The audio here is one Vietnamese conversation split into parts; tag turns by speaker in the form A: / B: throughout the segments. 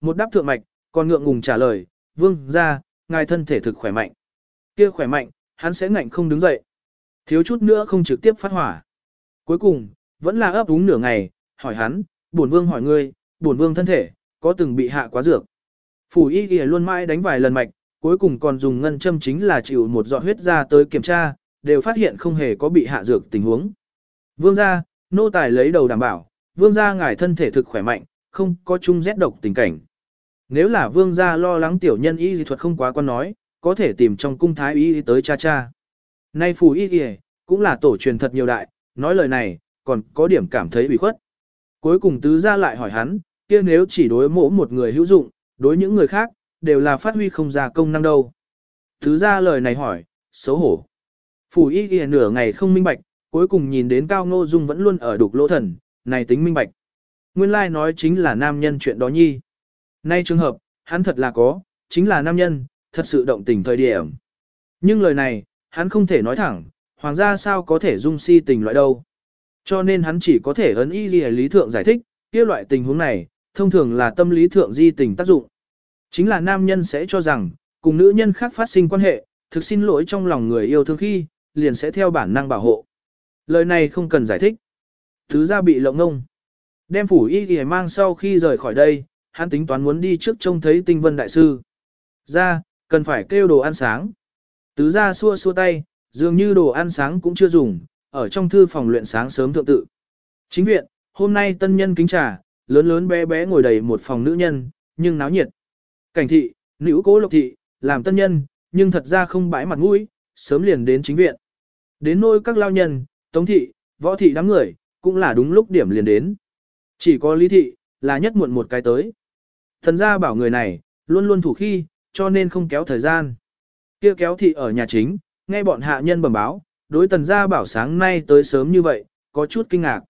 A: một đáp thượng mạch, còn ngượng ngùng trả lời, vương ra, ngài thân thể thực khỏe mạnh. Kia khỏe mạnh, hắn sẽ ngạnh không đứng dậy. Thiếu chút nữa không trực tiếp phát hỏa. Cuối cùng, vẫn là ấp úng nửa ngày, hỏi hắn, bổn vương hỏi ngươi, bổn vương thân thể, có từng bị hạ quá dược. Phủ y ghi luôn mãi đánh vài lần mạch, cuối cùng còn dùng ngân châm chính là chịu một giọt huyết ra tới kiểm tra, đều phát hiện không hề có bị hạ dược tình huống. Vương gia, nô tài lấy đầu đảm bảo, vương gia ngài thân thể thực khỏe mạnh, không có chung rét độc tình cảnh. Nếu là vương gia lo lắng tiểu nhân y dị thuật không quá quan nói, có thể tìm trong cung thái y tới cha cha. Nay phù y y cũng là tổ truyền thật nhiều đại, nói lời này, còn có điểm cảm thấy ủy khuất. Cuối cùng tứ gia lại hỏi hắn, kia nếu chỉ đối mỗ một người hữu dụng, đối những người khác, đều là phát huy không ra công năng đâu. Tứ gia lời này hỏi, xấu hổ. Phù y y nửa ngày không minh bạch, cuối cùng nhìn đến Cao Ngô Dung vẫn luôn ở đục lỗ thần, này tính minh bạch. Nguyên lai like nói chính là nam nhân chuyện đó nhi. Nay trường hợp, hắn thật là có, chính là nam nhân, thật sự động tình thời điểm. Nhưng lời này, hắn không thể nói thẳng, hoàng gia sao có thể dung si tình loại đâu. Cho nên hắn chỉ có thể ấn y lý thượng giải thích, kia loại tình huống này, thông thường là tâm lý thượng di tình tác dụng. Chính là nam nhân sẽ cho rằng, cùng nữ nhân khác phát sinh quan hệ, thực xin lỗi trong lòng người yêu thương khi, liền sẽ theo bản năng bảo hộ. Lời này không cần giải thích. Thứ ra bị lộng ngông. Đem phủ y y mang sau khi rời khỏi đây, hắn tính toán muốn đi trước trông thấy tinh vân đại sư. Ra, cần phải kêu đồ ăn sáng. Tứ ra xua xua tay, dường như đồ ăn sáng cũng chưa dùng, ở trong thư phòng luyện sáng sớm thượng tự. Chính viện, hôm nay tân nhân kính trà, lớn lớn bé bé ngồi đầy một phòng nữ nhân, nhưng náo nhiệt. Cảnh thị, nữ cố lộc thị, làm tân nhân, nhưng thật ra không bãi mặt mũi, sớm liền đến chính viện. Đến nôi các lao nhân, tống thị, võ thị đám người, cũng là đúng lúc điểm liền đến. Chỉ có lý thị, là nhất muộn một cái tới. Thần gia bảo người này, luôn luôn thủ khi, cho nên không kéo thời gian. Kia kéo thị ở nhà chính, nghe bọn hạ nhân bẩm báo, đối tần gia bảo sáng nay tới sớm như vậy, có chút kinh ngạc.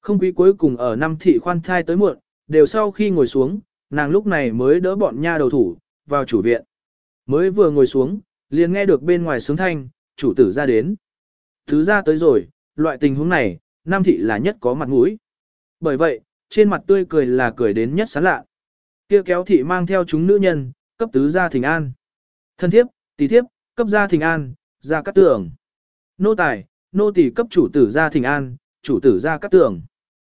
A: Không quý cuối cùng ở năm thị khoan thai tới muộn, đều sau khi ngồi xuống, nàng lúc này mới đỡ bọn nha đầu thủ, vào chủ viện. Mới vừa ngồi xuống, liền nghe được bên ngoài sướng thanh, chủ tử ra đến. Thứ ra tới rồi, loại tình huống này, Nam thị là nhất có mặt mũi. Bởi vậy, trên mặt tươi cười là cười đến nhất sán lạ. Kia kéo thị mang theo chúng nữ nhân, cấp tứ gia thỉnh an. Thân thiếp, tỷ thiếp, cấp gia thỉnh an, gia cát tường. Nô tài, nô tỷ cấp chủ tử gia thỉnh an, chủ tử gia cát tường.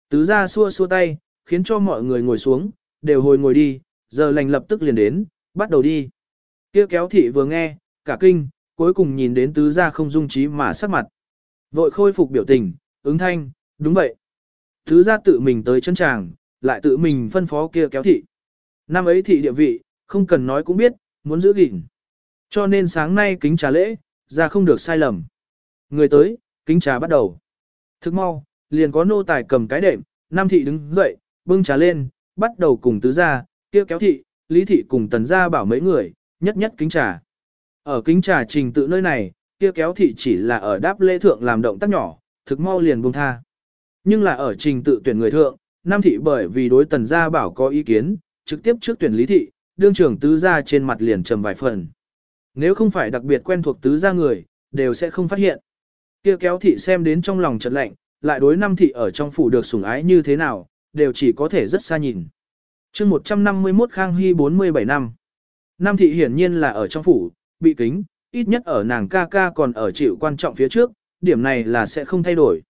A: Tứ gia xua xua tay, khiến cho mọi người ngồi xuống, đều hồi ngồi đi, giờ lành lập tức liền đến, bắt đầu đi. Kia kéo thị vừa nghe, cả kinh, cuối cùng nhìn đến tứ gia không dung trí mà sắc mặt. Vội khôi phục biểu tình, ứng thanh, đúng vậy. Tứ gia tự mình tới chân tràng, lại tự mình phân phó kia kéo thị. Năm ấy thị địa vị, không cần nói cũng biết, muốn giữ gìn. Cho nên sáng nay kính trà lễ, ra không được sai lầm. Người tới, kính trà bắt đầu. Thức mau, liền có nô tài cầm cái đệm, Nam thị đứng dậy, bưng trà lên, bắt đầu cùng tứ gia, kia kéo thị, lý thị cùng tần gia bảo mấy người, nhất nhất kính trà. Ở kính trà trình tự nơi này, kia kéo thị chỉ là ở đáp lễ thượng làm động tác nhỏ, thực mau liền buông tha. Nhưng là ở trình tự tuyển người thượng, Nam thị bởi vì đối tần gia bảo có ý kiến, trực tiếp trước tuyển lý thị, đương trưởng tứ gia trên mặt liền trầm vài phần. Nếu không phải đặc biệt quen thuộc tứ gia người, đều sẽ không phát hiện. Kia kéo thị xem đến trong lòng chợt lạnh, lại đối năm thị ở trong phủ được sủng ái như thế nào, đều chỉ có thể rất xa nhìn. chương 151 Khang Hy 47 năm. Nam thị hiển nhiên là ở trong phủ, bị kính, ít nhất ở nàng ca ca còn ở chịu quan trọng phía trước, điểm này là sẽ không thay đổi.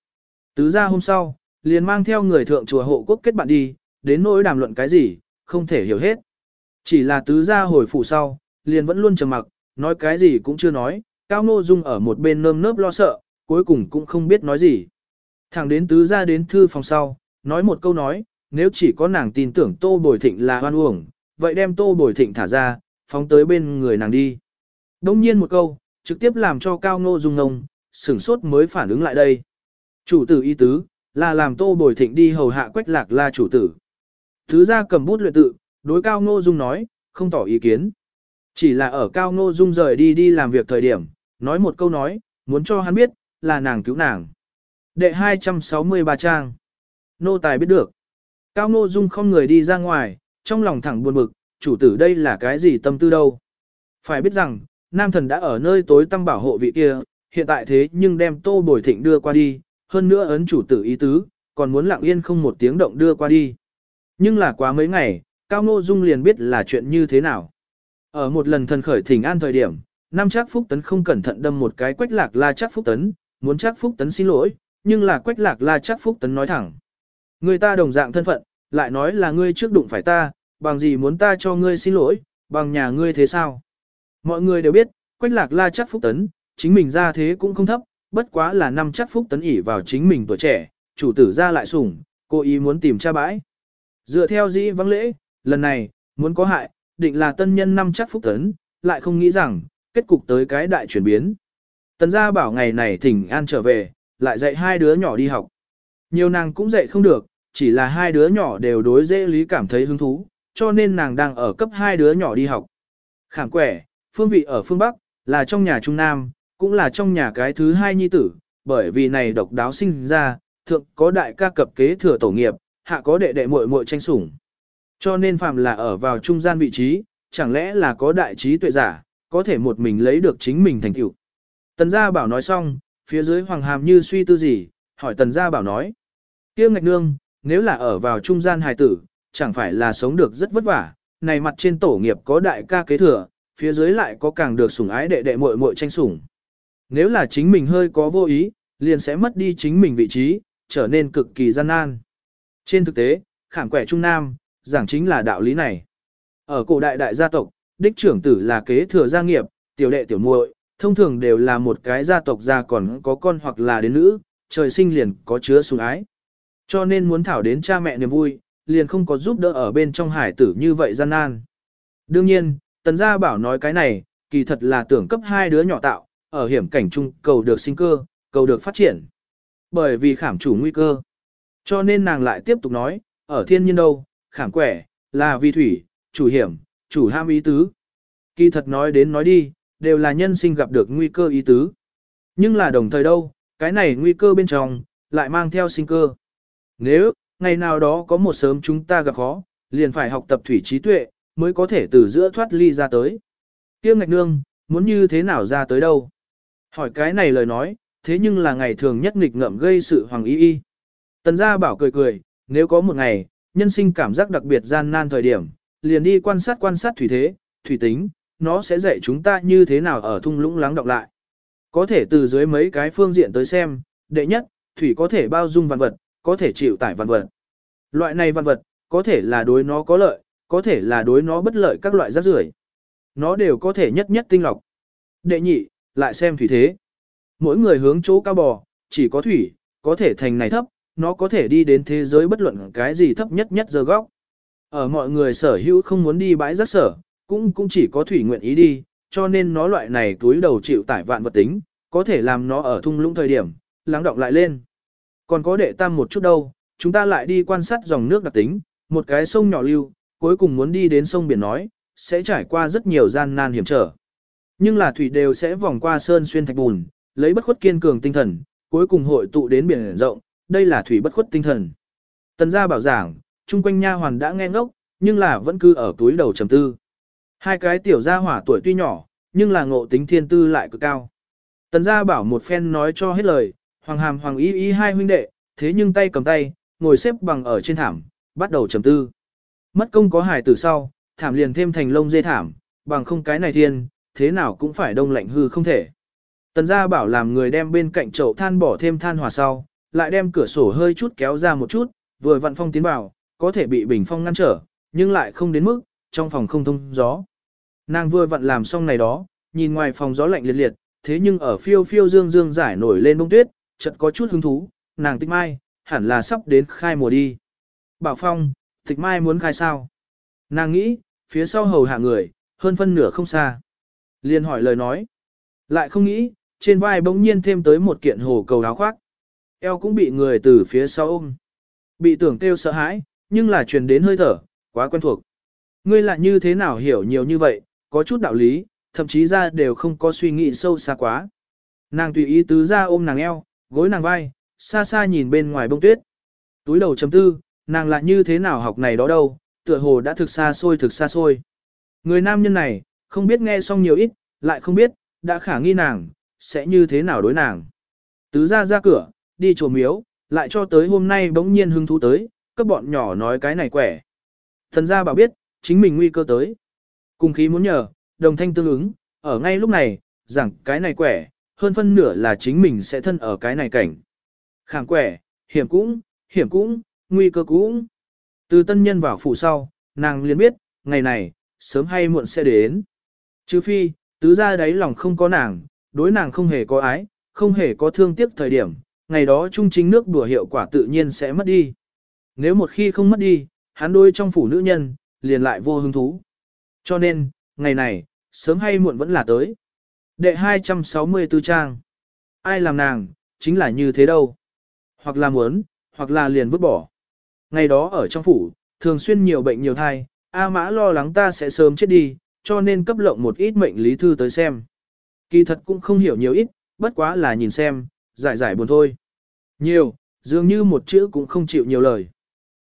A: Tứ ra hôm sau, liền mang theo người thượng chùa hộ quốc kết bạn đi, đến nỗi đàm luận cái gì, không thể hiểu hết. Chỉ là tứ gia hồi phủ sau, liền vẫn luôn trầm mặc, nói cái gì cũng chưa nói, Cao Ngô Dung ở một bên nơm nớp lo sợ, cuối cùng cũng không biết nói gì. Thẳng đến tứ gia đến thư phòng sau, nói một câu nói, nếu chỉ có nàng tin tưởng Tô Bồi Thịnh là hoan uổng, vậy đem Tô Bồi Thịnh thả ra, phóng tới bên người nàng đi. Đông nhiên một câu, trực tiếp làm cho Cao Ngô Dung ngông, sửng sốt mới phản ứng lại đây. Chủ tử y tứ, là làm Tô Bồi Thịnh đi hầu hạ quách lạc là chủ tử. Thứ ra cầm bút luyện tự, đối Cao Ngô Dung nói, không tỏ ý kiến. Chỉ là ở Cao Ngô Dung rời đi đi làm việc thời điểm, nói một câu nói, muốn cho hắn biết, là nàng cứu nàng. Đệ 263 trang. Nô tài biết được. Cao Ngô Dung không người đi ra ngoài, trong lòng thẳng buồn bực, chủ tử đây là cái gì tâm tư đâu. Phải biết rằng, nam thần đã ở nơi tối tăm bảo hộ vị kia, hiện tại thế nhưng đem tô bồi thịnh đưa qua đi, hơn nữa ấn chủ tử ý tứ, còn muốn lặng yên không một tiếng động đưa qua đi. Nhưng là quá mấy ngày, Cao Ngô Dung liền biết là chuyện như thế nào. Ở một lần thần khởi thỉnh an thời điểm, Nam Trác Phúc Tấn không cẩn thận đâm một cái quách lạc la Trác Phúc Tấn, muốn Trác Phúc Tấn xin lỗi, nhưng là quách lạc la Trác Phúc Tấn nói thẳng. Người ta đồng dạng thân phận, lại nói là ngươi trước đụng phải ta, bằng gì muốn ta cho ngươi xin lỗi, bằng nhà ngươi thế sao? Mọi người đều biết, quách lạc la Trác Phúc Tấn, chính mình ra thế cũng không thấp, bất quá là năm Trác Phúc Tấn ỉ vào chính mình tuổi trẻ, chủ tử ra lại sủng, cô ý muốn tìm cha bãi. Dựa theo dĩ vắng lễ, lần này, muốn có hại, định là tân nhân năm chắc phúc tấn, lại không nghĩ rằng, kết cục tới cái đại chuyển biến. Tần gia bảo ngày này thỉnh an trở về, lại dạy hai đứa nhỏ đi học. Nhiều nàng cũng dạy không được, chỉ là hai đứa nhỏ đều đối dễ lý cảm thấy hứng thú, cho nên nàng đang ở cấp hai đứa nhỏ đi học. Khảm quẻ, phương vị ở phương Bắc, là trong nhà Trung Nam, cũng là trong nhà cái thứ hai nhi tử, bởi vì này độc đáo sinh ra, thượng có đại ca cập kế thừa tổ nghiệp, hạ có đệ đệ muội muội tranh sủng. Cho nên phàm là ở vào trung gian vị trí, chẳng lẽ là có đại trí tuệ giả, có thể một mình lấy được chính mình thành tựu. Tần gia bảo nói xong, phía dưới hoàng hàm như suy tư gì, hỏi tần gia bảo nói. tiêu ngạch nương, nếu là ở vào trung gian hài tử, chẳng phải là sống được rất vất vả, này mặt trên tổ nghiệp có đại ca kế thừa, phía dưới lại có càng được sủng ái đệ đệ muội muội tranh sủng. Nếu là chính mình hơi có vô ý, liền sẽ mất đi chính mình vị trí, trở nên cực kỳ gian nan. Trên thực tế, khảm quẻ Trung Nam, giảng chính là đạo lý này. Ở cổ đại đại gia tộc, đích trưởng tử là kế thừa gia nghiệp, tiểu đệ tiểu muội, thông thường đều là một cái gia tộc gia còn có con hoặc là đến nữ, trời sinh liền có chứa sủng ái. Cho nên muốn thảo đến cha mẹ niềm vui, liền không có giúp đỡ ở bên trong hải tử như vậy gian nan. Đương nhiên, tần gia bảo nói cái này, kỳ thật là tưởng cấp hai đứa nhỏ tạo, ở hiểm cảnh chung cầu được sinh cơ, cầu được phát triển. Bởi vì khảm chủ nguy cơ. Cho nên nàng lại tiếp tục nói, ở thiên nhiên đâu, khảm quẻ, là vì thủy, chủ hiểm, chủ ham ý tứ. Kỳ thật nói đến nói đi, đều là nhân sinh gặp được nguy cơ ý tứ. Nhưng là đồng thời đâu, cái này nguy cơ bên trong, lại mang theo sinh cơ. Nếu, ngày nào đó có một sớm chúng ta gặp khó, liền phải học tập thủy trí tuệ, mới có thể từ giữa thoát ly ra tới. Kiêm ngạch nương, muốn như thế nào ra tới đâu? Hỏi cái này lời nói, thế nhưng là ngày thường nhất nghịch ngợm gây sự hoàng y y. Tần gia bảo cười cười, nếu có một ngày, nhân sinh cảm giác đặc biệt gian nan thời điểm, liền đi quan sát quan sát thủy thế, thủy tính, nó sẽ dạy chúng ta như thế nào ở thung lũng lắng đọng lại. Có thể từ dưới mấy cái phương diện tới xem, đệ nhất, thủy có thể bao dung văn vật, có thể chịu tải văn vật. Loại này văn vật, có thể là đối nó có lợi, có thể là đối nó bất lợi các loại rác rưởi. Nó đều có thể nhất nhất tinh lọc. Đệ nhị, lại xem thủy thế. Mỗi người hướng chỗ cao bò, chỉ có thủy, có thể thành này thấp, nó có thể đi đến thế giới bất luận cái gì thấp nhất nhất giờ góc. Ở mọi người sở hữu không muốn đi bãi rác sở, cũng cũng chỉ có thủy nguyện ý đi, cho nên nó loại này túi đầu chịu tải vạn vật tính, có thể làm nó ở thung lũng thời điểm, lắng động lại lên. Còn có đệ tam một chút đâu, chúng ta lại đi quan sát dòng nước đặc tính, một cái sông nhỏ lưu, cuối cùng muốn đi đến sông biển nói, sẽ trải qua rất nhiều gian nan hiểm trở. Nhưng là thủy đều sẽ vòng qua sơn xuyên thạch bùn, lấy bất khuất kiên cường tinh thần, cuối cùng hội tụ đến biển rộng, đây là thủy bất khuất tinh thần. Tần gia bảo giảng, chung quanh nha hoàn đã nghe ngốc, nhưng là vẫn cứ ở túi đầu trầm tư. Hai cái tiểu gia hỏa tuổi tuy nhỏ, nhưng là ngộ tính thiên tư lại cực cao. Tần gia bảo một phen nói cho hết lời, hoàng hàm hoàng ý ý hai huynh đệ, thế nhưng tay cầm tay, ngồi xếp bằng ở trên thảm, bắt đầu trầm tư. Mất công có hài từ sau, thảm liền thêm thành lông dê thảm, bằng không cái này thiên, thế nào cũng phải đông lạnh hư không thể. Tần gia bảo làm người đem bên cạnh chậu than bỏ thêm than hòa sau, lại đem cửa sổ hơi chút kéo ra một chút, vừa vặn phong tiến vào, có thể bị bình phong ngăn trở, nhưng lại không đến mức, trong phòng không thông gió. Nàng vừa vặn làm xong này đó, nhìn ngoài phòng gió lạnh liệt liệt, thế nhưng ở phiêu phiêu dương dương giải nổi lên bông tuyết, chợt có chút hứng thú, nàng tịch mai, hẳn là sắp đến khai mùa đi. Bảo Phong, tịch mai muốn khai sao? Nàng nghĩ, phía sau hầu hạ người, hơn phân nửa không xa. Liên hỏi lời nói. Lại không nghĩ, trên vai bỗng nhiên thêm tới một kiện hồ cầu áo khoác. Eo cũng bị người từ phía sau ôm. Bị tưởng kêu sợ hãi, nhưng là truyền đến hơi thở, quá quen thuộc. Ngươi lại như thế nào hiểu nhiều như vậy, có chút đạo lý, thậm chí ra đều không có suy nghĩ sâu xa quá. Nàng tùy ý tứ ra ôm nàng eo, gối nàng vai, xa xa nhìn bên ngoài bông tuyết. Túi đầu chấm tư, nàng lại như thế nào học này đó đâu, tựa hồ đã thực xa xôi thực xa xôi. Người nam nhân này, không biết nghe xong nhiều ít, lại không biết, đã khả nghi nàng, sẽ như thế nào đối nàng. Tứ ra ra cửa, đi chùa miếu, lại cho tới hôm nay bỗng nhiên hứng thú tới, các bọn nhỏ nói cái này quẻ. Thần gia bảo biết, chính mình nguy cơ tới. Cùng khí muốn nhờ, đồng thanh tương ứng, ở ngay lúc này, rằng cái này quẻ, hơn phân nửa là chính mình sẽ thân ở cái này cảnh. Khảng quẻ, hiểm cũng, hiểm cũng, nguy cơ cũng. Từ tân nhân vào phủ sau, nàng liền biết, ngày này, sớm hay muộn sẽ đến. Chứ phi, tứ ra đấy lòng không có nàng, đối nàng không hề có ái, không hề có thương tiếc thời điểm, ngày đó trung chính nước đùa hiệu quả tự nhiên sẽ mất đi. Nếu một khi không mất đi, hắn đôi trong phủ nữ nhân, liền lại vô hứng thú. Cho nên, ngày này, sớm hay muộn vẫn là tới. Đệ 264 trang. Ai làm nàng, chính là như thế đâu. Hoặc là muốn, hoặc là liền vứt bỏ. Ngày đó ở trong phủ, thường xuyên nhiều bệnh nhiều thai, A Mã lo lắng ta sẽ sớm chết đi, cho nên cấp lộng một ít mệnh lý thư tới xem. Kỳ thật cũng không hiểu nhiều ít, bất quá là nhìn xem, giải giải buồn thôi. Nhiều, dường như một chữ cũng không chịu nhiều lời.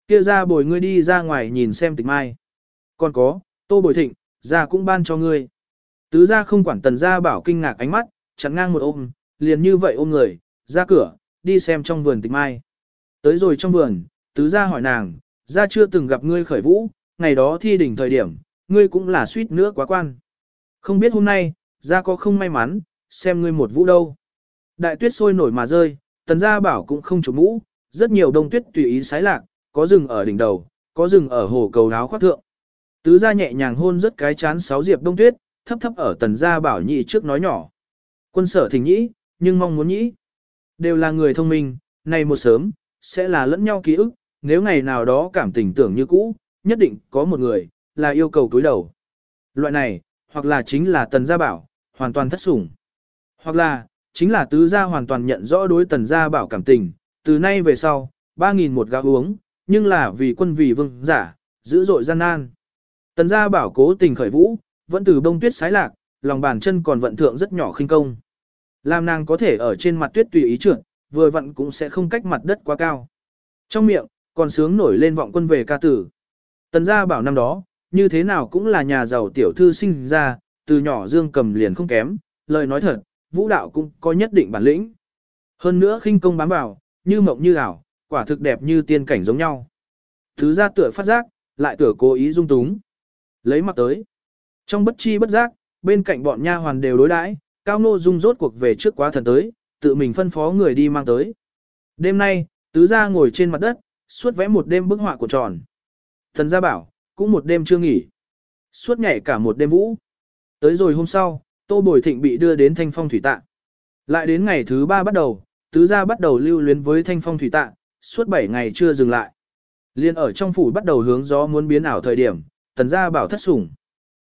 A: Kia ra bồi ngươi đi ra ngoài nhìn xem tịch mai. Còn có, tô bồi thịnh, ra cũng ban cho ngươi. Tứ ra không quản tần ra bảo kinh ngạc ánh mắt, chặn ngang một ôm, liền như vậy ôm người, ra cửa, đi xem trong vườn tịch mai. Tới rồi trong vườn, tứ ra hỏi nàng, ra chưa từng gặp ngươi khởi vũ, ngày đó thi đỉnh thời điểm, ngươi cũng là suýt nữa quá quan. Không biết hôm nay, ra có không may mắn, xem ngươi một vũ đâu. Đại tuyết sôi nổi mà rơi, tần gia bảo cũng không chụp mũ, rất nhiều đông tuyết tùy ý sái lạc, có rừng ở đỉnh đầu, có rừng ở hồ cầu áo khoác thượng. Tứ gia nhẹ nhàng hôn rất cái chán sáu diệp đông tuyết, thấp thấp ở tần gia bảo nhị trước nói nhỏ. Quân sở thỉnh nhĩ, nhưng mong muốn nhĩ. Đều là người thông minh, này một sớm, sẽ là lẫn nhau ký ức, nếu ngày nào đó cảm tình tưởng như cũ, nhất định có một người, là yêu cầu túi đầu. Loại này, hoặc là chính là tần gia bảo, hoàn toàn thất sủng. Hoặc là, chính là tứ gia hoàn toàn nhận rõ đối tần gia bảo cảm tình, từ nay về sau, 3.000 một gạo uống, nhưng là vì quân vì vương giả, dữ dội gian nan. Tần gia bảo cố tình khởi vũ, vẫn từ bông tuyết sái lạc, lòng bàn chân còn vận thượng rất nhỏ khinh công. Làm nàng có thể ở trên mặt tuyết tùy ý trượt, vừa vận cũng sẽ không cách mặt đất quá cao. Trong miệng, còn sướng nổi lên vọng quân về ca tử. Tần gia bảo năm đó, như thế nào cũng là nhà giàu tiểu thư sinh ra, từ nhỏ dương cầm liền không kém, lời nói thật, vũ đạo cũng có nhất định bản lĩnh. Hơn nữa khinh công bám vào, như mộng như ảo, quả thực đẹp như tiên cảnh giống nhau. Thứ ra tựa phát giác, lại tựa cố ý dung túng. Lấy mặt tới. Trong bất chi bất giác, bên cạnh bọn nha hoàn đều đối đãi, Cao nô Dung rốt cuộc về trước quá thần tới, tự mình phân phó người đi mang tới. Đêm nay, tứ gia ngồi trên mặt đất, suốt vẽ một đêm bức họa của tròn. Thần gia bảo, cũng một đêm chưa nghỉ. Suốt nhảy cả một đêm vũ. Tới rồi hôm sau, Tô Bồi Thịnh bị đưa đến Thanh Phong Thủy Tạ. Lại đến ngày thứ ba bắt đầu, tứ gia bắt đầu lưu luyến với Thanh Phong Thủy Tạ, suốt 7 ngày chưa dừng lại. Liên ở trong phủ bắt đầu hướng gió muốn biến ảo thời điểm, tần gia bảo thất sủng.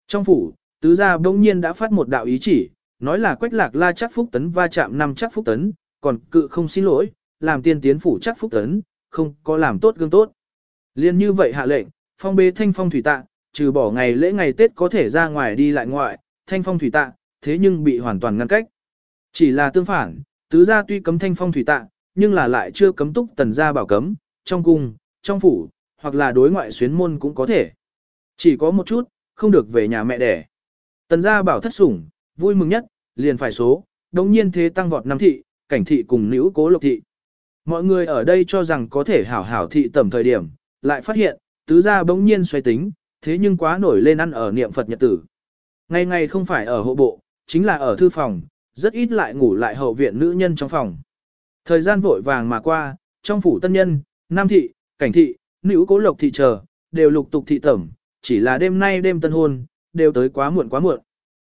A: Trong phủ, tứ gia bỗng nhiên đã phát một đạo ý chỉ, nói là quách lạc la chắc phúc tấn va chạm năm chắc phúc tấn, còn cự không xin lỗi, làm tiên tiến phủ chắc phúc tấn, không có làm tốt gương tốt. Liên như vậy hạ lệnh, phong bế thanh phong thủy tạ, trừ bỏ ngày lễ ngày Tết có thể ra ngoài đi lại ngoại, thanh phong thủy tạ, thế nhưng bị hoàn toàn ngăn cách. Chỉ là tương phản, tứ gia tuy cấm thanh phong thủy tạ, nhưng là lại chưa cấm túc tần gia bảo cấm, trong cung, trong phủ, hoặc là đối ngoại xuyến môn cũng có thể. Chỉ có một chút, không được về nhà mẹ đẻ. Tần gia bảo thất sủng, vui mừng nhất, liền phải số, đồng nhiên thế tăng vọt năm thị, cảnh thị cùng nữ cố lộc thị. Mọi người ở đây cho rằng có thể hảo hảo thị tầm thời điểm, lại phát hiện, tứ gia bỗng nhiên xoay tính, thế nhưng quá nổi lên ăn ở niệm Phật nhật tử. Ngày ngày không phải ở hộ bộ, chính là ở thư phòng, rất ít lại ngủ lại hậu viện nữ nhân trong phòng. Thời gian vội vàng mà qua, trong phủ tân nhân, nam thị, cảnh thị, nữ cố lộc thị chờ, đều lục tục thị tẩm, chỉ là đêm nay đêm tân hôn, đều tới quá muộn quá muộn.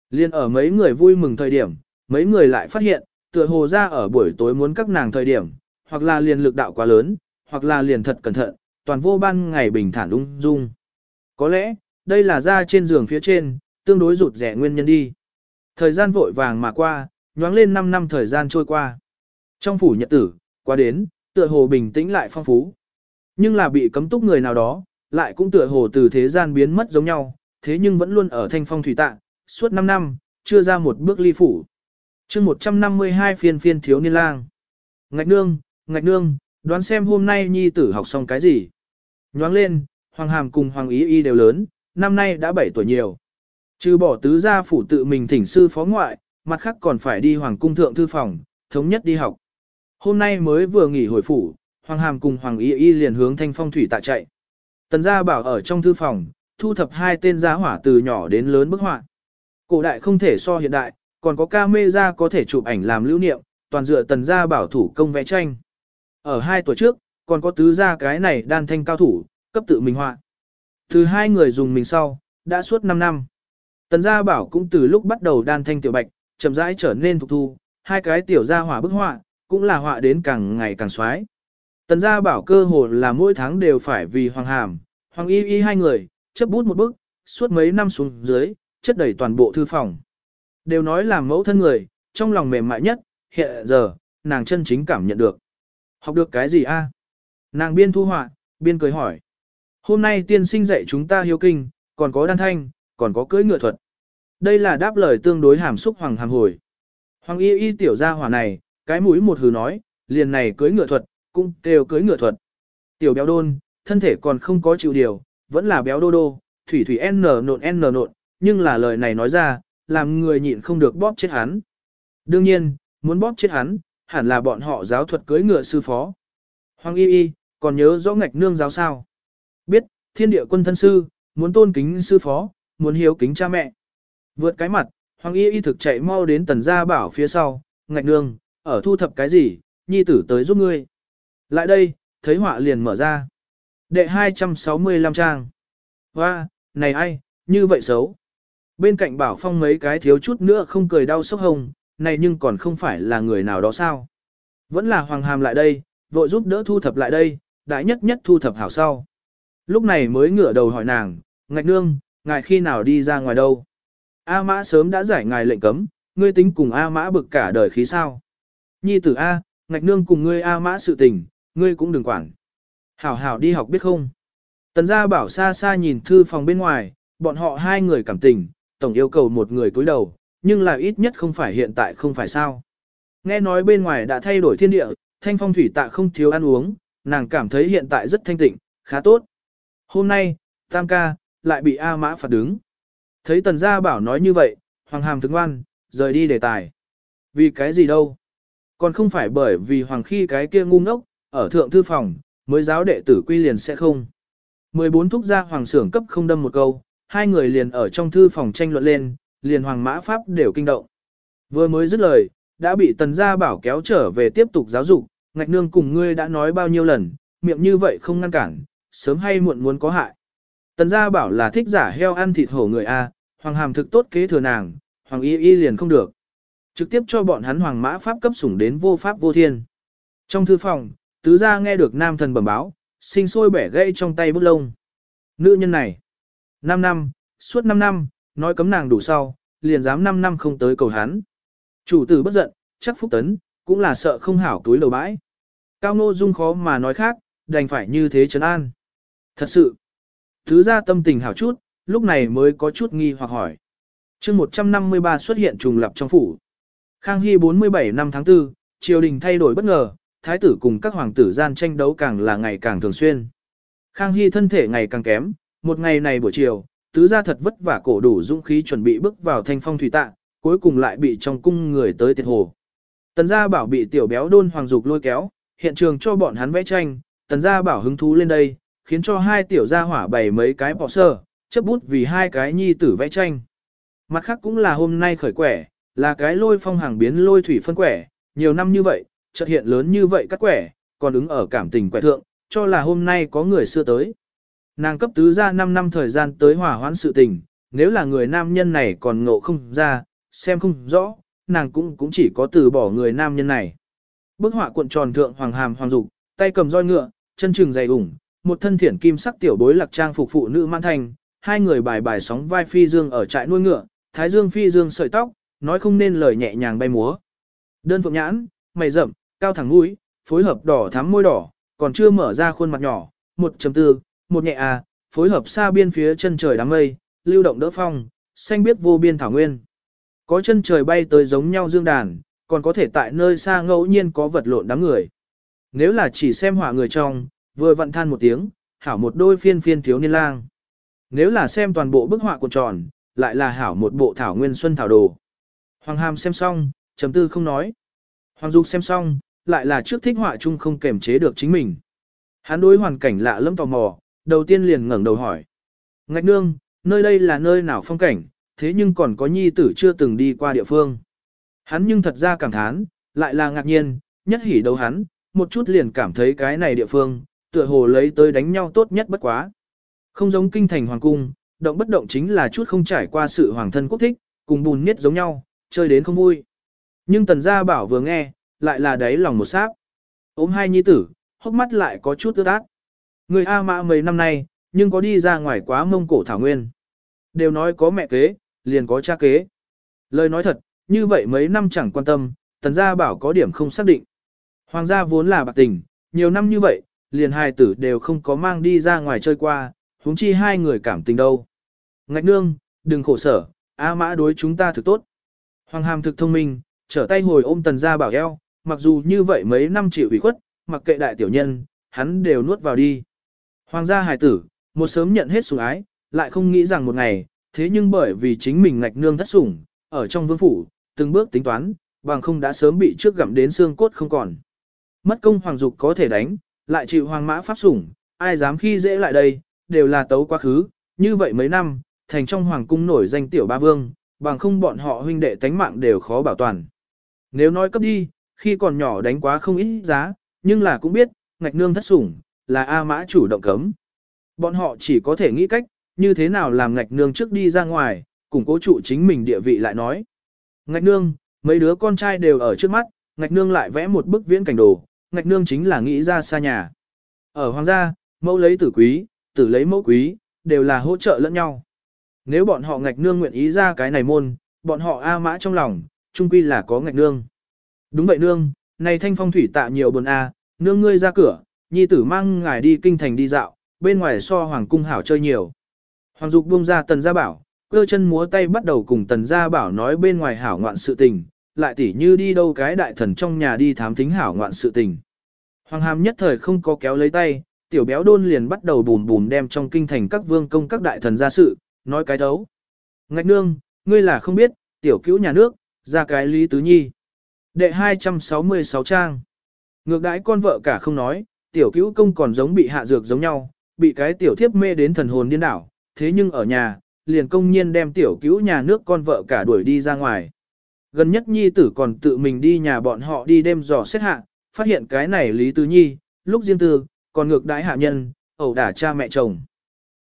A: Liên ở mấy người vui mừng thời điểm, mấy người lại phát hiện, tựa hồ ra ở buổi tối muốn các nàng thời điểm, hoặc là liền lực đạo quá lớn, hoặc là liền thật cẩn thận, toàn vô ban ngày bình thản ung dung. Có lẽ, đây là ra trên giường phía trên, tương đối rụt rẻ nguyên nhân đi. Thời gian vội vàng mà qua, nhoáng lên 5 năm thời gian trôi qua. Trong phủ nhật tử, qua đến, tựa hồ bình tĩnh lại phong phú. Nhưng là bị cấm túc người nào đó, lại cũng tựa hồ từ thế gian biến mất giống nhau, thế nhưng vẫn luôn ở thanh phong thủy tạng, suốt 5 năm, chưa ra một bước ly phủ. chương 152 phiên phiên thiếu niên lang. Ngạch nương, ngạch nương, đoán xem hôm nay nhi tử học xong cái gì. Nhoáng lên, Hoàng Hàm cùng Hoàng Ý Y đều lớn, năm nay đã 7 tuổi nhiều. Trừ bỏ tứ gia phủ tự mình thỉnh sư phó ngoại, mặt khác còn phải đi Hoàng cung thượng thư phòng, thống nhất đi học. Hôm nay mới vừa nghỉ hồi phủ, Hoàng Hàm cùng Hoàng Y Y liền hướng thanh phong thủy tạ chạy. Tần gia bảo ở trong thư phòng, thu thập hai tên gia hỏa từ nhỏ đến lớn bức họa. Cổ đại không thể so hiện đại, còn có camera có thể chụp ảnh làm lưu niệm, toàn dựa tần gia bảo thủ công vẽ tranh. Ở hai tuổi trước, còn có tứ gia cái này đan thanh cao thủ, cấp tự mình họa. Từ hai người dùng mình sau, đã suốt 5 năm. Tần gia bảo cũng từ lúc bắt đầu đan thanh tiểu bạch, chậm rãi trở nên thục thu, hai cái tiểu gia hỏa bức họa, cũng là họa đến càng ngày càng xoái. Tần gia bảo cơ hồ là mỗi tháng đều phải vì hoàng hàm, hoàng y y hai người, chấp bút một bức, suốt mấy năm xuống dưới, chất đầy toàn bộ thư phòng. Đều nói là mẫu thân người, trong lòng mềm mại nhất, hiện giờ, nàng chân chính cảm nhận được. Học được cái gì a? Nàng biên thu họa, biên cười hỏi. Hôm nay tiên sinh dạy chúng ta hiếu kinh, còn có đan thanh, còn có cưỡi ngựa thuật. Đây là đáp lời tương đối hàm xúc hoàng hàm hồi. Hoàng y y tiểu gia hỏa này, cái mũi một hừ nói, liền này cưỡi ngựa thuật, cũng kêu cưỡi ngựa thuật. Tiểu béo đôn, thân thể còn không có chịu điều, vẫn là béo đô đô, thủy thủy n nộn n nộn, nhưng là lời này nói ra, làm người nhịn không được bóp chết hắn. Đương nhiên, muốn bóp chết hắn, hẳn là bọn họ giáo thuật cưỡi ngựa sư phó. Hoàng y y, còn nhớ rõ ngạch nương giáo sao? Biết, thiên địa quân thân sư, muốn tôn kính sư phó, muốn hiếu kính cha mẹ. Vượt cái mặt, Hoàng y y thực chạy mau đến tần gia bảo phía sau, ngạch nương, ở thu thập cái gì, nhi tử tới giúp ngươi. Lại đây, thấy họa liền mở ra. Đệ 265 trang. Hoa, này ai, như vậy xấu. Bên cạnh bảo phong mấy cái thiếu chút nữa không cười đau sốc hồng, này nhưng còn không phải là người nào đó sao. Vẫn là hoàng hàm lại đây, vội giúp đỡ thu thập lại đây, đại nhất nhất thu thập hảo sau. Lúc này mới ngửa đầu hỏi nàng, ngạch nương, ngài khi nào đi ra ngoài đâu? A mã sớm đã giải ngài lệnh cấm, ngươi tính cùng A mã bực cả đời khí sao? Nhi tử A, ngạch nương cùng ngươi A mã sự tình, ngươi cũng đừng quản. Hảo hảo đi học biết không? Tần gia bảo xa xa nhìn thư phòng bên ngoài, bọn họ hai người cảm tình, tổng yêu cầu một người cúi đầu, nhưng là ít nhất không phải hiện tại không phải sao. Nghe nói bên ngoài đã thay đổi thiên địa, thanh phong thủy tạ không thiếu ăn uống, nàng cảm thấy hiện tại rất thanh tịnh, khá tốt. Hôm nay, tam ca, lại bị A mã phạt đứng. Thấy tần gia bảo nói như vậy, hoàng hàm thức ngoan, rời đi đề tài. Vì cái gì đâu? Còn không phải bởi vì hoàng khi cái kia ngu ngốc, ở thượng thư phòng, mới giáo đệ tử quy liền sẽ không. 14 thúc gia hoàng Sưởng cấp không đâm một câu, hai người liền ở trong thư phòng tranh luận lên, liền hoàng mã pháp đều kinh động. Vừa mới dứt lời, đã bị tần gia bảo kéo trở về tiếp tục giáo dục, ngạch nương cùng ngươi đã nói bao nhiêu lần, miệng như vậy không ngăn cản, sớm hay muộn muốn có hại. Tần gia bảo là thích giả heo ăn thịt hổ người A, hoàng hàm thực tốt kế thừa nàng, hoàng y y liền không được. Trực tiếp cho bọn hắn hoàng mã pháp cấp sủng đến vô pháp vô thiên. Trong thư phòng, tứ gia nghe được nam thần bẩm báo, sinh sôi bẻ gãy trong tay bút lông. Nữ nhân này, 5 năm, suốt 5 năm, nói cấm nàng đủ sau, liền dám 5 năm không tới cầu hắn. Chủ tử bất giận, chắc phúc tấn, cũng là sợ không hảo túi lầu bãi. Cao ngô dung khó mà nói khác, đành phải như thế trấn an. Thật sự, thứ ra tâm tình hảo chút, lúc này mới có chút nghi hoặc hỏi. chương 153 xuất hiện trùng lập trong phủ. Khang Hy 47 năm tháng 4, triều đình thay đổi bất ngờ, thái tử cùng các hoàng tử gian tranh đấu càng là ngày càng thường xuyên. Khang Hy thân thể ngày càng kém, một ngày này buổi chiều, tứ gia thật vất vả cổ đủ dũng khí chuẩn bị bước vào thanh phong thủy tạ, cuối cùng lại bị trong cung người tới tiệt hồ. Tần gia bảo bị tiểu béo đôn hoàng dục lôi kéo, hiện trường cho bọn hắn vẽ tranh, tần gia bảo hứng thú lên đây, khiến cho hai tiểu gia hỏa bày mấy cái bỏ sơ, chấp bút vì hai cái nhi tử vẽ tranh. Mặt khác cũng là hôm nay khởi quẻ, là cái lôi phong hàng biến lôi thủy phân quẻ, nhiều năm như vậy, chợt hiện lớn như vậy cắt quẻ, còn ứng ở cảm tình quẻ thượng, cho là hôm nay có người xưa tới. Nàng cấp tứ ra 5 năm thời gian tới hỏa hoãn sự tình, nếu là người nam nhân này còn ngộ không ra, xem không rõ, nàng cũng cũng chỉ có từ bỏ người nam nhân này. Bức họa cuộn tròn thượng hoàng hàm hoàng dục, tay cầm roi ngựa, chân trừng dày ủng, một thân thiển kim sắc tiểu bối lạc trang phục phụ nữ man thành, hai người bài bài sóng vai phi dương ở trại nuôi ngựa, thái dương phi dương sợi tóc, nói không nên lời nhẹ nhàng bay múa. Đơn phượng nhãn, mày rậm, cao thẳng mũi, phối hợp đỏ thắm môi đỏ, còn chưa mở ra khuôn mặt nhỏ, 1.4, một nhẹ à, phối hợp xa biên phía chân trời đám mây, lưu động đỡ phong, xanh biết vô biên thảo nguyên. Có chân trời bay tới giống nhau dương đàn, còn có thể tại nơi xa ngẫu nhiên có vật lộn đám người. Nếu là chỉ xem hỏa người trong, vừa vặn than một tiếng, hảo một đôi phiên phiên thiếu niên lang. Nếu là xem toàn bộ bức họa cuộn tròn, lại là hảo một bộ thảo nguyên xuân thảo đồ. Hoàng Hàm xem xong, chấm tư không nói. Hoàng Dục xem xong, lại là trước thích họa chung không kềm chế được chính mình. Hắn đối hoàn cảnh lạ lẫm tò mò, đầu tiên liền ngẩng đầu hỏi. Ngạch nương, nơi đây là nơi nào phong cảnh, thế nhưng còn có nhi tử chưa từng đi qua địa phương. Hắn nhưng thật ra cảm thán, lại là ngạc nhiên, nhất hỉ đầu hắn, một chút liền cảm thấy cái này địa phương, tựa hồ lấy tới đánh nhau tốt nhất bất quá. Không giống kinh thành hoàng cung, động bất động chính là chút không trải qua sự hoàng thân quốc thích, cùng bùn miết giống nhau, chơi đến không vui. Nhưng tần gia bảo vừa nghe, lại là đáy lòng một sáp. Ôm hai nhi tử, hốc mắt lại có chút ướt át. Người A mã mấy năm nay, nhưng có đi ra ngoài quá mông cổ thảo nguyên. Đều nói có mẹ kế, liền có cha kế. Lời nói thật, như vậy mấy năm chẳng quan tâm, tần gia bảo có điểm không xác định. Hoàng gia vốn là bạc tình, nhiều năm như vậy, liền hai tử đều không có mang đi ra ngoài chơi qua, huống chi hai người cảm tình đâu. Ngạch nương, đừng khổ sở, A mã đối chúng ta thực tốt. Hoàng hàm thực thông minh, trở tay hồi ôm tần gia bảo eo, mặc dù như vậy mấy năm chịu ủy khuất, mặc kệ đại tiểu nhân, hắn đều nuốt vào đi. Hoàng gia hài tử, một sớm nhận hết sủng ái, lại không nghĩ rằng một ngày, thế nhưng bởi vì chính mình ngạch nương thất sủng, ở trong vương phủ, từng bước tính toán, bằng không đã sớm bị trước gặm đến xương cốt không còn. Mất công hoàng dục có thể đánh, lại chịu hoàng mã pháp sủng, ai dám khi dễ lại đây, đều là tấu quá khứ, như vậy mấy năm, thành trong hoàng cung nổi danh tiểu ba vương, bằng không bọn họ huynh đệ tánh mạng đều khó bảo toàn. Nếu nói cấp đi, khi còn nhỏ đánh quá không ít giá, nhưng là cũng biết, ngạch nương thất sủng, là A mã chủ động cấm. Bọn họ chỉ có thể nghĩ cách, như thế nào làm ngạch nương trước đi ra ngoài, củng cố trụ chính mình địa vị lại nói. Ngạch nương, mấy đứa con trai đều ở trước mắt, ngạch nương lại vẽ một bức viễn cảnh đồ, ngạch nương chính là nghĩ ra xa nhà. Ở hoàng gia, mẫu lấy tử quý, tử lấy mẫu quý, đều là hỗ trợ lẫn nhau. Nếu bọn họ ngạch nương nguyện ý ra cái này môn, bọn họ A mã trong lòng, chung quy là có ngạch nương. Đúng vậy nương, này thanh phong thủy tạ nhiều buồn A, nương ngươi ra cửa, nhi tử mang ngài đi kinh thành đi dạo, bên ngoài so hoàng cung hảo chơi nhiều. Hoàng dục buông ra tần gia bảo, cơ chân múa tay bắt đầu cùng tần gia bảo nói bên ngoài hảo ngoạn sự tình, lại tỉ như đi đâu cái đại thần trong nhà đi thám thính hảo ngoạn sự tình. Hoàng hàm nhất thời không có kéo lấy tay, tiểu béo đôn liền bắt đầu bùn bùn đem trong kinh thành các vương công các đại thần ra sự, nói cái đấu. Ngạch nương, ngươi là không biết, tiểu cữu nhà nước, ra cái lý tứ nhi. Đệ 266 trang. Ngược đãi con vợ cả không nói, tiểu cữu công còn giống bị hạ dược giống nhau, bị cái tiểu thiếp mê đến thần hồn điên đảo, thế nhưng ở nhà, liền công nhiên đem tiểu cứu nhà nước con vợ cả đuổi đi ra ngoài. Gần nhất nhi tử còn tự mình đi nhà bọn họ đi đêm dò xét hạ, phát hiện cái này Lý Tứ Nhi, lúc riêng tư, còn ngược đãi hạ nhân, ẩu đả cha mẹ chồng.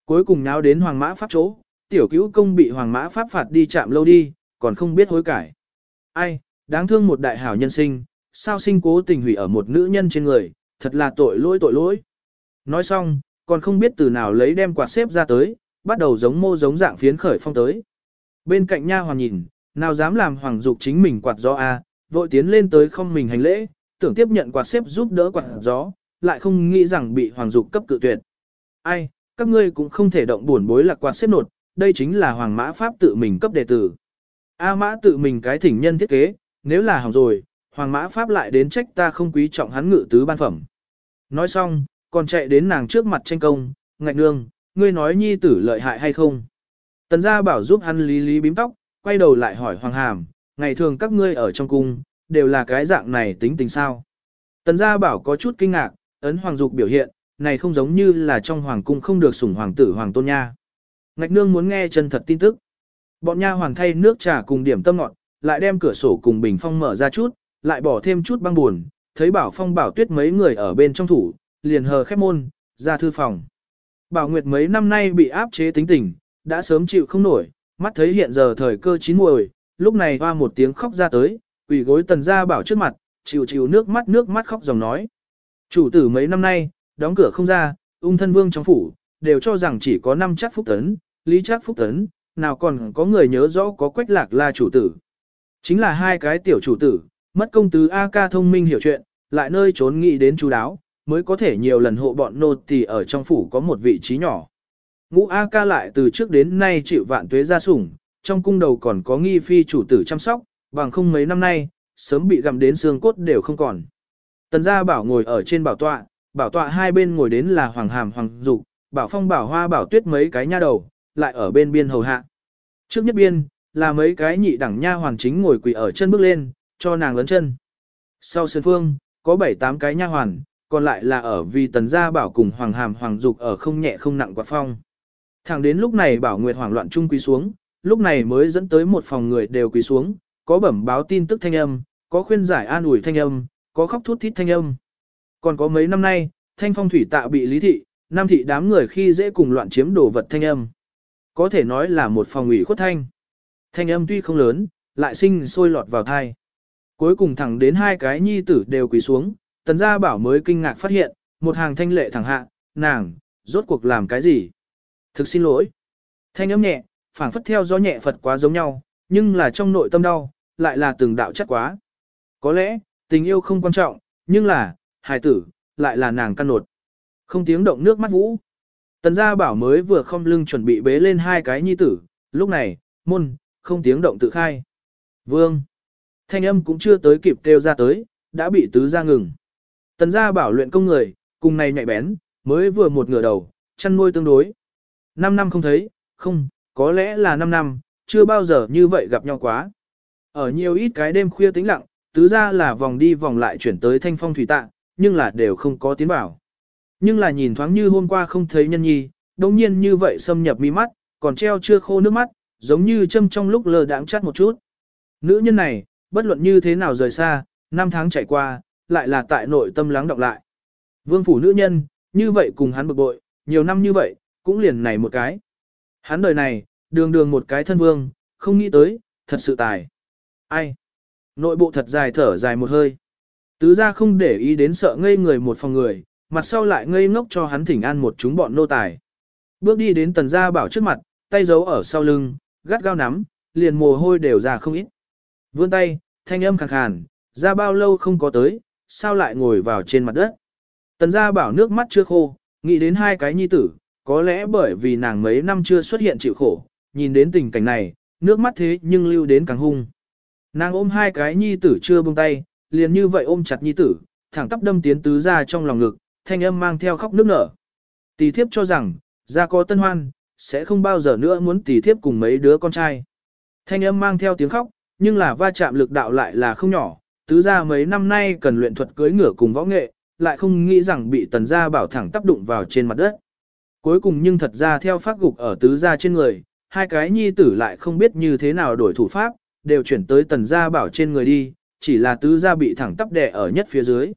A: Cuối cùng náo đến Hoàng Mã Pháp chỗ, tiểu cứu công bị Hoàng Mã Pháp phạt đi chạm lâu đi, còn không biết hối cải. Ai, đáng thương một đại hảo nhân sinh, sao sinh cố tình hủy ở một nữ nhân trên người, thật là tội lỗi tội lỗi. Nói xong, còn không biết từ nào lấy đem quạt xếp ra tới, bắt đầu giống mô giống dạng phiến khởi phong tới. Bên cạnh nha hoàn nhìn, nào dám làm hoàng dục chính mình quạt gió a, vội tiến lên tới không mình hành lễ, tưởng tiếp nhận quạt xếp giúp đỡ quạt gió, lại không nghĩ rằng bị hoàng dục cấp cự tuyệt. Ai, các ngươi cũng không thể động buồn bối lạc quạt xếp nột, đây chính là hoàng mã pháp tự mình cấp đệ tử. A mã tự mình cái thỉnh nhân thiết kế, nếu là hỏng rồi, hoàng mã pháp lại đến trách ta không quý trọng hắn ngự tứ ban phẩm. Nói xong, còn chạy đến nàng trước mặt tranh công, ngạch nương, ngươi nói nhi tử lợi hại hay không. Tần gia bảo giúp hắn lý lý bím tóc, quay đầu lại hỏi hoàng hàm, ngày thường các ngươi ở trong cung, đều là cái dạng này tính tình sao. Tần gia bảo có chút kinh ngạc, ấn hoàng dục biểu hiện, này không giống như là trong hoàng cung không được sủng hoàng tử hoàng tôn nha. Ngạch nương muốn nghe chân thật tin tức. Bọn nha hoàng thay nước trà cùng điểm tâm ngọt, lại đem cửa sổ cùng bình phong mở ra chút, lại bỏ thêm chút băng buồn, thấy bảo phong bảo tuyết mấy người ở bên trong thủ, liền hờ khép môn, ra thư phòng. Bảo Nguyệt mấy năm nay bị áp chế tính tình, đã sớm chịu không nổi, mắt thấy hiện giờ thời cơ chín muồi, lúc này hoa một tiếng khóc ra tới, quỳ gối tần gia bảo trước mặt, chịu chịu nước mắt nước mắt khóc dòng nói. Chủ tử mấy năm nay, đóng cửa không ra, ung thân vương trong phủ, đều cho rằng chỉ có năm chắc phúc tấn, lý chắc phúc tấn, nào còn có người nhớ rõ có quách lạc là chủ tử. Chính là hai cái tiểu chủ tử, mất công tứ A ca thông minh hiểu chuyện, lại nơi trốn nghĩ đến chú đáo, mới có thể nhiều lần hộ bọn nô tỳ ở trong phủ có một vị trí nhỏ. Ngũ A ca lại từ trước đến nay chịu vạn tuế gia sủng, trong cung đầu còn có nghi phi chủ tử chăm sóc, bằng không mấy năm nay, sớm bị gặm đến xương cốt đều không còn. Tần gia bảo ngồi ở trên bảo tọa, bảo tọa hai bên ngồi đến là hoàng hàm hoàng dục, bảo phong bảo hoa bảo tuyết mấy cái nha đầu, lại ở bên biên hầu hạ. Trước nhất biên, là mấy cái nhị đẳng nha hoàng chính ngồi quỳ ở chân bước lên, cho nàng lớn chân. Sau sân phương, có bảy tám cái nha hoàn, còn lại là ở vì tần gia bảo cùng hoàng hàm hoàng dục ở không nhẹ không nặng quạt phong. Thẳng đến lúc này Bảo Nguyệt hoảng loạn chung quỳ xuống, lúc này mới dẫn tới một phòng người đều quỳ xuống, có bẩm báo tin tức thanh âm, có khuyên giải an ủi thanh âm, có khóc thút thít thanh âm. Còn có mấy năm nay, thanh phong thủy tạ bị lý thị, nam thị đám người khi dễ cùng loạn chiếm đồ vật thanh âm. Có thể nói là một phòng ủy khuất thanh. Thanh âm tuy không lớn, lại sinh sôi lọt vào thai. Cuối cùng thẳng đến hai cái nhi tử đều quỳ xuống, tần gia bảo mới kinh ngạc phát hiện, một hàng thanh lệ thẳng hạ, nàng, rốt cuộc làm cái gì? Thực xin lỗi. Thanh âm nhẹ, phảng phất theo gió nhẹ Phật quá giống nhau, nhưng là trong nội tâm đau, lại là từng đạo chắc quá. Có lẽ, tình yêu không quan trọng, nhưng là, hài tử, lại là nàng căn nột. Không tiếng động nước mắt vũ. Tần gia bảo mới vừa không lưng chuẩn bị bế lên hai cái nhi tử, lúc này, môn, không tiếng động tự khai. Vương. Thanh âm cũng chưa tới kịp kêu ra tới, đã bị tứ gia ngừng. Tần gia bảo luyện công người, cùng này nhạy bén, mới vừa một ngửa đầu, chăn nuôi tương đối. Năm năm không thấy, không, có lẽ là năm năm, chưa bao giờ như vậy gặp nhau quá. Ở nhiều ít cái đêm khuya tĩnh lặng, tứ gia là vòng đi vòng lại chuyển tới thanh phong thủy tạ, nhưng là đều không có tiến bảo. Nhưng là nhìn thoáng như hôm qua không thấy nhân nhi, đồng nhiên như vậy xâm nhập mi mắt, còn treo chưa khô nước mắt, giống như châm trong lúc lờ đãng chắt một chút. Nữ nhân này, bất luận như thế nào rời xa, năm tháng chạy qua, lại là tại nội tâm lắng đọng lại. Vương phủ nữ nhân, như vậy cùng hắn bực bội, nhiều năm như vậy, cũng liền này một cái. Hắn đời này, đường đường một cái thân vương, không nghĩ tới, thật sự tài. Ai? Nội bộ thật dài thở dài một hơi. Tứ ra không để ý đến sợ ngây người một phòng người, mặt sau lại ngây ngốc cho hắn thỉnh an một chúng bọn nô tài. Bước đi đến tần gia bảo trước mặt, tay giấu ở sau lưng, gắt gao nắm, liền mồ hôi đều ra không ít. Vươn tay, thanh âm khàn khàn, ra bao lâu không có tới, sao lại ngồi vào trên mặt đất. Tần gia bảo nước mắt chưa khô, nghĩ đến hai cái nhi tử, có lẽ bởi vì nàng mấy năm chưa xuất hiện chịu khổ, nhìn đến tình cảnh này, nước mắt thế nhưng lưu đến càng hung. Nàng ôm hai cái nhi tử chưa buông tay, liền như vậy ôm chặt nhi tử, thẳng tắp đâm tiến tứ ra trong lòng ngực, thanh âm mang theo khóc nước nở. Tỷ thiếp cho rằng, ra có tân hoan, sẽ không bao giờ nữa muốn tỷ thiếp cùng mấy đứa con trai. Thanh âm mang theo tiếng khóc, nhưng là va chạm lực đạo lại là không nhỏ, tứ ra mấy năm nay cần luyện thuật cưới ngửa cùng võ nghệ, lại không nghĩ rằng bị tần gia bảo thẳng tắp đụng vào trên mặt đất. Cuối cùng nhưng thật ra theo phát gục ở tứ gia trên người, hai cái nhi tử lại không biết như thế nào đổi thủ pháp, đều chuyển tới tần gia bảo trên người đi, chỉ là tứ gia bị thẳng tắp đè ở nhất phía dưới.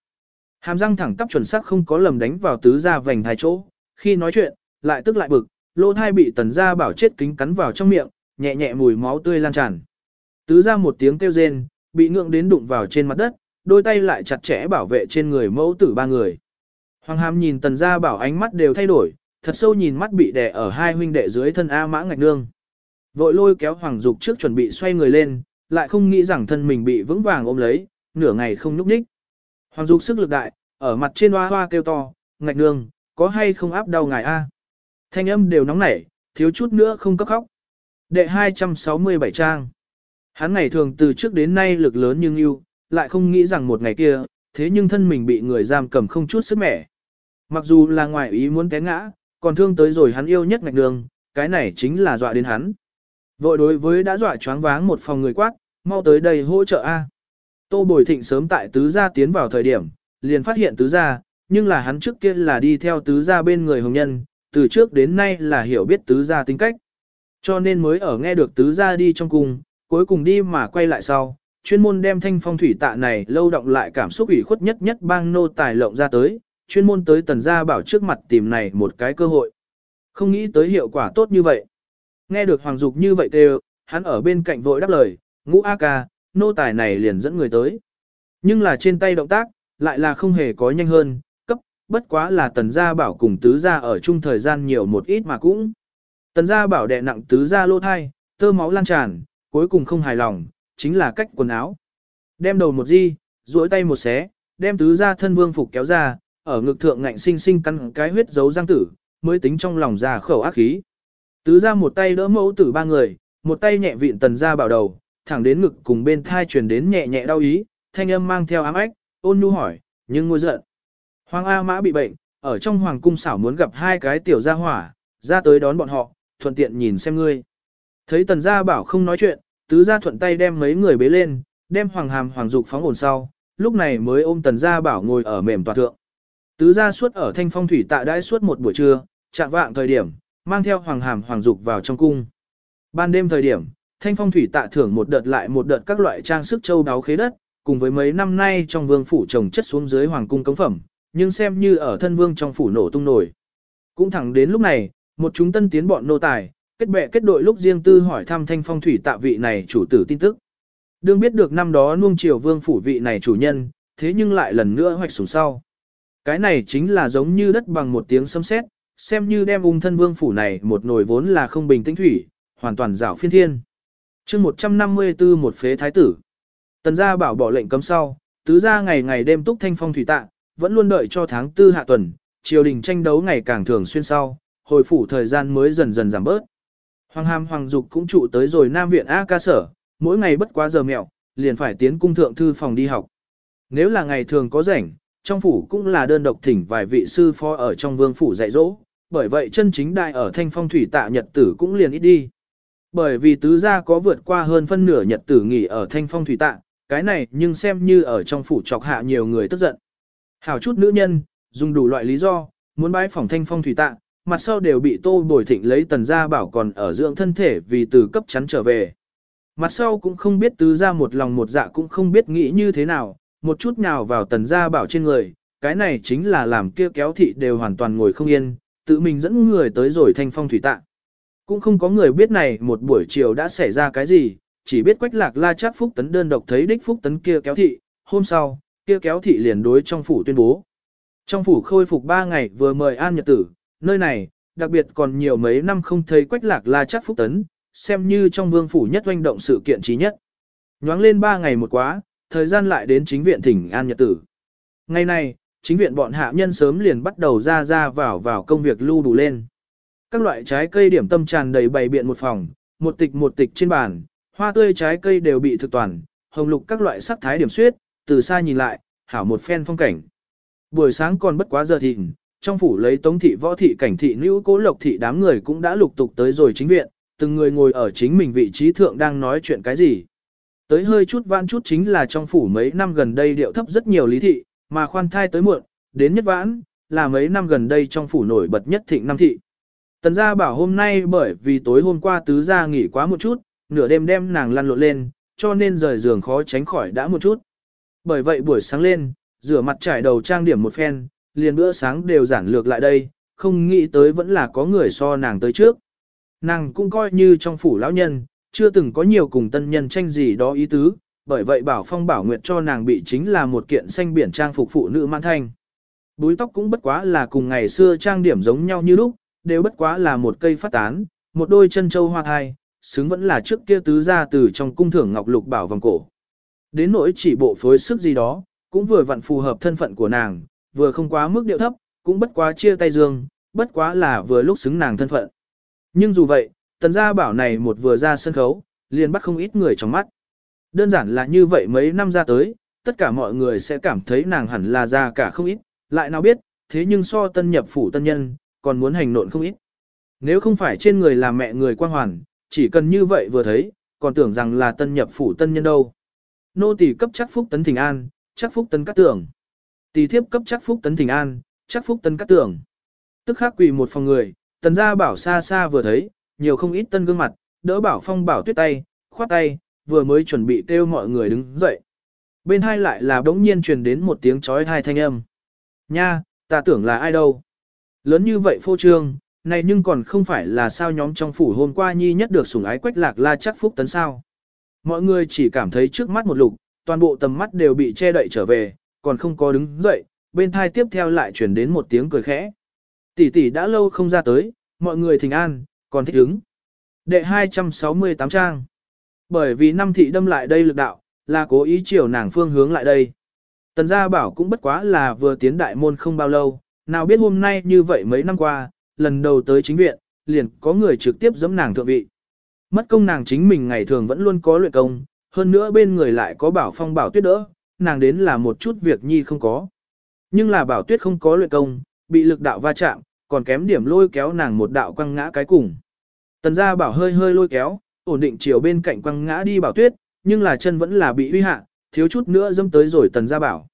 A: Hàm răng thẳng tắp chuẩn xác không có lầm đánh vào tứ gia vành hai chỗ, khi nói chuyện, lại tức lại bực, lỗ thai bị tần gia bảo chết kính cắn vào trong miệng, nhẹ nhẹ mùi máu tươi lan tràn. Tứ gia một tiếng kêu rên, bị ngượng đến đụng vào trên mặt đất, đôi tay lại chặt chẽ bảo vệ trên người mẫu tử ba người. Hoàng hàm nhìn tần gia bảo ánh mắt đều thay đổi, thật sâu nhìn mắt bị đè ở hai huynh đệ dưới thân A mã ngạch nương. Vội lôi kéo Hoàng Dục trước chuẩn bị xoay người lên, lại không nghĩ rằng thân mình bị vững vàng ôm lấy, nửa ngày không nhúc nhích. Hoàng Dục sức lực đại, ở mặt trên hoa hoa kêu to, ngạch nương, có hay không áp đau ngài A. Thanh âm đều nóng nảy, thiếu chút nữa không cấp khóc. Đệ 267 trang. Hắn ngày thường từ trước đến nay lực lớn nhưng yêu, lại không nghĩ rằng một ngày kia, thế nhưng thân mình bị người giam cầm không chút sức mẻ. Mặc dù là ngoài ý muốn té ngã, còn thương tới rồi hắn yêu nhất ngạch đường, cái này chính là dọa đến hắn. Vội đối với đã dọa choáng váng một phòng người quát, mau tới đây hỗ trợ A. Tô Bồi Thịnh sớm tại tứ gia tiến vào thời điểm, liền phát hiện tứ gia, nhưng là hắn trước kia là đi theo tứ gia bên người hồng nhân, từ trước đến nay là hiểu biết tứ gia tính cách. Cho nên mới ở nghe được tứ gia đi trong cung, cuối cùng đi mà quay lại sau, chuyên môn đem thanh phong thủy tạ này lâu động lại cảm xúc ủy khuất nhất nhất bang nô tài lộng ra tới, chuyên môn tới tần gia bảo trước mặt tìm này một cái cơ hội. Không nghĩ tới hiệu quả tốt như vậy. Nghe được Hoàng Dục như vậy đều, hắn ở bên cạnh vội đáp lời, ngũ A ca, nô tài này liền dẫn người tới. Nhưng là trên tay động tác, lại là không hề có nhanh hơn, cấp, bất quá là tần gia bảo cùng tứ gia ở chung thời gian nhiều một ít mà cũng. Tần gia bảo đè nặng tứ gia lô thai, tơ máu lan tràn, cuối cùng không hài lòng, chính là cách quần áo. Đem đầu một di, duỗi tay một xé, đem tứ gia thân vương phục kéo ra, ở ngực thượng ngạnh sinh sinh căn cái huyết dấu giang tử, mới tính trong lòng ra khẩu ác khí. Tứ ra một tay đỡ mẫu tử ba người, một tay nhẹ vịn tần ra bảo đầu, thẳng đến ngực cùng bên thai truyền đến nhẹ nhẹ đau ý, thanh âm mang theo ám ách, ôn nhu hỏi, nhưng ngôi giận. Hoàng A Mã bị bệnh, ở trong hoàng cung xảo muốn gặp hai cái tiểu gia hỏa, ra tới đón bọn họ, thuận tiện nhìn xem ngươi. Thấy tần gia bảo không nói chuyện, tứ gia thuận tay đem mấy người bế lên, đem hoàng hàm hoàng dục phóng ổn sau, lúc này mới ôm tần gia bảo ngồi ở mềm tòa thượng. Tứ gia suốt ở thanh phong thủy tạ đãi suốt một buổi trưa, chạm vạng thời điểm, mang theo hoàng hàm hoàng dục vào trong cung. Ban đêm thời điểm, thanh phong thủy tạ thưởng một đợt lại một đợt các loại trang sức châu đáo khế đất, cùng với mấy năm nay trong vương phủ trồng chất xuống dưới hoàng cung cống phẩm, nhưng xem như ở thân vương trong phủ nổ tung nổi. Cũng thẳng đến lúc này, một chúng tân tiến bọn nô tài, kết bè kết đội lúc riêng tư hỏi thăm thanh phong thủy tạ vị này chủ tử tin tức. Đương biết được năm đó nuông triều vương phủ vị này chủ nhân, thế nhưng lại lần nữa hoạch sủng sau. Cái này chính là giống như đất bằng một tiếng sấm sét, xem như đem ung thân vương phủ này một nồi vốn là không bình tĩnh thủy, hoàn toàn rảo phiên thiên. chương 154 một phế thái tử. Tần gia bảo bỏ lệnh cấm sau, tứ gia ngày ngày đêm túc thanh phong thủy tạ, vẫn luôn đợi cho tháng tư hạ tuần, triều đình tranh đấu ngày càng thường xuyên sau, hồi phủ thời gian mới dần dần giảm bớt. Hoàng hàm hoàng dục cũng trụ tới rồi Nam Viện A ca sở, mỗi ngày bất quá giờ mẹo, liền phải tiến cung thượng thư phòng đi học. Nếu là ngày thường có rảnh, trong phủ cũng là đơn độc thỉnh vài vị sư phó ở trong vương phủ dạy dỗ, bởi vậy chân chính đại ở thanh phong thủy tạ nhật tử cũng liền ít đi. Bởi vì tứ gia có vượt qua hơn phân nửa nhật tử nghỉ ở thanh phong thủy tạ, cái này nhưng xem như ở trong phủ chọc hạ nhiều người tức giận. Hảo chút nữ nhân, dùng đủ loại lý do, muốn bái phòng thanh phong thủy tạ, mặt sau đều bị tô bồi thịnh lấy tần gia bảo còn ở dưỡng thân thể vì từ cấp chắn trở về. Mặt sau cũng không biết tứ gia một lòng một dạ cũng không biết nghĩ như thế nào, một chút nào vào tần gia bảo trên người, cái này chính là làm kia kéo thị đều hoàn toàn ngồi không yên, tự mình dẫn người tới rồi thanh phong thủy tạ. Cũng không có người biết này một buổi chiều đã xảy ra cái gì, chỉ biết quách lạc la chắc phúc tấn đơn độc thấy đích phúc tấn kia kéo thị, hôm sau, kia kéo thị liền đối trong phủ tuyên bố. Trong phủ khôi phục 3 ngày vừa mời an nhật tử, nơi này, đặc biệt còn nhiều mấy năm không thấy quách lạc la chắc phúc tấn, xem như trong vương phủ nhất doanh động sự kiện trí nhất. Nhoáng lên 3 ngày một quá, thời gian lại đến chính viện thỉnh an nhật tử. Ngày nay chính viện bọn hạ nhân sớm liền bắt đầu ra ra vào vào công việc lưu đủ lên. Các loại trái cây điểm tâm tràn đầy bày biện một phòng, một tịch một tịch trên bàn, hoa tươi trái cây đều bị thực toàn, hồng lục các loại sắc thái điểm suyết, từ xa nhìn lại, hảo một phen phong cảnh. Buổi sáng còn bất quá giờ thịnh, trong phủ lấy tống thị võ thị cảnh thị nữ cố lộc thị đám người cũng đã lục tục tới rồi chính viện, từng người ngồi ở chính mình vị trí thượng đang nói chuyện cái gì. Tới hơi chút vãn chút chính là trong phủ mấy năm gần đây điệu thấp rất nhiều lý thị, mà khoan thai tới muộn, đến nhất vãn, là mấy năm gần đây trong phủ nổi bật nhất thịnh năm thị. Tần gia bảo hôm nay bởi vì tối hôm qua tứ gia nghỉ quá một chút, nửa đêm đem nàng lăn lộn lên, cho nên rời giường khó tránh khỏi đã một chút. Bởi vậy buổi sáng lên, rửa mặt trải đầu trang điểm một phen, liền bữa sáng đều giản lược lại đây, không nghĩ tới vẫn là có người so nàng tới trước. Nàng cũng coi như trong phủ lão nhân, chưa từng có nhiều cùng tân nhân tranh gì đó ý tứ, bởi vậy bảo phong bảo nguyệt cho nàng bị chính là một kiện xanh biển trang phục phụ nữ mãn thanh. Búi tóc cũng bất quá là cùng ngày xưa trang điểm giống nhau như lúc, đều bất quá là một cây phát tán, một đôi chân châu hoa thai, xứng vẫn là trước kia tứ ra từ trong cung thưởng ngọc lục bảo vòng cổ. Đến nỗi chỉ bộ phối sức gì đó, cũng vừa vặn phù hợp thân phận của nàng, vừa không quá mức điệu thấp, cũng bất quá chia tay dương, bất quá là vừa lúc xứng nàng thân phận. Nhưng dù vậy, tần gia bảo này một vừa ra sân khấu, liền bắt không ít người trong mắt. Đơn giản là như vậy mấy năm ra tới, tất cả mọi người sẽ cảm thấy nàng hẳn là già cả không ít, lại nào biết, thế nhưng so tân nhập phủ tân nhân, còn muốn hành nộn không ít. Nếu không phải trên người là mẹ người quan hoàn, chỉ cần như vậy vừa thấy, còn tưởng rằng là tân nhập phủ tân nhân đâu. Nô tỳ cấp chắc phúc tấn thỉnh an, chắc phúc tấn cắt tưởng. Tỳ thiếp cấp chắc phúc tấn thỉnh an, chắc phúc tấn cắt tưởng. Tức khắc quỳ một phòng người, tần gia bảo xa xa vừa thấy, nhiều không ít tân gương mặt, đỡ bảo phong bảo tuyết tay, khoát tay, vừa mới chuẩn bị kêu mọi người đứng dậy. Bên hai lại là đống nhiên truyền đến một tiếng chói hai thanh âm. Nha, ta tưởng là ai đâu. Lớn như vậy phô trương, này nhưng còn không phải là sao nhóm trong phủ hôm qua nhi nhất được sủng ái quách lạc la chắc phúc tấn sao. Mọi người chỉ cảm thấy trước mắt một lục, toàn bộ tầm mắt đều bị che đậy trở về, còn không có đứng dậy, bên thai tiếp theo lại truyền đến một tiếng cười khẽ. Tỷ tỷ đã lâu không ra tới, mọi người thỉnh an, còn thích đứng. Đệ 268 trang. Bởi vì năm thị đâm lại đây lực đạo, là cố ý chiều nàng phương hướng lại đây. Tần gia bảo cũng bất quá là vừa tiến đại môn không bao lâu, nào biết hôm nay như vậy mấy năm qua, lần đầu tới chính viện, liền có người trực tiếp giẫm nàng thượng vị. Mất công nàng chính mình ngày thường vẫn luôn có luyện công, hơn nữa bên người lại có bảo phong bảo tuyết đỡ, nàng đến là một chút việc nhi không có. Nhưng là bảo tuyết không có luyện công, bị lực đạo va chạm, còn kém điểm lôi kéo nàng một đạo quăng ngã cái cùng. Tần gia bảo hơi hơi lôi kéo, ổn định chiều bên cạnh quăng ngã đi bảo tuyết, nhưng là chân vẫn là bị uy hạ, thiếu chút nữa dâm tới rồi tần gia bảo.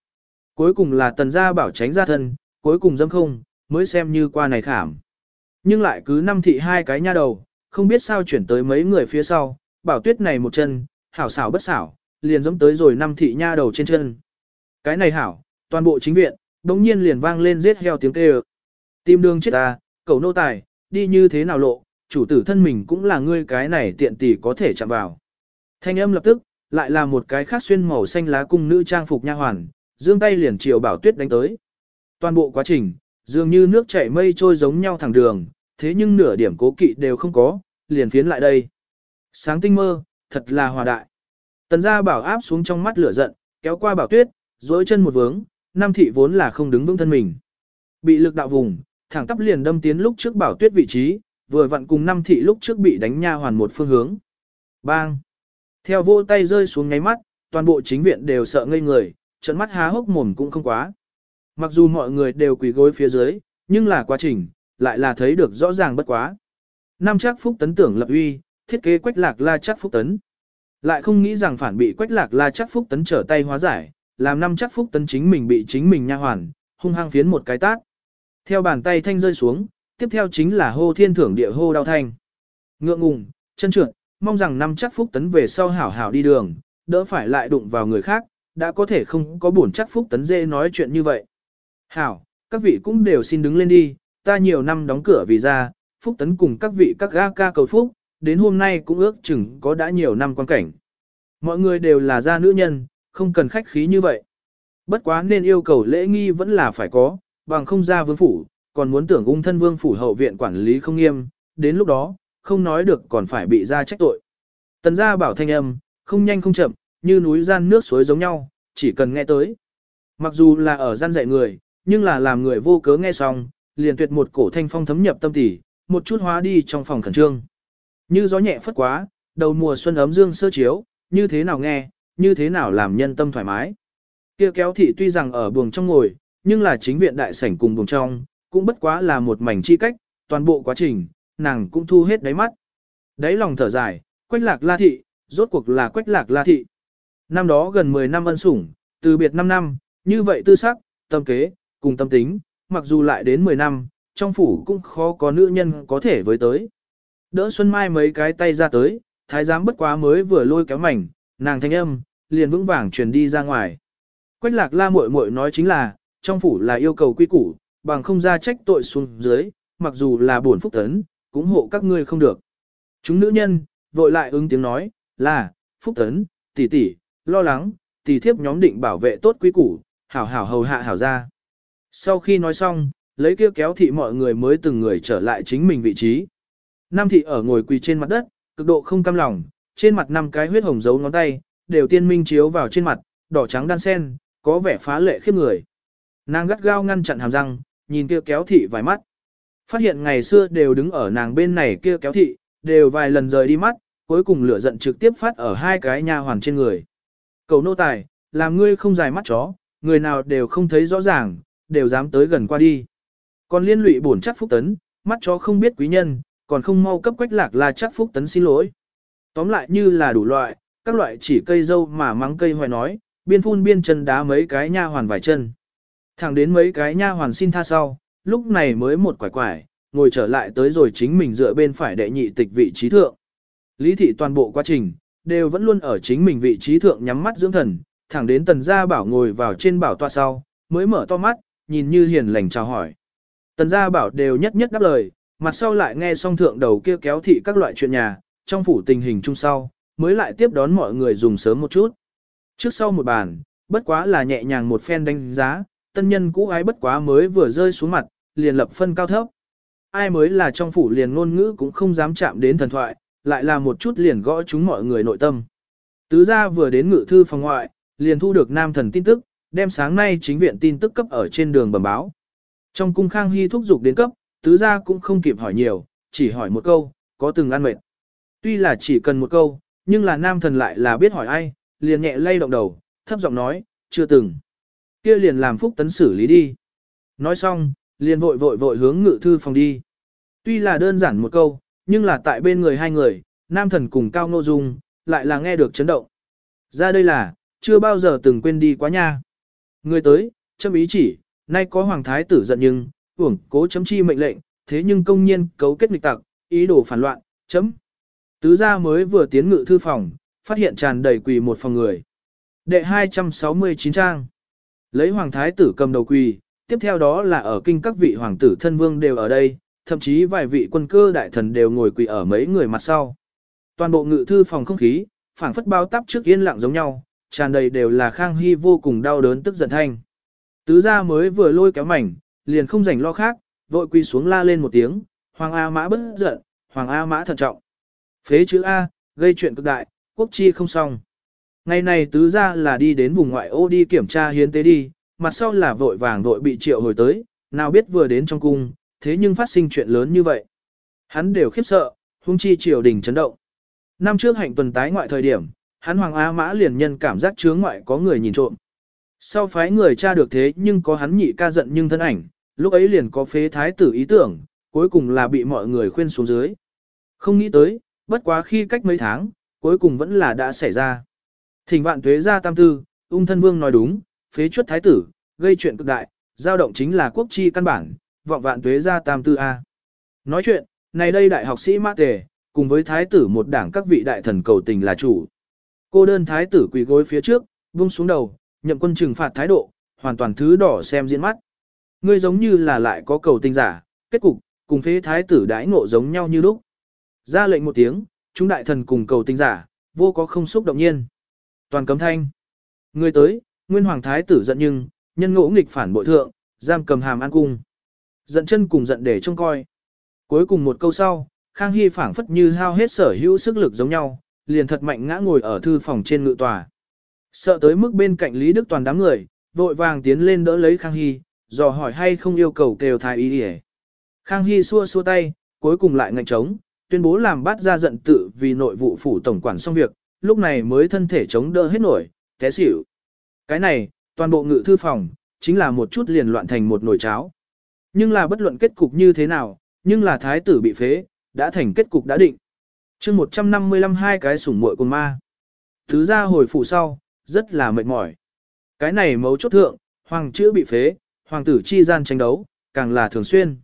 A: Cuối cùng là tần gia bảo tránh ra thân, cuối cùng dâm không, mới xem như qua này khảm. Nhưng lại cứ năm thị hai cái nha đầu, không biết sao chuyển tới mấy người phía sau, bảo tuyết này một chân, hảo xảo bất xảo, liền dẫm tới rồi năm thị nha đầu trên chân. Cái này hảo, toàn bộ chính viện, đống nhiên liền vang lên giết heo tiếng kêu. Tìm đường chết ta, cầu nô tài, đi như thế nào lộ, chủ tử thân mình cũng là ngươi cái này tiện tỷ có thể chạm vào. Thanh âm lập tức, lại là một cái khác xuyên màu xanh lá cung nữ trang phục nha hoàn, dương tay liền chiều bảo tuyết đánh tới. Toàn bộ quá trình, dường như nước chảy mây trôi giống nhau thẳng đường, thế nhưng nửa điểm cố kỵ đều không có, liền phiến lại đây. Sáng tinh mơ, thật là hòa đại. Tần gia bảo áp xuống trong mắt lửa giận, kéo qua bảo tuyết, dối chân một vướng, nam thị vốn là không đứng vững thân mình. Bị lực đạo vùng, thẳng tắp liền đâm tiến lúc trước bảo tuyết vị trí, vừa vặn cùng năm thị lúc trước bị đánh nha hoàn một phương hướng. Bang! Theo vô tay rơi xuống ngáy mắt, toàn bộ chính viện đều sợ ngây người, trận mắt há hốc mồm cũng không quá. Mặc dù mọi người đều quỳ gối phía dưới, nhưng là quá trình, lại là thấy được rõ ràng bất quá. Nam chắc phúc tấn tưởng lập uy, thiết kế quách lạc la chắc phúc tấn. Lại không nghĩ rằng phản bị quách lạc la chắc phúc tấn trở tay hóa giải, làm năm chắc phúc tấn chính mình bị chính mình nha hoàn, hung hăng phiến một cái tát. Theo bàn tay thanh rơi xuống, tiếp theo chính là hô thiên thưởng địa hô đau thanh. Ngượng ngùng, chân trượt, mong rằng năm chắc phúc tấn về sau hảo hảo đi đường, đỡ phải lại đụng vào người khác, đã có thể không có buồn chắc phúc tấn dễ nói chuyện như vậy. Hảo, các vị cũng đều xin đứng lên đi, ta nhiều năm đóng cửa vì ra, phúc tấn cùng các vị các ga ca cầu phúc, đến hôm nay cũng ước chừng có đã nhiều năm quan cảnh. Mọi người đều là gia nữ nhân, không cần khách khí như vậy. Bất quá nên yêu cầu lễ nghi vẫn là phải có, bằng không ra vương phủ, còn muốn tưởng ung thân vương phủ hậu viện quản lý không nghiêm, đến lúc đó, không nói được còn phải bị ra trách tội. Tần gia bảo thanh âm, không nhanh không chậm, như núi gian nước suối giống nhau, chỉ cần nghe tới. Mặc dù là ở gian dạy người, nhưng là làm người vô cớ nghe xong, liền tuyệt một cổ thanh phong thấm nhập tâm tỉ, một chút hóa đi trong phòng khẩn trương. Như gió nhẹ phất quá, đầu mùa xuân ấm dương sơ chiếu, như thế nào nghe, như thế nào làm nhân tâm thoải mái. Kia kéo thị tuy rằng ở buồng trong ngồi, nhưng là chính viện đại sảnh cùng buồng trong, cũng bất quá là một mảnh chi cách, toàn bộ quá trình, nàng cũng thu hết đáy mắt. Đáy lòng thở dài, quách lạc la thị, rốt cuộc là quách lạc la thị. Năm đó gần 10 năm ân sủng, từ biệt 5 năm, như vậy tư sắc, tâm kế, cùng tâm tính, mặc dù lại đến 10 năm, trong phủ cũng khó có nữ nhân có thể với tới. Đỡ Xuân Mai mấy cái tay ra tới, thái giám bất quá mới vừa lôi kéo mảnh, nàng thanh âm, liền vững vàng truyền đi ra ngoài. Quách lạc la muội muội nói chính là, trong phủ là yêu cầu quy củ, bằng không ra trách tội xuống dưới, mặc dù là buồn phúc tấn, cũng hộ các ngươi không được. Chúng nữ nhân, vội lại ứng tiếng nói, là, phúc tấn, tỷ tỷ, lo lắng, tỷ thiếp nhóm định bảo vệ tốt quý củ, hảo hảo hầu hạ hảo ra. Sau khi nói xong, lấy kia kéo thị mọi người mới từng người trở lại chính mình vị trí. Nam thị ở ngồi quỳ trên mặt đất, cực độ không cam lòng, trên mặt năm cái huyết hồng dấu ngón tay, đều tiên minh chiếu vào trên mặt, đỏ trắng đan sen, có vẻ phá lệ khiếp người. Nàng gắt gao ngăn chặn hàm răng, nhìn kia kéo thị vài mắt. Phát hiện ngày xưa đều đứng ở nàng bên này kia kéo thị, đều vài lần rời đi mắt, cuối cùng lửa giận trực tiếp phát ở hai cái nha hoàn trên người. Cầu nô tài, làm ngươi không dài mắt chó, người nào đều không thấy rõ ràng, đều dám tới gần qua đi. Còn liên lụy bổn chắc phúc tấn, mắt chó không biết quý nhân, còn không mau cấp quách lạc là chắc phúc tấn xin lỗi. Tóm lại như là đủ loại, các loại chỉ cây dâu mà mắng cây hoài nói, biên phun biên chân đá mấy cái nha hoàn vài chân. Thẳng đến mấy cái nha hoàn xin tha sau, lúc này mới một quải quải, ngồi trở lại tới rồi chính mình dựa bên phải đệ nhị tịch vị trí thượng. Lý thị toàn bộ quá trình, đều vẫn luôn ở chính mình vị trí thượng nhắm mắt dưỡng thần, thẳng đến tần gia bảo ngồi vào trên bảo tọa sau, mới mở to mắt, nhìn như hiền lành chào hỏi. Tần gia bảo đều nhất nhất đáp lời, mặt sau lại nghe xong thượng đầu kia kéo thị các loại chuyện nhà, trong phủ tình hình chung sau, mới lại tiếp đón mọi người dùng sớm một chút. Trước sau một bàn, bất quá là nhẹ nhàng một phen đánh giá, tân nhân cũ ái bất quá mới vừa rơi xuống mặt, liền lập phân cao thấp. Ai mới là trong phủ liền ngôn ngữ cũng không dám chạm đến thần thoại, lại là một chút liền gõ chúng mọi người nội tâm. Tứ gia vừa đến ngự thư phòng ngoại, liền thu được nam thần tin tức, đem sáng nay chính viện tin tức cấp ở trên đường bẩm báo. Trong cung khang hy thúc giục đến cấp, tứ gia cũng không kịp hỏi nhiều, chỉ hỏi một câu, có từng ăn mệt. Tuy là chỉ cần một câu, nhưng là nam thần lại là biết hỏi ai, liền nhẹ lay động đầu, thấp giọng nói, chưa từng kia liền làm phúc tấn xử lý đi. Nói xong, liền vội vội vội hướng ngự thư phòng đi. Tuy là đơn giản một câu, nhưng là tại bên người hai người, nam thần cùng cao nô dung, lại là nghe được chấn động. Ra đây là, chưa bao giờ từng quên đi quá nha. Người tới, châm ý chỉ, nay có hoàng thái tử giận nhưng, uổng cố chấm chi mệnh lệnh, thế nhưng công nhiên cấu kết nghịch tặc, ý đồ phản loạn, chấm. Tứ gia mới vừa tiến ngự thư phòng, phát hiện tràn đầy quỳ một phòng người. Đệ 269 trang. Lấy hoàng thái tử cầm đầu quỳ, tiếp theo đó là ở kinh các vị hoàng tử thân vương đều ở đây, thậm chí vài vị quân cơ đại thần đều ngồi quỳ ở mấy người mặt sau. Toàn bộ ngự thư phòng không khí, phảng phất bao tắp trước yên lặng giống nhau, tràn đầy đều là Khang Hy vô cùng đau đớn tức giận thanh. Tứ gia mới vừa lôi kéo mảnh, liền không rảnh lo khác, vội quỳ xuống la lên một tiếng, Hoàng A Mã bất giận, Hoàng A Mã thận trọng. Phế chữ A, gây chuyện cực đại, quốc chi không xong. Ngày này tứ gia là đi đến vùng ngoại ô đi kiểm tra hiến tế đi, mặt sau là vội vàng vội bị triệu hồi tới, nào biết vừa đến trong cung, thế nhưng phát sinh chuyện lớn như vậy. Hắn đều khiếp sợ, hung chi triều đình chấn động. Năm trước hạnh tuần tái ngoại thời điểm, hắn Hoàng A Mã liền nhân cảm giác chướng ngoại có người nhìn trộm. Sau phái người tra được thế nhưng có hắn nhị ca giận nhưng thân ảnh, lúc ấy liền có phế thái tử ý tưởng, cuối cùng là bị mọi người khuyên xuống dưới. Không nghĩ tới, bất quá khi cách mấy tháng, cuối cùng vẫn là đã xảy ra. Thỉnh vạn tuế ra tam tư, ung thân vương nói đúng, phế chuất thái tử, gây chuyện cực đại, giao động chính là quốc chi căn bản, vọng vạn tuế ra tam tư A. Nói chuyện, này đây đại học sĩ mã tề, cùng với thái tử một đảng các vị đại thần cầu tình là chủ. Cô đơn thái tử quỳ gối phía trước, vung xuống đầu, nhậm quân trừng phạt thái độ, hoàn toàn thứ đỏ xem diễn mắt. Ngươi giống như là lại có cầu tình giả, kết cục, cùng phế thái tử đãi ngộ giống nhau như lúc. Ra lệnh một tiếng, chúng đại thần cùng cầu tình giả, vô có không xúc động nhiên. Toàn cấm thanh. Người tới, nguyên hoàng thái tử giận nhưng, nhân ngỗ nghịch phản bội thượng, giam cầm hàm an cung. Giận chân cùng giận để trông coi. Cuối cùng một câu sau, Khang Hy phảng phất như hao hết sở hữu sức lực giống nhau, liền thật mạnh ngã ngồi ở thư phòng trên ngự tòa. Sợ tới mức bên cạnh Lý Đức Toàn đám người, vội vàng tiến lên đỡ lấy Khang Hy, dò hỏi hay không yêu cầu kêu thái ý đi Khang Hy xua xua tay, cuối cùng lại ngạnh trống, tuyên bố làm bắt ra giận tự vì nội vụ phủ tổng quản xong việc, lúc này mới thân thể chống đỡ hết nổi, té xỉu. Cái này, toàn bộ ngự thư phòng, chính là một chút liền loạn thành một nồi cháo. Nhưng là bất luận kết cục như thế nào, nhưng là thái tử bị phế, đã thành kết cục đã định. chương 155 hai cái sủng muội cùng ma. Thứ ra hồi phủ sau, rất là mệt mỏi. Cái này mấu chốt thượng, hoàng chữ bị phế, hoàng tử chi gian tranh đấu, càng là thường xuyên.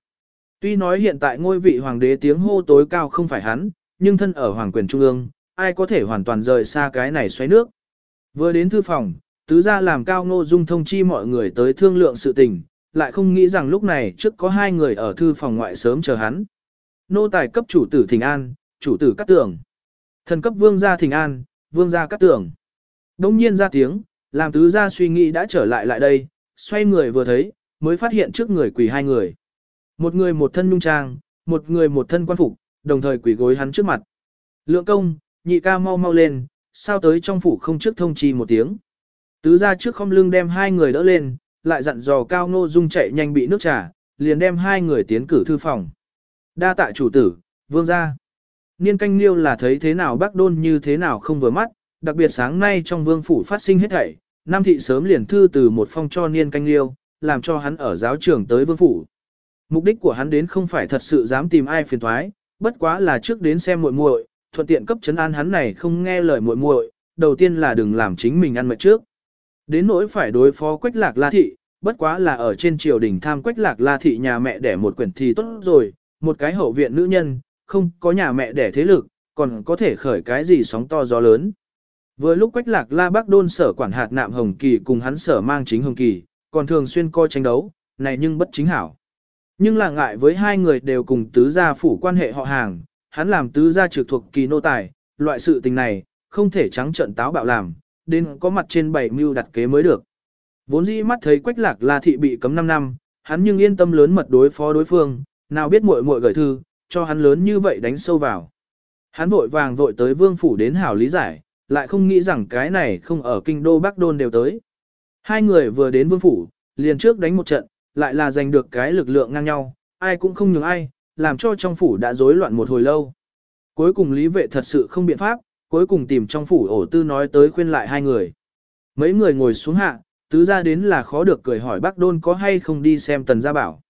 A: Tuy nói hiện tại ngôi vị hoàng đế tiếng hô tối cao không phải hắn, nhưng thân ở hoàng quyền trung ương, ai có thể hoàn toàn rời xa cái này xoáy nước. Vừa đến thư phòng, tứ gia làm cao ngô dung thông chi mọi người tới thương lượng sự tình, lại không nghĩ rằng lúc này trước có hai người ở thư phòng ngoại sớm chờ hắn. Nô tài cấp chủ tử thỉnh An, chủ tử Cát Tường. Thần cấp vương gia thỉnh An, vương gia Cát Tường. Đông nhiên ra tiếng, làm tứ gia suy nghĩ đã trở lại lại đây, xoay người vừa thấy, mới phát hiện trước người quỳ hai người. Một người một thân nhung trang, một người một thân quan phục, đồng thời quỳ gối hắn trước mặt. Lượng công, nhị ca mau mau lên, sao tới trong phủ không trước thông trì một tiếng. Tứ gia trước không lưng đem hai người đỡ lên, lại dặn dò cao ngô dung chạy nhanh bị nước trà, liền đem hai người tiến cử thư phòng. Đa tạ chủ tử, vương gia. Niên canh liêu là thấy thế nào bác đôn như thế nào không vừa mắt, đặc biệt sáng nay trong vương phủ phát sinh hết thảy, Nam thị sớm liền thư từ một phong cho niên canh liêu, làm cho hắn ở giáo trường tới vương phủ. Mục đích của hắn đến không phải thật sự dám tìm ai phiền thoái, bất quá là trước đến xem muội muội, thuận tiện cấp chấn an hắn này không nghe lời muội muội, đầu tiên là đừng làm chính mình ăn mệt trước. Đến nỗi phải đối phó Quách Lạc La thị, bất quá là ở trên triều đình tham Quách Lạc La thị nhà mẹ đẻ một quyển thì tốt rồi, một cái hậu viện nữ nhân, không có nhà mẹ đẻ thế lực, còn có thể khởi cái gì sóng to gió lớn. Vừa lúc Quách Lạc La Bắc Đôn sở quản hạt nạm Hồng Kỳ cùng hắn sở mang chính Hồng Kỳ, còn thường xuyên coi tranh đấu, này nhưng bất chính hảo. Nhưng là ngại với hai người đều cùng tứ gia phủ quan hệ họ hàng, hắn làm tứ gia trực thuộc kỳ nô tài, loại sự tình này, không thể trắng trợn táo bạo làm, đến có mặt trên bảy mưu đặt kế mới được. Vốn dĩ mắt thấy Quách Lạc La thị bị cấm 5 năm, hắn nhưng yên tâm lớn mật đối phó đối phương, nào biết muội muội gửi thư, cho hắn lớn như vậy đánh sâu vào. Hắn vội vàng vội tới vương phủ đến hảo lý giải, lại không nghĩ rằng cái này không ở kinh đô Bắc Đôn đều tới. Hai người vừa đến vương phủ, liền trước đánh một trận, lại là giành được cái lực lượng ngang nhau, ai cũng không nhường ai, làm cho trong phủ đã rối loạn một hồi lâu. Cuối cùng lý vệ thật sự không biện pháp, cuối cùng tìm trong phủ ổ tư nói tới khuyên lại hai người. Mấy người ngồi xuống hạ, tứ ra đến là khó được cười hỏi bác đôn có hay không đi xem tần gia bảo.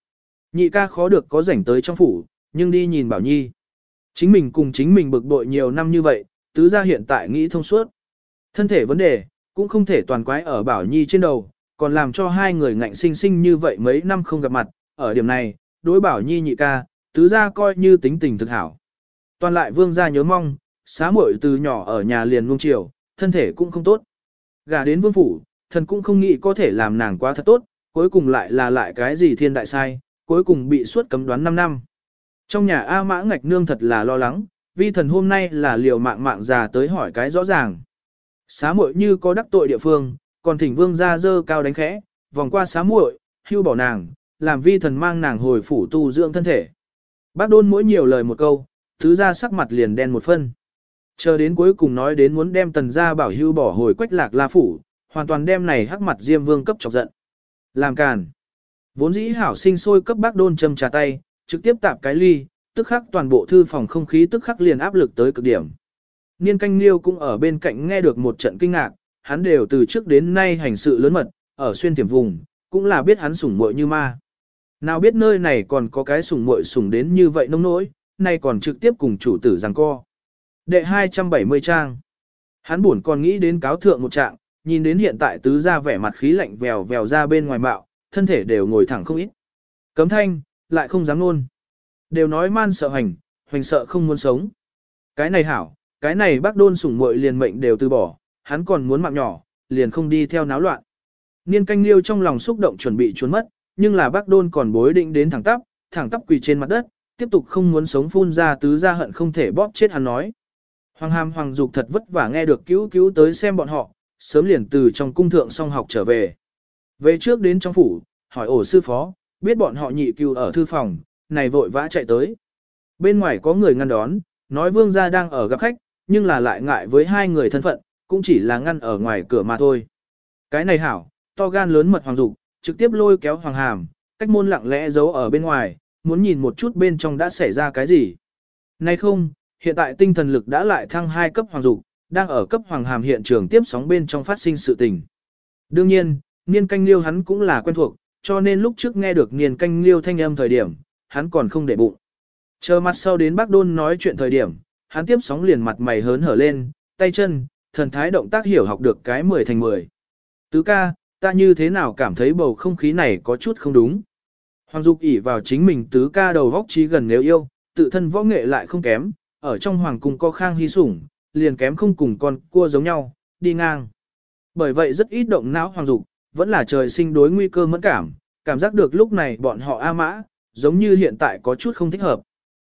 A: Nhị ca khó được có rảnh tới trong phủ, nhưng đi nhìn bảo nhi. Chính mình cùng chính mình bực bội nhiều năm như vậy, tứ gia hiện tại nghĩ thông suốt. Thân thể vấn đề, cũng không thể toàn quái ở bảo nhi trên đầu, còn làm cho hai người ngạnh sinh sinh như vậy mấy năm không gặp mặt, ở điểm này, đối bảo nhi nhị ca, tứ gia coi như tính tình thực hảo. Toàn lại vương gia nhớ mong, xá muội từ nhỏ ở nhà liền nuông chiều, thân thể cũng không tốt. Gả đến vương phủ, thần cũng không nghĩ có thể làm nàng quá thật tốt, cuối cùng lại là lại cái gì thiên đại sai, cuối cùng bị suốt cấm đoán 5 năm. Trong nhà A Mã Ngạch Nương thật là lo lắng, vi thần hôm nay là liều mạng mạng già tới hỏi cái rõ ràng. Xá muội như có đắc tội địa phương, còn thỉnh vương ra dơ cao đánh khẽ, vòng qua xá muội, hưu bỏ nàng, làm vi thần mang nàng hồi phủ tu dưỡng thân thể. Bác đôn mỗi nhiều lời một câu, thứ ra sắc mặt liền đen một phân. Chờ đến cuối cùng nói đến muốn đem tần gia bảo hưu bỏ hồi quách lạc la phủ, hoàn toàn đem này hắc mặt diêm vương cấp chọc giận. Làm càn. Vốn dĩ hảo sinh sôi cấp bác đôn châm trà tay, trực tiếp tạp cái ly, tức khắc toàn bộ thư phòng không khí tức khắc liền áp lực tới cực điểm. Niên canh liêu cũng ở bên cạnh nghe được một trận kinh ngạc, hắn đều từ trước đến nay hành sự lớn mật, ở xuyên tiềm vùng, cũng là biết hắn sủng muội như ma. Nào biết nơi này còn có cái sủng muội sủng đến như vậy nông nỗi, nay còn trực tiếp cùng chủ tử giằng co. Đệ 270 trang. Hắn buồn còn nghĩ đến cáo thượng một trạng, nhìn đến hiện tại tứ ra vẻ mặt khí lạnh vèo vèo ra bên ngoài mạo, thân thể đều ngồi thẳng không ít. Cấm thanh, lại không dám luôn. Đều nói man sợ hành, hoành sợ không muốn sống. Cái này hảo, cái này bác đôn sủng muội liền mệnh đều từ bỏ, hắn còn muốn mạng nhỏ, liền không đi theo náo loạn. Niên canh liêu trong lòng xúc động chuẩn bị trốn mất, nhưng là bác đôn còn bối định đến thẳng tắp, thẳng tắp quỳ trên mặt đất, tiếp tục không muốn sống phun ra tứ ra hận không thể bóp chết hắn nói. Hoàng hàm hoàng dục thật vất vả nghe được cứu cứu tới xem bọn họ, sớm liền từ trong cung thượng song học trở về. Về trước đến trong phủ, hỏi ổ sư phó, biết bọn họ nhị cứu ở thư phòng, này vội vã chạy tới. Bên ngoài có người ngăn đón, nói vương gia đang ở gặp khách, nhưng là lại ngại với hai người thân phận, cũng chỉ là ngăn ở ngoài cửa mà thôi. Cái này hảo, to gan lớn mật hoàng dục, trực tiếp lôi kéo hoàng hàm, cách môn lặng lẽ giấu ở bên ngoài, muốn nhìn một chút bên trong đã xảy ra cái gì. Nay không, hiện tại tinh thần lực đã lại thăng hai cấp hoàng dục, đang ở cấp hoàng hàm hiện trường tiếp sóng bên trong phát sinh sự tình. Đương nhiên, niên canh liêu hắn cũng là quen thuộc, cho nên lúc trước nghe được niên canh liêu thanh âm thời điểm, hắn còn không để bụng. Chờ mặt sau đến bác đôn nói chuyện thời điểm, hắn tiếp sóng liền mặt mày hớn hở lên, tay chân, thần thái động tác hiểu học được cái 10 thành 10. Tứ ca, ta như thế nào cảm thấy bầu không khí này có chút không đúng. Hoàng Dục ỉ vào chính mình tứ ca đầu vóc trí gần nếu yêu, tự thân võ nghệ lại không kém, ở trong hoàng cung có khang hy sủng, liền kém không cùng con cua giống nhau, đi ngang. Bởi vậy rất ít động não Hoàng Dục, vẫn là trời sinh đối nguy cơ mẫn cảm, cảm giác được lúc này bọn họ A mã, giống như hiện tại có chút không thích hợp.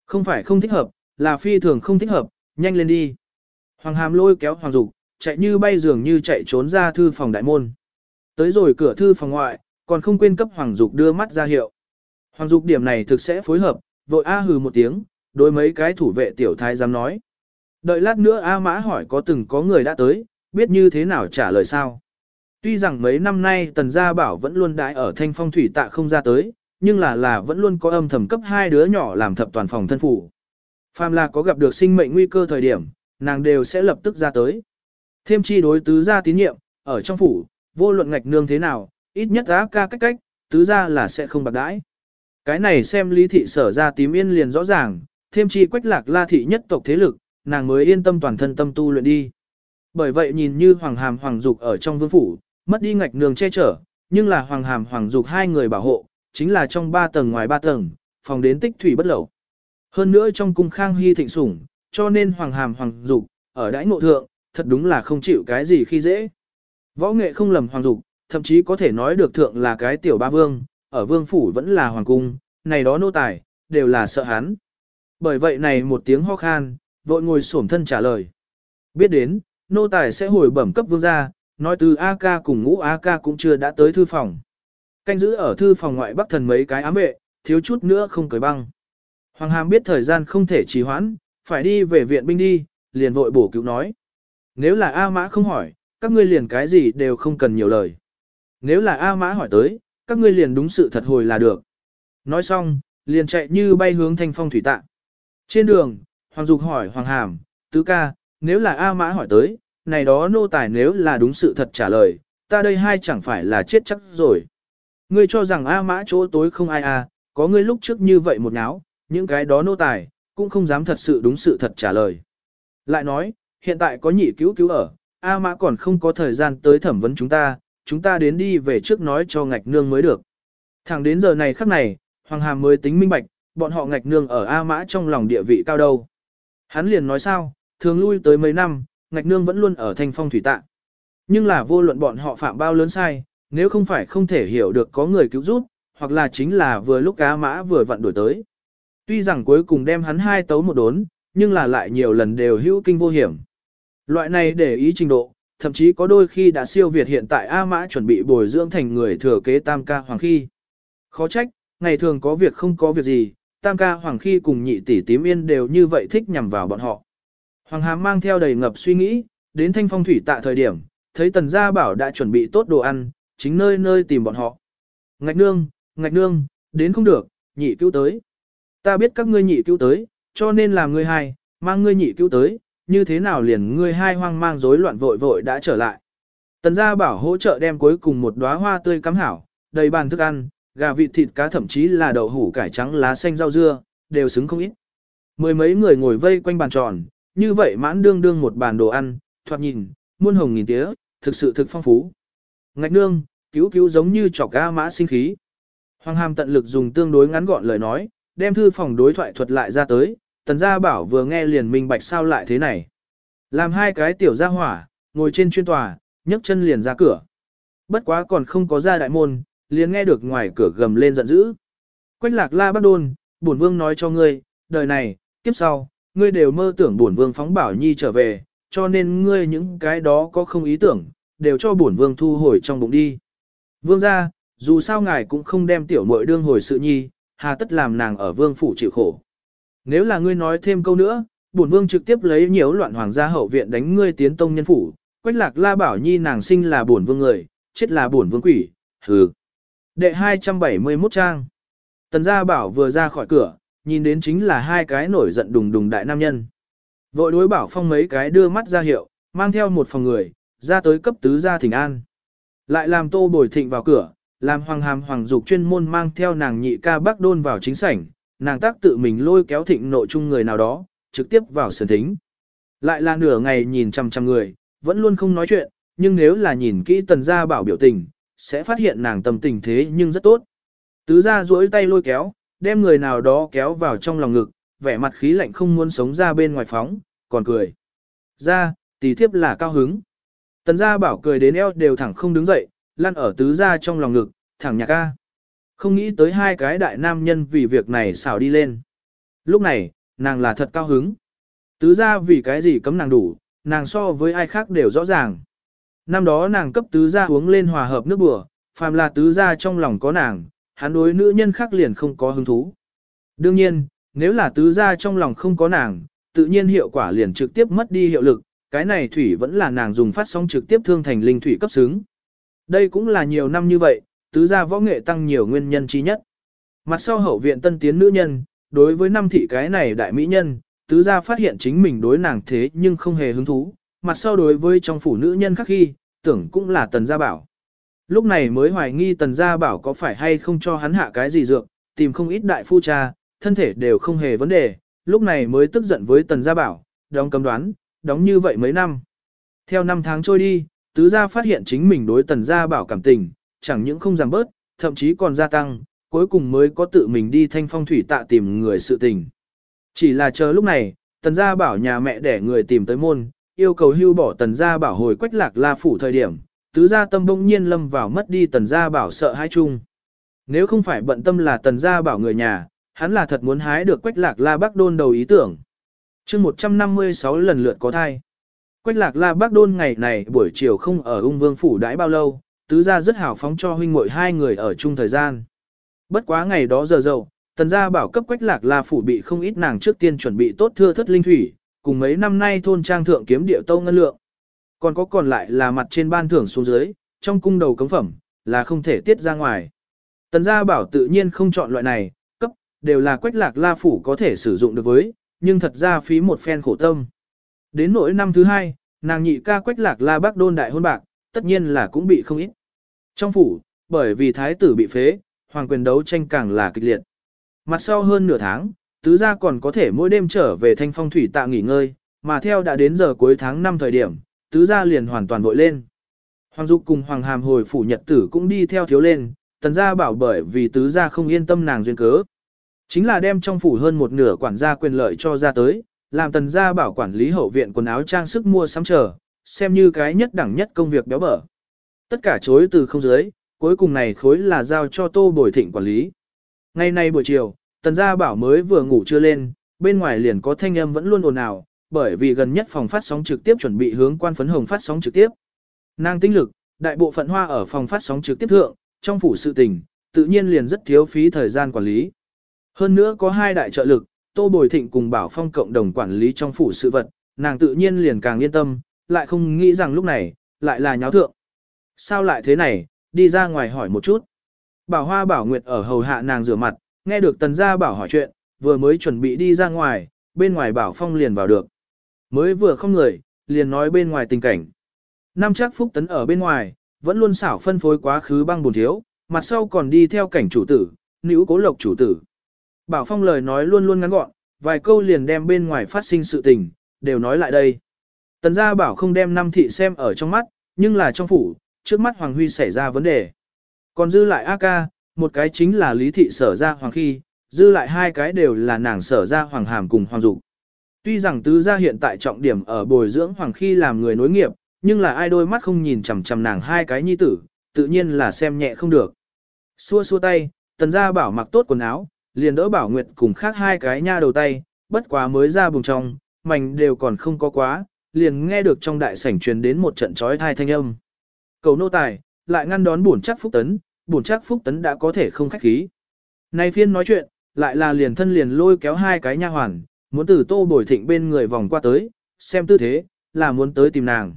A: Không phải không thích hợp, là phi thường không thích hợp, nhanh lên đi. Hoàng hàm lôi kéo Hoàng Dục, chạy như bay dường như chạy trốn ra thư phòng đại môn. Tới rồi cửa thư phòng ngoại, còn không quên cấp Hoàng Dục đưa mắt ra hiệu. Hoàng Dục điểm này thực sẽ phối hợp, vội a hừ một tiếng, đối mấy cái thủ vệ tiểu thái dám nói. Đợi lát nữa A Mã hỏi có từng có người đã tới, biết như thế nào trả lời sao. Tuy rằng mấy năm nay Tần Gia Bảo vẫn luôn đãi ở thanh phong thủy tạ không ra tới, nhưng là là vẫn luôn có âm thầm cấp hai đứa nhỏ làm thập toàn phòng thân phủ. Phàm là có gặp được sinh mệnh nguy cơ thời điểm, nàng đều sẽ lập tức ra tới. Thêm chi đối tứ gia tín nhiệm, ở trong phủ, vô luận ngạch nương thế nào, ít nhất á ca cách cách, tứ ra là sẽ không bạc đãi. Cái này xem lý thị sở ra tím yên liền rõ ràng, thêm chi quách lạc la thị nhất tộc thế lực, nàng mới yên tâm toàn thân tâm tu luyện đi. Bởi vậy nhìn như hoàng hàm hoàng dục ở trong vương phủ, mất đi ngạch nương che chở, nhưng là hoàng hàm hoàng dục hai người bảo hộ, chính là trong ba tầng ngoài ba tầng, phòng đến tích thủy bất lẩu. Hơn nữa trong cung khang hy thịnh sủng, cho nên hoàng hàm hoàng dục, ở đãi ngộ thượng, thật đúng là không chịu cái gì khi dễ. Võ nghệ không lầm hoàng dục, thậm chí có thể nói được thượng là cái tiểu ba vương, ở vương phủ vẫn là hoàng cung, này đó nô tài, đều là sợ hắn. Bởi vậy này một tiếng ho khan, vội ngồi xổm thân trả lời. Biết đến, nô tài sẽ hồi bẩm cấp vương gia, nói từ A ca cùng ngũ A ca cũng chưa đã tới thư phòng. Canh giữ ở thư phòng ngoại bắc thần mấy cái ám vệ, thiếu chút nữa không cởi băng. Hoàng hàm biết thời gian không thể trì hoãn, phải đi về viện binh đi, liền vội bổ cứu nói. Nếu là A mã không hỏi, các ngươi liền cái gì đều không cần nhiều lời. Nếu là A mã hỏi tới, các ngươi liền đúng sự thật hồi là được. Nói xong, liền chạy như bay hướng thanh phong thủy tạ. Trên đường, Hoàng Dục hỏi Hoàng Hàm, tứ ca, nếu là A Mã hỏi tới, này đó nô tài nếu là đúng sự thật trả lời, ta đây hai chẳng phải là chết chắc rồi. Ngươi cho rằng A Mã chỗ tối không ai à, có ngươi lúc trước như vậy một náo, những cái đó nô tài, cũng không dám thật sự đúng sự thật trả lời. Lại nói, hiện tại có nhị cứu cứu ở, A Mã còn không có thời gian tới thẩm vấn chúng ta, chúng ta đến đi về trước nói cho ngạch nương mới được. Thẳng đến giờ này khắc này, Hoàng Hàm mới tính minh bạch, bọn họ ngạch nương ở A Mã trong lòng địa vị cao đâu. Hắn liền nói sao, thường lui tới mấy năm, ngạch nương vẫn luôn ở thanh phong thủy tạ. Nhưng là vô luận bọn họ phạm bao lớn sai, nếu không phải không thể hiểu được có người cứu giúp, hoặc là chính là vừa lúc A Mã vừa vặn đổi tới. Tuy rằng cuối cùng đem hắn hai tấu một đốn, nhưng là lại nhiều lần đều hữu kinh vô hiểm. Loại này để ý trình độ, thậm chí có đôi khi đã siêu việt hiện tại A Mã chuẩn bị bồi dưỡng thành người thừa kế tam ca hoàng khi. Khó trách, ngày thường có việc không có việc gì, tam ca hoàng khi cùng nhị tỷ tím yên đều như vậy thích nhằm vào bọn họ. Hoàng hàm mang theo đầy ngập suy nghĩ, đến thanh phong thủy tạ thời điểm, thấy tần gia bảo đã chuẩn bị tốt đồ ăn, chính nơi nơi tìm bọn họ. Ngạch nương, ngạch nương, đến không được, nhị cứu tới. Ta biết các ngươi nhị cứu tới, cho nên làm ngươi hài, mang ngươi nhị cứu tới, như thế nào liền ngươi hai hoang mang rối loạn vội vội đã trở lại. Tần gia bảo hỗ trợ đem cuối cùng một đóa hoa tươi cắm hảo, đầy bàn thức ăn, gà vịt thịt cá thậm chí là đậu hủ cải trắng lá xanh rau dưa, đều xứng không ít. Mười mấy người ngồi vây quanh bàn tròn, như vậy mãn đương đương một bàn đồ ăn, thoạt nhìn, muôn hồng nghìn tía, thực sự thực phong phú. Ngạch nương, cứu cứu giống như chọc ga mã sinh khí. Hoàng hàm tận lực dùng tương đối ngắn gọn lời nói, đem thư phòng đối thoại thuật lại ra tới, tần gia bảo vừa nghe liền minh bạch sao lại thế này. Làm hai cái tiểu gia hỏa, ngồi trên chuyên tòa, nhấc chân liền ra cửa. Bất quá còn không có ra đại môn, liền nghe được ngoài cửa gầm lên giận dữ. Quách lạc la bắt đôn, bổn vương nói cho ngươi, đời này, kiếp sau, ngươi đều mơ tưởng bổn vương phóng bảo nhi trở về, cho nên ngươi những cái đó có không ý tưởng, đều cho bổn vương thu hồi trong bụng đi. Vương ra, dù sao ngài cũng không đem tiểu muội đương hồi sự nhi, hà tất làm nàng ở vương phủ chịu khổ. Nếu là ngươi nói thêm câu nữa, bổn vương trực tiếp lấy nhiều loạn hoàng gia hậu viện đánh ngươi tiến tông nhân phủ, quách lạc la bảo nhi nàng sinh là bổn vương người, chết là bổn vương quỷ, hừ. Đệ 271 trang. Tần gia bảo vừa ra khỏi cửa, nhìn đến chính là hai cái nổi giận đùng đùng đại nam nhân. Vội đối bảo phong mấy cái đưa mắt ra hiệu, mang theo một phòng người, ra tới cấp tứ gia thỉnh an. Lại làm tô bồi thịnh vào cửa, làm hoàng hàm hoàng dục chuyên môn mang theo nàng nhị ca bác đôn vào chính sảnh, nàng tác tự mình lôi kéo thịnh nội chung người nào đó, trực tiếp vào sườn thính. Lại là nửa ngày nhìn chăm chăm người, vẫn luôn không nói chuyện, nhưng nếu là nhìn kỹ tần gia bảo biểu tình, sẽ phát hiện nàng tâm tình thế nhưng rất tốt. Tứ gia duỗi tay lôi kéo, đem người nào đó kéo vào trong lòng ngực, vẻ mặt khí lạnh không muốn sống ra bên ngoài phóng, còn cười. Ra, tỷ thiếp là cao hứng. Tần gia bảo cười đến eo đều thẳng không đứng dậy, lăn ở tứ gia trong lòng ngực, thẳng nhạc ca. Không nghĩ tới hai cái đại nam nhân vì việc này xảo đi lên. Lúc này, nàng là thật cao hứng. Tứ gia vì cái gì cấm nàng đủ, nàng so với ai khác đều rõ ràng. Năm đó nàng cấp tứ gia uống lên hòa hợp nước bùa, phàm là tứ gia trong lòng có nàng, hắn đối nữ nhân khác liền không có hứng thú. Đương nhiên, nếu là tứ gia trong lòng không có nàng, tự nhiên hiệu quả liền trực tiếp mất đi hiệu lực, cái này thủy vẫn là nàng dùng phát sóng trực tiếp thương thành linh thủy cấp xứng. Đây cũng là nhiều năm như vậy, tứ gia võ nghệ tăng nhiều nguyên nhân chi nhất. Mặt sau hậu viện tân tiến nữ nhân, đối với năm thị cái này đại mỹ nhân, tứ gia phát hiện chính mình đối nàng thế nhưng không hề hứng thú, mặt sau đối với trong phủ nữ nhân khác khi, tưởng cũng là tần gia bảo. Lúc này mới hoài nghi tần gia bảo có phải hay không cho hắn hạ cái gì dược, tìm không ít đại phu cha, thân thể đều không hề vấn đề, lúc này mới tức giận với tần gia bảo, đóng cấm đoán, đóng như vậy mấy năm. Theo năm tháng trôi đi, tứ gia phát hiện chính mình đối tần gia bảo cảm tình, chẳng những không giảm bớt, thậm chí còn gia tăng, cuối cùng mới có tự mình đi thanh phong thủy tạ tìm người sự tình. Chỉ là chờ lúc này, tần gia bảo nhà mẹ để người tìm tới môn, yêu cầu hưu bỏ tần gia bảo hồi quách lạc la phủ thời điểm, tứ gia tâm bỗng nhiên lâm vào mất đi tần gia bảo sợ hãi chung. Nếu không phải bận tâm là tần gia bảo người nhà, hắn là thật muốn hái được quách lạc la bác đôn đầu ý tưởng. chương 156 lần lượt có thai. Quách lạc la bác đôn ngày này buổi chiều không ở ung vương phủ đãi bao lâu, tứ gia rất hào phóng cho huynh muội hai người ở chung thời gian. Bất quá ngày đó giờ dậu, tần gia bảo cấp quách lạc la phủ bị không ít nàng trước tiên chuẩn bị tốt thưa thất linh thủy, cùng mấy năm nay thôn trang thượng kiếm địa tâu ngân lượng. Còn có còn lại là mặt trên ban thưởng xuống dưới, trong cung đầu cống phẩm, là không thể tiết ra ngoài. Tần gia bảo tự nhiên không chọn loại này, cấp, đều là quách lạc la phủ có thể sử dụng được với, nhưng thật ra phí một phen khổ tâm. Đến nỗi năm thứ hai, nàng nhị ca quách lạc la bác đôn đại hôn bạc, tất nhiên là cũng bị không ít. Trong phủ, bởi vì thái tử bị phế, hoàng quyền đấu tranh càng là kịch liệt. Mặt sau hơn nửa tháng, tứ gia còn có thể mỗi đêm trở về thanh phong thủy tạ nghỉ ngơi, mà theo đã đến giờ cuối tháng 5 thời điểm, tứ gia liền hoàn toàn vội lên. Hoàng Dục cùng Hoàng Hàm hồi phủ nhật tử cũng đi theo thiếu lên, tần gia bảo bởi vì tứ gia không yên tâm nàng duyên cớ. Chính là đem trong phủ hơn một nửa quản gia quyền lợi cho ra tới, làm tần gia bảo quản lý hậu viện quần áo trang sức mua sắm chờ, xem như cái nhất đẳng nhất công việc béo bở. Tất cả chối từ không dưới, cuối cùng này khối là giao cho tô bồi thịnh quản lý. Ngày nay buổi chiều, tần gia bảo mới vừa ngủ chưa lên, bên ngoài liền có thanh âm vẫn luôn ồn ào, bởi vì gần nhất phòng phát sóng trực tiếp chuẩn bị hướng quan phấn hồng phát sóng trực tiếp. Nàng tinh lực, đại bộ phận hoa ở phòng phát sóng trực tiếp thượng, trong phủ sự tình, tự nhiên liền rất thiếu phí thời gian quản lý. Hơn nữa có hai đại trợ lực, Tô Bồi Thịnh cùng Bảo Phong cộng đồng quản lý trong phủ sự vật, nàng tự nhiên liền càng yên tâm, lại không nghĩ rằng lúc này, lại là nháo thượng. Sao lại thế này, đi ra ngoài hỏi một chút. Bảo Hoa Bảo Nguyệt ở hầu hạ nàng rửa mặt, nghe được tần gia bảo hỏi chuyện, vừa mới chuẩn bị đi ra ngoài, bên ngoài Bảo Phong liền vào được. Mới vừa không người, liền nói bên ngoài tình cảnh. Nam chắc phúc tấn ở bên ngoài, vẫn luôn xảo phân phối quá khứ băng buồn thiếu, mặt sau còn đi theo cảnh chủ tử, nữ cố lộc chủ tử. Bảo Phong lời nói luôn luôn ngắn gọn, vài câu liền đem bên ngoài phát sinh sự tình, đều nói lại đây. Tần gia bảo không đem năm thị xem ở trong mắt, nhưng là trong phủ, trước mắt Hoàng Huy xảy ra vấn đề. Còn dư lại A ca, một cái chính là lý thị sở ra Hoàng Khi, dư lại hai cái đều là nàng sở ra Hoàng Hàm cùng Hoàng Dục. Tuy rằng tứ gia hiện tại trọng điểm ở bồi dưỡng Hoàng Khi làm người nối nghiệp, nhưng là ai đôi mắt không nhìn chằm chằm nàng hai cái nhi tử, tự nhiên là xem nhẹ không được. Xua xua tay, tần gia bảo mặc tốt quần áo, liền đỡ bảo nguyệt cùng khác hai cái nha đầu tay, bất quá mới ra bùng trong, mảnh đều còn không có quá, liền nghe được trong đại sảnh truyền đến một trận trói thai thanh âm. Cầu nô tài, lại ngăn đón bổn chắc phúc tấn, bổn chắc phúc tấn đã có thể không khách khí. Nay phiên nói chuyện, lại là liền thân liền lôi kéo hai cái nha hoàn, muốn từ tô bồi thịnh bên người vòng qua tới, xem tư thế, là muốn tới tìm nàng.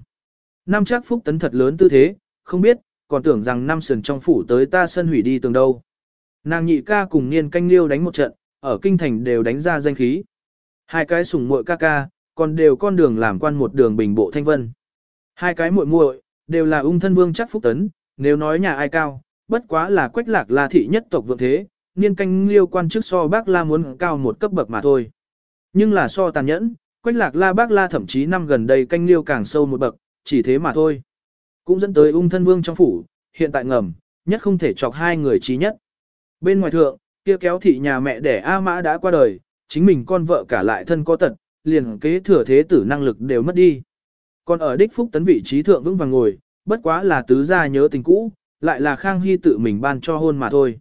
A: Năm chắc phúc tấn thật lớn tư thế, không biết, còn tưởng rằng năm sườn trong phủ tới ta sân hủy đi tường đâu. Nàng nhị ca cùng niên canh liêu đánh một trận, ở kinh thành đều đánh ra danh khí. Hai cái sủng muội ca ca, còn đều con đường làm quan một đường bình bộ thanh vân. Hai cái muội muội đều là ung thân vương chắc phúc tấn, nếu nói nhà ai cao, bất quá là quách lạc la thị nhất tộc vượng thế, niên canh liêu quan chức so bác la muốn cao một cấp bậc mà thôi. Nhưng là so tàn nhẫn, quách lạc la bác la thậm chí năm gần đây canh liêu càng sâu một bậc, chỉ thế mà thôi. Cũng dẫn tới ung thân vương trong phủ, hiện tại ngầm, nhất không thể chọc hai người trí nhất. Bên ngoài thượng, kia kéo thị nhà mẹ đẻ A Mã đã qua đời, chính mình con vợ cả lại thân có tật, liền kế thừa thế tử năng lực đều mất đi. Còn ở đích phúc tấn vị trí thượng vững vàng ngồi, bất quá là tứ gia nhớ tình cũ, lại là Khang Hy tự mình ban cho hôn mà thôi.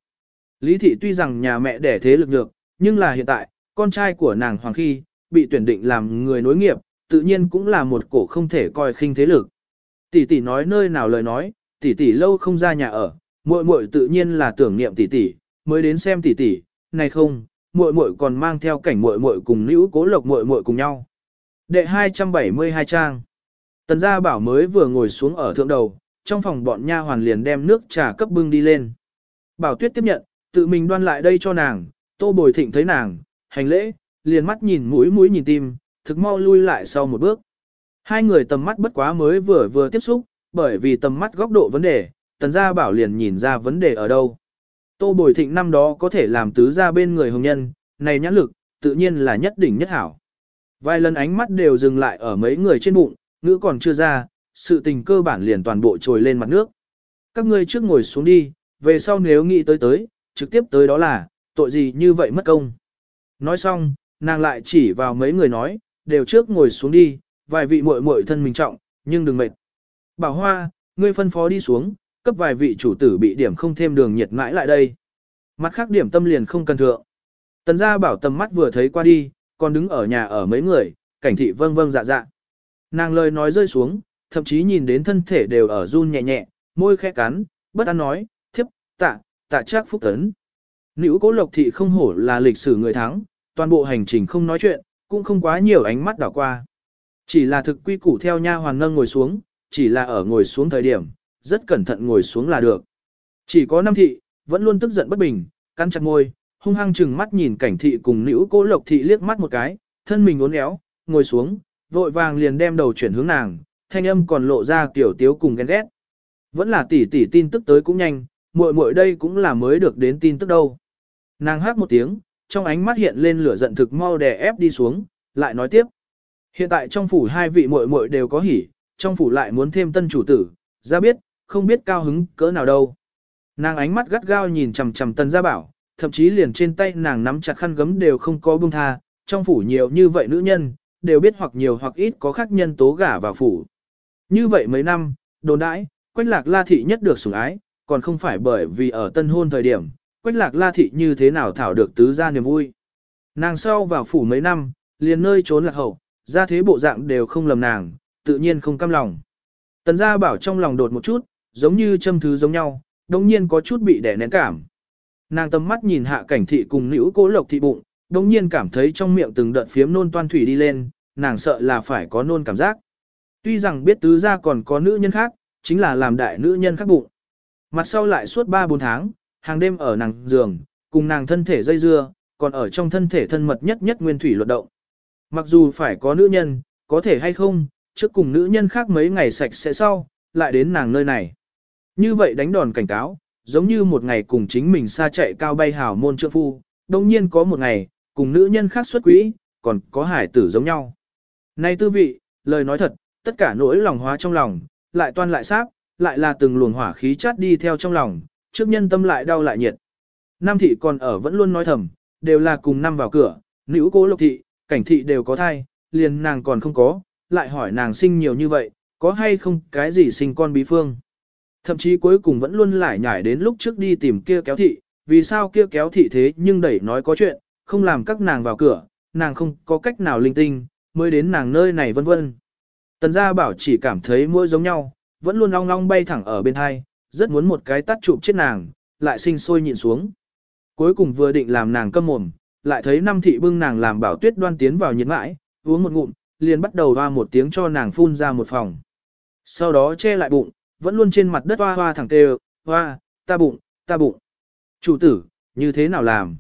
A: Lý thị tuy rằng nhà mẹ đẻ thế lực nhược, nhưng là hiện tại, con trai của nàng Hoàng Khi, bị tuyển định làm người nối nghiệp, tự nhiên cũng là một cổ không thể coi khinh thế lực. Tỷ tỷ nói nơi nào lời nói, tỷ tỷ lâu không ra nhà ở, muội muội tự nhiên là tưởng niệm tỷ tỷ, mới đến xem tỷ tỷ, này không, muội muội còn mang theo cảnh muội muội cùng Nữu Cố Lộc muội muội cùng nhau. Đệ 272 trang. Tần gia bảo mới vừa ngồi xuống ở thượng đầu, trong phòng bọn nha hoàn liền đem nước trà cấp bưng đi lên. Bảo Tuyết tiếp nhận, tự mình đoan lại đây cho nàng, Tô Bồi Thịnh thấy nàng, hành lễ, liền mắt nhìn mũi mũi nhìn tim, thực mau lui lại sau một bước. Hai người tầm mắt bất quá mới vừa vừa tiếp xúc, bởi vì tầm mắt góc độ vấn đề, tần gia bảo liền nhìn ra vấn đề ở đâu. Tô Bồi Thịnh năm đó có thể làm tứ ra bên người hồng nhân, này nhãn lực, tự nhiên là nhất đỉnh nhất hảo. Vài lần ánh mắt đều dừng lại ở mấy người trên bụng, ngữ còn chưa ra, sự tình cơ bản liền toàn bộ trồi lên mặt nước. Các ngươi trước ngồi xuống đi, về sau nếu nghĩ tới tới, trực tiếp tới đó là, tội gì như vậy mất công. Nói xong, nàng lại chỉ vào mấy người nói, đều trước ngồi xuống đi, vài vị muội muội thân mình trọng, nhưng đừng mệt. Bảo Hoa, ngươi phân phó đi xuống, cấp vài vị chủ tử bị điểm không thêm đường nhiệt mãi lại đây. Mặt khác điểm tâm liền không cần thượng. Tần gia bảo tầm mắt vừa thấy qua đi, còn đứng ở nhà ở mấy người, cảnh thị vâng vâng dạ dạ. Nàng lời nói rơi xuống, thậm chí nhìn đến thân thể đều ở run nhẹ nhẹ, môi khẽ cắn, bất an nói, thiếp, tạ, tạ chắc phúc tấn. Nữ cố lộc thị không hổ là lịch sử người thắng, toàn bộ hành trình không nói chuyện, cũng không quá nhiều ánh mắt đảo qua. Chỉ là thực quy củ theo nha hoàng ngân ngồi xuống, chỉ là ở ngồi xuống thời điểm, rất cẩn thận ngồi xuống là được. Chỉ có năm thị, vẫn luôn tức giận bất bình, cắn chặt môi, hung hăng chừng mắt nhìn cảnh thị cùng nữ cố lộc thị liếc mắt một cái, thân mình uốn éo, ngồi xuống, vội vàng liền đem đầu chuyển hướng nàng, thanh âm còn lộ ra tiểu tiếu cùng ghen ghét. Vẫn là tỷ tỷ tin tức tới cũng nhanh, muội muội đây cũng là mới được đến tin tức đâu. Nàng hát một tiếng, trong ánh mắt hiện lên lửa giận thực mau đè ép đi xuống, lại nói tiếp. Hiện tại trong phủ hai vị muội muội đều có hỉ, trong phủ lại muốn thêm tân chủ tử, ra biết, không biết cao hứng cỡ nào đâu. Nàng ánh mắt gắt gao nhìn chằm chằm Tần Gia Bảo, thậm chí liền trên tay nàng nắm chặt khăn gấm đều không có buông tha, trong phủ nhiều như vậy nữ nhân, đều biết hoặc nhiều hoặc ít có khác nhân tố gả vào phủ. Như vậy mấy năm, đồn đãi, Quách Lạc La Thị nhất được sủng ái, còn không phải bởi vì ở tân hôn thời điểm, Quách Lạc La Thị như thế nào thảo được tứ gia niềm vui. Nàng sau vào phủ mấy năm, liền nơi trốn lạc hậu, ra thế bộ dạng đều không lầm nàng, tự nhiên không cam lòng. Tần gia bảo trong lòng đột một chút, giống như châm thứ giống nhau, đồng nhiên có chút bị đè nén cảm. Nàng tầm mắt nhìn hạ cảnh thị cùng nữ cố lộc thị bụng, đồng nhiên cảm thấy trong miệng từng đợt phiếm nôn toan thủy đi lên, nàng sợ là phải có nôn cảm giác. Tuy rằng biết tứ gia còn có nữ nhân khác, chính là làm đại nữ nhân khác bụng. Mặt sau lại suốt 3-4 tháng, hàng đêm ở nàng giường, cùng nàng thân thể dây dưa, còn ở trong thân thể thân mật nhất nhất nguyên thủy luật động. Mặc dù phải có nữ nhân, có thể hay không, trước cùng nữ nhân khác mấy ngày sạch sẽ sau, lại đến nàng nơi này. Như vậy đánh đòn cảnh cáo, giống như một ngày cùng chính mình xa chạy cao bay hào môn trượng phu, đồng nhiên có một ngày, cùng nữ nhân khác xuất quỹ, còn có hải tử giống nhau. Này tư vị, lời nói thật, tất cả nỗi lòng hóa trong lòng, lại toan lại sáp, lại là từng luồng hỏa khí chát đi theo trong lòng, trước nhân tâm lại đau lại nhiệt. Nam thị còn ở vẫn luôn nói thầm, đều là cùng năm vào cửa, nữ cố lộc thị, cảnh thị đều có thai, liền nàng còn không có, lại hỏi nàng sinh nhiều như vậy, có hay không cái gì sinh con bí phương. Thậm chí cuối cùng vẫn luôn lại nhảy đến lúc trước đi tìm kia kéo thị, vì sao kia kéo thị thế nhưng đẩy nói có chuyện, không làm các nàng vào cửa, nàng không có cách nào linh tinh, mới đến nàng nơi này vân vân. Tần gia bảo chỉ cảm thấy mỗi giống nhau, vẫn luôn long long bay thẳng ở bên hai, rất muốn một cái tắt chụp chết nàng, lại sinh sôi nhịn xuống. Cuối cùng vừa định làm nàng câm mồm, lại thấy năm thị bưng nàng làm bảo tuyết đoan tiến vào nhiệt mãi, uống một ngụm, liền bắt đầu hoa một tiếng cho nàng phun ra một phòng. Sau đó che lại bụng, vẫn luôn trên mặt đất hoa hoa thẳng tê hoa, ta bụng, ta bụng. Chủ tử, như thế nào làm?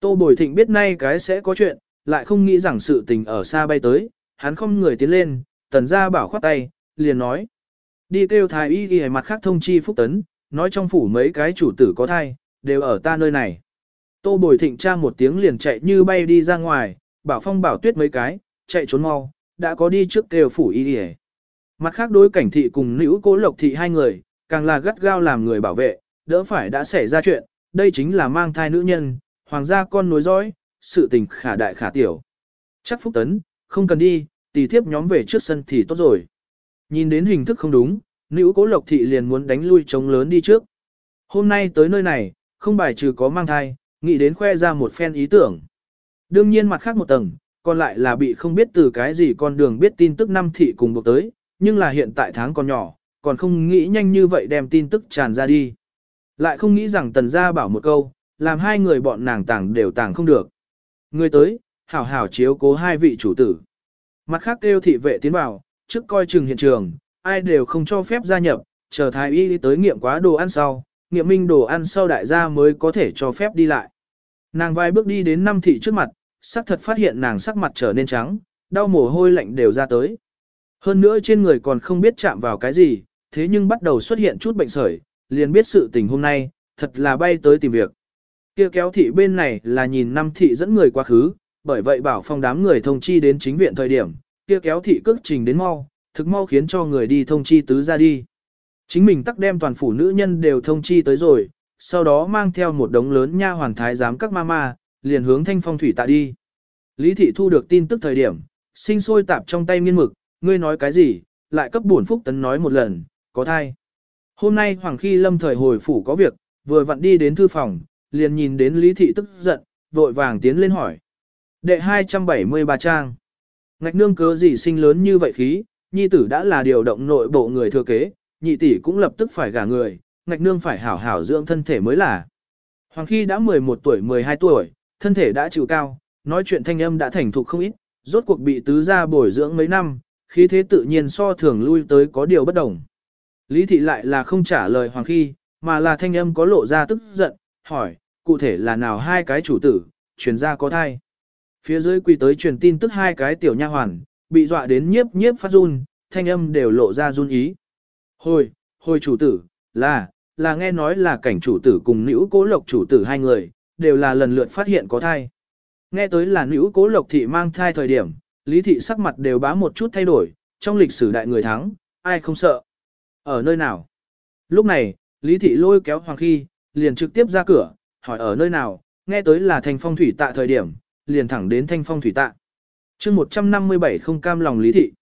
A: Tô Bồi Thịnh biết nay cái sẽ có chuyện, lại không nghĩ rằng sự tình ở xa bay tới, hắn không người tiến lên, tần gia bảo khoát tay, liền nói. Đi kêu thái y ghi mặt khác thông chi phúc tấn, nói trong phủ mấy cái chủ tử có thai, đều ở ta nơi này. Tô bồi thịnh tra một tiếng liền chạy như bay đi ra ngoài, bảo phong bảo tuyết mấy cái, chạy trốn mau, đã có đi trước kêu phủ y ghi Mặt khác đối cảnh thị cùng nữ cố lộc thị hai người, càng là gắt gao làm người bảo vệ, đỡ phải đã xảy ra chuyện, đây chính là mang thai nữ nhân, hoàng gia con nối dõi, sự tình khả đại khả tiểu. Chắc phúc tấn, không cần đi, tỷ thiếp nhóm về trước sân thì tốt rồi. Nhìn đến hình thức không đúng, nữ cố lộc thị liền muốn đánh lui chống lớn đi trước. Hôm nay tới nơi này, không bài trừ có mang thai, nghĩ đến khoe ra một phen ý tưởng. Đương nhiên mặt khác một tầng, còn lại là bị không biết từ cái gì con đường biết tin tức năm thị cùng buộc tới, nhưng là hiện tại tháng còn nhỏ, còn không nghĩ nhanh như vậy đem tin tức tràn ra đi. Lại không nghĩ rằng tần gia bảo một câu, làm hai người bọn nàng tàng đều tàng không được. Người tới, hảo hảo chiếu cố hai vị chủ tử. Mặt khác kêu thị vệ tiến vào, trước coi chừng hiện trường, ai đều không cho phép gia nhập, chờ thái y tới nghiệm quá đồ ăn sau, nghiệm minh đồ ăn sau đại gia mới có thể cho phép đi lại. Nàng vai bước đi đến năm thị trước mặt, sắc thật phát hiện nàng sắc mặt trở nên trắng, đau mồ hôi lạnh đều ra tới. Hơn nữa trên người còn không biết chạm vào cái gì, thế nhưng bắt đầu xuất hiện chút bệnh sởi, liền biết sự tình hôm nay, thật là bay tới tìm việc. Kia kéo thị bên này là nhìn năm thị dẫn người quá khứ, bởi vậy bảo phong đám người thông chi đến chính viện thời điểm, kia kéo thị cước trình đến mau, thực mau khiến cho người đi thông chi tứ ra đi. Chính mình tắc đem toàn phủ nữ nhân đều thông chi tới rồi, sau đó mang theo một đống lớn nha hoàn thái giám các mama, liền hướng thanh phong thủy tạ đi. Lý thị thu được tin tức thời điểm, sinh sôi tạp trong tay nghiên mực, ngươi nói cái gì, lại cấp buồn phúc tấn nói một lần, có thai. Hôm nay hoàng khi lâm thời hồi phủ có việc, vừa vặn đi đến thư phòng, liền nhìn đến Lý thị tức giận, vội vàng tiến lên hỏi. Đệ 273 trang. Ngạch nương cớ gì sinh lớn như vậy khí, nhi tử đã là điều động nội bộ người thừa kế, nhị tỷ cũng lập tức phải gả người, ngạch nương phải hảo hảo dưỡng thân thể mới là. Hoàng khi đã 11 tuổi 12 tuổi, thân thể đã chịu cao, nói chuyện thanh âm đã thành thục không ít, rốt cuộc bị tứ gia bồi dưỡng mấy năm, khí thế tự nhiên so thường lui tới có điều bất đồng. Lý thị lại là không trả lời hoàng khi, mà là thanh âm có lộ ra tức giận, hỏi, cụ thể là nào hai cái chủ tử, truyền ra có thai. Phía dưới quỳ tới truyền tin tức hai cái tiểu nha hoàn, bị dọa đến nhiếp nhiếp phát run, thanh âm đều lộ ra run ý. Hồi, hồi chủ tử, là, là nghe nói là cảnh chủ tử cùng nữ cố lộc chủ tử hai người, đều là lần lượt phát hiện có thai. Nghe tới là nữ cố lộc thị mang thai thời điểm, lý thị sắc mặt đều bá một chút thay đổi, trong lịch sử đại người thắng, ai không sợ. Ở nơi nào? Lúc này, lý thị lôi kéo hoàng khi, liền trực tiếp ra cửa, hỏi ở nơi nào, nghe tới là thanh phong thủy tạ thời điểm, liền thẳng đến thanh phong thủy tạ. chương 157 không cam lòng lý thị.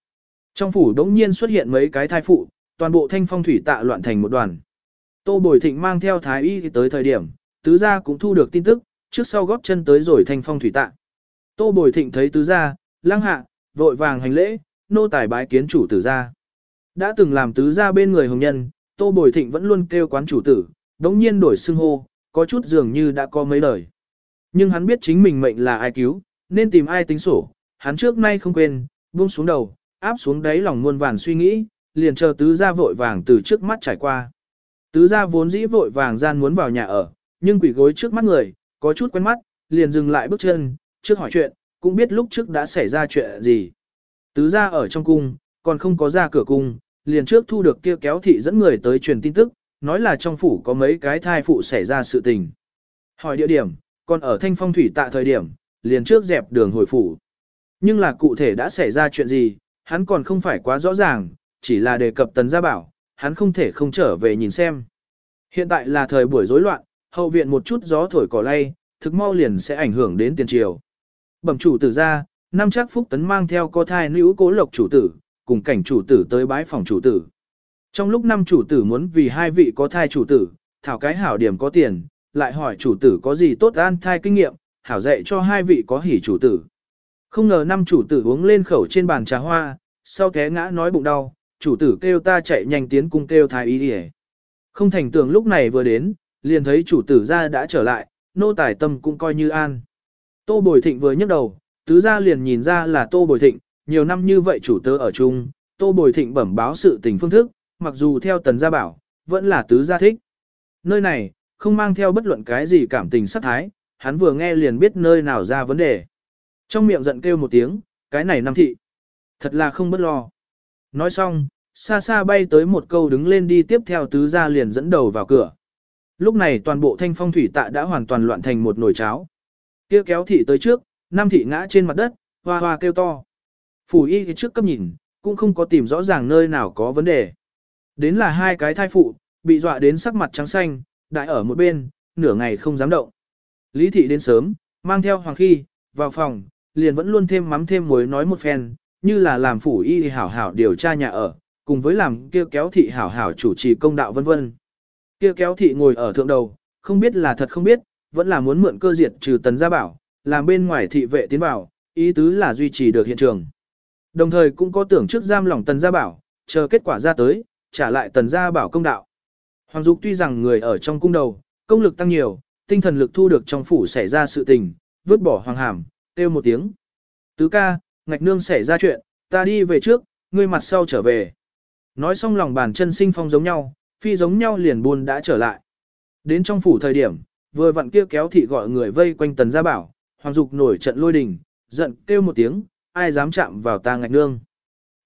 A: Trong phủ đống nhiên xuất hiện mấy cái thai phụ, toàn bộ thanh phong thủy tạ loạn thành một đoàn. Tô Bồi Thịnh mang theo thái y tới thời điểm, tứ gia cũng thu được tin tức, trước sau góp chân tới rồi thanh phong thủy tạ. Tô Bồi Thịnh thấy tứ gia, lăng hạ, vội vàng hành lễ, nô tài bái kiến chủ tử gia. Đã từng làm tứ gia bên người hồng nhân, Tô Bồi Thịnh vẫn luôn kêu quán chủ tử, đống nhiên đổi xưng hô, có chút dường như đã có mấy lời. Nhưng hắn biết chính mình mệnh là ai cứu, nên tìm ai tính sổ, hắn trước nay không quên, buông xuống đầu, áp xuống đáy lòng muôn vàn suy nghĩ, liền chờ tứ gia vội vàng từ trước mắt trải qua. Tứ gia vốn dĩ vội vàng gian muốn vào nhà ở, nhưng quỷ gối trước mắt người, có chút quen mắt, liền dừng lại bước chân, trước hỏi chuyện, cũng biết lúc trước đã xảy ra chuyện gì. Tứ gia ở trong cung, còn không có ra cửa cung, liền trước thu được kia kéo thị dẫn người tới truyền tin tức, nói là trong phủ có mấy cái thai phụ xảy ra sự tình. Hỏi địa điểm, còn ở thanh phong thủy tạ thời điểm, liền trước dẹp đường hồi phủ. Nhưng là cụ thể đã xảy ra chuyện gì, hắn còn không phải quá rõ ràng, chỉ là đề cập tần gia bảo, hắn không thể không trở về nhìn xem. Hiện tại là thời buổi rối loạn, hậu viện một chút gió thổi cỏ lay, thực mau liền sẽ ảnh hưởng đến tiền triều. Bẩm chủ tử ra, năm chắc phúc tấn mang theo co thai nữ cố lộc chủ tử, cùng cảnh chủ tử tới bái phòng chủ tử. Trong lúc năm chủ tử muốn vì hai vị có thai chủ tử, thảo cái hảo điểm có tiền, lại hỏi chủ tử có gì tốt an thai kinh nghiệm, hảo dạy cho hai vị có hỉ chủ tử. Không ngờ năm chủ tử uống lên khẩu trên bàn trà hoa, sau té ngã nói bụng đau, chủ tử kêu ta chạy nhanh tiến cung kêu thái y đi Không thành tưởng lúc này vừa đến, liền thấy chủ tử ra đã trở lại, nô tài tâm cũng coi như an. Tô Bồi Thịnh vừa nhấc đầu, tứ ra liền nhìn ra là Tô Bồi Thịnh, nhiều năm như vậy chủ tớ ở chung, Tô Bồi Thịnh bẩm báo sự tình phương thức, mặc dù theo tần gia bảo, vẫn là tứ gia thích. Nơi này, không mang theo bất luận cái gì cảm tình sắc thái, hắn vừa nghe liền biết nơi nào ra vấn đề. Trong miệng giận kêu một tiếng, cái này Nam thị. Thật là không bất lo. Nói xong, xa xa bay tới một câu đứng lên đi tiếp theo tứ gia liền dẫn đầu vào cửa. Lúc này toàn bộ thanh phong thủy tạ đã hoàn toàn loạn thành một nồi cháo. Kia kéo thị tới trước, Nam thị ngã trên mặt đất, hoa hoa kêu to. Phủ y trước cấp nhìn, cũng không có tìm rõ ràng nơi nào có vấn đề. Đến là hai cái thai phụ, bị dọa đến sắc mặt trắng xanh, đại ở một bên, nửa ngày không dám động. Lý thị đến sớm, mang theo hoàng khi, vào phòng, liền vẫn luôn thêm mắm thêm muối nói một phen, như là làm phủ y hảo hảo điều tra nhà ở, cùng với làm kia kéo thị hảo hảo chủ trì công đạo vân vân. Kia kéo thị ngồi ở thượng đầu, không biết là thật không biết, vẫn là muốn mượn cơ diệt trừ tần gia bảo, làm bên ngoài thị vệ tiến vào, ý tứ là duy trì được hiện trường. Đồng thời cũng có tưởng trước giam lỏng tần gia bảo, chờ kết quả ra tới, trả lại tần gia bảo công đạo. Hoàng Dục tuy rằng người ở trong cung đầu, công lực tăng nhiều, tinh thần lực thu được trong phủ xảy ra sự tình, vứt bỏ hoàng hàm, kêu một tiếng. Tứ ca, ngạch nương xảy ra chuyện, ta đi về trước, ngươi mặt sau trở về. Nói xong lòng bàn chân sinh phong giống nhau, phi giống nhau liền buồn đã trở lại. Đến trong phủ thời điểm, vừa vặn kia kéo thị gọi người vây quanh tần gia bảo, hoàng dục nổi trận lôi đình, giận kêu một tiếng, ai dám chạm vào ta ngạch nương.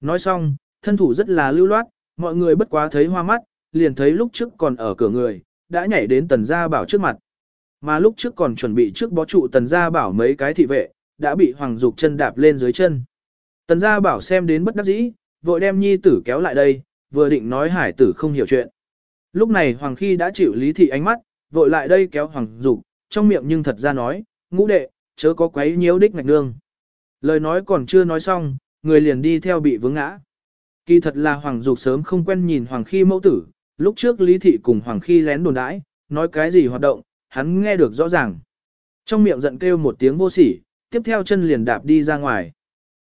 A: Nói xong, thân thủ rất là lưu loát, mọi người bất quá thấy hoa mắt, liền thấy lúc trước còn ở cửa người, đã nhảy đến tần gia bảo trước mặt. Mà lúc trước còn chuẩn bị trước bó trụ tần gia bảo mấy cái thị vệ, đã bị hoàng dục chân đạp lên dưới chân. Tần gia bảo xem đến bất đắc dĩ, vội đem nhi tử kéo lại đây, vừa định nói hải tử không hiểu chuyện. Lúc này hoàng khi đã chịu lý thị ánh mắt, vội lại đây kéo hoàng dục, trong miệng nhưng thật ra nói, ngũ đệ, chớ có quấy nhiễu đích ngạch nương. Lời nói còn chưa nói xong, người liền đi theo bị vướng ngã. Kỳ thật là hoàng dục sớm không quen nhìn hoàng khi mẫu tử, lúc trước lý thị cùng hoàng khi lén đồn đãi, nói cái gì hoạt động, hắn nghe được rõ ràng. Trong miệng giận kêu một tiếng vô sỉ, tiếp theo chân liền đạp đi ra ngoài.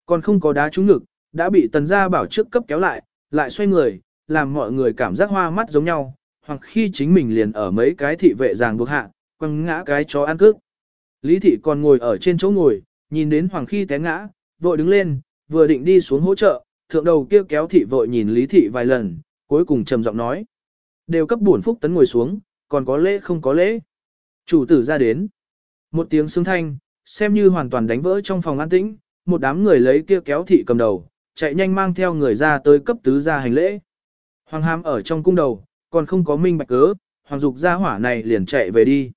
A: Còn không có đá trúng ngực, đã bị tần gia bảo trước cấp kéo lại, lại xoay người, làm mọi người cảm giác hoa mắt giống nhau, hoặc khi chính mình liền ở mấy cái thị vệ ràng buộc hạ, quăng ngã cái chó ăn cước. Lý thị còn ngồi ở trên chỗ ngồi, nhìn đến hoàng khi té ngã, vội đứng lên, vừa định đi xuống hỗ trợ, thượng đầu kia kéo thị vội nhìn lý thị vài lần, cuối cùng trầm giọng nói. Đều cấp bổn phúc tấn ngồi xuống, còn có lễ không có lễ. Chủ tử ra đến. Một tiếng xương thanh, xem như hoàn toàn đánh vỡ trong phòng an tĩnh, một đám người lấy kia kéo thị cầm đầu, chạy nhanh mang theo người ra tới cấp tứ ra hành lễ. Hoàng hàm ở trong cung đầu, còn không có minh bạch cớ, hoàng dục gia hỏa này liền chạy về đi.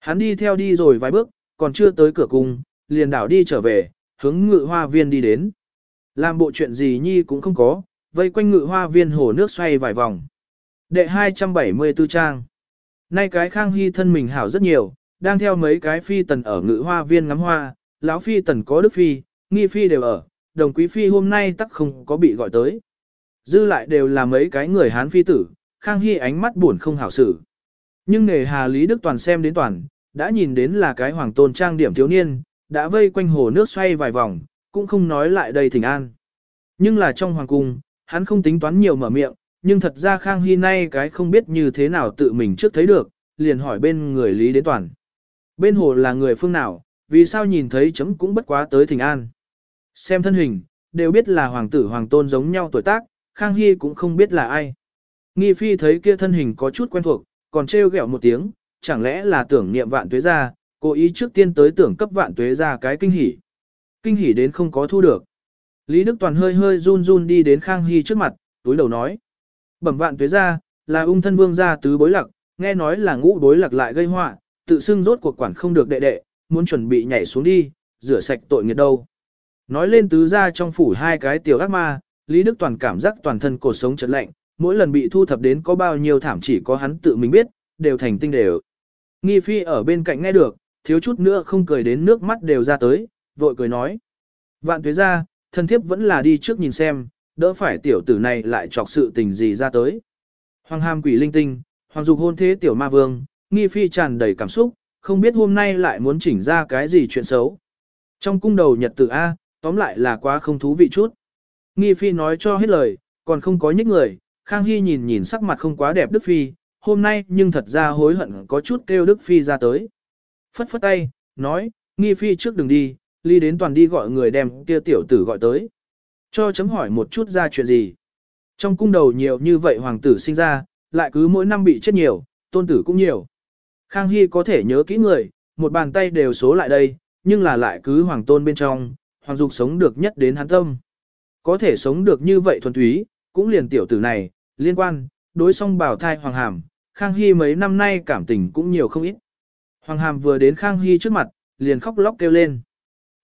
A: Hắn đi theo đi rồi vài bước, còn chưa tới cửa cung, liền đảo đi trở về, hướng ngự hoa viên đi đến. Làm bộ chuyện gì nhi cũng không có, vây quanh ngự hoa viên hồ nước xoay vài vòng. Đệ 274 trang. Nay cái Khang Hy thân mình hảo rất nhiều, đang theo mấy cái phi tần ở ngự hoa viên ngắm hoa, lão phi tần có đức phi, nghi phi đều ở, đồng quý phi hôm nay tắc không có bị gọi tới. Dư lại đều là mấy cái người Hán phi tử, Khang Hy ánh mắt buồn không hảo xử. Nhưng nghề Hà Lý Đức Toàn xem đến toàn, đã nhìn đến là cái hoàng tôn trang điểm thiếu niên, đã vây quanh hồ nước xoay vài vòng, cũng không nói lại đây thỉnh an. Nhưng là trong hoàng cung, hắn không tính toán nhiều mở miệng, nhưng thật ra Khang Hy nay cái không biết như thế nào tự mình trước thấy được, liền hỏi bên người Lý đến toàn. Bên hồ là người phương nào, vì sao nhìn thấy chấm cũng bất quá tới thỉnh an. Xem thân hình, đều biết là hoàng tử hoàng tôn giống nhau tuổi tác, Khang Hy cũng không biết là ai. Nghi phi thấy kia thân hình có chút quen thuộc, còn trêu ghẹo một tiếng, chẳng lẽ là tưởng niệm vạn tuế ra, cố ý trước tiên tới tưởng cấp vạn tuế ra cái kinh hỉ. Kinh hỉ đến không có thu được. Lý Đức Toàn hơi hơi run run đi đến Khang Hy trước mặt, túi đầu nói. Bẩm vạn tuế ra, là ung thân vương gia tứ bối lặc, nghe nói là ngũ bối lặc lại gây họa, tự xưng rốt cuộc quản không được đệ đệ, muốn chuẩn bị nhảy xuống đi, rửa sạch tội nghiệt đâu. Nói lên tứ ra trong phủ hai cái tiểu ác ma, Lý Đức Toàn cảm giác toàn thân cột sống chật lạnh, mỗi lần bị thu thập đến có bao nhiêu thảm chỉ có hắn tự mình biết, đều thành tinh đều. Nghi phi ở bên cạnh nghe được, thiếu chút nữa không cười đến nước mắt đều ra tới, vội cười nói. Vạn tuế ra, thân thiếp vẫn là đi trước nhìn xem, đỡ phải tiểu tử này lại chọc sự tình gì ra tới. Hoàng hàm quỷ linh tinh, hoàng dục hôn thế tiểu ma vương, nghi phi tràn đầy cảm xúc, không biết hôm nay lại muốn chỉnh ra cái gì chuyện xấu. Trong cung đầu nhật tử A, tóm lại là quá không thú vị chút. Nghi phi nói cho hết lời, còn không có nhích người, Khang Hy nhìn nhìn sắc mặt không quá đẹp Đức Phi, hôm nay nhưng thật ra hối hận có chút kêu Đức Phi ra tới. Phất phất tay, nói, Nghi Phi trước đừng đi, ly đến toàn đi gọi người đem kia tiểu tử gọi tới. Cho chấm hỏi một chút ra chuyện gì. Trong cung đầu nhiều như vậy hoàng tử sinh ra, lại cứ mỗi năm bị chết nhiều, tôn tử cũng nhiều. Khang Hy có thể nhớ kỹ người, một bàn tay đều số lại đây, nhưng là lại cứ hoàng tôn bên trong, hoàng dục sống được nhất đến hắn tâm. Có thể sống được như vậy thuần túy, cũng liền tiểu tử này, liên quan, đối song bảo thai hoàng hàm, Khang Hy mấy năm nay cảm tình cũng nhiều không ít. Hoàng hàm vừa đến Khang Hy trước mặt, liền khóc lóc kêu lên.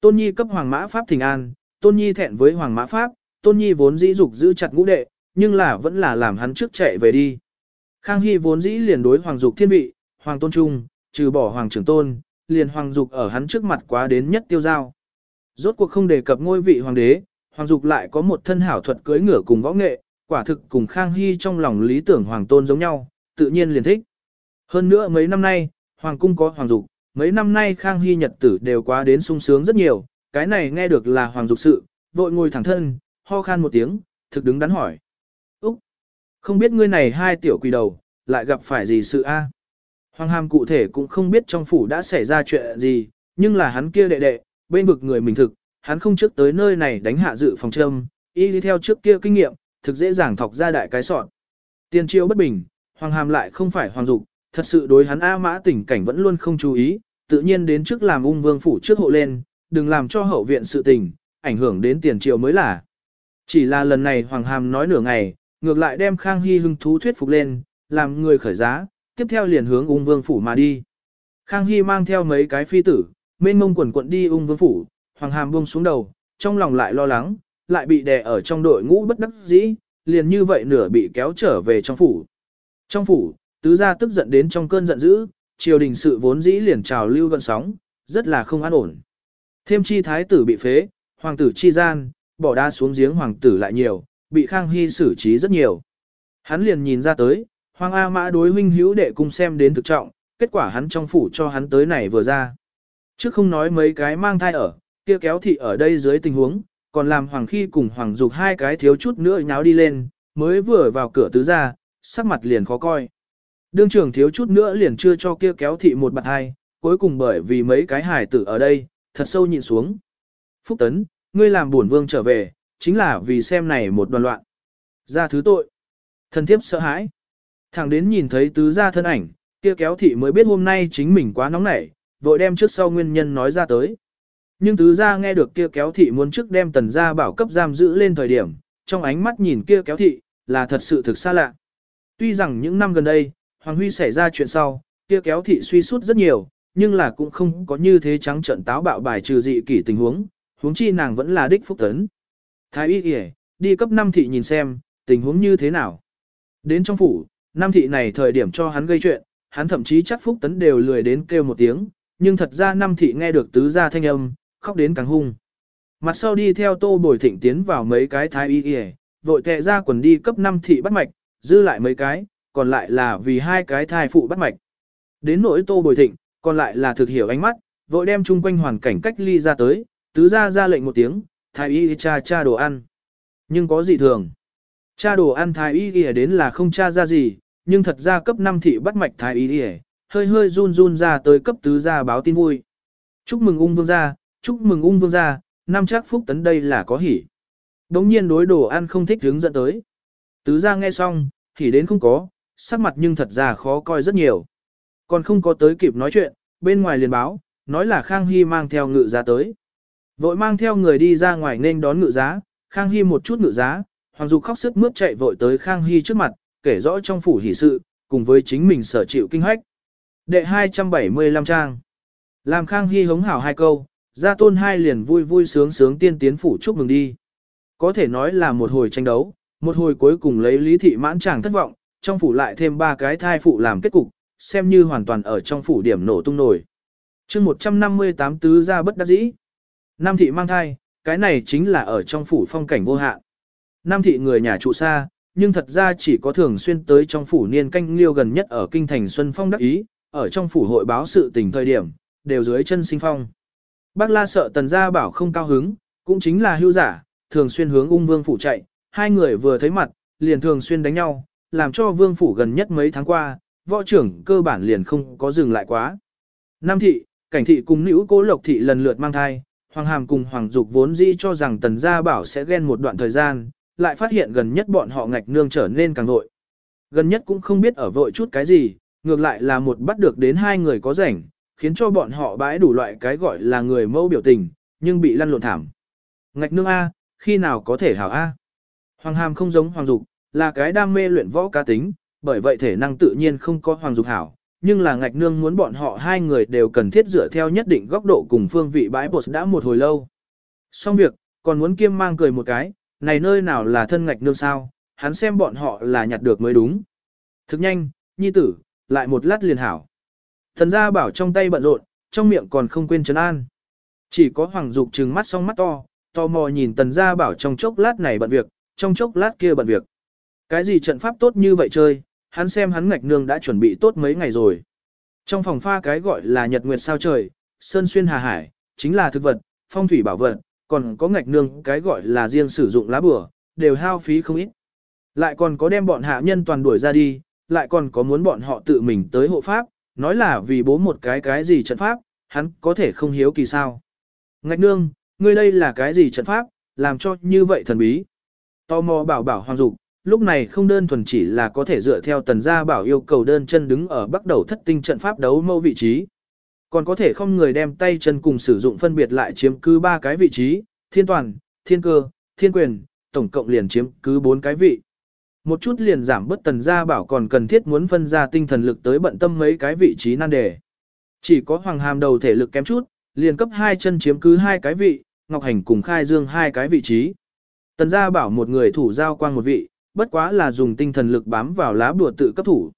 A: Tôn Nhi cấp hoàng mã pháp thỉnh an, Tôn Nhi thẹn với hoàng mã pháp, Tôn Nhi vốn dĩ dục giữ chặt ngũ đệ, nhưng là vẫn là làm hắn trước chạy về đi. Khang Hy vốn dĩ liền đối hoàng dục thiên vị, hoàng tôn trung, trừ bỏ hoàng trưởng tôn, liền hoàng dục ở hắn trước mặt quá đến nhất tiêu giao. Rốt cuộc không đề cập ngôi vị hoàng đế, hoàng dục lại có một thân hảo thuật cưỡi ngựa cùng võ nghệ, quả thực cùng Khang Hy trong lòng lý tưởng hoàng tôn giống nhau, tự nhiên liền thích. Hơn nữa mấy năm nay, hoàng cung có hoàng dục, mấy năm nay Khang Hy nhật tử đều quá đến sung sướng rất nhiều, cái này nghe được là hoàng dục sự, vội ngồi thẳng thân, ho khan một tiếng, thực đứng đắn hỏi. Úc! Không biết ngươi này hai tiểu quỷ đầu, lại gặp phải gì sự a? Hoàng hàm cụ thể cũng không biết trong phủ đã xảy ra chuyện gì, nhưng là hắn kia đệ đệ, bên vực người mình thực, hắn không trước tới nơi này đánh hạ dự phòng châm, y đi theo trước kia kinh nghiệm, thực dễ dàng thọc ra đại cái sọn. Tiên triều bất bình, hoàng hàm lại không phải hoàng dục, thật sự đối hắn A mã tình cảnh vẫn luôn không chú ý, tự nhiên đến trước làm ung vương phủ trước hộ lên, đừng làm cho hậu viện sự tình, ảnh hưởng đến tiền triều mới là. Chỉ là lần này hoàng hàm nói nửa ngày, ngược lại đem Khang Hy hưng thú thuyết phục lên, làm người khởi giá, tiếp theo liền hướng ung vương phủ mà đi. Khang Hy mang theo mấy cái phi tử, mênh mông quần quận đi ung vương phủ, hoàng hàm buông xuống đầu, trong lòng lại lo lắng, lại bị đè ở trong đội ngũ bất đắc dĩ, liền như vậy nửa bị kéo trở về trong phủ. Trong phủ, tứ gia tức giận đến trong cơn giận dữ, triều đình sự vốn dĩ liền trào lưu gần sóng, rất là không an ổn. Thêm chi thái tử bị phế, hoàng tử chi gian, bỏ đa xuống giếng hoàng tử lại nhiều, bị Khang Hy xử trí rất nhiều. Hắn liền nhìn ra tới, hoàng A mã đối huynh hữu đệ cùng xem đến thực trọng, kết quả hắn trong phủ cho hắn tới này vừa ra. Chứ không nói mấy cái mang thai ở, kia kéo thị ở đây dưới tình huống, còn làm Hoàng Khi cùng Hoàng Dục hai cái thiếu chút nữa nháo đi lên, mới vừa vào cửa tứ ra, sắc mặt liền khó coi. Đương trưởng thiếu chút nữa liền chưa cho kia kéo thị một bạt hai, cuối cùng bởi vì mấy cái hài tử ở đây, thật sâu nhịn xuống. Phúc Tấn, ngươi làm buồn vương trở về, chính là vì xem này một đoàn loạn. Ra thứ tội. Thân thiếp sợ hãi. Thẳng đến nhìn thấy tứ gia thân ảnh, kia kéo thị mới biết hôm nay chính mình quá nóng nảy, vội đem trước sau nguyên nhân nói ra tới. Nhưng tứ gia nghe được kia kéo thị muốn trước đem tần gia bảo cấp giam giữ lên thời điểm, trong ánh mắt nhìn kia kéo thị, là thật sự thực xa lạ. Tuy rằng những năm gần đây, Hoàng Huy xảy ra chuyện sau, kia kéo thị suy sút rất nhiều, nhưng là cũng không có như thế trắng trận táo bạo bài trừ dị kỷ tình huống, huống chi nàng vẫn là đích phúc tấn. Thái y kìa, đi cấp năm thị nhìn xem, tình huống như thế nào. Đến trong phủ, năm thị này thời điểm cho hắn gây chuyện, hắn thậm chí chắc Phúc Tấn đều lười đến kêu một tiếng, nhưng thật ra năm thị nghe được tứ gia thanh âm, khóc đến càng hung. Mặt sau đi theo tô bồi thịnh tiến vào mấy cái thái y y, vội tệ ra quần đi cấp năm thị bắt mạch, dư lại mấy cái, còn lại là vì hai cái thai phụ bắt mạch. Đến nỗi tô bồi thịnh, còn lại là thực hiểu ánh mắt, vội đem chung quanh hoàn cảnh cách ly ra tới, tứ gia ra lệnh một tiếng, thái y cha cha đồ ăn. Nhưng có gì thường. Cha đồ ăn thái y y đến là không cha ra gì, nhưng thật ra cấp 5 thị bắt mạch thái y y, hơi hơi run run ra tới cấp tứ gia báo tin vui. Chúc mừng ung vương gia, chúc mừng ung vương gia, năm chắc phúc tấn đây là có hỉ. Đống nhiên đối đồ ăn không thích hướng dẫn tới. Tứ gia nghe xong, hỉ đến không có, sắc mặt nhưng thật ra khó coi rất nhiều. Còn không có tới kịp nói chuyện, bên ngoài liền báo, nói là Khang Hy mang theo ngự giá tới. Vội mang theo người đi ra ngoài nên đón ngự giá, Khang Hy một chút ngự giá, Hoàng Dục khóc sức mướt chạy vội tới Khang Hy trước mặt, kể rõ trong phủ hỷ sự, cùng với chính mình sở chịu kinh hách. Đệ 275 trang. Làm Khang Hy hống hảo hai câu, gia tôn hai liền vui vui sướng sướng tiên tiến phủ chúc mừng đi. Có thể nói là một hồi tranh đấu, một hồi cuối cùng lấy lý thị mãn chàng thất vọng, trong phủ lại thêm ba cái thai phụ làm kết cục, xem như hoàn toàn ở trong phủ điểm nổ tung nổi. chương 158 tứ ra bất đắc dĩ. Nam thị mang thai, cái này chính là ở trong phủ phong cảnh vô hạn. Nam thị người nhà trụ xa, nhưng thật ra chỉ có thường xuyên tới trong phủ niên canh liêu gần nhất ở kinh thành Xuân Phong đắc ý, ở trong phủ hội báo sự tình thời điểm, đều dưới chân sinh phong. Bác la sợ tần gia bảo không cao hứng, cũng chính là hưu giả, thường xuyên hướng ung vương phủ chạy, hai người vừa thấy mặt, liền thường xuyên đánh nhau, làm cho vương phủ gần nhất mấy tháng qua, võ trưởng cơ bản liền không có dừng lại quá. Nam thị, cảnh thị cùng nữ cố lộc thị lần lượt mang thai, Hoàng Hàm cùng Hoàng Dục vốn dĩ cho rằng Tần Gia Bảo sẽ ghen một đoạn thời gian, lại phát hiện gần nhất bọn họ ngạch nương trở nên càng vội. Gần nhất cũng không biết ở vội chút cái gì, ngược lại là một bắt được đến hai người có rảnh, khiến cho bọn họ bãi đủ loại cái gọi là người mẫu biểu tình, nhưng bị lăn lộn thảm. Ngạch nương A, khi nào có thể hảo A? Hoàng Hàm không giống Hoàng Dục, là cái đam mê luyện võ cá tính, bởi vậy thể năng tự nhiên không có Hoàng Dục hảo, nhưng là ngạch nương muốn bọn họ hai người đều cần thiết dựa theo nhất định góc độ cùng phương vị bãi bột đã một hồi lâu. Xong việc, còn muốn kiêm mang cười một cái, này nơi nào là thân ngạch nương sao, hắn xem bọn họ là nhặt được mới đúng. Thực nhanh, nhi tử, lại một lát liền hảo. Thần gia bảo trong tay bận rộn, trong miệng còn không quên trấn an. Chỉ có hoàng dục trừng mắt song mắt to, tò mò nhìn tần gia bảo trong chốc lát này bận việc, trong chốc lát kia bận việc. Cái gì trận pháp tốt như vậy chơi, hắn xem hắn ngạch nương đã chuẩn bị tốt mấy ngày rồi. Trong phòng pha cái gọi là nhật nguyệt sao trời, sơn xuyên hà hải, chính là thực vật, phong thủy bảo vật, còn có ngạch nương cái gọi là riêng sử dụng lá bừa, đều hao phí không ít. Lại còn có đem bọn hạ nhân toàn đuổi ra đi, lại còn có muốn bọn họ tự mình tới hộ pháp, nói là vì bố một cái cái gì trận pháp, hắn có thể không hiếu kỳ sao. Ngạch nương, ngươi đây là cái gì trận pháp, làm cho như vậy thần bí. Tò mò bảo bảo hoàng dục, lúc này không đơn thuần chỉ là có thể dựa theo tần gia bảo yêu cầu đơn chân đứng ở bắt đầu thất tinh trận pháp đấu mâu vị trí. Còn có thể không người đem tay chân cùng sử dụng phân biệt lại chiếm cứ ba cái vị trí, thiên toàn, thiên cơ, thiên quyền, tổng cộng liền chiếm cứ bốn cái vị. Một chút liền giảm bất tần gia bảo còn cần thiết muốn phân ra tinh thần lực tới bận tâm mấy cái vị trí nan đề. Chỉ có hoàng hàm đầu thể lực kém chút, liền cấp hai chân chiếm cứ hai cái vị, ngọc hành cùng khai dương hai cái vị trí. Tần gia bảo một người thủ giao quang một vị, bất quá là dùng tinh thần lực bám vào lá bùa tự cấp thủ.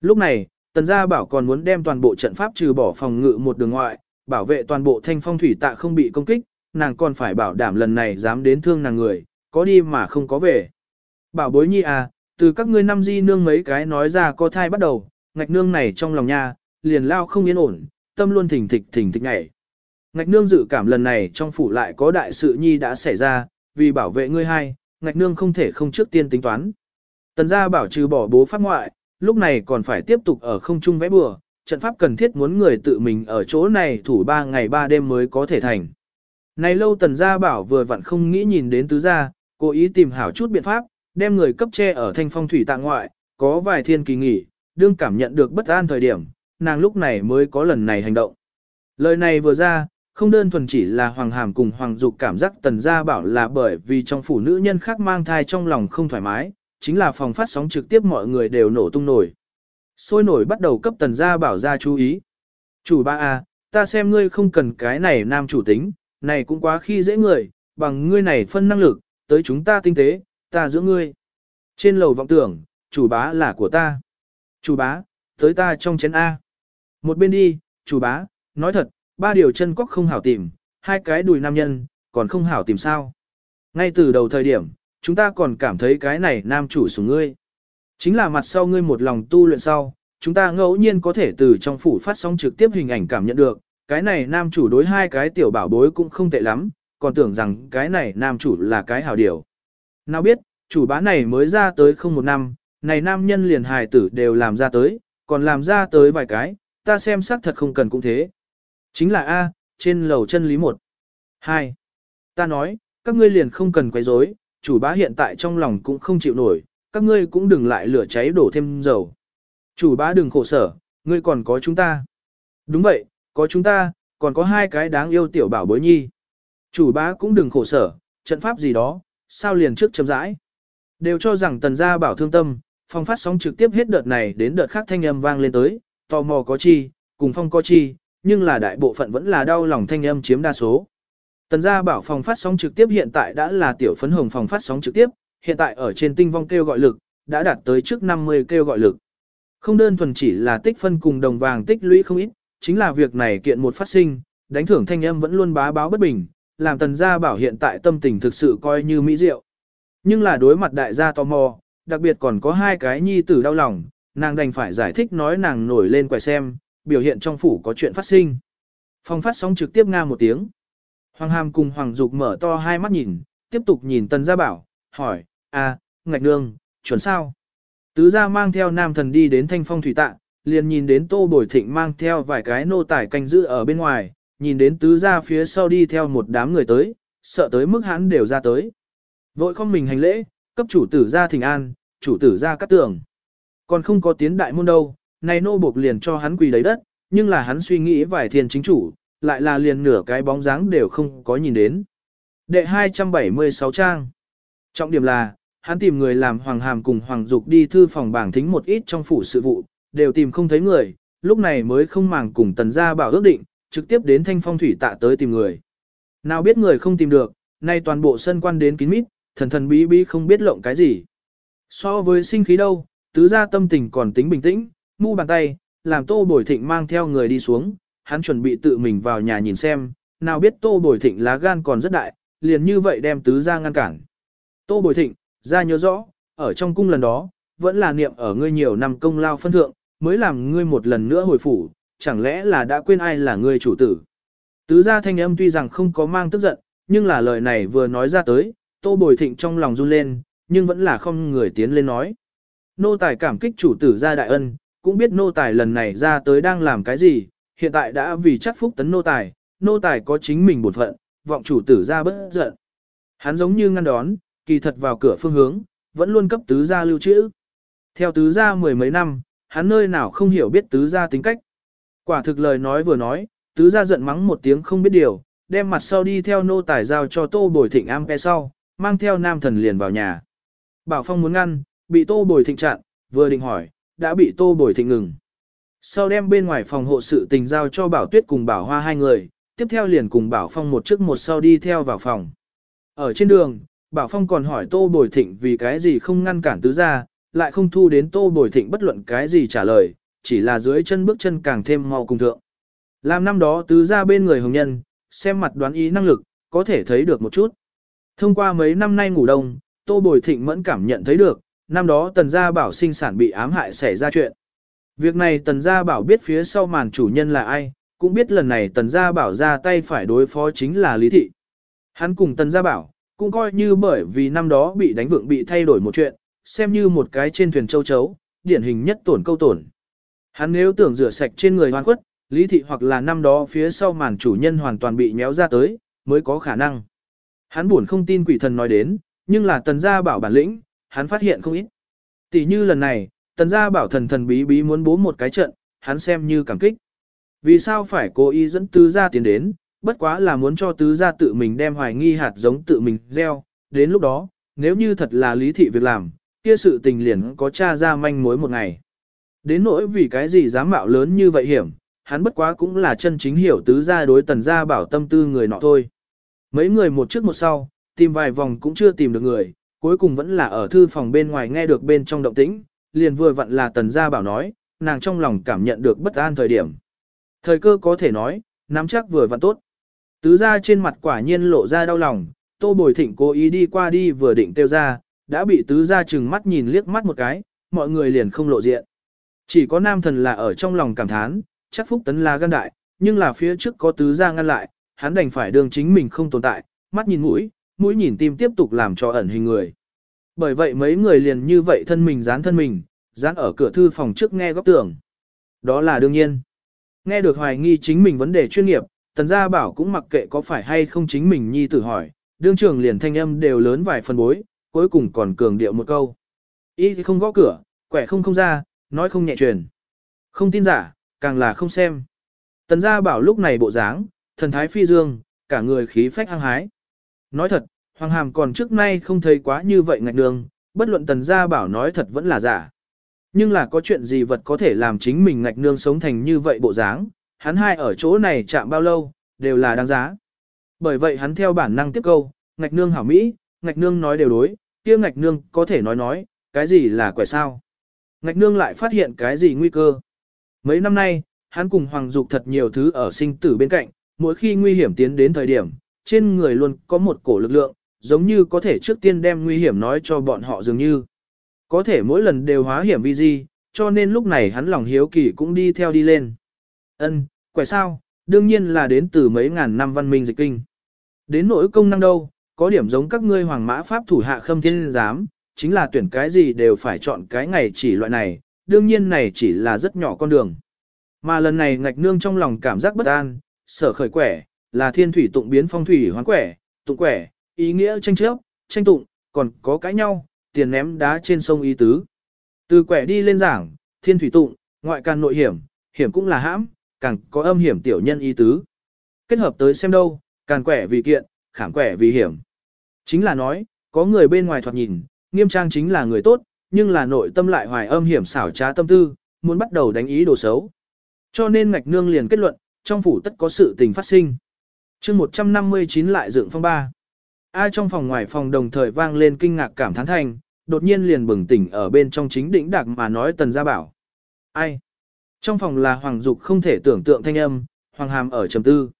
A: Lúc này, tần gia bảo còn muốn đem toàn bộ trận pháp trừ bỏ phòng ngự một đường ngoại, bảo vệ toàn bộ thanh phong thủy tạ không bị công kích, nàng còn phải bảo đảm lần này dám đến thương nàng người, có đi mà không có về. Bảo bối nhi à, từ các ngươi năm di nương mấy cái nói ra có thai bắt đầu, ngạch nương này trong lòng nha, liền lao không yên ổn, tâm luôn thỉnh thịch thỉnh thịch ngảy. Ngạch nương dự cảm lần này trong phủ lại có đại sự nhi đã xảy ra, vì bảo vệ ngươi hai, ngạch nương không thể không trước tiên tính toán. Tần gia bảo trừ bỏ bố pháp ngoại, lúc này còn phải tiếp tục ở không trung vẽ bừa, trận pháp cần thiết muốn người tự mình ở chỗ này thủ ba ngày ba đêm mới có thể thành. Này lâu tần gia bảo vừa vặn không nghĩ nhìn đến tứ gia, cố ý tìm hảo chút biện pháp, đem người cấp che ở thanh phong thủy tạng ngoại, có vài thiên kỳ nghỉ, đương cảm nhận được bất an thời điểm, nàng lúc này mới có lần này hành động. Lời này vừa ra, không đơn thuần chỉ là Hoàng Hàm cùng Hoàng Dục cảm giác tần gia bảo là bởi vì trong phủ nữ nhân khác mang thai trong lòng không thoải mái, chính là phòng phát sóng trực tiếp mọi người đều nổ tung nổi. Sôi nổi bắt đầu cấp tần gia bảo ra chú ý. Chủ ba A, ta xem ngươi không cần cái này nam chủ tính, này cũng quá khi dễ người, bằng ngươi này phân năng lực, tới chúng ta tinh tế, ta giữa ngươi. Trên lầu vọng tưởng, chủ bá là của ta. Chủ bá, tới ta trong chén A. Một bên đi, chủ bá, nói thật, ba điều chân cóc không hảo tìm, hai cái đùi nam nhân, còn không hảo tìm sao. Ngay từ đầu thời điểm, chúng ta còn cảm thấy cái này nam chủ sủng ngươi. Chính là mặt sau ngươi một lòng tu luyện sau, chúng ta ngẫu nhiên có thể từ trong phủ phát sóng trực tiếp hình ảnh cảm nhận được, cái này nam chủ đối hai cái tiểu bảo bối cũng không tệ lắm, còn tưởng rằng cái này nam chủ là cái hảo điều. Nào biết, chủ bá này mới ra tới không một năm, này nam nhân liền hài tử đều làm ra tới, còn làm ra tới vài cái, ta xem xác thật không cần cũng thế. Chính là A, trên lầu chân lý một. 2. Ta nói, các ngươi liền không cần quấy rối, chủ bá hiện tại trong lòng cũng không chịu nổi, các ngươi cũng đừng lại lửa cháy đổ thêm dầu. Chủ bá đừng khổ sở, ngươi còn có chúng ta. Đúng vậy, có chúng ta, còn có hai cái đáng yêu tiểu bảo bối nhi. Chủ bá cũng đừng khổ sở, trận pháp gì đó, sao liền trước chấm rãi. Đều cho rằng tần gia bảo thương tâm, phong phát sóng trực tiếp hết đợt này đến đợt khác thanh âm vang lên tới, tò mò có chi, cùng phong có chi, nhưng là đại bộ phận vẫn là đau lòng thanh âm chiếm đa số. Tần gia bảo phòng phát sóng trực tiếp hiện tại đã là tiểu phấn hồng phòng phát sóng trực tiếp, hiện tại ở trên tinh vong kêu gọi lực, đã đạt tới trước 50 kêu gọi lực. Không đơn thuần chỉ là tích phân cùng đồng vàng tích lũy không ít, chính là việc này kiện một phát sinh, đánh thưởng thanh âm vẫn luôn bá báo bất bình, làm tần gia bảo hiện tại tâm tình thực sự coi như mỹ diệu. Nhưng là đối mặt đại gia tò mò, đặc biệt còn có hai cái nhi tử đau lòng, nàng đành phải giải thích nói nàng nổi lên quẻ xem, biểu hiện trong phủ có chuyện phát sinh. Phong phát sóng trực tiếp nga một tiếng. Hoàng Hàm cùng Hoàng Dục mở to hai mắt nhìn, tiếp tục nhìn Tần Gia Bảo, hỏi, à, ngạch nương, chuẩn sao? Tứ gia mang theo nam thần đi đến thanh phong thủy tạ, liền nhìn đến tô bồi thịnh mang theo vài cái nô tải canh giữ ở bên ngoài, nhìn đến tứ gia phía sau đi theo một đám người tới, sợ tới mức hắn đều ra tới. Vội không mình hành lễ, cấp chủ tử gia thỉnh an, chủ tử gia cắt tường. Còn không có tiến đại môn đâu, này nô buộc liền cho hắn quỳ lấy đất, nhưng là hắn suy nghĩ vài thiên chính chủ, lại là liền nửa cái bóng dáng đều không có nhìn đến. Đệ 276 trang. Trọng điểm là, hắn tìm người làm Hoàng Hàm cùng Hoàng Dục đi thư phòng bảng thính một ít trong phủ sự vụ, đều tìm không thấy người, lúc này mới không màng cùng tần gia bảo ước định, trực tiếp đến thanh phong thủy tạ tới tìm người. Nào biết người không tìm được, nay toàn bộ sân quan đến kín mít, thần thần bí bí không biết lộng cái gì. So với sinh khí đâu, tứ gia tâm tình còn tính bình tĩnh, mu bàn tay, làm tô bồi thịnh mang theo người đi xuống, hắn chuẩn bị tự mình vào nhà nhìn xem, nào biết tô bồi thịnh lá gan còn rất đại, liền như vậy đem tứ gia ngăn cản. Tô bồi thịnh, ra nhớ rõ, ở trong cung lần đó, vẫn là niệm ở ngươi nhiều năm công lao phân thượng, mới làm ngươi một lần nữa hồi phủ, chẳng lẽ là đã quên ai là ngươi chủ tử. Tứ gia thanh âm tuy rằng không có mang tức giận, nhưng là lời này vừa nói ra tới, tô bồi thịnh trong lòng run lên, nhưng vẫn là không người tiến lên nói. Nô tài cảm kích chủ tử gia đại ân, cũng biết nô tài lần này ra tới đang làm cái gì, hiện tại đã vì chắc phúc tấn nô tài, nô tài có chính mình bổn phận, vọng chủ tử ra bất giận. Hắn giống như ngăn đón, kỳ thật vào cửa phương hướng, vẫn luôn cấp tứ gia lưu trữ. Theo tứ gia mười mấy năm, hắn nơi nào không hiểu biết tứ gia tính cách. Quả thực lời nói vừa nói, tứ gia giận mắng một tiếng không biết điều, đem mặt sau đi theo nô tài giao cho tô bồi thịnh am pe sau, mang theo nam thần liền vào nhà. Bảo Phong muốn ngăn, bị tô bồi thịnh chặn, vừa định hỏi, đã bị tô bồi thịnh ngừng. Sau đem bên ngoài phòng hộ sự tình giao cho Bảo Tuyết cùng Bảo Hoa hai người, tiếp theo liền cùng Bảo Phong một trước một sau đi theo vào phòng. Ở trên đường, Bảo Phong còn hỏi Tô Bồi Thịnh vì cái gì không ngăn cản tứ gia, lại không thu đến Tô Bồi Thịnh bất luận cái gì trả lời, chỉ là dưới chân bước chân càng thêm mau cùng thượng. Làm năm đó tứ gia bên người hồng nhân, xem mặt đoán ý năng lực, có thể thấy được một chút. Thông qua mấy năm nay ngủ đông, Tô Bồi Thịnh mẫn cảm nhận thấy được, năm đó tần gia bảo sinh sản bị ám hại xảy ra chuyện. Việc này tần gia bảo biết phía sau màn chủ nhân là ai, cũng biết lần này tần gia bảo ra tay phải đối phó chính là Lý Thị. Hắn cùng tần gia bảo, cũng coi như bởi vì năm đó bị đánh vượng bị thay đổi một chuyện, xem như một cái trên thuyền châu chấu, điển hình nhất tổn câu tổn. Hắn nếu tưởng rửa sạch trên người hoàn quất, Lý Thị hoặc là năm đó phía sau màn chủ nhân hoàn toàn bị méo ra tới, mới có khả năng. Hắn buồn không tin quỷ thần nói đến, nhưng là tần gia bảo bản lĩnh, hắn phát hiện không ít. Tỷ như lần này, tần gia bảo thần thần bí bí muốn bố một cái trận, hắn xem như cảm kích. Vì sao phải cố ý dẫn tứ gia tiến đến, bất quá là muốn cho tứ gia tự mình đem hoài nghi hạt giống tự mình gieo, đến lúc đó, nếu như thật là lý thị việc làm, kia sự tình liền có cha ra manh mối một ngày. Đến nỗi vì cái gì dám mạo lớn như vậy hiểm, hắn bất quá cũng là chân chính hiểu tứ gia đối tần gia bảo tâm tư người nọ thôi. Mấy người một trước một sau, tìm vài vòng cũng chưa tìm được người, cuối cùng vẫn là ở thư phòng bên ngoài nghe được bên trong động tĩnh, liền vừa vặn là tần gia bảo nói, nàng trong lòng cảm nhận được bất an thời điểm. Thời cơ có thể nói, nắm chắc vừa vặn tốt. Tứ gia trên mặt quả nhiên lộ ra đau lòng, tô bồi thịnh cố ý đi qua đi vừa định tiêu ra, đã bị tứ gia chừng mắt nhìn liếc mắt một cái, mọi người liền không lộ diện. Chỉ có nam thần là ở trong lòng cảm thán, chắc phúc tấn là gan đại, nhưng là phía trước có tứ gia ngăn lại, hắn đành phải đường chính mình không tồn tại, mắt nhìn mũi, mũi nhìn tim tiếp tục làm cho ẩn hình người. Bởi vậy mấy người liền như vậy thân mình dán thân mình, dán ở cửa thư phòng trước nghe góc tường. Đó là đương nhiên. Nghe được hoài nghi chính mình vấn đề chuyên nghiệp, tần gia bảo cũng mặc kệ có phải hay không chính mình nhi tử hỏi, đương trường liền thanh âm đều lớn vài phần bối, cuối cùng còn cường điệu một câu. ý thì không gõ cửa, quẻ không không ra, nói không nhẹ truyền. Không tin giả, càng là không xem. Tần gia bảo lúc này bộ dáng, thần thái phi dương, cả người khí phách hăng hái. Nói thật, Hoàng Hàm còn trước nay không thấy quá như vậy ngạch đường, bất luận tần gia bảo nói thật vẫn là giả. Nhưng là có chuyện gì vật có thể làm chính mình ngạch nương sống thành như vậy bộ dáng, hắn hai ở chỗ này chạm bao lâu, đều là đáng giá. Bởi vậy hắn theo bản năng tiếp câu, ngạch nương hảo Mỹ, ngạch nương nói đều đối, kia ngạch nương có thể nói nói, cái gì là quẻ sao. Ngạch nương lại phát hiện cái gì nguy cơ. Mấy năm nay, hắn cùng Hoàng Dục thật nhiều thứ ở sinh tử bên cạnh, mỗi khi nguy hiểm tiến đến thời điểm, trên người luôn có một cổ lực lượng, giống như có thể trước tiên đem nguy hiểm nói cho bọn họ dường như. Có thể mỗi lần đều hóa hiểm vi di, cho nên lúc này hắn lòng hiếu kỳ cũng đi theo đi lên. Ân, quẻ sao, đương nhiên là đến từ mấy ngàn năm văn minh dịch kinh. Đến nỗi công năng đâu, có điểm giống các ngươi hoàng mã pháp thủ hạ khâm thiên giám, chính là tuyển cái gì đều phải chọn cái ngày chỉ loại này, đương nhiên này chỉ là rất nhỏ con đường. Mà lần này ngạch nương trong lòng cảm giác bất an, sở khởi quẻ, là thiên thủy tụng biến phong thủy hoán quẻ, tụng quẻ, ý nghĩa tranh chấp, tranh tụng, còn có cãi nhau, tiền ném đá trên sông ý tứ. Từ quẻ đi lên giảng, thiên thủy tụng, ngoại càng nội hiểm, hiểm cũng là hãm, càng có âm hiểm tiểu nhân ý tứ. Kết hợp tới xem đâu, càng quẻ vì kiện, khảm quẻ vì hiểm. Chính là nói, có người bên ngoài thoạt nhìn, nghiêm trang chính là người tốt, nhưng là nội tâm lại hoài âm hiểm xảo trá tâm tư, muốn bắt đầu đánh ý đồ xấu. Cho nên ngạch nương liền kết luận, trong phủ tất có sự tình phát sinh chương 159 lại dựng phong ba. Ai trong phòng ngoài phòng đồng thời vang lên kinh ngạc cảm thán thành, đột nhiên liền bừng tỉnh ở bên trong chính đỉnh đặc mà nói tần gia bảo. Ai? Trong phòng là hoàng dục không thể tưởng tượng thanh âm, hoàng hàm ở trầm tư.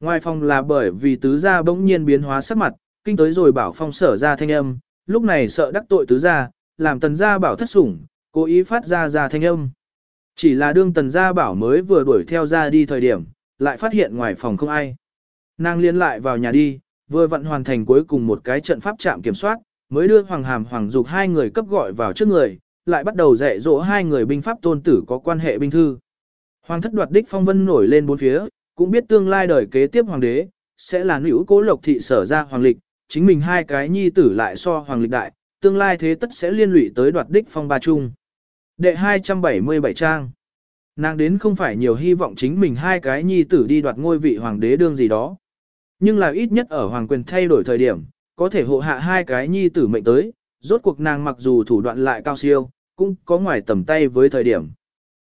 A: Ngoài phòng là bởi vì tứ gia bỗng nhiên biến hóa sắc mặt, kinh tới rồi bảo phong sở ra thanh âm, lúc này sợ đắc tội tứ gia, làm tần gia bảo thất sủng, cố ý phát ra ra thanh âm. Chỉ là đương tần gia bảo mới vừa đuổi theo ra đi thời điểm, lại phát hiện ngoài phòng không ai. Nàng liên lại vào nhà đi, vừa vận hoàn thành cuối cùng một cái trận pháp trạm kiểm soát, mới đưa Hoàng Hàm Hoàng Dục hai người cấp gọi vào trước người, lại bắt đầu dạy dỗ hai người binh pháp tôn tử có quan hệ binh thư. Hoàng thất đoạt đích phong vân nổi lên bốn phía, cũng biết tương lai đời kế tiếp hoàng đế, sẽ là nữ cố lộc thị sở ra hoàng lịch, chính mình hai cái nhi tử lại so hoàng lịch đại, tương lai thế tất sẽ liên lụy tới đoạt đích phong ba chung. Đệ 277 trang Nàng đến không phải nhiều hy vọng chính mình hai cái nhi tử đi đoạt ngôi vị hoàng đế đương gì đó. Nhưng là ít nhất ở hoàng quyền thay đổi thời điểm, có thể hộ hạ hai cái nhi tử mệnh tới, rốt cuộc nàng mặc dù thủ đoạn lại cao siêu, cũng có ngoài tầm tay với thời điểm.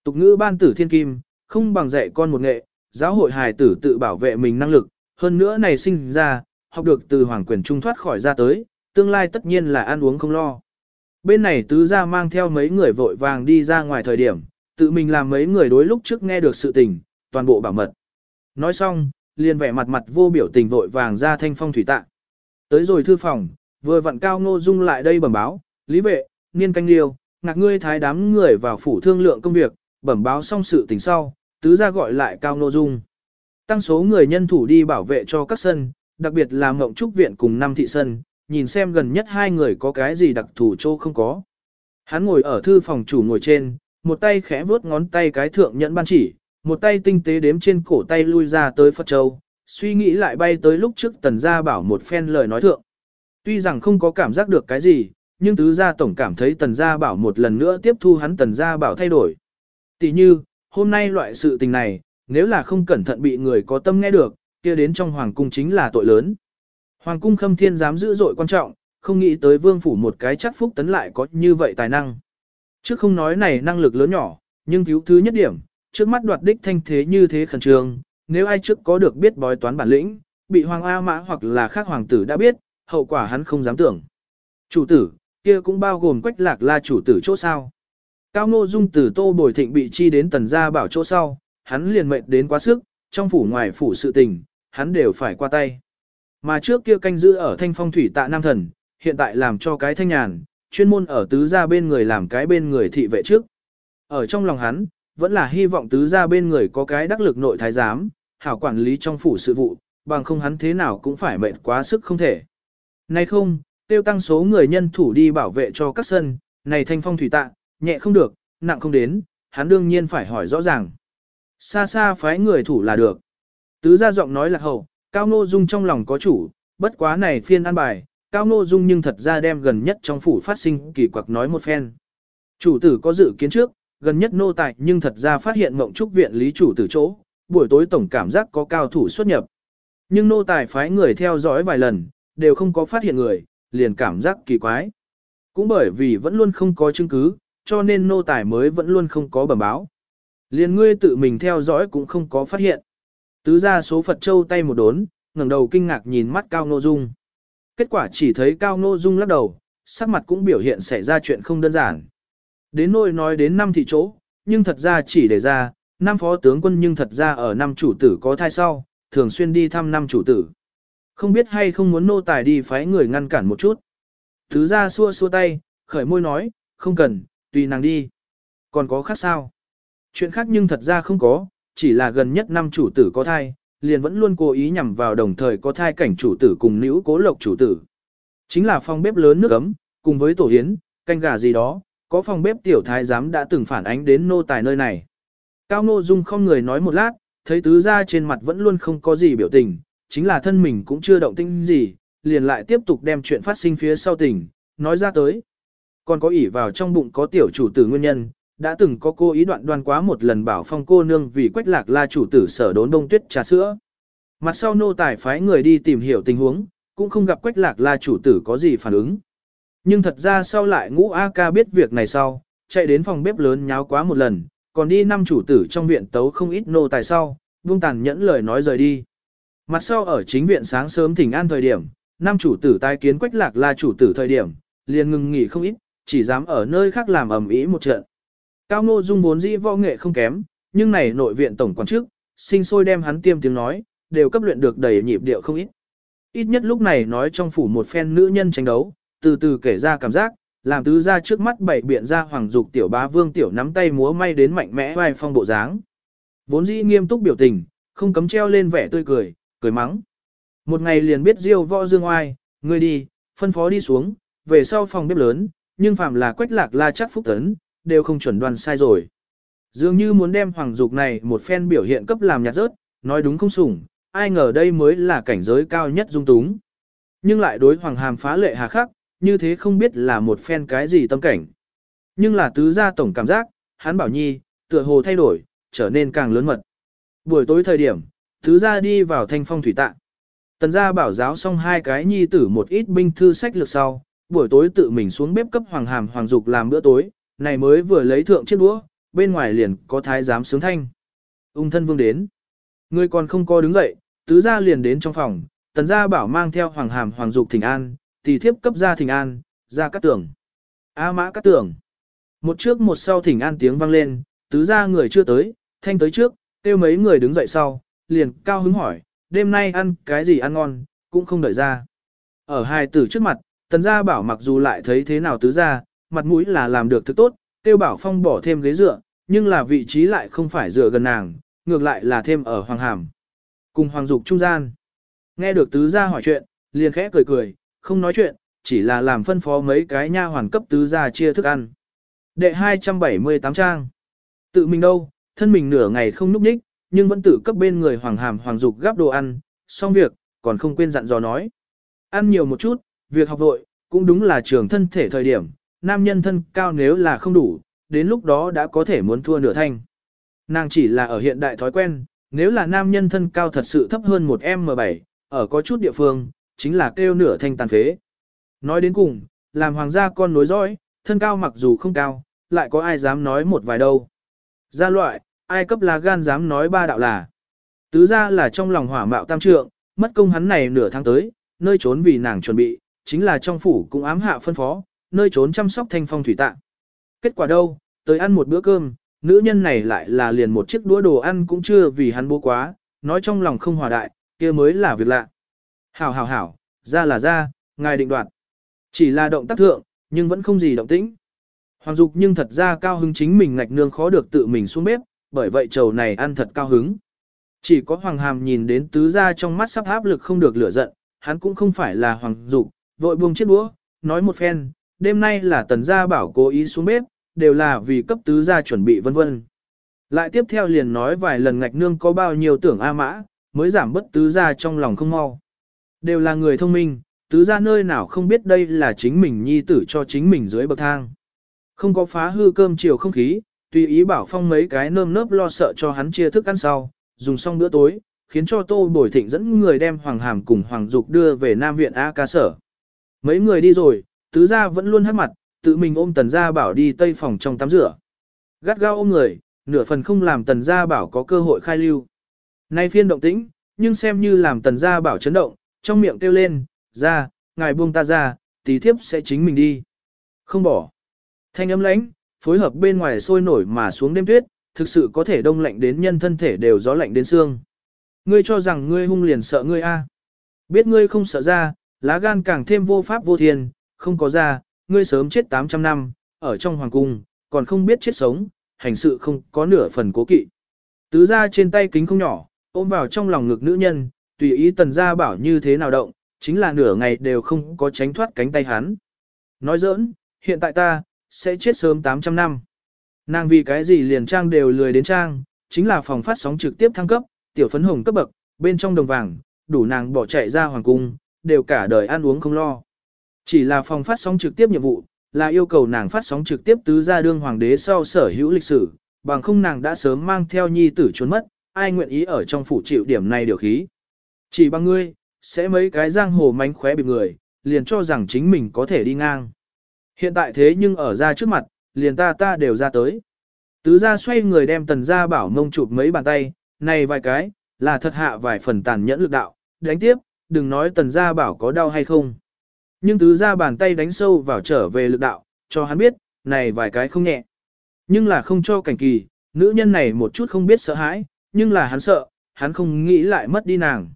A: Tục ngữ ban tử thiên kim, không bằng dạy con một nghệ, giáo hội hài tử tự bảo vệ mình năng lực, hơn nữa này sinh ra, học được từ hoàng quyền trung thoát khỏi ra tới, tương lai tất nhiên là ăn uống không lo. Bên này tứ gia mang theo mấy người vội vàng đi ra ngoài thời điểm, tự mình làm mấy người đối lúc trước nghe được sự tình, toàn bộ bảo mật. Nói xong, liền vẻ mặt mặt vô biểu tình vội vàng ra thanh phong thủy tạ. Tới rồi thư phòng, vừa vặn cao ngô dung lại đây bẩm báo, lý vệ, niên canh liêu, ngạc ngươi thái đám người vào phủ thương lượng công việc, bẩm báo xong sự tình sau, tứ ra gọi lại cao ngô dung. Tăng số người nhân thủ đi bảo vệ cho các sân, đặc biệt là mộng trúc viện cùng năm thị sân, nhìn xem gần nhất hai người có cái gì đặc thù chỗ không có. Hắn ngồi ở thư phòng chủ ngồi trên, một tay khẽ vuốt ngón tay cái thượng nhẫn ban chỉ, một tay tinh tế đếm trên cổ tay lui ra tới Phật Châu, suy nghĩ lại bay tới lúc trước tần gia bảo một phen lời nói thượng. Tuy rằng không có cảm giác được cái gì, nhưng tứ gia tổng cảm thấy tần gia bảo một lần nữa tiếp thu hắn tần gia bảo thay đổi. Tỷ như, hôm nay loại sự tình này, nếu là không cẩn thận bị người có tâm nghe được, kia đến trong hoàng cung chính là tội lớn. Hoàng cung khâm thiên dám giữ dội quan trọng, không nghĩ tới vương phủ một cái chắc phúc tấn lại có như vậy tài năng. Trước không nói này năng lực lớn nhỏ, nhưng cứu thứ nhất điểm, trước mắt đoạt đích thanh thế như thế khẩn trương, nếu ai trước có được biết bói toán bản lĩnh, bị hoàng A mã hoặc là khác hoàng tử đã biết, hậu quả hắn không dám tưởng. Chủ tử, kia cũng bao gồm quách lạc là chủ tử chỗ sao. Cao Ngô Dung từ Tô Bồi Thịnh bị chi đến tần gia bảo chỗ sau, hắn liền mệt đến quá sức, trong phủ ngoài phủ sự tình, hắn đều phải qua tay. Mà trước kia canh giữ ở thanh phong thủy tạ nam thần, hiện tại làm cho cái thanh nhàn, chuyên môn ở tứ gia bên người làm cái bên người thị vệ trước. Ở trong lòng hắn, vẫn là hy vọng tứ gia bên người có cái đắc lực nội thái giám, hảo quản lý trong phủ sự vụ, bằng không hắn thế nào cũng phải mệt quá sức không thể. Nay không, tiêu tăng số người nhân thủ đi bảo vệ cho các sân, này thanh phong thủy tạ, nhẹ không được, nặng không đến, hắn đương nhiên phải hỏi rõ ràng. Xa xa phái người thủ là được. Tứ gia giọng nói là hậu, Cao Ngô Dung trong lòng có chủ, bất quá này phiên an bài, Cao Ngô Dung nhưng thật ra đem gần nhất trong phủ phát sinh kỳ quặc nói một phen. Chủ tử có dự kiến trước, gần nhất nô tài nhưng thật ra phát hiện mộng trúc viện lý chủ từ chỗ, buổi tối tổng cảm giác có cao thủ xuất nhập. Nhưng nô tài phái người theo dõi vài lần, đều không có phát hiện người, liền cảm giác kỳ quái. Cũng bởi vì vẫn luôn không có chứng cứ, cho nên nô tài mới vẫn luôn không có bẩm báo. Liền ngươi tự mình theo dõi cũng không có phát hiện. Tứ ra số Phật Châu tay một đốn, ngẩng đầu kinh ngạc nhìn mắt Cao Nô Dung. Kết quả chỉ thấy Cao Nô Dung lắc đầu, sắc mặt cũng biểu hiện xảy ra chuyện không đơn giản. Đến nỗi nói đến năm thị chỗ, nhưng thật ra chỉ để ra, năm phó tướng quân nhưng thật ra ở năm chủ tử có thai sau, thường xuyên đi thăm năm chủ tử. Không biết hay không muốn nô tài đi phái người ngăn cản một chút. thứ ra xua xua tay, khởi môi nói, không cần, tùy nàng đi. Còn có khác sao? Chuyện khác nhưng thật ra không có, chỉ là gần nhất năm chủ tử có thai, liền vẫn luôn cố ý nhằm vào đồng thời có thai cảnh chủ tử cùng nữ cố lộc chủ tử. Chính là phòng bếp lớn nước ấm, cùng với tổ hiến, canh gà gì đó, có phòng bếp tiểu thái giám đã từng phản ánh đến nô tài nơi này. Cao Nô Dung không người nói một lát, thấy tứ gia trên mặt vẫn luôn không có gì biểu tình, chính là thân mình cũng chưa động tĩnh gì, liền lại tiếp tục đem chuyện phát sinh phía sau tình, nói ra tới. Còn có ỉ vào trong bụng có tiểu chủ tử nguyên nhân, đã từng có cô ý đoạn đoan quá một lần bảo phong cô nương vì quách lạc la chủ tử sở đốn đông tuyết trà sữa. Mặt sau nô tài phái người đi tìm hiểu tình huống, cũng không gặp quách lạc la chủ tử có gì phản ứng. Nhưng thật ra sau lại ngũ A ca biết việc này sau, chạy đến phòng bếp lớn nháo quá một lần, còn đi năm chủ tử trong viện tấu không ít nô tài sau, buông tàn nhẫn lời nói rời đi. Mặt sau ở chính viện sáng sớm thỉnh an thời điểm, năm chủ tử tai kiến quách lạc là chủ tử thời điểm, liền ngừng nghỉ không ít, chỉ dám ở nơi khác làm ầm ĩ một trận. Cao Ngô Dung vốn dĩ võ nghệ không kém, nhưng này nội viện tổng quản trước, sinh sôi đem hắn tiêm tiếng nói, đều cấp luyện được đầy nhịp điệu không ít. Ít nhất lúc này nói trong phủ một phen nữ nhân tranh đấu, từ từ kể ra cảm giác, làm tứ ra trước mắt bảy biện ra hoàng dục tiểu bá vương tiểu nắm tay múa may đến mạnh mẽ vai phong bộ dáng. Vốn dĩ nghiêm túc biểu tình, không cấm treo lên vẻ tươi cười, cười mắng. Một ngày liền biết diêu võ dương oai, người đi, phân phó đi xuống, về sau phòng bếp lớn, nhưng phạm là quách lạc la chắc phúc tấn, đều không chuẩn đoan sai rồi. Dường như muốn đem hoàng dục này một phen biểu hiện cấp làm nhạt rớt, nói đúng không sủng, ai ngờ đây mới là cảnh giới cao nhất dung túng. Nhưng lại đối hoàng hàm phá lệ hà khắc, như thế không biết là một phen cái gì tâm cảnh. Nhưng là tứ gia tổng cảm giác, hắn bảo nhi, tựa hồ thay đổi, trở nên càng lớn mật. Buổi tối thời điểm, tứ gia đi vào thanh phong thủy tạ. Tần gia bảo giáo xong hai cái nhi tử một ít binh thư sách lược sau, buổi tối tự mình xuống bếp cấp hoàng hàm hoàng dục làm bữa tối, này mới vừa lấy thượng chiếc đũa, bên ngoài liền có thái giám sướng thanh. Ung thân vương đến. Người còn không có đứng dậy, tứ gia liền đến trong phòng, tần gia bảo mang theo hoàng hàm hoàng dục thỉnh an, tỷ thiếp cấp ra thỉnh an, ra cắt tưởng. A mã cắt tưởng. Một trước một sau thỉnh an tiếng vang lên, tứ gia người chưa tới, thanh tới trước, kêu mấy người đứng dậy sau, liền cao hứng hỏi, đêm nay ăn cái gì ăn ngon, cũng không đợi ra. Ở hai tử trước mặt, tần gia bảo mặc dù lại thấy thế nào tứ gia, mặt mũi là làm được thứ tốt, kêu bảo phong bỏ thêm ghế dựa, nhưng là vị trí lại không phải dựa gần nàng, ngược lại là thêm ở hoàng hàm. Cùng hoàng dục trung gian. Nghe được tứ gia hỏi chuyện, liền khẽ cười cười, không nói chuyện, chỉ là làm phân phó mấy cái nha hoàn cấp tứ gia chia thức ăn. Đệ 278 trang. Tự mình đâu, thân mình nửa ngày không núp ních, nhưng vẫn tự cấp bên người hoàng hàm hoàng dục gắp đồ ăn, xong việc, còn không quên dặn dò nói. Ăn nhiều một chút, việc học vội, cũng đúng là trường thân thể thời điểm, nam nhân thân cao nếu là không đủ, đến lúc đó đã có thể muốn thua nửa thanh. Nàng chỉ là ở hiện đại thói quen, nếu là nam nhân thân cao thật sự thấp hơn một M7, ở có chút địa phương, chính là kêu nửa thanh tàn phế. Nói đến cùng, làm hoàng gia con nối dõi, thân cao mặc dù không cao, lại có ai dám nói một vài đâu. Gia loại, ai cấp là gan dám nói ba đạo là. Tứ ra là trong lòng hỏa mạo tam trượng, mất công hắn này nửa tháng tới, nơi trốn vì nàng chuẩn bị, chính là trong phủ cũng ám hạ phân phó, nơi trốn chăm sóc thanh phong thủy tạ. Kết quả đâu, tới ăn một bữa cơm, nữ nhân này lại là liền một chiếc đũa đồ ăn cũng chưa vì hắn bố quá, nói trong lòng không hòa đại, kia mới là việc lạ. Hảo hảo hảo, ra là ra, ngài định đoạt. Chỉ là động tác thượng, nhưng vẫn không gì động tĩnh. Hoàng Dục nhưng thật ra cao hứng chính mình ngạch nương khó được tự mình xuống bếp, bởi vậy trầu này ăn thật cao hứng. Chỉ có Hoàng Hàm nhìn đến tứ gia trong mắt sắp áp lực không được lửa giận, hắn cũng không phải là Hoàng Dục, vội buông chiếc đũa, nói một phen, đêm nay là tần gia bảo cố ý xuống bếp, đều là vì cấp tứ gia chuẩn bị vân vân. Lại tiếp theo liền nói vài lần ngạch nương có bao nhiêu tưởng A mã, mới giảm bất tứ gia trong lòng không mau. Đều là người thông minh, tứ gia nơi nào không biết đây là chính mình nhi tử cho chính mình dưới bậc thang. Không có phá hư cơm chiều không khí, tùy ý bảo phong mấy cái nơm nớp lo sợ cho hắn chia thức ăn sau, dùng xong bữa tối, khiến cho tô bồi thịnh dẫn người đem hoàng hàm cùng hoàng dục đưa về Nam Viện A ca sở. Mấy người đi rồi, tứ gia vẫn luôn hát mặt, tự mình ôm tần gia bảo đi tây phòng trong tắm rửa. Gắt gao ôm người, nửa phần không làm tần gia bảo có cơ hội khai lưu. Nay phiên động tĩnh, nhưng xem như làm tần gia bảo chấn động, trong miệng kêu lên, ra, ngài buông ta ra, tí thiếp sẽ chính mình đi. Không bỏ. Thanh âm lãnh, phối hợp bên ngoài sôi nổi mà xuống đêm tuyết, thực sự có thể đông lạnh đến nhân thân thể đều gió lạnh đến xương. Ngươi cho rằng ngươi hung liền sợ ngươi a? Biết ngươi không sợ ra, lá gan càng thêm vô pháp vô thiên, không có ra, ngươi sớm chết 800 năm, ở trong hoàng cung, còn không biết chết sống, hành sự không có nửa phần cố kỵ. Tứ ra trên tay kính không nhỏ, ôm vào trong lòng ngực nữ nhân, tùy ý tần gia bảo như thế nào động, chính là nửa ngày đều không có tránh thoát cánh tay hắn. Nói giỡn, hiện tại ta, sẽ chết sớm 800 năm. Nàng vì cái gì liền trang đều lười đến trang, chính là phòng phát sóng trực tiếp thăng cấp, tiểu phấn hồng cấp bậc, bên trong đồng vàng, đủ nàng bỏ chạy ra hoàng cung, đều cả đời ăn uống không lo. Chỉ là phòng phát sóng trực tiếp nhiệm vụ, là yêu cầu nàng phát sóng trực tiếp tứ gia đương hoàng đế sau sở hữu lịch sử, bằng không nàng đã sớm mang theo nhi tử trốn mất, ai nguyện ý ở trong phủ chịu điểm này điều khí. Chỉ bằng ngươi, sẽ mấy cái giang hồ mánh khóe bị người, liền cho rằng chính mình có thể đi ngang. Hiện tại thế nhưng ở ra trước mặt, liền ta ta đều ra tới. Tứ gia xoay người đem tần gia bảo mông chụp mấy bàn tay, này vài cái, là thật hạ vài phần tàn nhẫn lực đạo, đánh tiếp, đừng nói tần gia bảo có đau hay không. Nhưng tứ gia bàn tay đánh sâu vào trở về lực đạo, cho hắn biết, này vài cái không nhẹ. Nhưng là không cho cảnh kỳ, nữ nhân này một chút không biết sợ hãi, nhưng là hắn sợ, hắn không nghĩ lại mất đi nàng.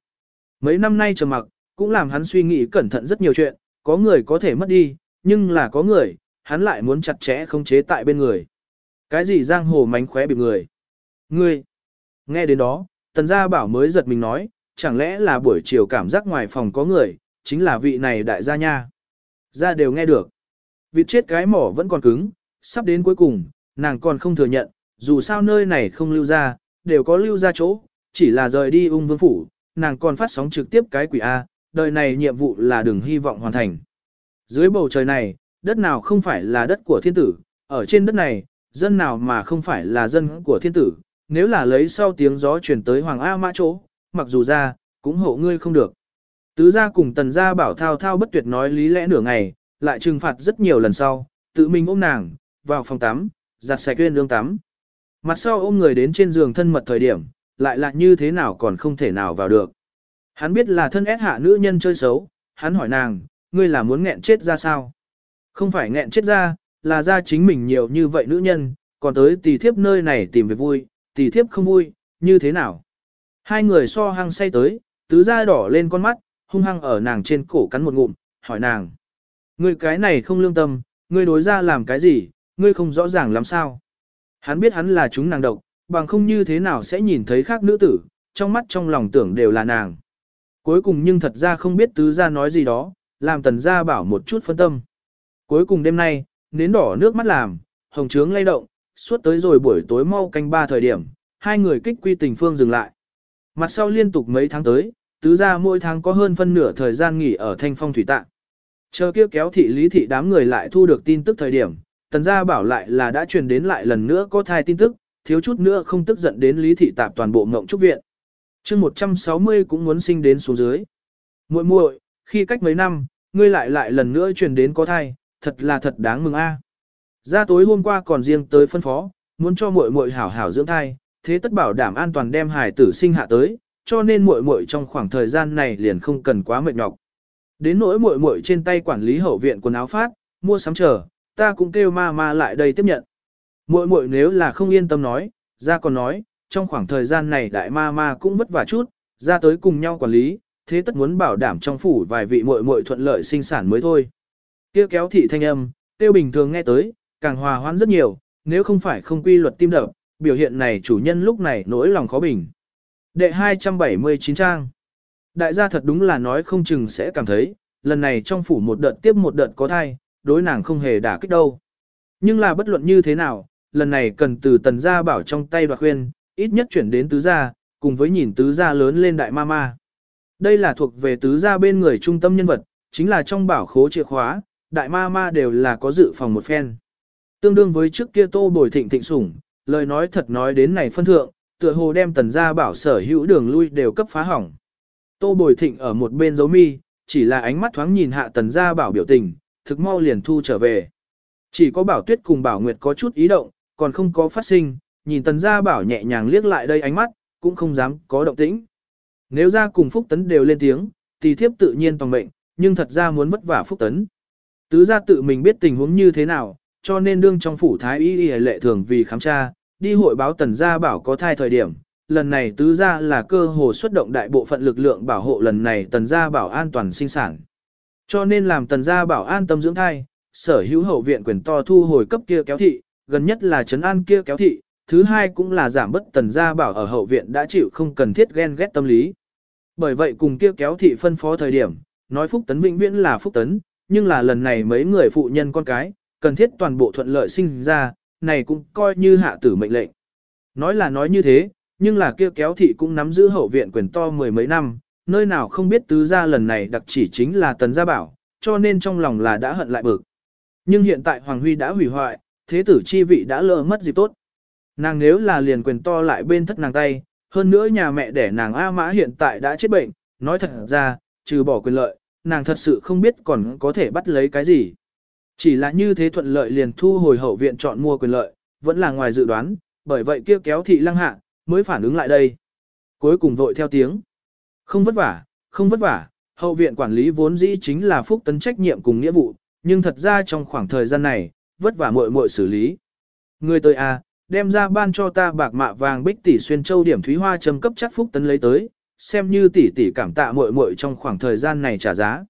A: Mấy năm nay trầm mặc, cũng làm hắn suy nghĩ cẩn thận rất nhiều chuyện, có người có thể mất đi, nhưng là có người, hắn lại muốn chặt chẽ không chế tại bên người. Cái gì giang hồ mánh khóe bị người? Ngươi! Nghe đến đó, tần gia bảo mới giật mình nói, chẳng lẽ là buổi chiều cảm giác ngoài phòng có người, chính là vị này đại gia nha. Gia đều nghe được. Vị chết cái mỏ vẫn còn cứng, sắp đến cuối cùng, nàng còn không thừa nhận, dù sao nơi này không lưu ra, đều có lưu ra chỗ, chỉ là rời đi ung vương phủ, nàng còn phát sóng trực tiếp cái quỷ A, đời này nhiệm vụ là đừng hy vọng hoàn thành. Dưới bầu trời này, đất nào không phải là đất của thiên tử, ở trên đất này, dân nào mà không phải là dân của thiên tử, nếu là lấy sau tiếng gió truyền tới Hoàng A Mã chỗ, mặc dù ra, cũng hộ ngươi không được. Tứ gia cùng tần gia bảo thao thao bất tuyệt nói lý lẽ nửa ngày, lại trừng phạt rất nhiều lần sau, tự mình ôm nàng, vào phòng tắm, giặt sạch uyên lương tắm. Mặt sau ôm người đến trên giường thân mật thời điểm, lại là như thế nào còn không thể nào vào được. Hắn biết là thân ép hạ nữ nhân chơi xấu, hắn hỏi nàng, ngươi là muốn nghẹn chết ra sao? Không phải nghẹn chết ra, là ra chính mình nhiều như vậy nữ nhân, còn tới tỷ thiếp nơi này tìm việc vui, tỷ thiếp không vui, như thế nào? Hai người so hăng say tới, tứ da đỏ lên con mắt, hung hăng ở nàng trên cổ cắn một ngụm, hỏi nàng. Ngươi cái này không lương tâm, ngươi đối ra làm cái gì, ngươi không rõ ràng làm sao. Hắn biết hắn là chúng nàng độc, bằng không như thế nào sẽ nhìn thấy khác nữ tử, trong mắt trong lòng tưởng đều là nàng. Cuối cùng nhưng thật ra không biết tứ gia nói gì đó, làm tần gia bảo một chút phân tâm. Cuối cùng đêm nay, nến đỏ nước mắt làm, hồng trướng lay động, suốt tới rồi buổi tối mau canh ba thời điểm, hai người kích quy tình phương dừng lại. Mặt sau liên tục mấy tháng tới, tứ gia mỗi tháng có hơn phân nửa thời gian nghỉ ở thanh phong thủy tạng. Chờ kia kéo thị lý thị đám người lại thu được tin tức thời điểm, tần gia bảo lại là đã truyền đến lại lần nữa có thai tin tức, thiếu chút nữa không tức giận đến lý thị tạp toàn bộ ngộng trúc viện. chương 160 cũng muốn sinh đến xuống dưới. muội muội khi cách mấy năm, ngươi lại lại lần nữa truyền đến có thai, thật là thật đáng mừng a. À. Ra tối hôm qua còn riêng tới phân phó, muốn cho muội muội hảo hảo dưỡng thai, thế tất bảo đảm an toàn đem hải tử sinh hạ tới, cho nên muội muội trong khoảng thời gian này liền không cần quá mệt nhọc. Đến nỗi muội muội trên tay quản lý hậu viện quần áo phát, mua sắm chờ, ta cũng kêu ma ma lại đây tiếp nhận. Muội muội nếu là không yên tâm nói, ra còn nói, trong khoảng thời gian này đại ma ma cũng vất vả chút, ra tới cùng nhau quản lý, thế tất muốn bảo đảm trong phủ vài vị muội muội thuận lợi sinh sản mới thôi. Kia kéo thị thanh âm, tiêu bình thường nghe tới, càng hòa hoãn rất nhiều, nếu không phải không quy luật tim đập, biểu hiện này chủ nhân lúc này nỗi lòng khó bình. Đệ 279 trang Đại gia thật đúng là nói không chừng sẽ cảm thấy, lần này trong phủ một đợt tiếp một đợt có thai, đối nàng không hề đả kích đâu. Nhưng là bất luận như thế nào, lần này cần từ tần gia bảo trong tay đoạt khuyên, ít nhất chuyển đến tứ gia, cùng với nhìn tứ gia lớn lên đại ma ma. Đây là thuộc về tứ gia bên người trung tâm nhân vật, chính là trong bảo khố chìa khóa, đại ma ma đều là có dự phòng một phen. Tương đương với trước kia tô bồi thịnh thịnh sủng, lời nói thật nói đến này phân thượng, tựa hồ đem tần gia bảo sở hữu đường lui đều cấp phá hỏng. Tô bồi thịnh ở một bên dấu mi, chỉ là ánh mắt thoáng nhìn hạ tần gia bảo biểu tình, thực mau liền thu trở về. Chỉ có bảo tuyết cùng bảo nguyệt có chút ý động, còn không có phát sinh, nhìn tần gia bảo nhẹ nhàng liếc lại đây ánh mắt, cũng không dám có động tĩnh. Nếu ra cùng Phúc Tấn đều lên tiếng, thì thiếp tự nhiên toàn mệnh, nhưng thật ra muốn vất vả Phúc Tấn. Tứ gia tự mình biết tình huống như thế nào, cho nên đương trong phủ thái y y lệ thường vì khám tra, đi hội báo tần gia bảo có thai thời điểm. Lần này tứ gia là cơ hồ xuất động đại bộ phận lực lượng bảo hộ lần này tần gia bảo an toàn sinh sản. Cho nên làm tần gia bảo an tâm dưỡng thai, sở hữu hậu viện quyền to thu hồi cấp kia kéo thị, gần nhất là trấn an kia kéo thị, thứ hai cũng là giảm bất tần gia bảo ở hậu viện đã chịu không cần thiết ghen ghét tâm lý. Bởi vậy cùng kia kéo thị phân phó thời điểm, nói phúc tấn vĩnh viễn là phúc tấn, nhưng là lần này mấy người phụ nhân con cái, cần thiết toàn bộ thuận lợi sinh ra, này cũng coi như hạ tử mệnh lệnh. Nói là nói như thế, nhưng là kia kéo thị cũng nắm giữ hậu viện quyền to mười mấy năm, nơi nào không biết tứ gia lần này đặc chỉ chính là tần gia bảo, cho nên trong lòng là đã hận lại bực. Nhưng hiện tại Hoàng Huy đã hủy hoại, thế tử chi vị đã lỡ mất dịp tốt. Nàng nếu là liền quyền to lại bên thất nàng tay, hơn nữa nhà mẹ đẻ nàng A Mã hiện tại đã chết bệnh, nói thật ra, trừ bỏ quyền lợi, nàng thật sự không biết còn có thể bắt lấy cái gì. Chỉ là như thế thuận lợi liền thu hồi hậu viện chọn mua quyền lợi, vẫn là ngoài dự đoán, bởi vậy kia kéo thị lăng hạ, mới phản ứng lại đây. Cuối cùng vội theo tiếng. Không vất vả, không vất vả, hậu viện quản lý vốn dĩ chính là phúc tấn trách nhiệm cùng nghĩa vụ, nhưng thật ra trong khoảng thời gian này, vất vả muội muội xử lý. Người tới à, đem ra ban cho ta bạc mạ vàng bích tỷ xuyên châu điểm thúy hoa châm cấp chắc phúc tấn lấy tới, xem như tỷ tỷ cảm tạ muội muội trong khoảng thời gian này trả giá.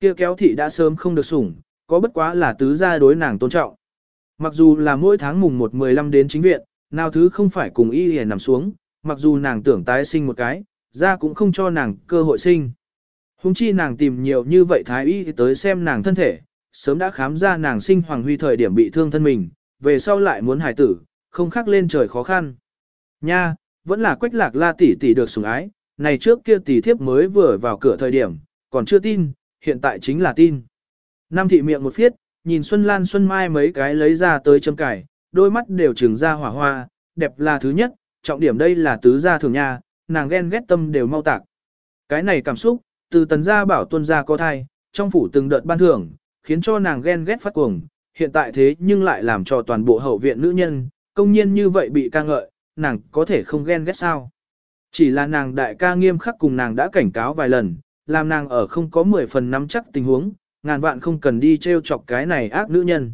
A: Kia kéo thị đã sớm không được sủng, có bất quá là tứ gia đối nàng tôn trọng. Mặc dù là mỗi tháng mùng 1-15 đến chính viện, nào thứ không phải cùng y hề nằm xuống, mặc dù nàng tưởng tái sinh một cái, ra cũng không cho nàng cơ hội sinh. Hùng chi nàng tìm nhiều như vậy thái y tới xem nàng thân thể, sớm đã khám ra nàng sinh hoàng huy thời điểm bị thương thân mình, về sau lại muốn hài tử, không khác lên trời khó khăn. Nha, vẫn là quách lạc la tỷ tỷ được sủng ái, này trước kia tỷ thiếp mới vừa vào cửa thời điểm, còn chưa tin, hiện tại chính là tin. Nam thị miệng một phiết, nhìn Xuân Lan Xuân Mai mấy cái lấy ra tới châm cải, đôi mắt đều trừng ra hỏa hoa, đẹp là thứ nhất, trọng điểm đây là tứ gia thường nha, nàng ghen ghét tâm đều mau tạc. Cái này cảm xúc, từ tần gia bảo tuân gia có thai, trong phủ từng đợt ban thưởng, khiến cho nàng ghen ghét phát cuồng, hiện tại thế nhưng lại làm cho toàn bộ hậu viện nữ nhân, công nhiên như vậy bị ca ngợi, nàng có thể không ghen ghét sao. Chỉ là nàng đại ca nghiêm khắc cùng nàng đã cảnh cáo vài lần, làm nàng ở không có 10 phần nắm chắc tình huống, ngàn vạn không cần đi treo chọc cái này ác nữ nhân.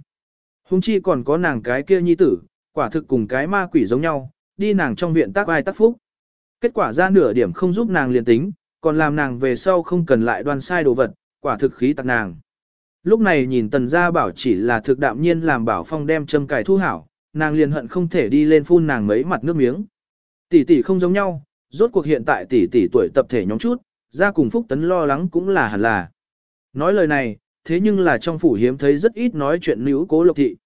A: Hùng chi còn có nàng cái kia nhi tử, quả thực cùng cái ma quỷ giống nhau, đi nàng trong viện tác vai tác phúc. Kết quả ra nửa điểm không giúp nàng liền tính, còn làm nàng về sau không cần lại đoan sai đồ vật, quả thực khí tặc nàng. Lúc này nhìn tần gia bảo chỉ là thực đạm nhiên làm bảo phong đem châm cài thu hảo, nàng liền hận không thể đi lên phun nàng mấy mặt nước miếng. Tỷ tỷ không giống nhau, rốt cuộc hiện tại tỷ tỷ tuổi tập thể nhóm chút, ra cùng phúc tấn lo lắng cũng là hẳn là. Nói lời này, thế nhưng là trong phủ hiếm thấy rất ít nói chuyện nữ cố lộc thị.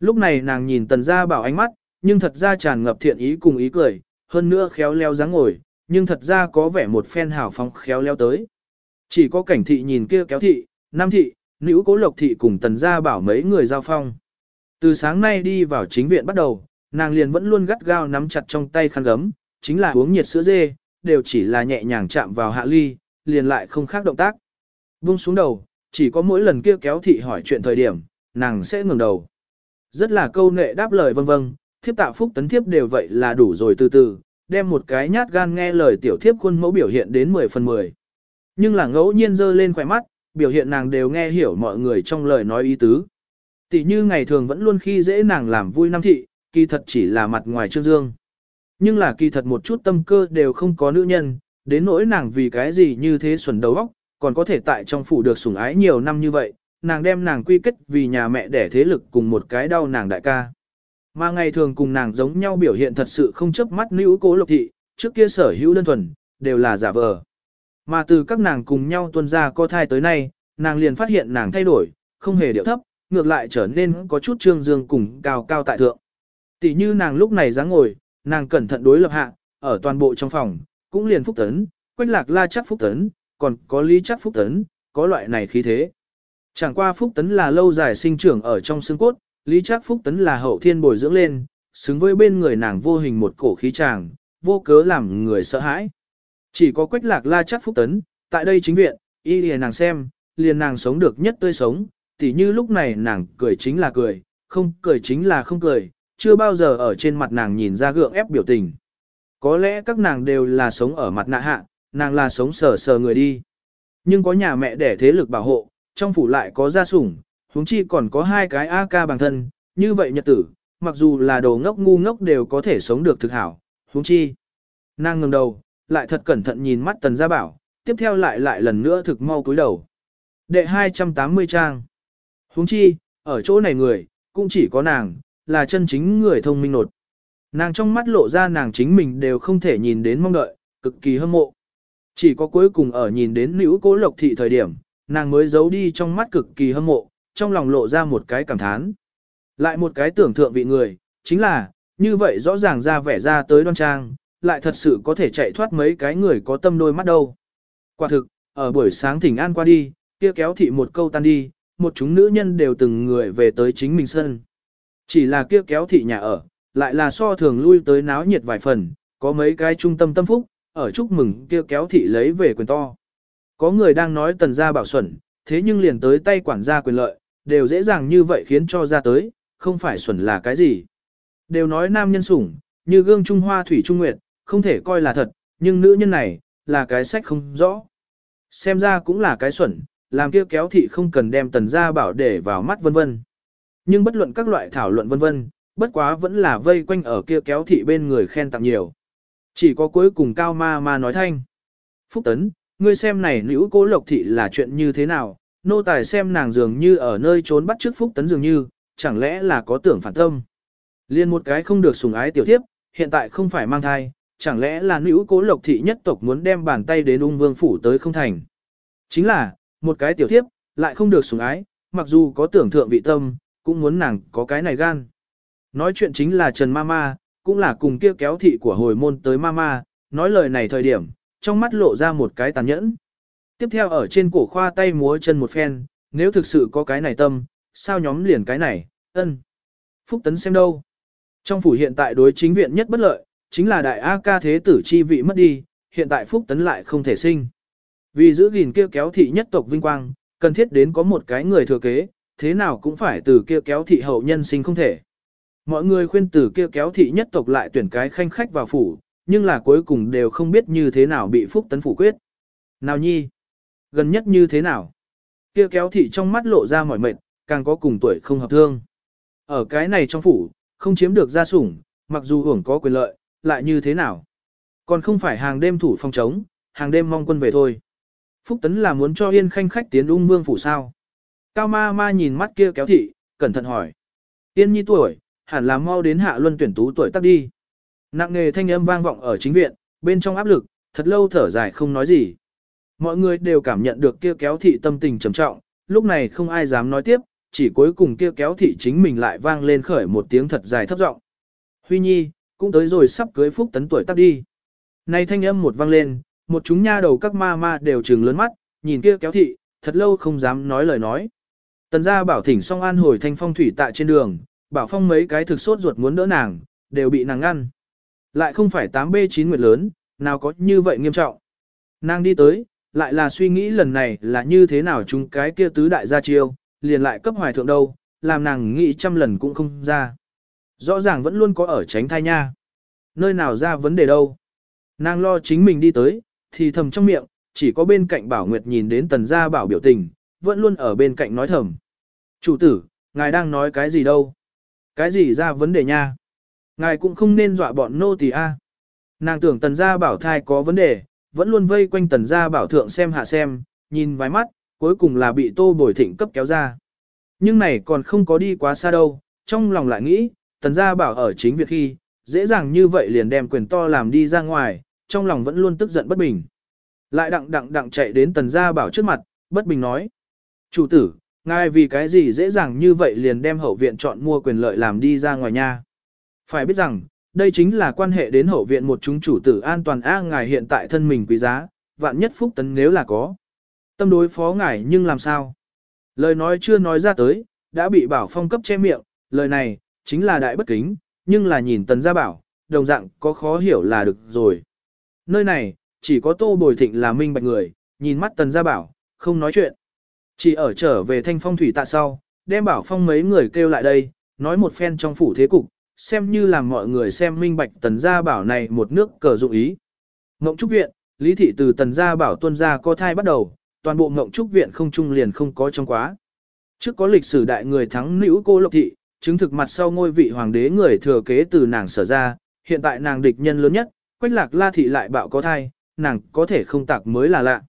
A: Lúc này nàng nhìn tần gia bảo ánh mắt, nhưng thật ra tràn ngập thiện ý cùng ý cười, hơn nữa khéo leo dáng ngồi, nhưng thật ra có vẻ một phen hào phóng khéo leo tới. Chỉ có cảnh thị nhìn kia kéo thị, nam thị, nữ cố lộc thị cùng tần gia bảo mấy người giao phong. Từ sáng nay đi vào chính viện bắt đầu, nàng liền vẫn luôn gắt gao nắm chặt trong tay khăn gấm, chính là uống nhiệt sữa dê, đều chỉ là nhẹ nhàng chạm vào hạ ly, liền lại không khác động tác. Buông xuống đầu, chỉ có mỗi lần kia kéo thị hỏi chuyện thời điểm, nàng sẽ ngừng đầu. Rất là câu nệ đáp lời vâng vâng, thiếp tạ phúc tấn thiếp đều vậy là đủ rồi từ từ, đem một cái nhát gan nghe lời tiểu thiếp khuôn mẫu biểu hiện đến 10 phần 10. Nhưng là ngẫu nhiên dơ lên khỏe mắt, biểu hiện nàng đều nghe hiểu mọi người trong lời nói ý tứ. Tỷ như ngày thường vẫn luôn khi dễ nàng làm vui năm thị, kỳ thật chỉ là mặt ngoài trương dương. Nhưng là kỳ thật một chút tâm cơ đều không có nữ nhân, đến nỗi nàng vì cái gì như thế xuẩn đầu óc, còn có thể tại trong phủ được sủng ái nhiều năm như vậy, nàng đem nàng quy kết vì nhà mẹ đẻ thế lực cùng một cái đau nàng đại ca. Mà ngày thường cùng nàng giống nhau biểu hiện thật sự không chấp mắt nữ cố lộc thị, trước kia sở hữu đơn thuần, đều là giả vờ. Mà từ các nàng cùng nhau tuân ra co thai tới nay, nàng liền phát hiện nàng thay đổi, không hề điệu thấp, ngược lại trở nên có chút trương dương cùng cao cao tại thượng. Tỷ như nàng lúc này dáng ngồi, nàng cẩn thận đối lập hạ, ở toàn bộ trong phòng, cũng liền phúc tấn, quách lạc la chắc phúc tấn, còn có lý chắc phúc tấn, có loại này khí thế. Chẳng qua phúc tấn là lâu dài sinh trưởng ở trong xương cốt, lý chắc phúc tấn là hậu thiên bồi dưỡng lên, xứng với bên người nàng vô hình một cổ khí tràng, vô cớ làm người sợ hãi. Chỉ có quách lạc la chắc phúc tấn, tại đây chính viện, y liền nàng xem, liền nàng sống được nhất tươi sống, tỉ như lúc này nàng cười chính là cười, không cười chính là không cười, chưa bao giờ ở trên mặt nàng nhìn ra gượng ép biểu tình. Có lẽ các nàng đều là sống ở mặt nạ hạ, nàng là sống sờ sờ người đi. Nhưng có nhà mẹ để thế lực bảo hộ, trong phủ lại có gia sủng, huống chi còn có hai cái A ca bằng thân, như vậy nhật tử, mặc dù là đồ ngốc ngu ngốc đều có thể sống được thực hảo, huống chi. Nàng ngẩng đầu, lại thật cẩn thận nhìn mắt tần gia bảo, tiếp theo lại lại lần nữa thực mau cúi đầu. Đệ 280 trang. Huống chi, ở chỗ này người, cũng chỉ có nàng, là chân chính người thông minh nột. Nàng trong mắt lộ ra nàng chính mình đều không thể nhìn đến mong đợi, cực kỳ hâm mộ. Chỉ có cuối cùng ở nhìn đến nữ cố lộc thị thời điểm, nàng mới giấu đi trong mắt cực kỳ hâm mộ, trong lòng lộ ra một cái cảm thán. Lại một cái tưởng thượng vị người, chính là, như vậy rõ ràng ra vẻ ra tới đoan trang, lại thật sự có thể chạy thoát mấy cái người có tâm đôi mắt đâu. Quả thực, ở buổi sáng thỉnh an qua đi, kia kéo thị một câu tan đi, một chúng nữ nhân đều từng người về tới chính mình sân. Chỉ là kia kéo thị nhà ở, lại là so thường lui tới náo nhiệt vài phần, có mấy cái trung tâm tâm phúc, ở chúc mừng kia kéo thị lấy về quyền to. Có người đang nói tần gia bảo xuẩn, thế nhưng liền tới tay quản gia quyền lợi, đều dễ dàng như vậy khiến cho ra tới, không phải xuẩn là cái gì. Đều nói nam nhân sủng, như gương Trung Hoa Thủy Trung Nguyệt, không thể coi là thật, nhưng nữ nhân này, là cái sách không rõ. Xem ra cũng là cái xuẩn, làm kia kéo thị không cần đem tần gia bảo để vào mắt vân vân. Nhưng bất luận các loại thảo luận vân vân, bất quá vẫn là vây quanh ở kia kéo thị bên người khen tặng nhiều. Chỉ có cuối cùng cao ma ma nói thanh. Phúc Tấn, ngươi xem này nữ cố lộc thị là chuyện như thế nào, nô tài xem nàng dường như ở nơi trốn bắt trước Phúc Tấn dường như, chẳng lẽ là có tưởng phản tâm. Liên một cái không được sùng ái tiểu thiếp, hiện tại không phải mang thai, chẳng lẽ là nữ cố lộc thị nhất tộc muốn đem bàn tay đến ung vương phủ tới không thành. Chính là, một cái tiểu thiếp, lại không được sủng ái, mặc dù có tưởng thượng vị tâm, cũng muốn nàng có cái này gan. Nói chuyện chính là Trần Mama, cũng là cùng kia kéo thị của hồi môn tới Mama, nói lời này thời điểm, trong mắt lộ ra một cái tàn nhẫn. Tiếp theo ở trên cổ khoa tay múa chân một phen, nếu thực sự có cái này tâm, sao nhóm liền cái này, ân. Phúc Tấn xem đâu. Trong phủ hiện tại đối chính viện nhất bất lợi, chính là đại A ca thế tử chi vị mất đi, hiện tại Phúc Tấn lại không thể sinh. Vì giữ gìn kia kéo thị nhất tộc vinh quang, cần thiết đến có một cái người thừa kế, thế nào cũng phải từ kia kéo thị hậu nhân sinh không thể. Mọi người khuyên từ kia kéo thị nhất tộc lại tuyển cái khanh khách vào phủ, nhưng là cuối cùng đều không biết như thế nào bị Phúc Tấn phủ quyết. Nào nhi, gần nhất như thế nào? Kia kéo thị trong mắt lộ ra mỏi mệt, càng có cùng tuổi không hợp thương. Ở cái này trong phủ, không chiếm được gia sủng, mặc dù hưởng có quyền lợi, lại như thế nào? Còn không phải hàng đêm thủ phòng chống, hàng đêm mong quân về thôi. Phúc Tấn là muốn cho Yên Khanh khách tiến ung vương phủ sao? Cao ma ma nhìn mắt kia kéo thị, cẩn thận hỏi. Yên nhi tuổi, hẳn là mau đến hạ luân tuyển tú tuổi tác đi. Nặng nghề thanh âm vang vọng ở chính viện, bên trong áp lực, thật lâu thở dài không nói gì. Mọi người đều cảm nhận được kia kéo thị tâm tình trầm trọng, lúc này không ai dám nói tiếp, chỉ cuối cùng kia kéo thị chính mình lại vang lên khởi một tiếng thật dài thấp giọng. Huy nhi, cũng tới rồi sắp cưới phúc tấn tuổi tắt đi. Này thanh âm một vang lên, một chúng nha đầu các ma ma đều trừng lớn mắt, nhìn kia kéo thị, thật lâu không dám nói lời nói. Tần gia bảo thỉnh song an hồi thanh phong thủy tại trên đường, bảo phong mấy cái thực sốt ruột muốn đỡ nàng, đều bị nàng ngăn. Lại không phải 8B9 nguyệt lớn, nào có như vậy nghiêm trọng. Nàng đi tới, lại là suy nghĩ lần này là như thế nào chúng cái kia tứ đại gia chiêu, liền lại cấp hoài thượng đâu, làm nàng nghĩ trăm lần cũng không ra. Rõ ràng vẫn luôn có ở tránh thai nha. Nơi nào ra vấn đề đâu. Nàng lo chính mình đi tới, thì thầm trong miệng, chỉ có bên cạnh bảo nguyệt nhìn đến tần gia bảo biểu tình, vẫn luôn ở bên cạnh nói thầm. Chủ tử, ngài đang nói cái gì đâu? Cái gì ra vấn đề nha? Ngài cũng không nên dọa bọn nô tỳ a. Nàng tưởng tần gia bảo thai có vấn đề, vẫn luôn vây quanh tần gia bảo thượng xem hạ xem, nhìn vài mắt, cuối cùng là bị tô bồi thịnh cấp kéo ra. Nhưng này còn không có đi quá xa đâu, trong lòng lại nghĩ, tần gia bảo ở chính việc khi, dễ dàng như vậy liền đem quyền to làm đi ra ngoài, trong lòng vẫn luôn tức giận bất bình. Lại đặng đặng đặng chạy đến tần gia bảo trước mặt, bất bình nói. Chủ tử, ngài vì cái gì dễ dàng như vậy liền đem hậu viện chọn mua quyền lợi làm đi ra ngoài nha. Phải biết rằng, đây chính là quan hệ đến hậu viện một chúng chủ tử an toàn a ngài hiện tại thân mình quý giá, vạn nhất phúc tấn nếu là có. Tâm đối phó ngài nhưng làm sao? Lời nói chưa nói ra tới, đã bị bảo phong cấp che miệng, lời này, chính là đại bất kính, nhưng là nhìn tần gia bảo, đồng dạng có khó hiểu là được rồi. Nơi này, chỉ có tô bồi thịnh là minh bạch người, nhìn mắt tần gia bảo, không nói chuyện. Chỉ ở trở về thanh phong thủy tạ sau, đem bảo phong mấy người kêu lại đây, nói một phen trong phủ thế cục, xem như làm mọi người xem minh bạch tần gia bảo này một nước cờ dụng ý. Ngộng trúc viện, lý thị từ tần gia bảo tuân gia có thai bắt đầu, toàn bộ ngộng trúc viện không trung liền không có trong quá. Trước có lịch sử đại người thắng nữ cô lộc thị, chứng thực mặt sau ngôi vị hoàng đế người thừa kế từ nàng sở ra, hiện tại nàng địch nhân lớn nhất, quách lạc la thị lại bạo có thai, nàng có thể không tạc mới là lạ.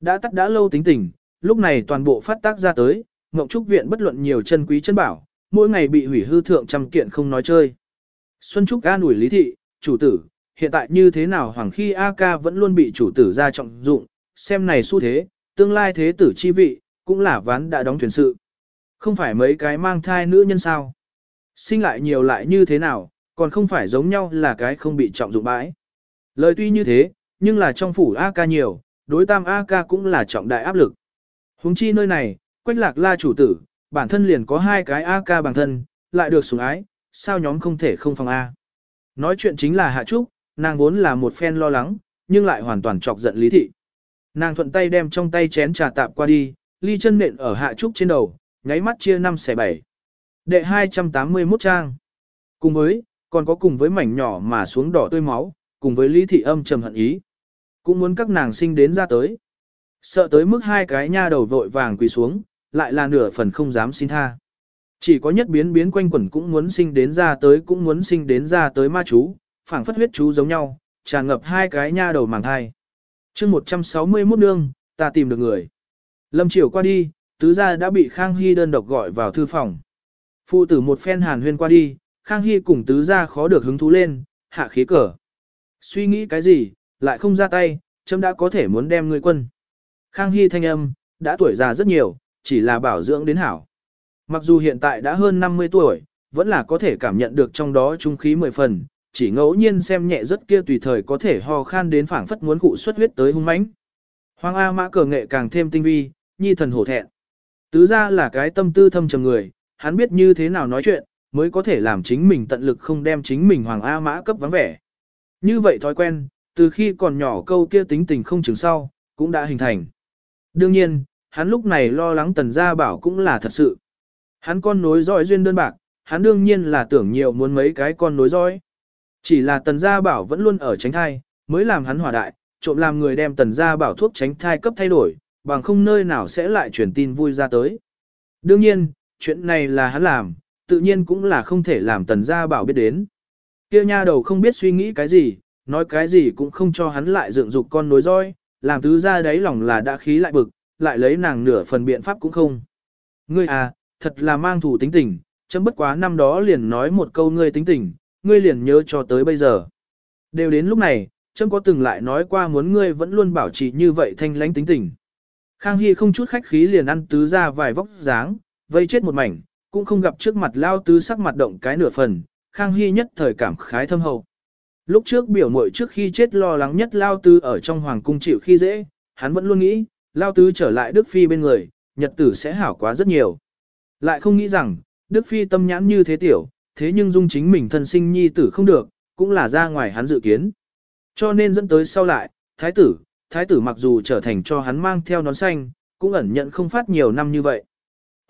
A: Đã tắt đã lâu tính tình, lúc này toàn bộ phát tác ra tới, Ngộng Trúc Viện bất luận nhiều chân quý chân bảo, mỗi ngày bị hủy hư thượng trăm kiện không nói chơi. Xuân Trúc an ủi lý thị, chủ tử, hiện tại như thế nào hoàng khi A ca vẫn luôn bị chủ tử ra trọng dụng, xem này xu thế, tương lai thế tử chi vị, cũng là ván đã đóng thuyền sự. Không phải mấy cái mang thai nữ nhân sao. Sinh lại nhiều lại như thế nào, còn không phải giống nhau là cái không bị trọng dụng bãi. Lời tuy như thế, nhưng là trong phủ A ca nhiều, đối tam A ca cũng là trọng đại áp lực. Huống chi nơi này, quách lạc la chủ tử, bản thân liền có hai cái A ca bằng thân, lại được sủng ái, sao nhóm không thể không phòng A. Nói chuyện chính là Hạ Trúc, nàng vốn là một phen lo lắng, nhưng lại hoàn toàn chọc giận Lý Thị. Nàng thuận tay đem trong tay chén trà tạp qua đi, ly chân nện ở Hạ Trúc trên đầu, nháy mắt chia 5 xẻ 7. Đệ 281 trang. Cùng với, còn có cùng với mảnh nhỏ mà xuống đỏ tươi máu, cùng với Lý Thị âm trầm hận ý. Cũng muốn các nàng sinh đến ra tới. Sợ tới mức hai cái nha đầu vội vàng quỳ xuống, lại là nửa phần không dám xin tha. Chỉ có nhất biến biến quanh quẩn cũng muốn sinh đến ra tới cũng muốn sinh đến ra tới ma chú, phảng phất huyết chú giống nhau, tràn ngập hai cái nha đầu màng thai. chương 161 nương, ta tìm được người. Lâm chiều qua đi, tứ gia đã bị Khang Hy đơn độc gọi vào thư phòng. Phụ tử một phen hàn huyên qua đi, Khang Hy cùng tứ gia khó được hứng thú lên, hạ khí cờ. Suy nghĩ cái gì, lại không ra tay, chấm đã có thể muốn đem ngươi quân. Khang Hy thanh âm, đã tuổi già rất nhiều, chỉ là bảo dưỡng đến hảo. Mặc dù hiện tại đã hơn 50 tuổi, vẫn là có thể cảm nhận được trong đó trung khí mười phần, chỉ ngẫu nhiên xem nhẹ rất kia tùy thời có thể ho khan đến phảng phất muốn cụ xuất huyết tới hung mãnh. Hoàng A mã cờ nghệ càng thêm tinh vi, nhi thần hổ thẹn. Tứ ra là cái tâm tư thâm trầm người, hắn biết như thế nào nói chuyện, mới có thể làm chính mình tận lực không đem chính mình Hoàng A mã cấp vắng vẻ. Như vậy thói quen, từ khi còn nhỏ câu kia tính tình không chừng sau, cũng đã hình thành. Đương nhiên, hắn lúc này lo lắng tần gia bảo cũng là thật sự. Hắn con nối dõi duyên đơn bạc, hắn đương nhiên là tưởng nhiều muốn mấy cái con nối dõi. Chỉ là tần gia bảo vẫn luôn ở tránh thai, mới làm hắn hỏa đại, trộm làm người đem tần gia bảo thuốc tránh thai cấp thay đổi, bằng không nơi nào sẽ lại truyền tin vui ra tới. Đương nhiên, chuyện này là hắn làm, tự nhiên cũng là không thể làm tần gia bảo biết đến. Kia nha đầu không biết suy nghĩ cái gì, nói cái gì cũng không cho hắn lại dựng dục con nối roi, làm tứ ra đấy lòng là đã khí lại bực, lại lấy nàng nửa phần biện pháp cũng không. Ngươi à, thật là mang thủ tính tình, chấm bất quá năm đó liền nói một câu ngươi tính tình, ngươi liền nhớ cho tới bây giờ. Đều đến lúc này, chấm có từng lại nói qua muốn ngươi vẫn luôn bảo trì như vậy thanh lãnh tính tình. Khang Hy không chút khách khí liền ăn tứ ra vài vóc dáng, vây chết một mảnh, cũng không gặp trước mặt lao tứ sắc mặt động cái nửa phần, Khang Hy nhất thời cảm khái thâm hậu. Lúc trước biểu muội trước khi chết lo lắng nhất lao tứ ở trong hoàng cung chịu khi dễ, hắn vẫn luôn nghĩ, lao tứ trở lại Đức Phi bên người, nhật tử sẽ hảo quá rất nhiều. Lại không nghĩ rằng, Đức Phi tâm nhãn như thế tiểu, thế nhưng dung chính mình thân sinh nhi tử không được, cũng là ra ngoài hắn dự kiến. Cho nên dẫn tới sau lại, thái tử, thái tử mặc dù trở thành cho hắn mang theo nón xanh, cũng ẩn nhận không phát nhiều năm như vậy.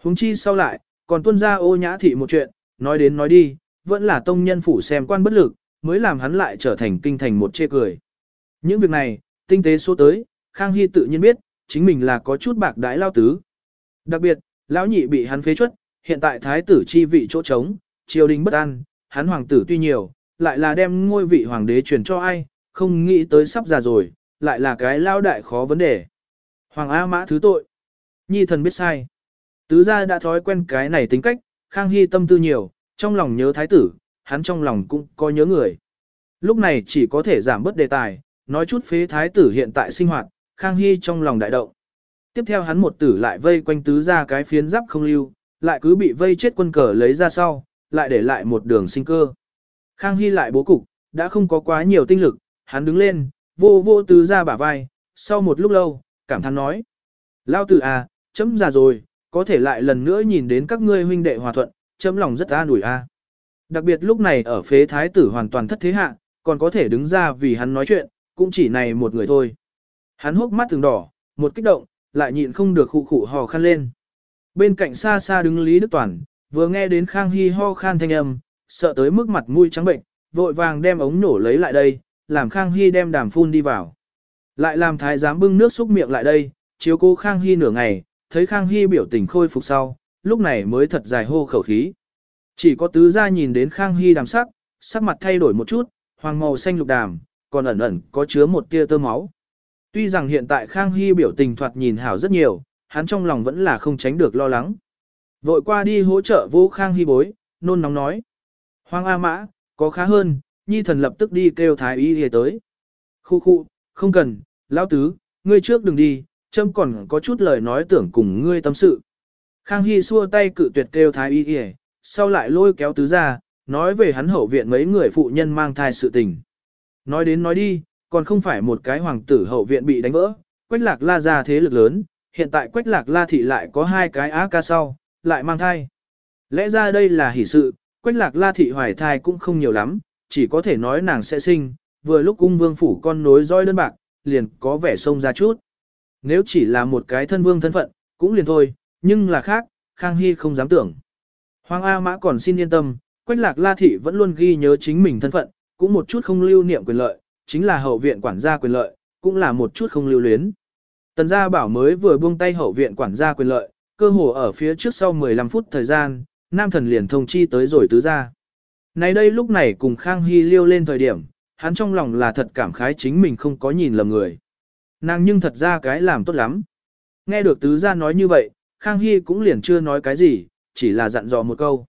A: Huống chi sau lại, còn tuân ra ô nhã thị một chuyện, nói đến nói đi, vẫn là tông nhân phủ xem quan bất lực, mới làm hắn lại trở thành kinh thành một chê cười. Những việc này, tinh tế số tới, Khang Hy tự nhiên biết, chính mình là có chút bạc đái lao tứ. Đặc biệt, lão nhị bị hắn phế chuất, hiện tại thái tử chi vị chỗ trống, triều đình bất an, hắn hoàng tử tuy nhiều, lại là đem ngôi vị hoàng đế truyền cho ai, không nghĩ tới sắp già rồi, lại là cái lao đại khó vấn đề. Hoàng A Mã thứ tội. Nhi thần biết sai. Tứ gia đã thói quen cái này tính cách, Khang Hy tâm tư nhiều, trong lòng nhớ thái tử, hắn trong lòng cũng có nhớ người. Lúc này chỉ có thể giảm bớt đề tài, nói chút phế thái tử hiện tại sinh hoạt, Khang Hy trong lòng đại động. Tiếp theo hắn một tử lại vây quanh tứ gia cái phiến giáp không lưu, lại cứ bị vây chết quân cờ lấy ra sau, lại để lại một đường sinh cơ. Khang Hy lại bố cục, đã không có quá nhiều tinh lực, hắn đứng lên, vô vô tứ ra bả vai, sau một lúc lâu, cảm thán nói. Lao tử à, chấm già rồi, có thể lại lần nữa nhìn đến các ngươi huynh đệ hòa thuận, chấm lòng rất an ủi a. Đặc biệt lúc này ở phế thái tử hoàn toàn thất thế hạ, còn có thể đứng ra vì hắn nói chuyện, cũng chỉ này một người thôi. Hắn hốc mắt từng đỏ, một kích động, lại nhịn không được khụ khụ hò khăn lên. Bên cạnh xa xa đứng Lý Đức Toàn, vừa nghe đến Khang Hy ho khan thanh âm, sợ tới mức mặt mũi trắng bệnh, vội vàng đem ống nổ lấy lại đây, làm Khang Hy đem đàm phun đi vào. Lại làm thái giám bưng nước xúc miệng lại đây, chiếu cô Khang Hy nửa ngày, thấy Khang Hy biểu tình khôi phục sau, lúc này mới thật dài hô khẩu khí. Chỉ có tứ gia nhìn đến Khang Hy đàm sắc, sắc mặt thay đổi một chút, hoàng màu xanh lục đàm, còn ẩn ẩn có chứa một tia tơ máu. Tuy rằng hiện tại Khang Hy biểu tình thoạt nhìn hảo rất nhiều, hắn trong lòng vẫn là không tránh được lo lắng. Vội qua đi hỗ trợ vô Khang Hy bối, nôn nóng nói. Hoàng A Mã, có khá hơn, nhi thần lập tức đi kêu thái y hề tới. Khu khu, không cần, lão tứ, ngươi trước đừng đi, châm còn có chút lời nói tưởng cùng ngươi tâm sự. Khang Hy xua tay cự tuyệt kêu thái y y, sau lại lôi kéo tứ ra, nói về hắn hậu viện mấy người phụ nhân mang thai sự tình. Nói đến nói đi, còn không phải một cái hoàng tử hậu viện bị đánh vỡ, quách lạc la ra thế lực lớn, hiện tại quách lạc la thị lại có hai cái á ca sau, lại mang thai. Lẽ ra đây là hỷ sự, quách lạc la thị hoài thai cũng không nhiều lắm, chỉ có thể nói nàng sẽ sinh, vừa lúc cung vương phủ con nối roi đơn bạc, liền có vẻ sông ra chút. Nếu chỉ là một cái thân vương thân phận, cũng liền thôi, nhưng là khác, Khang Hy không dám tưởng. Hoàng A Mã còn xin yên tâm, Quách Lạc La Thị vẫn luôn ghi nhớ chính mình thân phận, cũng một chút không lưu niệm quyền lợi, chính là hậu viện quản gia quyền lợi, cũng là một chút không lưu luyến. Tần gia bảo mới vừa buông tay hậu viện quản gia quyền lợi, cơ hồ ở phía trước sau 15 phút thời gian, nam thần liền thông chi tới rồi tứ gia. Này đây lúc này cùng Khang Hy liêu lên thời điểm, hắn trong lòng là thật cảm khái chính mình không có nhìn lầm người. Nàng nhưng thật ra cái làm tốt lắm. Nghe được tứ gia nói như vậy, Khang Hy cũng liền chưa nói cái gì, chỉ là dặn dò một câu.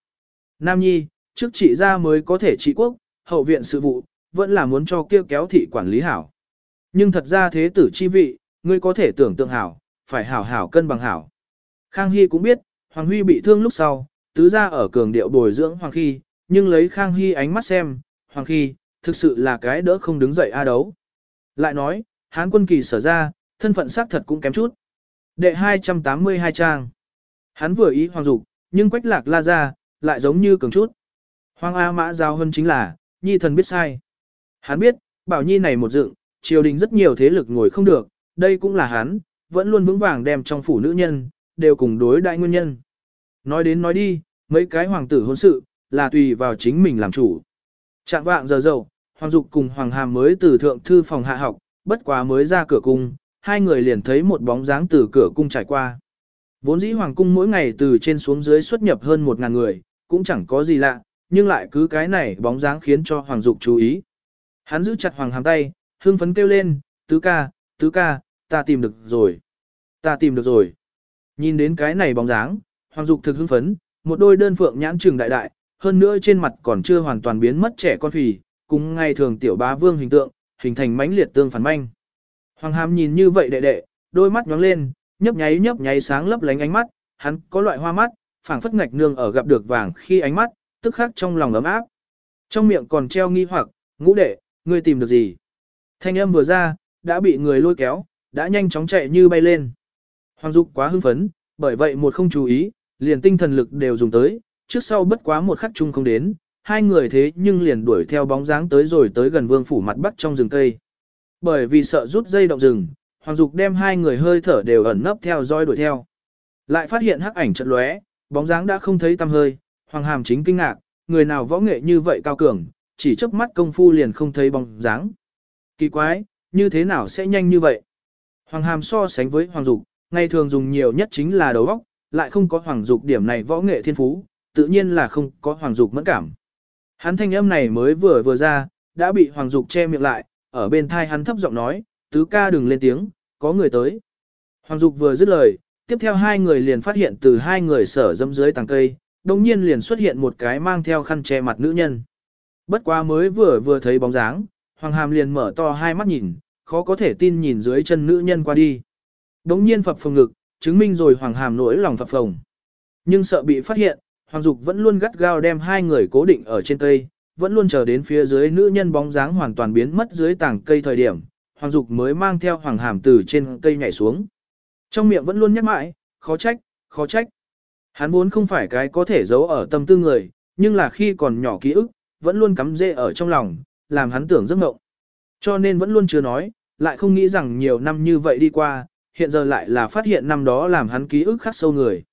A: Nam Nhi, trước trị gia mới có thể trị quốc, hậu viện sự vụ, vẫn là muốn cho kia kéo thị quản lý hảo. Nhưng thật ra thế tử chi vị, ngươi có thể tưởng tượng hảo, phải hảo hảo cân bằng hảo. Khang Hy cũng biết, Hoàng Huy bị thương lúc sau, tứ gia ở cường điệu bồi dưỡng Hoàng Khi, nhưng lấy Khang Hy ánh mắt xem, Hoàng Khi, thực sự là cái đỡ không đứng dậy a đấu. Lại nói, Hán quân kỳ sở ra, thân phận xác thật cũng kém chút. Đệ 282 trang. Hắn vừa ý hoàng dục, nhưng quách lạc la ra, lại giống như cường chút. Hoàng A mã giao hơn chính là, nhi thần biết sai. Hắn biết, bảo nhi này một dựng, triều đình rất nhiều thế lực ngồi không được, đây cũng là hắn, vẫn luôn vững vàng đem trong phủ nữ nhân, đều cùng đối đại nguyên nhân. Nói đến nói đi, mấy cái hoàng tử hôn sự, là tùy vào chính mình làm chủ. Trạng vạng giờ dậu, hoàng dục cùng hoàng hàm mới từ thượng thư phòng hạ học, bất quá mới ra cửa cung, hai người liền thấy một bóng dáng từ cửa cung trải qua. Vốn dĩ hoàng cung mỗi ngày từ trên xuống dưới xuất nhập hơn một ngàn người, cũng chẳng có gì lạ, nhưng lại cứ cái này bóng dáng khiến cho hoàng dục chú ý. Hắn giữ chặt hoàng hàm tay, hưng phấn kêu lên, tứ ca, tứ ca, ta tìm được rồi. Ta tìm được rồi. Nhìn đến cái này bóng dáng, hoàng dục thực hưng phấn, một đôi đơn phượng nhãn trừng đại đại, hơn nữa trên mặt còn chưa hoàn toàn biến mất trẻ con phì, cùng ngày thường tiểu bá vương hình tượng, hình thành mãnh liệt tương phản manh. Hoàng hàm nhìn như vậy đệ đệ, đôi mắt nhóng lên, nhấp nháy nhấp nháy sáng lấp lánh ánh mắt, hắn có loại hoa mắt, phảng phất ngạch nương ở gặp được vàng khi ánh mắt, tức khắc trong lòng ấm áp. Trong miệng còn treo nghi hoặc, ngũ đệ, ngươi tìm được gì? Thanh âm vừa ra, đã bị người lôi kéo, đã nhanh chóng chạy như bay lên. Hoàng Dục quá hưng phấn, bởi vậy một không chú ý, liền tinh thần lực đều dùng tới, trước sau bất quá một khắc chung không đến, hai người thế nhưng liền đuổi theo bóng dáng tới rồi tới gần vương phủ mặt bắc trong rừng cây. Bởi vì sợ rút dây động rừng, Hoàng Dục đem hai người hơi thở đều ẩn nấp theo dõi đuổi theo. Lại phát hiện hắc ảnh chợt lóe, bóng dáng đã không thấy tăm hơi, Hoàng Hàm chính kinh ngạc, người nào võ nghệ như vậy cao cường, chỉ chớp mắt công phu liền không thấy bóng dáng. Kỳ quái, như thế nào sẽ nhanh như vậy? Hoàng Hàm so sánh với Hoàng Dục, ngày thường dùng nhiều nhất chính là đầu óc, lại không có Hoàng Dục điểm này võ nghệ thiên phú, tự nhiên là không có Hoàng Dục mẫn cảm. Hắn thanh âm này mới vừa vừa ra, đã bị Hoàng Dục che miệng lại, ở bên thai hắn thấp giọng nói, tứ ca đừng lên tiếng, có người tới. Hoàng Dục vừa dứt lời, tiếp theo hai người liền phát hiện từ hai người sở dâm dưới tàng cây, đồng nhiên liền xuất hiện một cái mang theo khăn che mặt nữ nhân. Bất quá mới vừa vừa thấy bóng dáng, Hoàng Hàm liền mở to hai mắt nhìn, khó có thể tin nhìn dưới chân nữ nhân qua đi. Đồng nhiên phập phồng ngực, chứng minh rồi Hoàng Hàm nỗi lòng phập phồng. Nhưng sợ bị phát hiện, Hoàng Dục vẫn luôn gắt gao đem hai người cố định ở trên cây, vẫn luôn chờ đến phía dưới nữ nhân bóng dáng hoàn toàn biến mất dưới tảng cây thời điểm, Hoàng Dục mới mang theo Hoàng Hàm từ trên cây nhảy xuống. Trong miệng vẫn luôn nhắc mãi, khó trách, khó trách. Hắn vốn không phải cái có thể giấu ở tâm tư người, nhưng là khi còn nhỏ ký ức, vẫn luôn cắm rễ ở trong lòng, làm hắn tưởng giấc mộng. Cho nên vẫn luôn chưa nói, lại không nghĩ rằng nhiều năm như vậy đi qua, hiện giờ lại là phát hiện năm đó làm hắn ký ức khắc sâu người.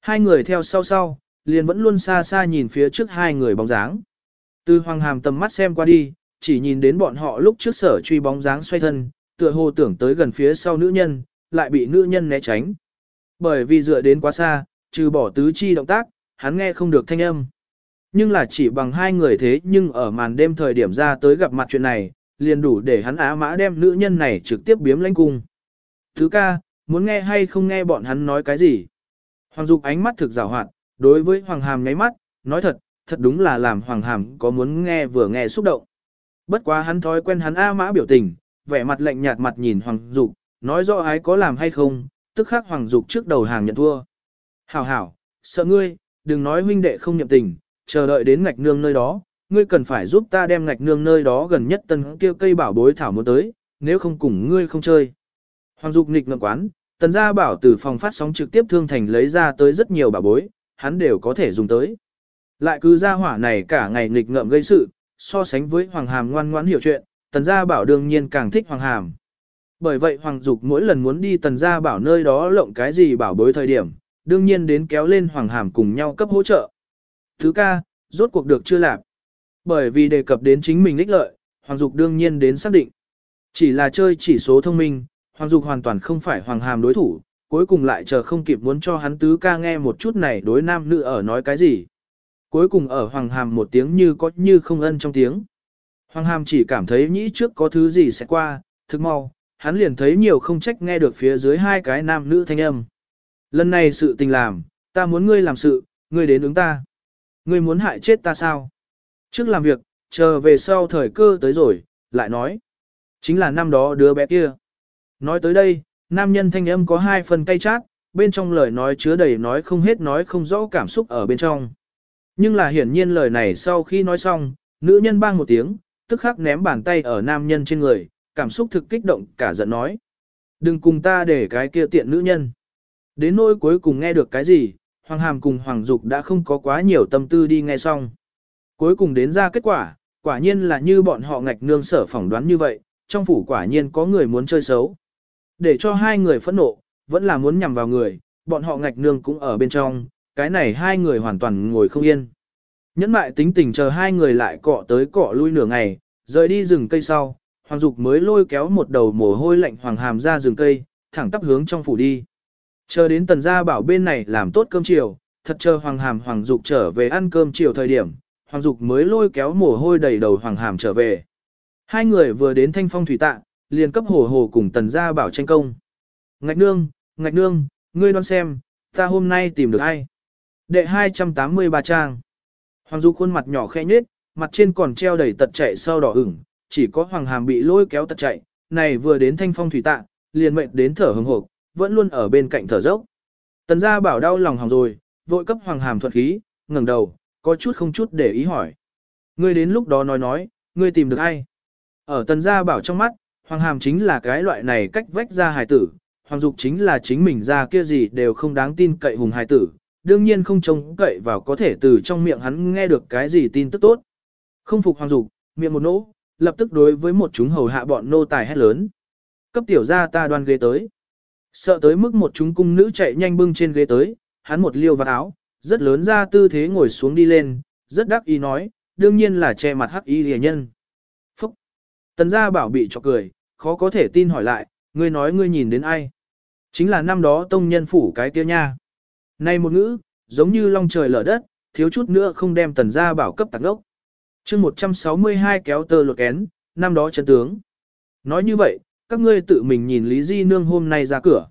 A: Hai người theo sau sau, liền vẫn luôn xa xa nhìn phía trước hai người bóng dáng. Từ hoàng hàm tầm mắt xem qua đi, chỉ nhìn đến bọn họ lúc trước sở truy bóng dáng xoay thân, tựa hồ tưởng tới gần phía sau nữ nhân, lại bị nữ nhân né tránh. Bởi vì dựa đến quá xa, trừ bỏ tứ chi động tác, hắn nghe không được thanh âm. Nhưng là chỉ bằng hai người thế nhưng ở màn đêm thời điểm ra tới gặp mặt chuyện này, liền đủ để hắn á mã đem nữ nhân này trực tiếp biếm lãnh cung. Thứ ca, muốn nghe hay không nghe bọn hắn nói cái gì? Hoàng Dục ánh mắt thực rào hoạt, đối với Hoàng Hàm nháy mắt, nói thật, thật đúng là làm Hoàng Hàm có muốn nghe vừa nghe xúc động. Bất quá hắn thói quen hắn A mã biểu tình, vẻ mặt lạnh nhạt mặt nhìn Hoàng Dục, nói rõ ái có làm hay không, tức khắc Hoàng Dục trước đầu hàng nhận thua. Hảo hảo, sợ ngươi, đừng nói huynh đệ không nhậm tình, chờ đợi đến ngạch nương nơi đó, ngươi cần phải giúp ta đem ngạch nương nơi đó gần nhất tân kia cây bảo bối thảo muốn tới, nếu không cùng ngươi không chơi. Hoàng Dục nghịch ngợm quán, tần gia bảo từ phòng phát sóng trực tiếp thương thành lấy ra tới rất nhiều bảo bối, hắn đều có thể dùng tới. Lại cứ ra hỏa này cả ngày nghịch ngợm gây sự, so sánh với Hoàng Hàm ngoan ngoãn hiểu chuyện, tần gia bảo đương nhiên càng thích Hoàng Hàm. Bởi vậy Hoàng Dục mỗi lần muốn đi tần gia bảo nơi đó lộng cái gì bảo bối thời điểm, đương nhiên đến kéo lên Hoàng Hàm cùng nhau cấp hỗ trợ. Thứ ca, rốt cuộc được chưa làm. Bởi vì đề cập đến chính mình ích lợi, Hoàng Dục đương nhiên đến xác định. Chỉ là chơi chỉ số thông minh, Hoàng Dục hoàn toàn không phải Hoàng Hàm đối thủ, cuối cùng lại chờ không kịp muốn cho hắn tứ ca nghe một chút này đối nam nữ ở nói cái gì. Cuối cùng ở Hoàng Hàm một tiếng như có như không ân trong tiếng. Hoàng Hàm chỉ cảm thấy nhĩ trước có thứ gì sẽ qua, thức mau, hắn liền thấy nhiều không trách nghe được phía dưới hai cái nam nữ thanh âm. Lần này sự tình làm, ta muốn ngươi làm sự, ngươi đến ứng ta. Ngươi muốn hại chết ta sao? Trước làm việc, chờ về sau thời cơ tới rồi, lại nói. Chính là năm đó đứa bé kia. Nói tới đây, nam nhân thanh âm có hai phần cay chát, bên trong lời nói chứa đầy nói không hết nói không rõ cảm xúc ở bên trong. Nhưng là hiển nhiên lời này sau khi nói xong, nữ nhân bang một tiếng, tức khắc ném bàn tay ở nam nhân trên người, cảm xúc thực kích động cả giận nói. Đừng cùng ta để cái kia tiện nữ nhân. Đến nỗi cuối cùng nghe được cái gì, Hoàng Hàm cùng Hoàng Dục đã không có quá nhiều tâm tư đi nghe xong. Cuối cùng đến ra kết quả, quả nhiên là như bọn họ ngạch nương sở phỏng đoán như vậy, trong phủ quả nhiên có người muốn chơi xấu. Để cho hai người phẫn nộ, vẫn là muốn nhằm vào người, bọn họ ngạch nương cũng ở bên trong, cái này hai người hoàn toàn ngồi không yên. Nhẫn mại tính tình chờ hai người lại cọ tới cọ lui nửa ngày, rời đi rừng cây sau, Hoàng Dục mới lôi kéo một đầu mồ hôi lạnh Hoàng Hàm ra rừng cây, thẳng tắp hướng trong phủ đi. Chờ đến tần gia bảo bên này làm tốt cơm chiều, thật chờ Hoàng Hàm Hoàng Dục trở về ăn cơm chiều thời điểm, Hoàng Dục mới lôi kéo mồ hôi đầy đầu Hoàng Hàm trở về. Hai người vừa đến thanh phong thủy tạ, liền cấp hồ hồ cùng tần gia bảo tranh công. Ngạch nương, ngạch nương, ngươi đoán xem, ta hôm nay tìm được ai? Đệ 283 trang. Hoàng du khuôn mặt nhỏ khẽ nhếch, mặt trên còn treo đầy tật chạy sau đỏ ửng, chỉ có Hoàng Hàm bị lôi kéo tật chạy, này vừa đến thanh phong thủy tạ, liền mệnh đến thở hừng hộp, vẫn luôn ở bên cạnh thở dốc. Tần gia bảo đau lòng hỏng rồi, vội cấp Hoàng Hàm thuật khí, ngẩng đầu, có chút không chút để ý hỏi. Ngươi đến lúc đó nói nói, ngươi tìm được ai? Ở tần gia bảo trong mắt, Hoàng Hàm chính là cái loại này cách vách ra hài tử, Hoàng Dục chính là chính mình ra kia gì đều không đáng tin cậy hùng hài tử, đương nhiên không trông cậy vào có thể từ trong miệng hắn nghe được cái gì tin tức tốt. Không phục Hoàng Dục, miệng một nỗ, lập tức đối với một chúng hầu hạ bọn nô tài hét lớn. Cấp tiểu gia ta đoan ghế tới. Sợ tới mức một chúng cung nữ chạy nhanh bưng trên ghế tới, hắn một liêu vào áo, rất lớn ra tư thế ngồi xuống đi lên, rất đắc ý nói, đương nhiên là che mặt hắc y rìa nhân. Tần gia bảo bị cho cười, khó có thể tin hỏi lại, ngươi nói ngươi nhìn đến ai? Chính là năm đó tông nhân phủ cái kia nha. Này một ngữ, giống như long trời lở đất, thiếu chút nữa không đem tần gia bảo cấp tạc ốc. chương 162 kéo tơ lột kén, năm đó chân tướng. Nói như vậy, các ngươi tự mình nhìn Lý Di Nương hôm nay ra cửa.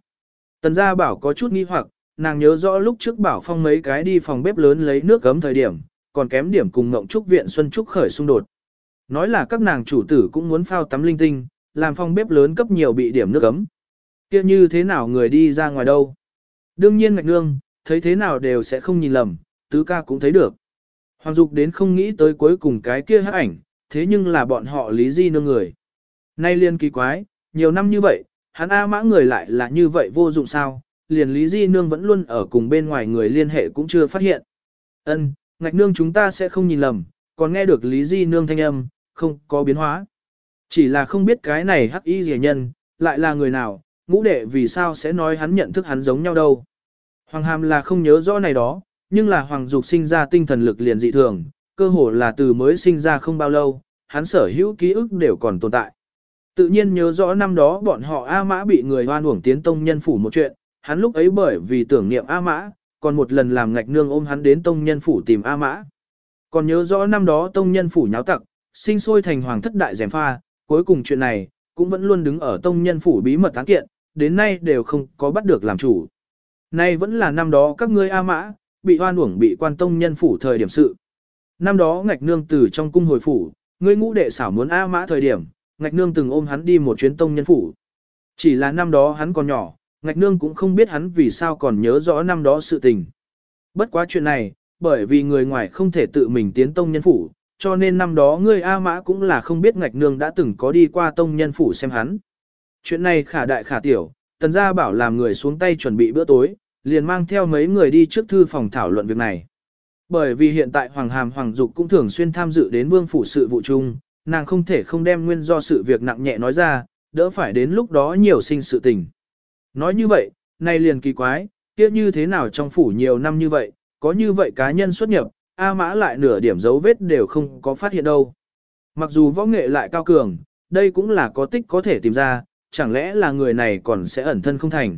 A: Tần gia bảo có chút nghi hoặc, nàng nhớ rõ lúc trước bảo phong mấy cái đi phòng bếp lớn lấy nước gấm thời điểm, còn kém điểm cùng Ngộng Trúc viện Xuân Trúc khởi xung đột. Nói là các nàng chủ tử cũng muốn phao tắm linh tinh, làm phòng bếp lớn cấp nhiều bị điểm nước ấm. Kia như thế nào người đi ra ngoài đâu? Đương nhiên ngạch nương, thấy thế nào đều sẽ không nhìn lầm, tứ ca cũng thấy được. Hoàng Dục đến không nghĩ tới cuối cùng cái kia hắc ảnh, thế nhưng là bọn họ lý di nương người. Nay liên kỳ quái, nhiều năm như vậy, hắn A mã người lại là như vậy vô dụng sao, liền lý di nương vẫn luôn ở cùng bên ngoài người liên hệ cũng chưa phát hiện. Ân, ngạch nương chúng ta sẽ không nhìn lầm, còn nghe được lý di nương thanh âm, không có biến hóa. Chỉ là không biết cái này hắc y rẻ nhân, lại là người nào, ngũ đệ vì sao sẽ nói hắn nhận thức hắn giống nhau đâu. Hoàng hàm là không nhớ rõ này đó, nhưng là Hoàng Dục sinh ra tinh thần lực liền dị thường, cơ hồ là từ mới sinh ra không bao lâu, hắn sở hữu ký ức đều còn tồn tại. Tự nhiên nhớ rõ năm đó bọn họ A Mã bị người hoan uổng tiến tông nhân phủ một chuyện, hắn lúc ấy bởi vì tưởng niệm A Mã, còn một lần làm ngạch nương ôm hắn đến tông nhân phủ tìm A Mã. Còn nhớ rõ năm đó tông nhân phủ nháo tặc, sinh sôi thành hoàng thất đại dèm pha, cuối cùng chuyện này, cũng vẫn luôn đứng ở tông nhân phủ bí mật tán kiện, đến nay đều không có bắt được làm chủ. Nay vẫn là năm đó các ngươi A Mã, bị hoan uổng bị quan tông nhân phủ thời điểm sự. Năm đó ngạch nương từ trong cung hồi phủ, ngươi ngũ đệ xảo muốn A Mã thời điểm, ngạch nương từng ôm hắn đi một chuyến tông nhân phủ. Chỉ là năm đó hắn còn nhỏ, ngạch nương cũng không biết hắn vì sao còn nhớ rõ năm đó sự tình. Bất quá chuyện này, bởi vì người ngoài không thể tự mình tiến tông nhân phủ, cho nên năm đó ngươi A Mã cũng là không biết ngạch nương đã từng có đi qua tông nhân phủ xem hắn. Chuyện này khả đại khả tiểu, tần gia bảo làm người xuống tay chuẩn bị bữa tối, liền mang theo mấy người đi trước thư phòng thảo luận việc này. Bởi vì hiện tại Hoàng Hàm Hoàng Dục cũng thường xuyên tham dự đến vương phủ sự vụ chung, nàng không thể không đem nguyên do sự việc nặng nhẹ nói ra, đỡ phải đến lúc đó nhiều sinh sự tình. Nói như vậy, này liền kỳ quái, kia như thế nào trong phủ nhiều năm như vậy, có như vậy cá nhân xuất nhập, A Mã lại nửa điểm dấu vết đều không có phát hiện đâu. Mặc dù võ nghệ lại cao cường, đây cũng là có tích có thể tìm ra, chẳng lẽ là người này còn sẽ ẩn thân không thành.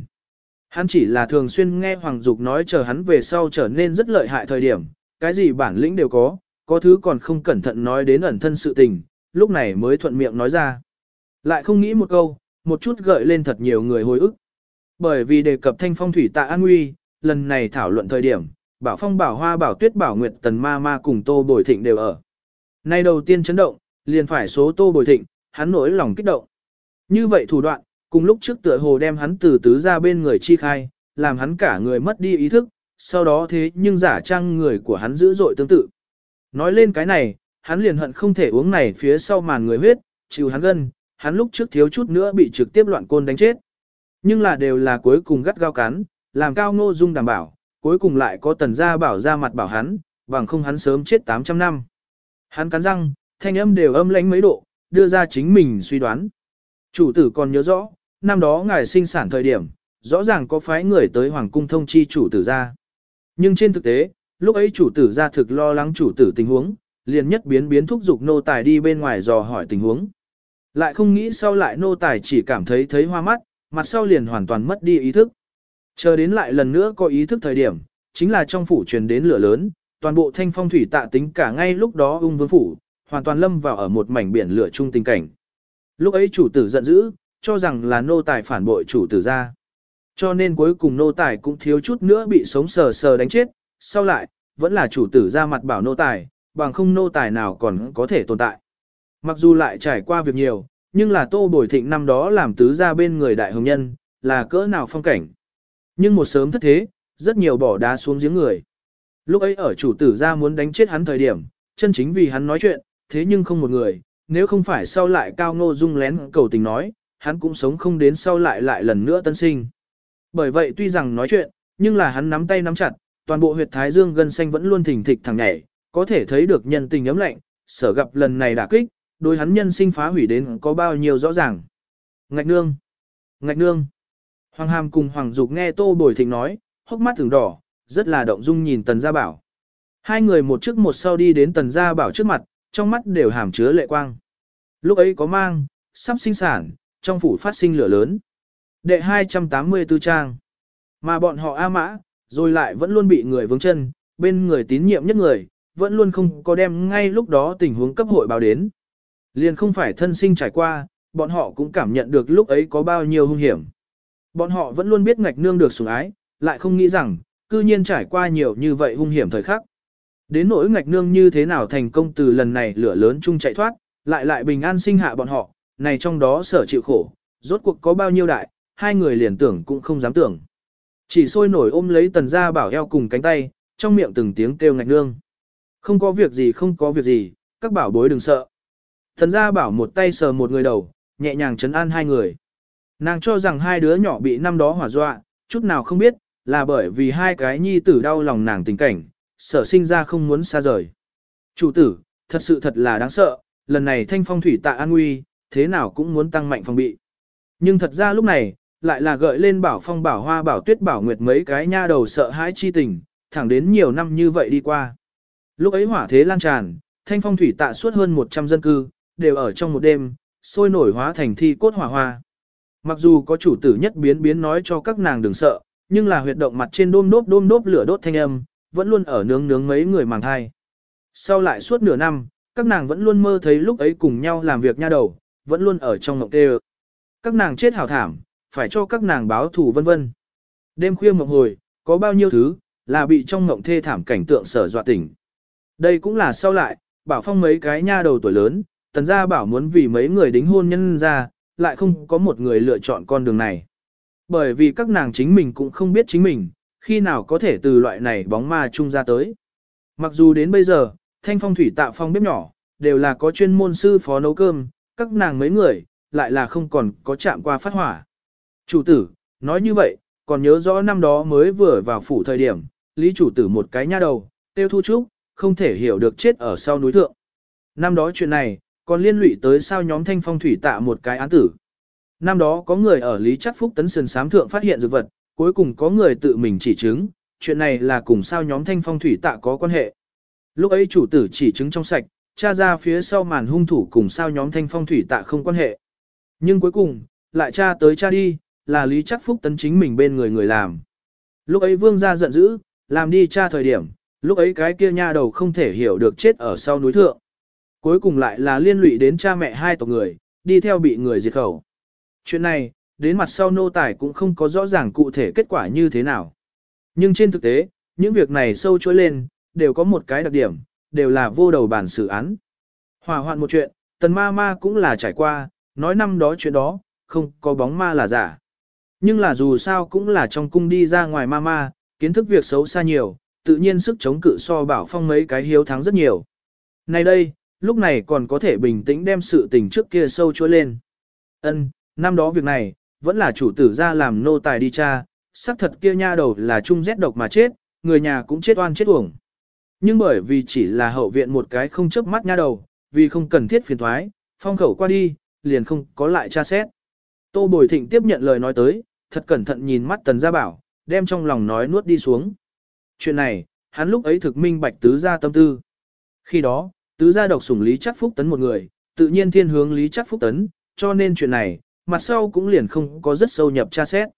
A: Hắn chỉ là thường xuyên nghe Hoàng Dục nói chờ hắn về sau trở nên rất lợi hại thời điểm, cái gì bản lĩnh đều có, có thứ còn không cẩn thận nói đến ẩn thân sự tình, lúc này mới thuận miệng nói ra. Lại không nghĩ một câu, một chút gợi lên thật nhiều người hồi ức. Bởi vì đề cập thanh phong thủy tạ an nguy, lần này thảo luận thời điểm, bảo phong bảo hoa bảo tuyết bảo nguyệt tần ma ma cùng tô bồi thịnh đều ở. Nay đầu tiên chấn động, liền phải số tô bồi thịnh, hắn nổi lòng kích động. Như vậy thủ đoạn, cùng lúc trước tựa hồ đem hắn từ tứ ra bên người chi khai, làm hắn cả người mất đi ý thức, sau đó thế nhưng giả trang người của hắn dữ dội tương tự. Nói lên cái này, hắn liền hận không thể uống này phía sau màn người huyết, chịu hắn gân, hắn lúc trước thiếu chút nữa bị trực tiếp loạn côn đánh chết. Nhưng là đều là cuối cùng gắt gao cắn, làm cao ngô dung đảm bảo, cuối cùng lại có tần gia bảo ra mặt bảo hắn, bằng không hắn sớm chết 800 năm. Hắn cắn răng, thanh âm đều âm lãnh mấy độ, đưa ra chính mình suy đoán. Chủ tử còn nhớ rõ, năm đó ngài sinh sản thời điểm, rõ ràng có phái người tới hoàng cung thông chi chủ tử ra. Nhưng trên thực tế, lúc ấy chủ tử ra thực lo lắng chủ tử tình huống, liền nhất biến biến thúc giục nô tài đi bên ngoài dò hỏi tình huống. Lại không nghĩ sau lại nô tài chỉ cảm thấy thấy hoa mắt, mặt sau liền hoàn toàn mất đi ý thức. Chờ đến lại lần nữa có ý thức thời điểm, chính là trong phủ truyền đến lửa lớn, toàn bộ thanh phong thủy tạ tính cả ngay lúc đó ung vương phủ, hoàn toàn lâm vào ở một mảnh biển lửa chung tình cảnh. Lúc ấy chủ tử giận dữ, cho rằng là nô tài phản bội chủ tử ra. Cho nên cuối cùng nô tài cũng thiếu chút nữa bị sống sờ sờ đánh chết, sau lại, vẫn là chủ tử ra mặt bảo nô tài, bằng không nô tài nào còn có thể tồn tại. Mặc dù lại trải qua việc nhiều, nhưng là tô bồi thịnh năm đó làm tứ ra bên người đại hồng nhân, là cỡ nào phong cảnh. Nhưng một sớm thất thế, rất nhiều bỏ đá xuống giếng người. Lúc ấy ở chủ tử ra muốn đánh chết hắn thời điểm, chân chính vì hắn nói chuyện, thế nhưng không một người, nếu không phải sau lại cao ngô dung lén cầu tình nói, hắn cũng sống không đến sau lại lại lần nữa tân sinh. Bởi vậy tuy rằng nói chuyện, nhưng là hắn nắm tay nắm chặt, toàn bộ huyệt thái dương gân xanh vẫn luôn thỉnh thịch thẳng nhảy, có thể thấy được nhân tình ấm lạnh, sở gặp lần này đả kích, đối hắn nhân sinh phá hủy đến có bao nhiêu rõ ràng. Ngạch nương! Ngạch nương! Hoàng Hàm cùng Hoàng Dục nghe Tô Bồi Thịnh nói, hốc mắt thường đỏ, rất là động dung nhìn Tần Gia Bảo. Hai người một trước một sau đi đến Tần Gia Bảo trước mặt, trong mắt đều hàm chứa lệ quang. Lúc ấy có mang, sắp sinh sản, trong phủ phát sinh lửa lớn. Đệ 284 trang. Mà bọn họ A mã, rồi lại vẫn luôn bị người vướng chân, bên người tín nhiệm nhất người, vẫn luôn không có đem ngay lúc đó tình huống cấp hội báo đến. Liền không phải thân sinh trải qua, bọn họ cũng cảm nhận được lúc ấy có bao nhiêu hung hiểm. Bọn họ vẫn luôn biết ngạch nương được sủng ái, lại không nghĩ rằng, cư nhiên trải qua nhiều như vậy hung hiểm thời khắc. Đến nỗi ngạch nương như thế nào thành công từ lần này lửa lớn chung chạy thoát, lại lại bình an sinh hạ bọn họ, này trong đó sở chịu khổ, rốt cuộc có bao nhiêu đại, hai người liền tưởng cũng không dám tưởng. Chỉ sôi nổi ôm lấy tần gia bảo eo cùng cánh tay, trong miệng từng tiếng kêu ngạch nương. Không có việc gì không có việc gì, các bảo bối đừng sợ. Tần gia bảo một tay sờ một người đầu, nhẹ nhàng chấn an hai người. Nàng cho rằng hai đứa nhỏ bị năm đó hỏa dọa, chút nào không biết, là bởi vì hai cái nhi tử đau lòng nàng tình cảnh, sở sinh ra không muốn xa rời. Chủ tử, thật sự thật là đáng sợ, lần này thanh phong thủy tạ an nguy, thế nào cũng muốn tăng mạnh phòng bị. Nhưng thật ra lúc này, lại là gợi lên bảo phong bảo hoa bảo tuyết bảo nguyệt mấy cái nha đầu sợ hãi chi tình, thẳng đến nhiều năm như vậy đi qua. Lúc ấy hỏa thế lan tràn, thanh phong thủy tạ suốt hơn 100 dân cư, đều ở trong một đêm, sôi nổi hóa thành thi cốt hỏa hoa. Mặc dù có chủ tử nhất biến biến nói cho các nàng đừng sợ, nhưng là huyệt động mặt trên đôm đốp đôm đốp lửa đốt thanh âm, vẫn luôn ở nướng nướng mấy người màng thai. Sau lại suốt nửa năm, các nàng vẫn luôn mơ thấy lúc ấy cùng nhau làm việc nha đầu, vẫn luôn ở trong mộng tê Các nàng chết hào thảm, phải cho các nàng báo thù vân vân. Đêm khuya mộng hồi, có bao nhiêu thứ, là bị trong mộng thê thảm cảnh tượng sở dọa tỉnh. Đây cũng là sau lại, bảo phong mấy cái nha đầu tuổi lớn, tần gia bảo muốn vì mấy người đính hôn nhân ra, lại không có một người lựa chọn con đường này. Bởi vì các nàng chính mình cũng không biết chính mình, khi nào có thể từ loại này bóng ma chung ra tới. Mặc dù đến bây giờ, thanh phong thủy tạo phong bếp nhỏ, đều là có chuyên môn sư phó nấu cơm, các nàng mấy người, lại là không còn có chạm qua phát hỏa. Chủ tử, nói như vậy, còn nhớ rõ năm đó mới vừa vào phủ thời điểm, lý chủ tử một cái nha đầu, tiêu thu trúc, không thể hiểu được chết ở sau núi thượng. Năm đó chuyện này, còn liên lụy tới sao nhóm thanh phong thủy tạ một cái án tử. Năm đó có người ở Lý Chắc Phúc Tấn Sơn Sám Thượng phát hiện dược vật, cuối cùng có người tự mình chỉ chứng, chuyện này là cùng sao nhóm thanh phong thủy tạ có quan hệ. Lúc ấy chủ tử chỉ chứng trong sạch, tra ra phía sau màn hung thủ cùng sao nhóm thanh phong thủy tạ không quan hệ. Nhưng cuối cùng, lại tra tới tra đi, là Lý Chắc Phúc Tấn chính mình bên người người làm. Lúc ấy vương gia giận dữ, làm đi tra thời điểm, lúc ấy cái kia nha đầu không thể hiểu được chết ở sau núi thượng. Cuối cùng lại là liên lụy đến cha mẹ hai tộc người, đi theo bị người diệt khẩu. Chuyện này, đến mặt sau nô tài cũng không có rõ ràng cụ thể kết quả như thế nào. Nhưng trên thực tế, những việc này sâu chuỗi lên, đều có một cái đặc điểm, đều là vô đầu bản xử án. Hòa hoạn một chuyện, tần ma ma cũng là trải qua, nói năm đó chuyện đó, không có bóng ma là giả. Nhưng là dù sao cũng là trong cung đi ra ngoài ma ma, kiến thức việc xấu xa nhiều, tự nhiên sức chống cự so bảo phong mấy cái hiếu thắng rất nhiều. Này đây, lúc này còn có thể bình tĩnh đem sự tình trước kia sâu chuỗi lên. Ân, năm đó việc này, vẫn là chủ tử ra làm nô tài đi cha, xác thật kia nha đầu là chung rét độc mà chết, người nhà cũng chết oan chết uổng. Nhưng bởi vì chỉ là hậu viện một cái không chớp mắt nha đầu, vì không cần thiết phiền thoái, phong khẩu qua đi, liền không có lại tra xét. Tô Bồi Thịnh tiếp nhận lời nói tới, thật cẩn thận nhìn mắt Tần Gia Bảo, đem trong lòng nói nuốt đi xuống. Chuyện này, hắn lúc ấy thực minh bạch tứ gia tâm tư. Khi đó, tứ gia độc sủng Lý Chắc Phúc Tấn một người, tự nhiên thiên hướng Lý Chắc Phúc Tấn, cho nên chuyện này, mặt sau cũng liền không có rất sâu nhập tra xét.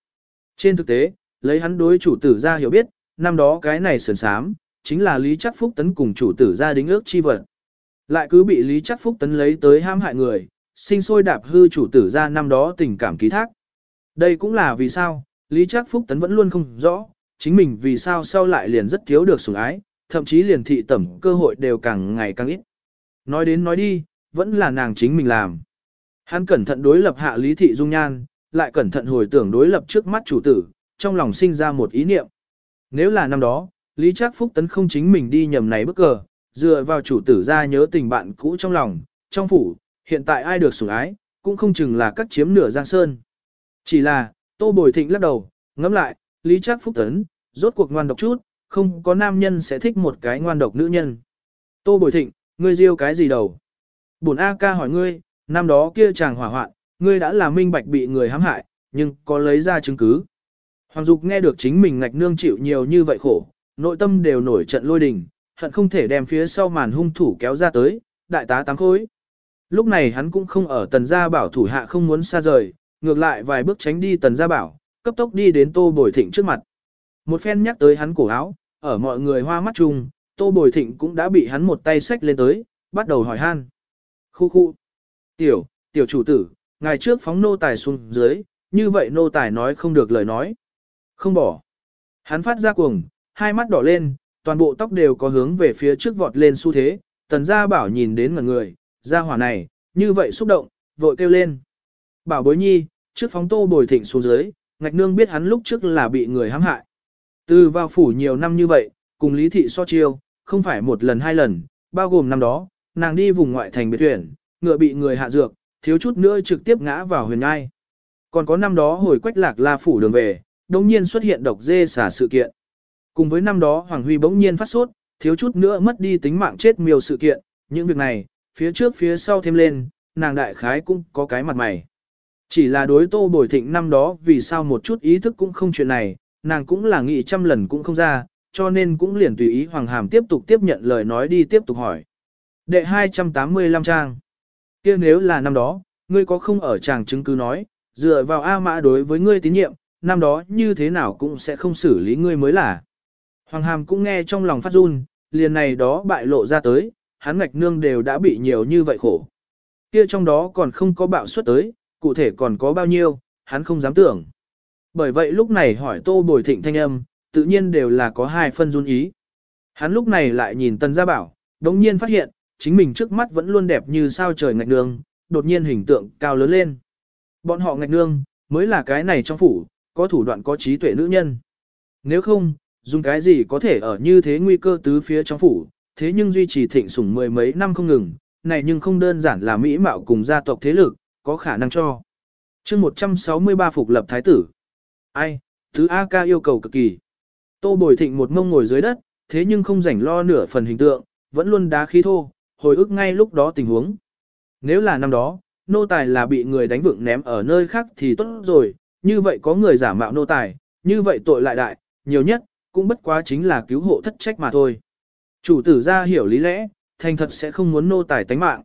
A: Trên thực tế, lấy hắn đối chủ tử gia hiểu biết, năm đó cái này sườn sám, chính là Lý Chắc Phúc Tấn cùng chủ tử gia đính ước chi vật. Lại cứ bị Lý Chắc Phúc Tấn lấy tới ham hại người, sinh sôi đạp hư chủ tử gia năm đó tình cảm ký thác. Đây cũng là vì sao, Lý Chắc Phúc Tấn vẫn luôn không rõ, chính mình vì sao sau lại liền rất thiếu được sủng ái, thậm chí liền thị tẩm cơ hội đều càng ngày càng ít. Nói đến nói đi, vẫn là nàng chính mình làm. Hắn cẩn thận đối lập hạ Lý Thị Dung Nhan, lại cẩn thận hồi tưởng đối lập trước mắt chủ tử, trong lòng sinh ra một ý niệm. Nếu là năm đó, Lý Trác Phúc tấn không chính mình đi nhầm này bức cờ, dựa vào chủ tử ra nhớ tình bạn cũ trong lòng, trong phủ, hiện tại ai được sủng ái, cũng không chừng là cắt chiếm nửa giang sơn. Chỉ là, Tô Bồi Thịnh lắc đầu, ngẫm lại, Lý Trác Phúc tấn, rốt cuộc ngoan độc chút, không có nam nhân sẽ thích một cái ngoan độc nữ nhân. Tô Bồi Thịnh, ngươi riêu cái gì đầu? Bổn A ca hỏi ngươi, năm đó kia chàng hỏa hoạn, ngươi đã là minh bạch bị người hãm hại, nhưng có lấy ra chứng cứ. Hoàng Dục nghe được chính mình ngạch nương chịu nhiều như vậy khổ, nội tâm đều nổi trận lôi đình, hận không thể đem phía sau màn hung thủ kéo ra tới, đại tá tám khối. Lúc này hắn cũng không ở tần gia bảo thủ hạ không muốn xa rời, ngược lại vài bước tránh đi tần gia bảo, cấp tốc đi đến tô bồi thịnh trước mặt. Một phen nhắc tới hắn cổ áo, ở mọi người hoa mắt chung, Tô Bồi Thịnh cũng đã bị hắn một tay xách lên tới, bắt đầu hỏi han. Khu khu. Tiểu, tiểu chủ tử, ngày trước phóng nô tài xuống dưới, như vậy nô tài nói không được lời nói. Không bỏ. Hắn phát ra cuồng, hai mắt đỏ lên, toàn bộ tóc đều có hướng về phía trước vọt lên xu thế, tần gia bảo nhìn đến ngần người, gia hỏa này, như vậy xúc động, vội kêu lên. Bảo bối nhi, trước phóng tô bồi thịnh xuống dưới, ngạch nương biết hắn lúc trước là bị người hãm hại. Từ vào phủ nhiều năm như vậy, cùng lý thị so chiêu, không phải một lần hai lần, bao gồm năm đó, nàng đi vùng ngoại thành biệt tuyển, ngựa bị người hạ dược, thiếu chút nữa trực tiếp ngã vào huyền ngai. Còn có năm đó hồi quách lạc la phủ đường về, đồng nhiên xuất hiện độc dê xả sự kiện. Cùng với năm đó Hoàng Huy bỗng nhiên phát sốt, thiếu chút nữa mất đi tính mạng chết miêu sự kiện, những việc này, phía trước phía sau thêm lên, nàng đại khái cũng có cái mặt mày. Chỉ là đối tô bồi thịnh năm đó vì sao một chút ý thức cũng không chuyện này, nàng cũng là nghĩ trăm lần cũng không ra, cho nên cũng liền tùy ý Hoàng Hàm tiếp tục tiếp nhận lời nói đi tiếp tục hỏi. Đệ 285 trang. kia nếu là năm đó, ngươi có không ở chàng chứng cứ nói, dựa vào A Mã đối với ngươi tín nhiệm, năm đó như thế nào cũng sẽ không xử lý ngươi mới là. Hoàng Hàm cũng nghe trong lòng phát run, liền này đó bại lộ ra tới, hắn ngạch nương đều đã bị nhiều như vậy khổ. Kia trong đó còn không có bạo suất tới, cụ thể còn có bao nhiêu, hắn không dám tưởng. Bởi vậy lúc này hỏi tô bồi thịnh thanh âm, tự nhiên đều là có hai phân run ý. Hắn lúc này lại nhìn Tần Gia Bảo, đống nhiên phát hiện, chính mình trước mắt vẫn luôn đẹp như sao trời ngạch nương, đột nhiên hình tượng cao lớn lên. Bọn họ ngạch nương, mới là cái này trong phủ, có thủ đoạn có trí tuệ nữ nhân. Nếu không, dùng cái gì có thể ở như thế nguy cơ tứ phía trong phủ, thế nhưng duy trì thịnh sủng mười mấy năm không ngừng, này nhưng không đơn giản là mỹ mạo cùng gia tộc thế lực, có khả năng cho. chương 163 phục lập thái tử. Ai, thứ A ca yêu cầu cực kỳ. Tô bồi thịnh một mông ngồi dưới đất, thế nhưng không rảnh lo nửa phần hình tượng, vẫn luôn đá khí thô, hồi ức ngay lúc đó tình huống. Nếu là năm đó, nô tài là bị người đánh vựng ném ở nơi khác thì tốt rồi, như vậy có người giả mạo nô tài, như vậy tội lại đại, nhiều nhất, cũng bất quá chính là cứu hộ thất trách mà thôi. Chủ tử ra hiểu lý lẽ, thành thật sẽ không muốn nô tài tánh mạng.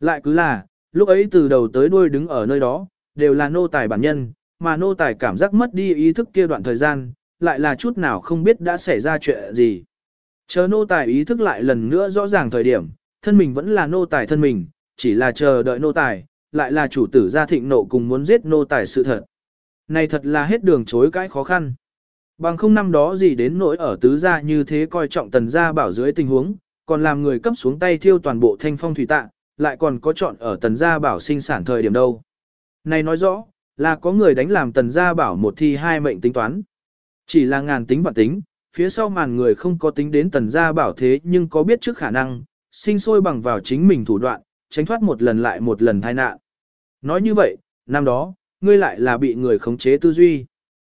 A: Lại cứ là, lúc ấy từ đầu tới đuôi đứng ở nơi đó, đều là nô tài bản nhân, mà nô tài cảm giác mất đi ý thức kia đoạn thời gian, lại là chút nào không biết đã xảy ra chuyện gì. Chờ nô tài ý thức lại lần nữa rõ ràng thời điểm, thân mình vẫn là nô tài thân mình, chỉ là chờ đợi nô tài, lại là chủ tử gia thịnh nộ cùng muốn giết nô tài sự thật. Này thật là hết đường chối cãi khó khăn. Bằng không năm đó gì đến nỗi ở tứ gia như thế coi trọng tần gia bảo dưới tình huống, còn làm người cấp xuống tay thiêu toàn bộ thanh phong thủy tạ, lại còn có chọn ở tần gia bảo sinh sản thời điểm đâu. Này nói rõ, là có người đánh làm tần gia bảo một thi hai mệnh tính toán. Chỉ là ngàn tính vạn tính, phía sau màn người không có tính đến tần gia bảo thế nhưng có biết trước khả năng, sinh sôi bằng vào chính mình thủ đoạn, tránh thoát một lần lại một lần tai nạn. Nói như vậy, năm đó, ngươi lại là bị người khống chế tư duy.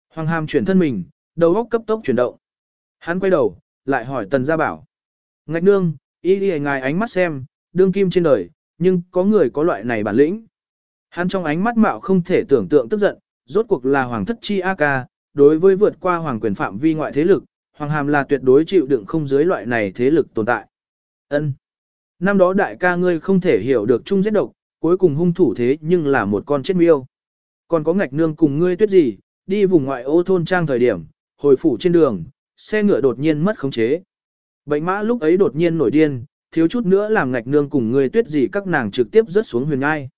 A: Hoàng hàm chuyển thân mình, đầu óc cấp tốc chuyển động. Hắn quay đầu, lại hỏi tần gia bảo. Ngạch nương, ý đi ngài ánh mắt xem, đương kim trên đời, nhưng có người có loại này bản lĩnh. Hắn trong ánh mắt mạo không thể tưởng tượng tức giận, rốt cuộc là hoàng thất chi A ca, đối với vượt qua hoàng quyền phạm vi ngoại thế lực, hoàng hàm là tuyệt đối chịu đựng không dưới loại này thế lực tồn tại. Ân. Năm đó đại ca ngươi không thể hiểu được chung giết độc, cuối cùng hung thủ thế nhưng là một con chết miêu. Còn có ngạch nương cùng ngươi tuyết gì, đi vùng ngoại ô thôn trang thời điểm, hồi phủ trên đường, xe ngựa đột nhiên mất khống chế. Bệnh mã lúc ấy đột nhiên nổi điên, thiếu chút nữa làm ngạch nương cùng ngươi tuyết gì các nàng trực tiếp rớt xuống huyền ngai.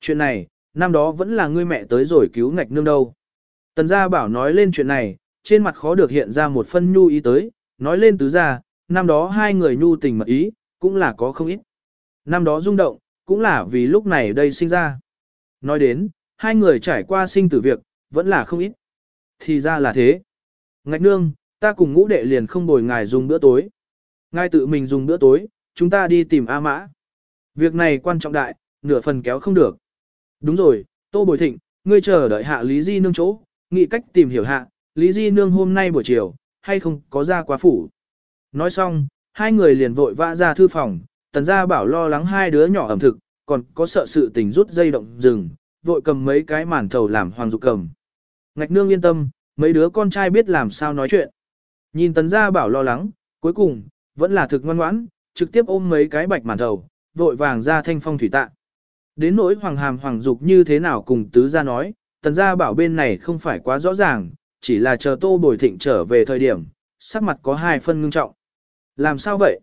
A: Chuyện này, năm đó vẫn là ngươi mẹ tới rồi cứu ngạch nương đâu. Tần gia bảo nói lên chuyện này, trên mặt khó được hiện ra một phân nhu ý tới, nói lên tứ gia, năm đó hai người nhu tình mật ý, cũng là có không ít. Năm đó rung động, cũng là vì lúc này đây sinh ra. Nói đến, hai người trải qua sinh tử việc, vẫn là không ít. Thì ra là thế. Ngạch nương, ta cùng ngũ đệ liền không bồi ngài dùng bữa tối. Ngài tự mình dùng bữa tối, chúng ta đi tìm A Mã. Việc này quan trọng đại, nửa phần kéo không được. Đúng rồi, Tô Bồi Thịnh, ngươi chờ đợi hạ Lý Di Nương chỗ, nghĩ cách tìm hiểu hạ, Lý Di Nương hôm nay buổi chiều, hay không có ra quá phủ. Nói xong, hai người liền vội vã ra thư phòng, tần gia bảo lo lắng hai đứa nhỏ ẩm thực, còn có sợ sự tình rút dây động rừng, vội cầm mấy cái màn thầu làm hoàng dục cầm. Ngạch nương yên tâm, mấy đứa con trai biết làm sao nói chuyện. Nhìn tần gia bảo lo lắng, cuối cùng, vẫn là thực ngoan ngoãn, trực tiếp ôm mấy cái bạch màn thầu, vội vàng ra thanh phong thủy tạ. Đến nỗi hoàng hàm hoàng dục như thế nào cùng tứ gia nói, tần gia bảo bên này không phải quá rõ ràng, chỉ là chờ tô bồi thịnh trở về thời điểm, sắc mặt có hai phân ngưng trọng. Làm sao vậy?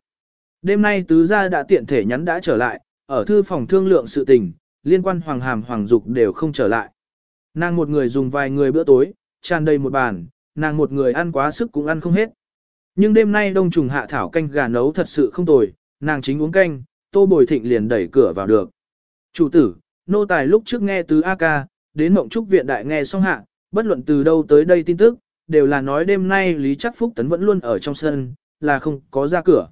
A: Đêm nay tứ gia đã tiện thể nhắn đã trở lại, ở thư phòng thương lượng sự tình, liên quan hoàng hàm hoàng dục đều không trở lại. Nàng một người dùng vài người bữa tối, tràn đầy một bàn, nàng một người ăn quá sức cũng ăn không hết. Nhưng đêm nay đông trùng hạ thảo canh gà nấu thật sự không tồi, nàng chính uống canh, tô bồi thịnh liền đẩy cửa vào được. Chủ tử, nô tài lúc trước nghe từ A ca, đến mộng trúc viện đại nghe xong hạ, bất luận từ đâu tới đây tin tức, đều là nói đêm nay Lý Chắc Phúc Tấn vẫn luôn ở trong sân, là không có ra cửa.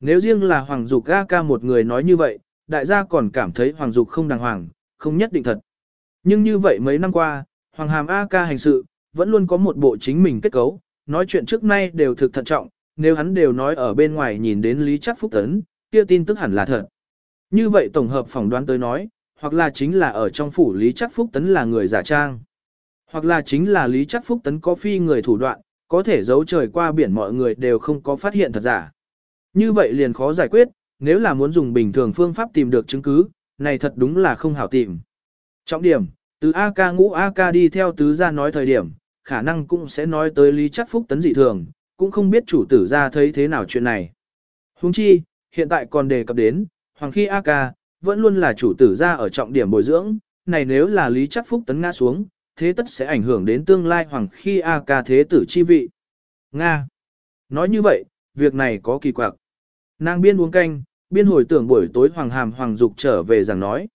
A: Nếu riêng là Hoàng Dục A ca một người nói như vậy, đại gia còn cảm thấy Hoàng Dục không đàng hoàng, không nhất định thật. Nhưng như vậy mấy năm qua, Hoàng Hàm A ca hành sự, vẫn luôn có một bộ chính mình kết cấu, nói chuyện trước nay đều thực thận trọng, nếu hắn đều nói ở bên ngoài nhìn đến Lý Chắc Phúc Tấn, kia tin tức hẳn là thật. Như vậy tổng hợp phỏng đoán tới nói, hoặc là chính là ở trong phủ Lý Chắc Phúc Tấn là người giả trang, hoặc là chính là Lý Chắc Phúc Tấn có phi người thủ đoạn, có thể giấu trời qua biển mọi người đều không có phát hiện thật giả. Như vậy liền khó giải quyết, nếu là muốn dùng bình thường phương pháp tìm được chứng cứ, này thật đúng là không hảo tìm. Trọng điểm, từ AK ngũ AK đi theo tứ gia nói thời điểm, khả năng cũng sẽ nói tới Lý Chắc Phúc Tấn dị thường, cũng không biết chủ tử ra thấy thế nào chuyện này. Huống chi, hiện tại còn đề cập đến, hoàng khi Ca vẫn luôn là chủ tử ra ở trọng điểm bồi dưỡng, này nếu là Lý Chắc Phúc Tấn ngã xuống, thế tất sẽ ảnh hưởng đến tương lai hoàng khi Ca thế tử chi vị. Nga. Nói như vậy, việc này có kỳ quặc. Nàng biên uống canh, biên hồi tưởng buổi tối hoàng hàm hoàng dục trở về rằng nói.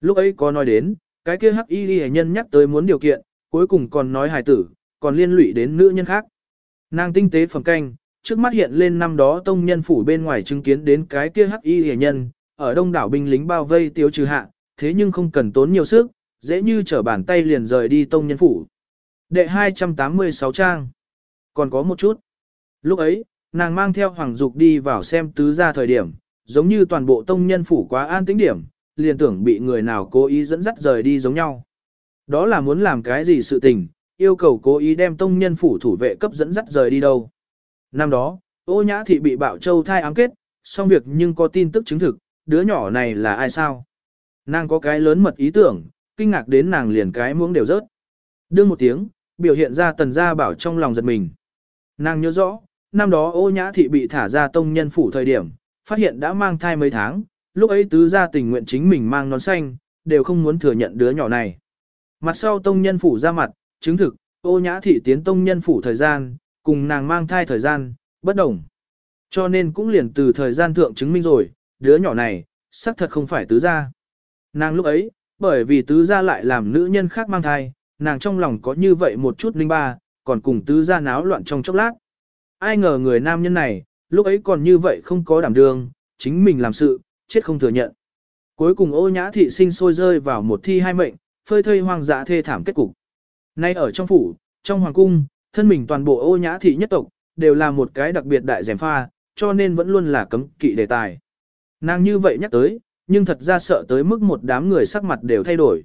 A: Lúc ấy có nói đến, cái kia hắc y ghi nhân nhắc tới muốn điều kiện, cuối cùng còn nói hài tử, còn liên lụy đến nữ nhân khác. Nàng tinh tế phẩm canh, trước mắt hiện lên năm đó tông nhân phủ bên ngoài chứng kiến đến cái kia hắc y hề nhân, ở đông đảo binh lính bao vây tiêu trừ hạ, thế nhưng không cần tốn nhiều sức, dễ như trở bàn tay liền rời đi tông nhân phủ. Đệ 286 trang. Còn có một chút. Lúc ấy, nàng mang theo Hoàng Dục đi vào xem tứ gia thời điểm, giống như toàn bộ tông nhân phủ quá an tĩnh điểm, liền tưởng bị người nào cố ý dẫn dắt rời đi giống nhau. Đó là muốn làm cái gì sự tình, yêu cầu cố ý đem tông nhân phủ thủ vệ cấp dẫn dắt rời đi đâu. Năm đó, ô nhã thị bị bạo châu thai ám kết, xong việc nhưng có tin tức chứng thực, đứa nhỏ này là ai sao? Nàng có cái lớn mật ý tưởng, kinh ngạc đến nàng liền cái muỗng đều rớt. Đương một tiếng, biểu hiện ra tần gia bảo trong lòng giật mình. Nàng nhớ rõ, năm đó ô nhã thị bị thả ra tông nhân phủ thời điểm, phát hiện đã mang thai mấy tháng, lúc ấy tứ gia tình nguyện chính mình mang nón xanh, đều không muốn thừa nhận đứa nhỏ này. Mặt sau tông nhân phủ ra mặt, chứng thực, ô nhã thị tiến tông nhân phủ thời gian, cùng nàng mang thai thời gian, bất đồng. Cho nên cũng liền từ thời gian thượng chứng minh rồi, đứa nhỏ này, xác thật không phải tứ gia. Nàng lúc ấy, bởi vì tứ gia lại làm nữ nhân khác mang thai, nàng trong lòng có như vậy một chút linh ba, còn cùng tứ gia náo loạn trong chốc lát. Ai ngờ người nam nhân này, lúc ấy còn như vậy không có đảm đương, chính mình làm sự, chết không thừa nhận. Cuối cùng ô nhã thị sinh sôi rơi vào một thi hai mệnh, phơi thây hoang dã thê thảm kết cục. Nay ở trong phủ, trong hoàng cung, thân mình toàn bộ ô nhã thị nhất tộc, đều là một cái đặc biệt đại dèm pha, cho nên vẫn luôn là cấm kỵ đề tài. Nàng như vậy nhắc tới, nhưng thật ra sợ tới mức một đám người sắc mặt đều thay đổi.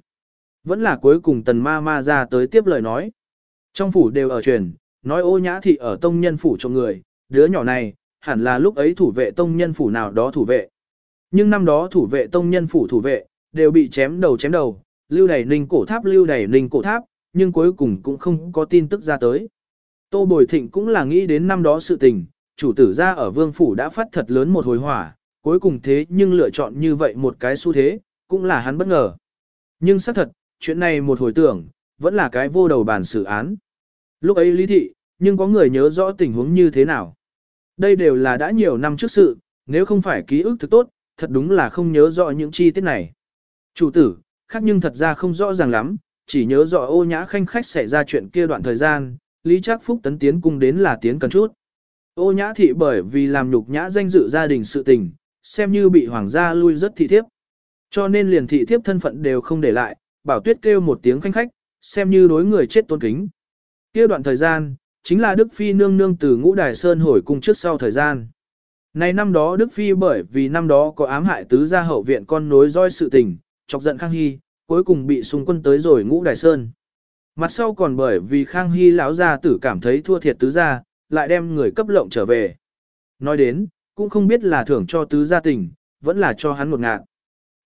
A: Vẫn là cuối cùng tần ma ma ra tới tiếp lời nói. Trong phủ đều ở truyền, nói ô nhã thị ở tông nhân phủ cho người, đứa nhỏ này, hẳn là lúc ấy thủ vệ tông nhân phủ nào đó thủ vệ. Nhưng năm đó thủ vệ tông nhân phủ thủ vệ, đều bị chém đầu chém đầu, lưu đẩy ninh cổ tháp lưu đẩy ninh cổ tháp, nhưng cuối cùng cũng không có tin tức ra tới. Tô Bồi Thịnh cũng là nghĩ đến năm đó sự tình, chủ tử ra ở vương phủ đã phát thật lớn một hồi hỏa, cuối cùng thế nhưng lựa chọn như vậy một cái xu thế, cũng là hắn bất ngờ. Nhưng xác thật, chuyện này một hồi tưởng, vẫn là cái vô đầu bàn xử án. Lúc ấy lý thị, nhưng có người nhớ rõ tình huống như thế nào. Đây đều là đã nhiều năm trước sự, nếu không phải ký ức thực tốt, thật đúng là không nhớ rõ những chi tiết này. Chủ tử, khác nhưng thật ra không rõ ràng lắm, chỉ nhớ rõ ô nhã khanh khách xảy ra chuyện kia đoạn thời gian, Lý Trác Phúc tấn tiến cung đến là tiến cần chút. Ô nhã thị bởi vì làm nhục nhã danh dự gia đình sự tình, xem như bị hoàng gia lui rất thị thiếp. Cho nên liền thị thiếp thân phận đều không để lại, bảo tuyết kêu một tiếng khanh khách, xem như đối người chết tôn kính. kia đoạn thời gian, chính là Đức Phi nương nương từ ngũ đài sơn hồi cung trước sau thời gian. Này năm đó Đức Phi bởi vì năm đó có ám hại tứ gia hậu viện con nối roi sự tình, chọc giận Khang Hy, cuối cùng bị xung quân tới rồi ngũ đài sơn. Mặt sau còn bởi vì Khang Hy lão gia tử cảm thấy thua thiệt tứ gia, lại đem người cấp lộng trở về. Nói đến, cũng không biết là thưởng cho tứ gia tình, vẫn là cho hắn một ngạn.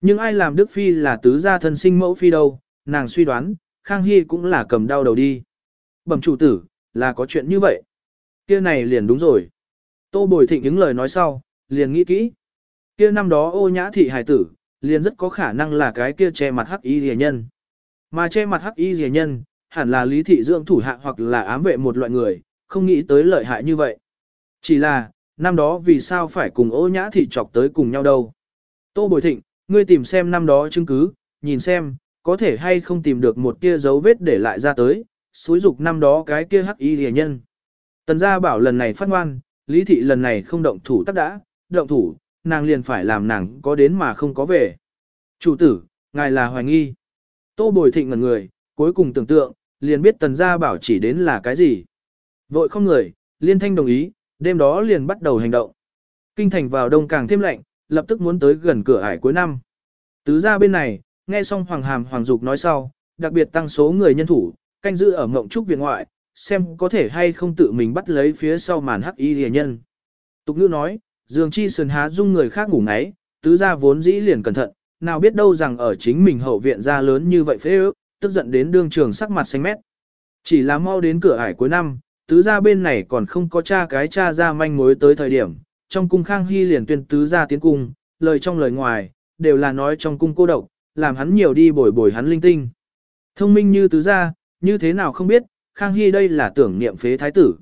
A: Nhưng ai làm Đức Phi là tứ gia thân sinh mẫu phi đâu, nàng suy đoán, Khang Hy cũng là cầm đau đầu đi. Bẩm chủ tử, là có chuyện như vậy. kia này liền đúng rồi. Tô Bồi Thịnh những lời nói sau, liền nghĩ kỹ. Kia năm đó ô nhã thị hài tử, liền rất có khả năng là cái kia che mặt hắc y rìa nhân. Mà che mặt hắc y rìa nhân, hẳn là lý thị dưỡng thủ hạ hoặc là ám vệ một loại người, không nghĩ tới lợi hại như vậy. Chỉ là, năm đó vì sao phải cùng ô nhã thị chọc tới cùng nhau đâu. Tô Bồi Thịnh, ngươi tìm xem năm đó chứng cứ, nhìn xem, có thể hay không tìm được một kia dấu vết để lại ra tới, xúi dục năm đó cái kia hắc y rìa nhân. Tần gia bảo lần này phát ngoan, lý thị lần này không động thủ tắc đã, động thủ, nàng liền phải làm nàng có đến mà không có về. Chủ tử, ngài là hoài nghi. Tô bồi thịnh ngẩn người, cuối cùng tưởng tượng, liền biết tần gia bảo chỉ đến là cái gì. Vội không người, liên thanh đồng ý, đêm đó liền bắt đầu hành động. Kinh thành vào đông càng thêm lạnh, lập tức muốn tới gần cửa ải cuối năm. Tứ gia bên này, nghe xong Hoàng Hàm Hoàng Dục nói sau, đặc biệt tăng số người nhân thủ, canh giữ ở ngộng trúc viện ngoại, xem có thể hay không tự mình bắt lấy phía sau màn hắc y rìa nhân. Tục ngữ nói, dường chi sườn há dung người khác ngủ ngáy, tứ gia vốn dĩ liền cẩn thận, nào biết đâu rằng ở chính mình hậu viện ra lớn như vậy phê ước, tức giận đến đương trường sắc mặt xanh mét. Chỉ là mau đến cửa ải cuối năm, tứ gia bên này còn không có cha cái cha ra manh mối tới thời điểm, trong cung khang hy liền tuyên tứ gia tiến cung, lời trong lời ngoài, đều là nói trong cung cô độc, làm hắn nhiều đi bồi bồi hắn linh tinh. Thông minh như tứ gia, như thế nào không biết, khang hy đây là tưởng niệm phế thái tử.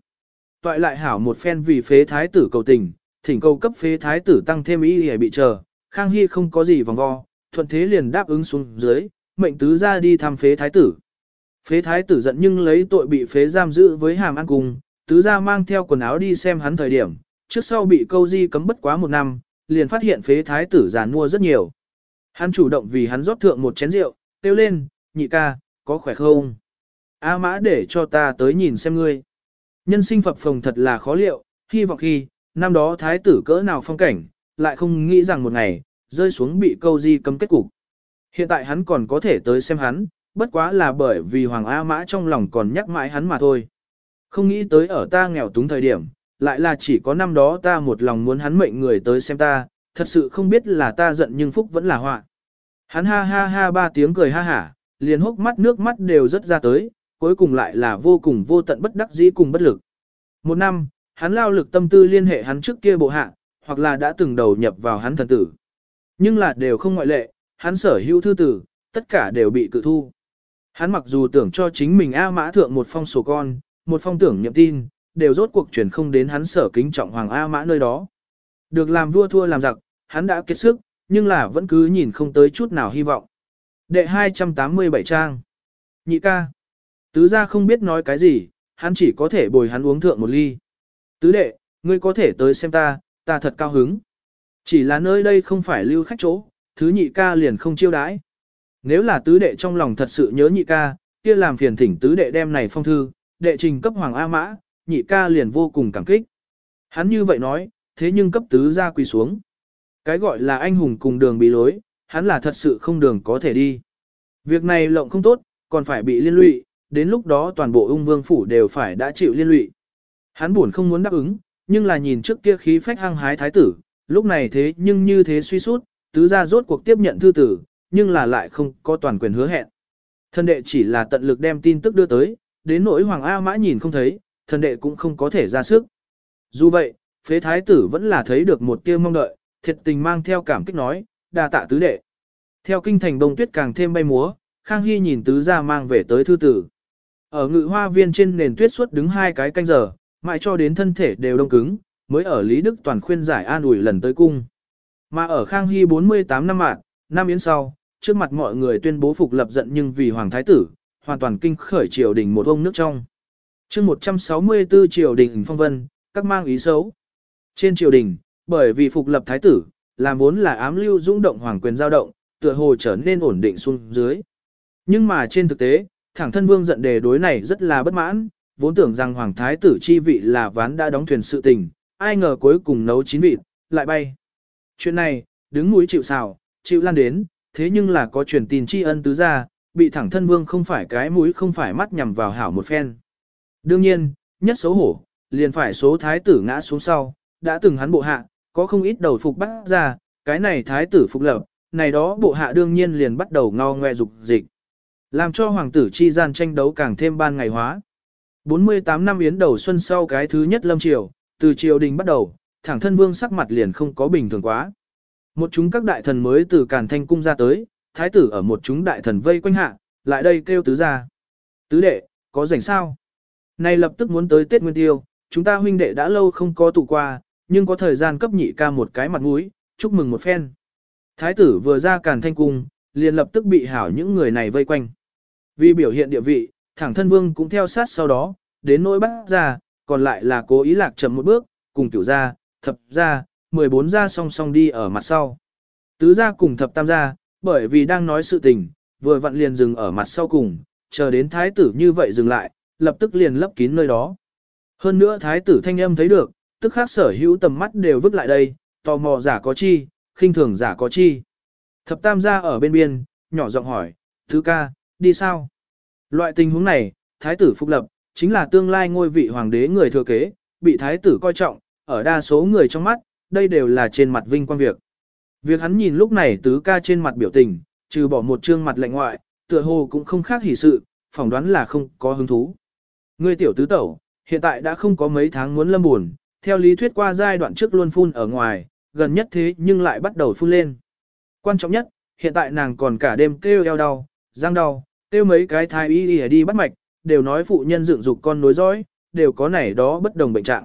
A: Toại lại hảo một phen vì phế thái tử cầu tình, thỉnh cầu cấp phế thái tử tăng thêm ý để bị chờ, khang hy không có gì vòng vo, thuận thế liền đáp ứng xuống dưới, mệnh tứ gia đi thăm phế thái tử. Phế thái tử giận nhưng lấy tội bị phế giam giữ với hàm ăn cùng, tứ gia mang theo quần áo đi xem hắn thời điểm, trước sau bị câu di cấm bất quá một năm, liền phát hiện phế thái tử giàn mua rất nhiều. Hắn chủ động vì hắn rót thượng một chén rượu, kêu lên, nhị ca, có khỏe không? A mã để cho ta tới nhìn xem ngươi. Nhân sinh phập phồng thật là khó liệu, hy vọng khi, năm đó thái tử cỡ nào phong cảnh, lại không nghĩ rằng một ngày, rơi xuống bị câu di cấm kết cục. Hiện tại hắn còn có thể tới xem hắn, bất quá là bởi vì Hoàng A Mã trong lòng còn nhắc mãi hắn mà thôi. Không nghĩ tới ở ta nghèo túng thời điểm, lại là chỉ có năm đó ta một lòng muốn hắn mệnh người tới xem ta, thật sự không biết là ta giận nhưng phúc vẫn là họa. Hắn ha ha ha ba tiếng cười ha hả, liền hốc mắt nước mắt đều rất ra tới, cuối cùng lại là vô cùng vô tận bất đắc dĩ cùng bất lực. Một năm, hắn lao lực tâm tư liên hệ hắn trước kia bộ hạ, hoặc là đã từng đầu nhập vào hắn thần tử. Nhưng là đều không ngoại lệ, hắn sở hữu thư tử, tất cả đều bị cự thu. Hắn mặc dù tưởng cho chính mình A Mã thượng một phong sổ con, một phong tưởng nhậm tin, đều rốt cuộc chuyển không đến hắn sở kính trọng Hoàng A Mã nơi đó. Được làm vua thua làm giặc, hắn đã kết sức, nhưng là vẫn cứ nhìn không tới chút nào hy vọng. Đệ 287 trang. Nhị ca. Tứ gia không biết nói cái gì, hắn chỉ có thể bồi hắn uống thượng một ly. Tứ đệ, ngươi có thể tới xem ta, ta thật cao hứng. Chỉ là nơi đây không phải lưu khách chỗ, thứ nhị ca liền không chiêu đãi. Nếu là tứ đệ trong lòng thật sự nhớ nhị ca, kia làm phiền thỉnh tứ đệ đem này phong thư, đệ trình cấp hoàng A mã, nhị ca liền vô cùng cảm kích. Hắn như vậy nói, thế nhưng cấp tứ ra quỳ xuống. Cái gọi là anh hùng cùng đường bị lối, hắn là thật sự không đường có thể đi. Việc này lộng không tốt, còn phải bị liên lụy, đến lúc đó toàn bộ ung vương phủ đều phải đã chịu liên lụy. Hắn buồn không muốn đáp ứng, nhưng là nhìn trước kia khí phách hăng hái thái tử, lúc này thế nhưng như thế suy sút, tứ gia rốt cuộc tiếp nhận thư tử, nhưng là lại không có toàn quyền hứa hẹn. Thần đệ chỉ là tận lực đem tin tức đưa tới, đến nỗi Hoàng A Mã nhìn không thấy, thần đệ cũng không có thể ra sức. Dù vậy, phế thái tử vẫn là thấy được một tia mong đợi, thiệt tình mang theo cảm kích nói, đa tạ tứ đệ. Theo kinh thành đông tuyết càng thêm bay múa, Khang Hy nhìn tứ gia mang về tới thư tử. Ở ngự hoa viên trên nền tuyết suốt đứng hai cái canh giờ, mãi cho đến thân thể đều đông cứng, mới ở Lý Đức Toàn khuyên giải an ủi lần tới cung. Mà ở Khang Hy 48 năm mạng, năm yến sau, trước mặt mọi người tuyên bố phục lập giận nhưng vì Hoàng Thái Tử, hoàn toàn kinh khởi triều đình một ông nước trong. chương 164 triều đình phong vân, các mang ý xấu. Trên triều đình, bởi vì phục lập Thái Tử, làm vốn là ám lưu dũng động hoàng quyền giao động, tựa hồ trở nên ổn định xuống dưới. Nhưng mà trên thực tế, thẳng thân vương giận đề đối này rất là bất mãn, vốn tưởng rằng hoàng thái tử chi vị là ván đã đóng thuyền sự tình, ai ngờ cuối cùng nấu chín vị, lại bay. Chuyện này, đứng mũi chịu xào, chịu lan đến, thế nhưng là có truyền tin tri ân tứ ra, bị thẳng thân vương không phải cái mũi không phải mắt nhằm vào hảo một phen. Đương nhiên, nhất xấu hổ, liền phải số thái tử ngã xuống sau, đã từng hắn bộ hạ, có không ít đầu phục bắt ra, cái này thái tử phục lập, này đó bộ hạ đương nhiên liền bắt đầu ngao ngoe dục dịch. Làm cho hoàng tử chi gian tranh đấu càng thêm ban ngày hóa. 48 năm yến đầu xuân sau cái thứ nhất lâm triều, từ triều đình bắt đầu, thẳng thân vương sắc mặt liền không có bình thường quá. Một chúng các đại thần mới từ Càn Thanh cung ra tới, thái tử ở một chúng đại thần vây quanh hạ, lại đây kêu tứ ra. Tứ đệ, có rảnh sao? Này lập tức muốn tới Tết Nguyên Tiêu, chúng ta huynh đệ đã lâu không có tụ qua, nhưng có thời gian cấp nhị ca một cái mặt mũi, chúc mừng một phen. Thái tử vừa ra Càn Thanh cung, liền lập tức bị hảo những người này vây quanh. Vì biểu hiện địa vị, thẳng thân vương cũng theo sát sau đó, đến nỗi bắt ra, còn lại là cố ý lạc chậm một bước, cùng cửu gia, thập gia, 14 gia song song đi ở mặt sau. Tứ gia cùng thập tam gia, bởi vì đang nói sự tình, vừa vặn liền dừng ở mặt sau cùng, chờ đến thái tử như vậy dừng lại, lập tức liền lấp kín nơi đó. Hơn nữa thái tử thanh âm thấy được, tức khác sở hữu tầm mắt đều vứt lại đây, tò mò giả có chi, khinh thường giả có chi. Thập tam gia ở bên biên, nhỏ giọng hỏi, thứ ca, đi sao? Loại tình huống này, thái tử phục lập, chính là tương lai ngôi vị hoàng đế người thừa kế, bị thái tử coi trọng, ở đa số người trong mắt, đây đều là trên mặt vinh quang việc. Việc hắn nhìn lúc này tứ ca trên mặt biểu tình, trừ bỏ một trương mặt lạnh ngoại, tựa hồ cũng không khác hỉ sự, phỏng đoán là không có hứng thú. Ngươi tiểu tứ tẩu, hiện tại đã không có mấy tháng muốn lâm buồn, theo lý thuyết qua giai đoạn trước luôn phun ở ngoài, gần nhất thế nhưng lại bắt đầu phun lên. Quan trọng nhất, hiện tại nàng còn cả đêm kêu eo đau, răng đau, kêu mấy cái thai y đi, đi bắt mạch, đều nói phụ nhân dựng dục con nối dõi, đều có này đó bất đồng bệnh trạng.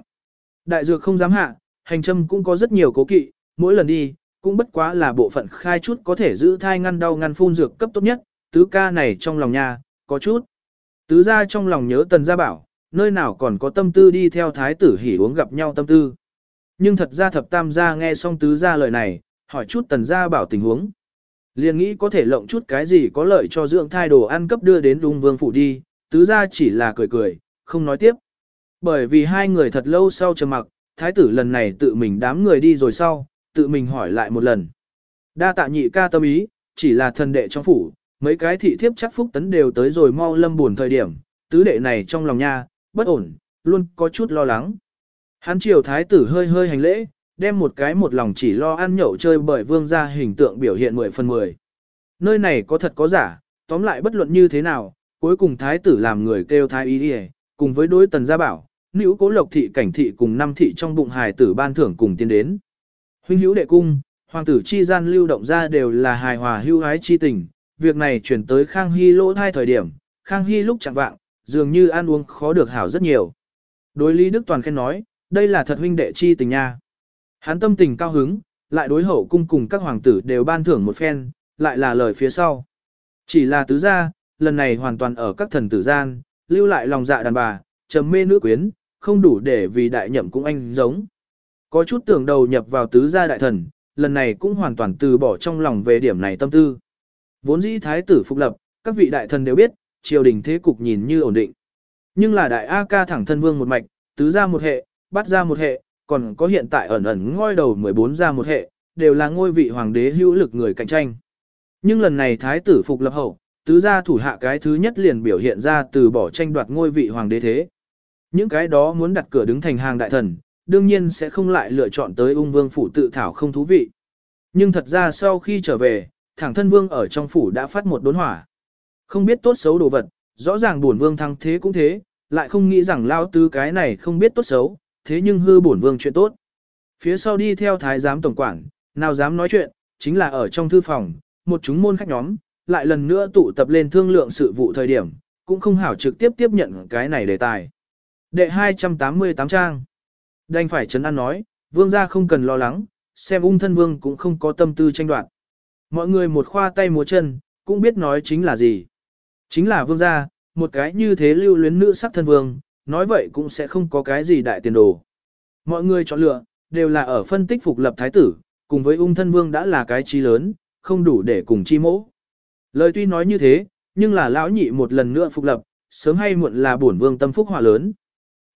A: Đại dược không dám hạ, hành châm cũng có rất nhiều cố kỵ, mỗi lần đi, cũng bất quá là bộ phận khai chút có thể giữ thai ngăn đau ngăn phun dược cấp tốt nhất, tứ ca này trong lòng nhà, có chút. Tứ ra trong lòng nhớ tần gia bảo, nơi nào còn có tâm tư đi theo thái tử hỉ uống gặp nhau tâm tư. Nhưng thật ra thập tam gia nghe xong tứ gia lời này, hỏi chút tần gia bảo tình huống. Liền nghĩ có thể lộng chút cái gì có lợi cho dưỡng thai đồ ăn cấp đưa đến đung vương phủ đi, tứ gia chỉ là cười cười, không nói tiếp. Bởi vì hai người thật lâu sau trầm mặc, thái tử lần này tự mình đám người đi rồi sau, tự mình hỏi lại một lần. Đa tạ nhị ca tâm ý, chỉ là thần đệ trong phủ, mấy cái thị thiếp chắc phúc tấn đều tới rồi mau lâm buồn thời điểm, tứ đệ này trong lòng nha, bất ổn, luôn có chút lo lắng. Hắn triều thái tử hơi hơi hành lễ, đem một cái một lòng chỉ lo ăn nhậu chơi bởi vương gia hình tượng biểu hiện 10 phần 10. Nơi này có thật có giả, tóm lại bất luận như thế nào, cuối cùng thái tử làm người kêu thái ý đi cùng với đối tần gia bảo, nữ cố lộc thị cảnh thị cùng năm thị trong bụng hài tử ban thưởng cùng tiến đến. Huynh hữu đệ cung, hoàng tử chi gian lưu động ra đều là hài hòa hưu hái chi tình, việc này chuyển tới Khang Hy lỗ thai thời điểm, Khang Hy lúc chẳng vạng, dường như ăn uống khó được hảo rất nhiều. Đối Lý Đức Toàn khen nói, đây là thật huynh đệ chi tình nha. Hắn tâm tình cao hứng, lại đối hậu cung cùng các hoàng tử đều ban thưởng một phen, lại là lời phía sau. Chỉ là tứ gia, lần này hoàn toàn ở các thần tử gian, lưu lại lòng dạ đàn bà, trầm mê nữ quyến, không đủ để vì đại nhậm cũng anh giống. Có chút tưởng đầu nhập vào tứ gia đại thần, lần này cũng hoàn toàn từ bỏ trong lòng về điểm này tâm tư. Vốn dĩ thái tử phục lập, các vị đại thần đều biết, triều đình thế cục nhìn như ổn định. Nhưng là đại A ca thẳng thân vương một mạch, tứ gia một hệ, bắt ra một hệ, còn có hiện tại ẩn ẩn ngôi đầu 14 gia một hệ, đều là ngôi vị hoàng đế hữu lực người cạnh tranh. Nhưng lần này thái tử phục lập hậu, tứ gia thủ hạ cái thứ nhất liền biểu hiện ra từ bỏ tranh đoạt ngôi vị hoàng đế thế. Những cái đó muốn đặt cửa đứng thành hàng đại thần, đương nhiên sẽ không lại lựa chọn tới ung vương phủ tự thảo không thú vị. Nhưng thật ra sau khi trở về, thẳng thân vương ở trong phủ đã phát một đốn hỏa. Không biết tốt xấu đồ vật, rõ ràng buồn vương thăng thế cũng thế, lại không nghĩ rằng lao tứ cái này không biết tốt xấu, thế nhưng hư bổn vương chuyện tốt. Phía sau đi theo thái giám tổng quản, nào dám nói chuyện, chính là ở trong thư phòng, một chúng môn khách nhóm, lại lần nữa tụ tập lên thương lượng sự vụ thời điểm, cũng không hảo trực tiếp tiếp nhận cái này đề tài. Đệ 288 trang. Đành phải chấn an nói, vương gia không cần lo lắng, xem ung thân vương cũng không có tâm tư tranh đoạt. Mọi người một khoa tay múa chân, cũng biết nói chính là gì. Chính là vương gia, một cái như thế lưu luyến nữ sắc thân vương, nói vậy cũng sẽ không có cái gì đại tiền đồ. Mọi người chọn lựa, đều là ở phân tích phục lập thái tử, cùng với ung thân vương đã là cái chi lớn, không đủ để cùng chi mỗ. Lời tuy nói như thế, nhưng là lão nhị một lần nữa phục lập, sớm hay muộn là bổn vương tâm phúc hỏa lớn.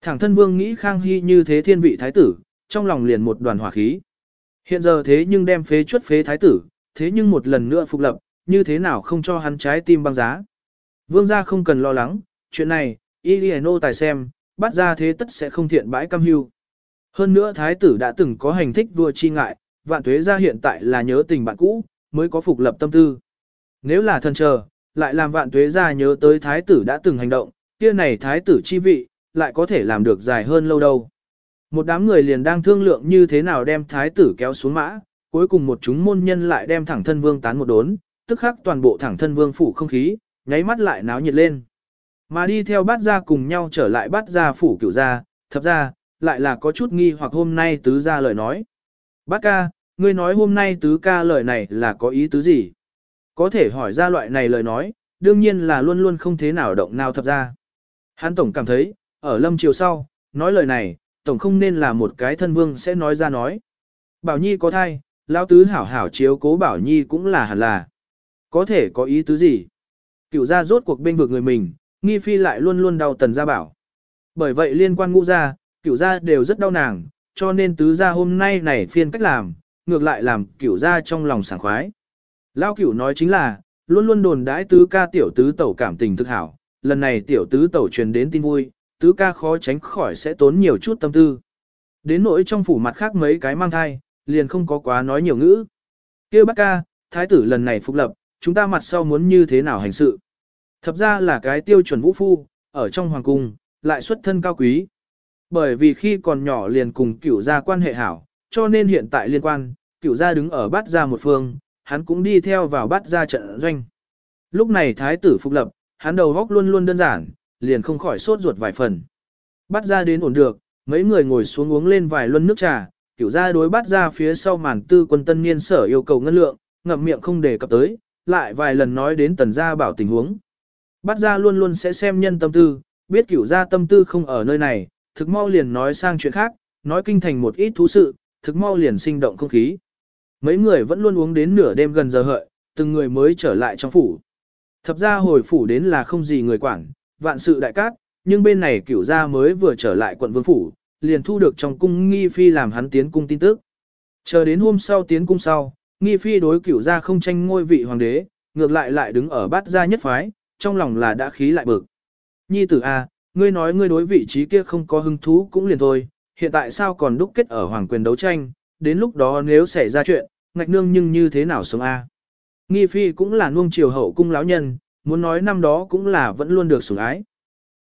A: Thẳng thân vương nghĩ Khang Hy như thế thiên vị thái tử, trong lòng liền một đoàn hỏa khí. Hiện giờ thế nhưng đem phế chuất phế thái tử, thế nhưng một lần nữa phục lập, như thế nào không cho hắn trái tim băng giá. Vương gia không cần lo lắng, chuyện này, Iliano tài xem, bắt ra thế tất sẽ không thiện bãi cam hưu. Hơn nữa thái tử đã từng có hành thích vua chi ngại, vạn tuế gia hiện tại là nhớ tình bạn cũ, mới có phục lập tâm tư. Nếu là thần chờ, lại làm vạn tuế gia nhớ tới thái tử đã từng hành động, kia này thái tử chi vị, lại có thể làm được dài hơn lâu đâu. Một đám người liền đang thương lượng như thế nào đem thái tử kéo xuống mã, cuối cùng một chúng môn nhân lại đem thẳng thân vương tán một đốn, tức khắc toàn bộ thẳng thân vương phủ không khí, nháy mắt lại náo nhiệt lên. Mà đi theo bát gia cùng nhau trở lại bát gia phủ cửu gia, thập gia, lại là có chút nghi hoặc hôm nay tứ gia lời nói. Bát ca, ngươi nói hôm nay tứ ca lời này là có ý tứ gì? Có thể hỏi ra loại này lời nói, đương nhiên là luôn luôn không thế nào động nào thập gia. Hắn tổng cảm thấy, ở lâm chiều sau, nói lời này, tổng không nên là một cái thân vương sẽ nói ra nói. Bảo Nhi có thai, lão tứ hảo hảo chiếu cố Bảo Nhi cũng là hẳn là. Có thể có ý tứ gì? Cựu gia rốt cuộc bên vực người mình, nghi phi lại luôn luôn đau tần gia bảo. Bởi vậy liên quan ngũ gia, cựu gia đều rất đau nàng, cho nên tứ gia hôm nay này phiên cách làm, ngược lại làm cựu gia trong lòng sảng khoái. lão cựu nói chính là, luôn luôn đồn đãi tứ ca tiểu tứ tẩu cảm tình thực hảo, lần này tiểu tứ tẩu truyền đến tin vui, tứ ca khó tránh khỏi sẽ tốn nhiều chút tâm tư. Đến nỗi trong phủ mặt khác mấy cái mang thai, liền không có quá nói nhiều ngữ. kia bác ca, thái tử lần này phục lập, chúng ta mặt sau muốn như thế nào hành sự. Thập ra là cái tiêu chuẩn vũ phu, ở trong hoàng cung, lại xuất thân cao quý. Bởi vì khi còn nhỏ liền cùng cửu gia quan hệ hảo, cho nên hiện tại liên quan, cửu gia đứng ở bát gia một phương, hắn cũng đi theo vào bát gia trận doanh. Lúc này thái tử phục lập, hắn đầu góc luôn luôn đơn giản, liền không khỏi sốt ruột vài phần. Bắt ra đến ổn được, mấy người ngồi xuống uống lên vài luân nước trà, kiểu ra đối bắt ra phía sau màn tư quân tân niên sở yêu cầu ngân lượng, ngậm miệng không đề cập tới, lại vài lần nói đến tần gia bảo tình huống. Bắt ra luôn luôn sẽ xem nhân tâm tư, biết kiểu ra tâm tư không ở nơi này, thực mau liền nói sang chuyện khác, nói kinh thành một ít thú sự, thực mau liền sinh động không khí. Mấy người vẫn luôn uống đến nửa đêm gần giờ hợi, từng người mới trở lại trong phủ. Thập ra hồi phủ đến là không gì người quản, vạn sự đại cát, nhưng bên này cửu gia mới vừa trở lại quận vương phủ, liền thu được trong cung nghi phi làm hắn tiến cung tin tức. Chờ đến hôm sau tiến cung sau, nghi phi đối cửu gia không tranh ngôi vị hoàng đế, ngược lại lại đứng ở bát gia nhất phái, trong lòng là đã khí lại bực. Nhi tử A, ngươi nói ngươi đối vị trí kia không có hứng thú cũng liền thôi, hiện tại sao còn đúc kết ở hoàng quyền đấu tranh, đến lúc đó nếu xảy ra chuyện, ngạch nương nhưng như thế nào sống A. Nghi phi cũng là nuông chiều hậu cung lão nhân, muốn nói năm đó cũng là vẫn luôn được sủng ái.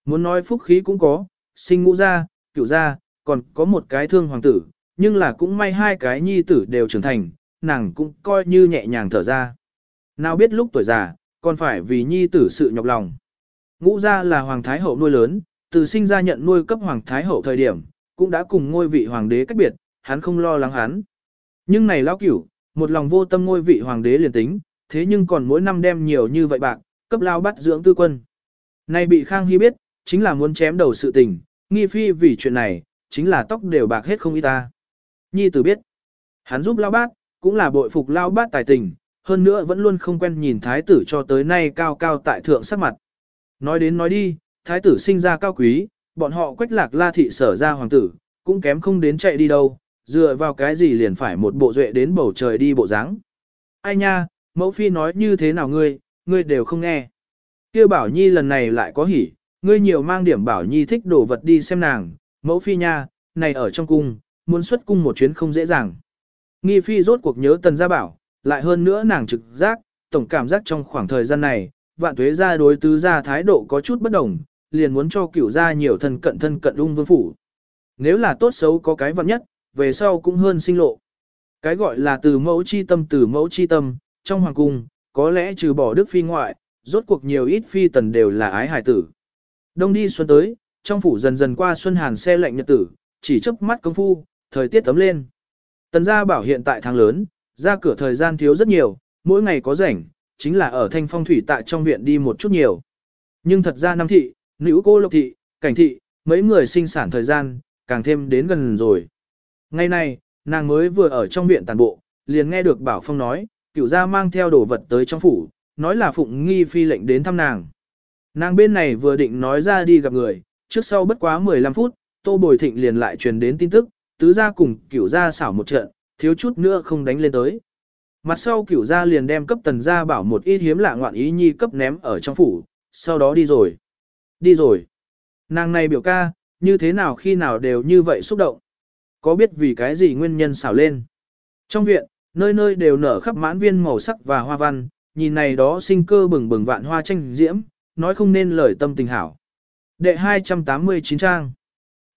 A: Muốn nói phúc khí cũng có, sinh ngũ gia, cửu gia, còn có một cái thương hoàng tử, nhưng là cũng may hai cái nhi tử đều trưởng thành, nàng cũng coi như nhẹ nhàng thở ra. Nào biết lúc tuổi già, còn phải vì nhi tử sự nhọc lòng. Ngũ gia là hoàng thái hậu nuôi lớn, từ sinh ra nhận nuôi cấp hoàng thái hậu thời điểm, cũng đã cùng ngôi vị hoàng đế cách biệt, hắn không lo lắng hắn. Nhưng này lão cửu, một lòng vô tâm ngôi vị hoàng đế liền tính, thế nhưng còn mỗi năm đem nhiều như vậy bạc, cấp lao bắt dưỡng tư quân. Nay bị Khang Hy biết, chính là muốn chém đầu sự tình, nghi phi vì chuyện này, chính là tóc đều bạc hết không y ta. Nhi tử biết, hắn giúp lao bát, cũng là bội phục lao bát tài tình, hơn nữa vẫn luôn không quen nhìn thái tử cho tới nay cao cao tại thượng sắc mặt. Nói đến nói đi, thái tử sinh ra cao quý, bọn họ quách lạc la thị sở ra hoàng tử, cũng kém không đến chạy đi đâu, dựa vào cái gì liền phải một bộ duệ đến bầu trời đi bộ dáng. Ai nha, mẫu phi nói như thế nào ngươi, ngươi đều không nghe. Kia Bảo Nhi lần này lại có hỉ, ngươi nhiều mang điểm Bảo Nhi thích đồ vật đi xem nàng, mẫu phi nha, này ở trong cung, muốn xuất cung một chuyến không dễ dàng. Nghi phi rốt cuộc nhớ tần gia bảo, lại hơn nữa nàng trực giác, tổng cảm giác trong khoảng thời gian này, vạn tuế gia đối tứ gia thái độ có chút bất đồng, liền muốn cho cửu gia nhiều thân cận thân cận ung vương phủ. Nếu là tốt xấu có cái vạn nhất, về sau cũng hơn sinh lộ. Cái gọi là từ mẫu chi tâm từ mẫu chi tâm, trong hoàng cung, có lẽ trừ bỏ đức phi ngoại, rốt cuộc nhiều ít phi tần đều là ái hải tử. Đông đi xuân tới, trong phủ dần dần qua xuân hàn xe lạnh nhật tử, chỉ chớp mắt công phu, thời tiết tấm lên. Tần gia bảo hiện tại tháng lớn, ra cửa thời gian thiếu rất nhiều, mỗi ngày có rảnh, chính là ở thanh phong thủy tại trong viện đi một chút nhiều. Nhưng thật ra năm thị, nữ cô lộc thị, cảnh thị, mấy người sinh sản thời gian, càng thêm đến gần rồi. Ngày nay, nàng mới vừa ở trong viện tàn bộ, liền nghe được Bảo Phong nói, cửu gia mang theo đồ vật tới trong phủ, nói là phụng nghi phi lệnh đến thăm nàng. Nàng bên này vừa định nói ra đi gặp người, trước sau bất quá 15 phút, Tô Bồi Thịnh liền lại truyền đến tin tức, tứ gia cùng cửu gia xảo một trận, thiếu chút nữa không đánh lên tới. Mặt sau cửu gia liền đem cấp tần gia bảo một ít hiếm lạ ngoạn ý nhi cấp ném ở trong phủ, sau đó đi rồi. Đi rồi. Nàng này biểu ca, như thế nào khi nào đều như vậy xúc động. Có biết vì cái gì nguyên nhân xảo lên. Trong viện, Nơi nơi đều nở khắp mãn viên màu sắc và hoa văn, nhìn này đó sinh cơ bừng bừng vạn hoa tranh diễm, nói không nên lời tâm tình hảo. Đệ 289 trang.